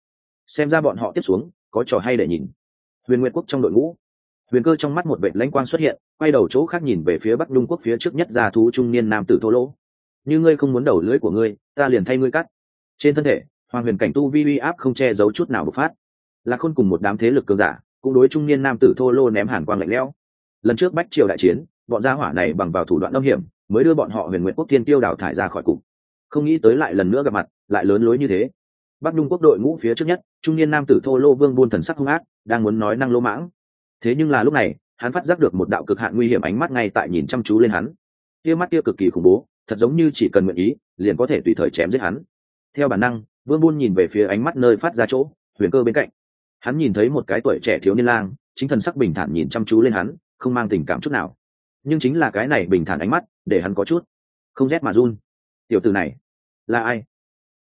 Xem ra bọn họ tiếp xuống, có trò hay để nhìn. Huyền nguyện quốc trong đội ngũ, huyền cơ trong mắt một vệ lãnh quang xuất hiện, quay đầu chỗ khác nhìn về phía bắc trung quốc phía trước nhất ra thú trung niên nam tử thô lỗ. Như ngươi không muốn đầu lưỡi của ngươi, ta liền thay ngươi cắt. Trên thân thể, hoàng huyền cảnh tu vi uy áp không che giấu chút nào bộc phát là khôn cùng một đám thế lực cường giả, cũng đối trung niên nam tử thô lô ném hàn quang lạnh lẽo. Lần trước bách triều đại chiến, bọn gia hỏa này bằng vào thủ đoạn âm hiểm, mới đưa bọn họ huyền nguyện quốc thiên tiêu đào thải ra khỏi cục. Không nghĩ tới lại lần nữa gặp mặt, lại lớn lối như thế. Bắc nhung quốc đội ngũ phía trước nhất, trung niên nam tử thô lô vương buôn thần sắc hung ác, đang muốn nói năng lô mãng. Thế nhưng là lúc này, hắn phát giác được một đạo cực hạn nguy hiểm ánh mắt ngay tại nhìn chăm chú lên hắn. Tia mắt kia cực kỳ khủng bố, thật giống như chỉ cần nguyện ý, liền có thể tùy thời chém giết hắn. Theo bản năng, vương buôn nhìn về phía ánh mắt nơi phát ra chỗ, huyền cơ bên cạnh hắn nhìn thấy một cái tuổi trẻ thiếu niên lang, chính thần sắc bình thản nhìn chăm chú lên hắn, không mang tình cảm chút nào. Nhưng chính là cái này bình thản ánh mắt, để hắn có chút không rét mà run. Tiểu từ này là ai?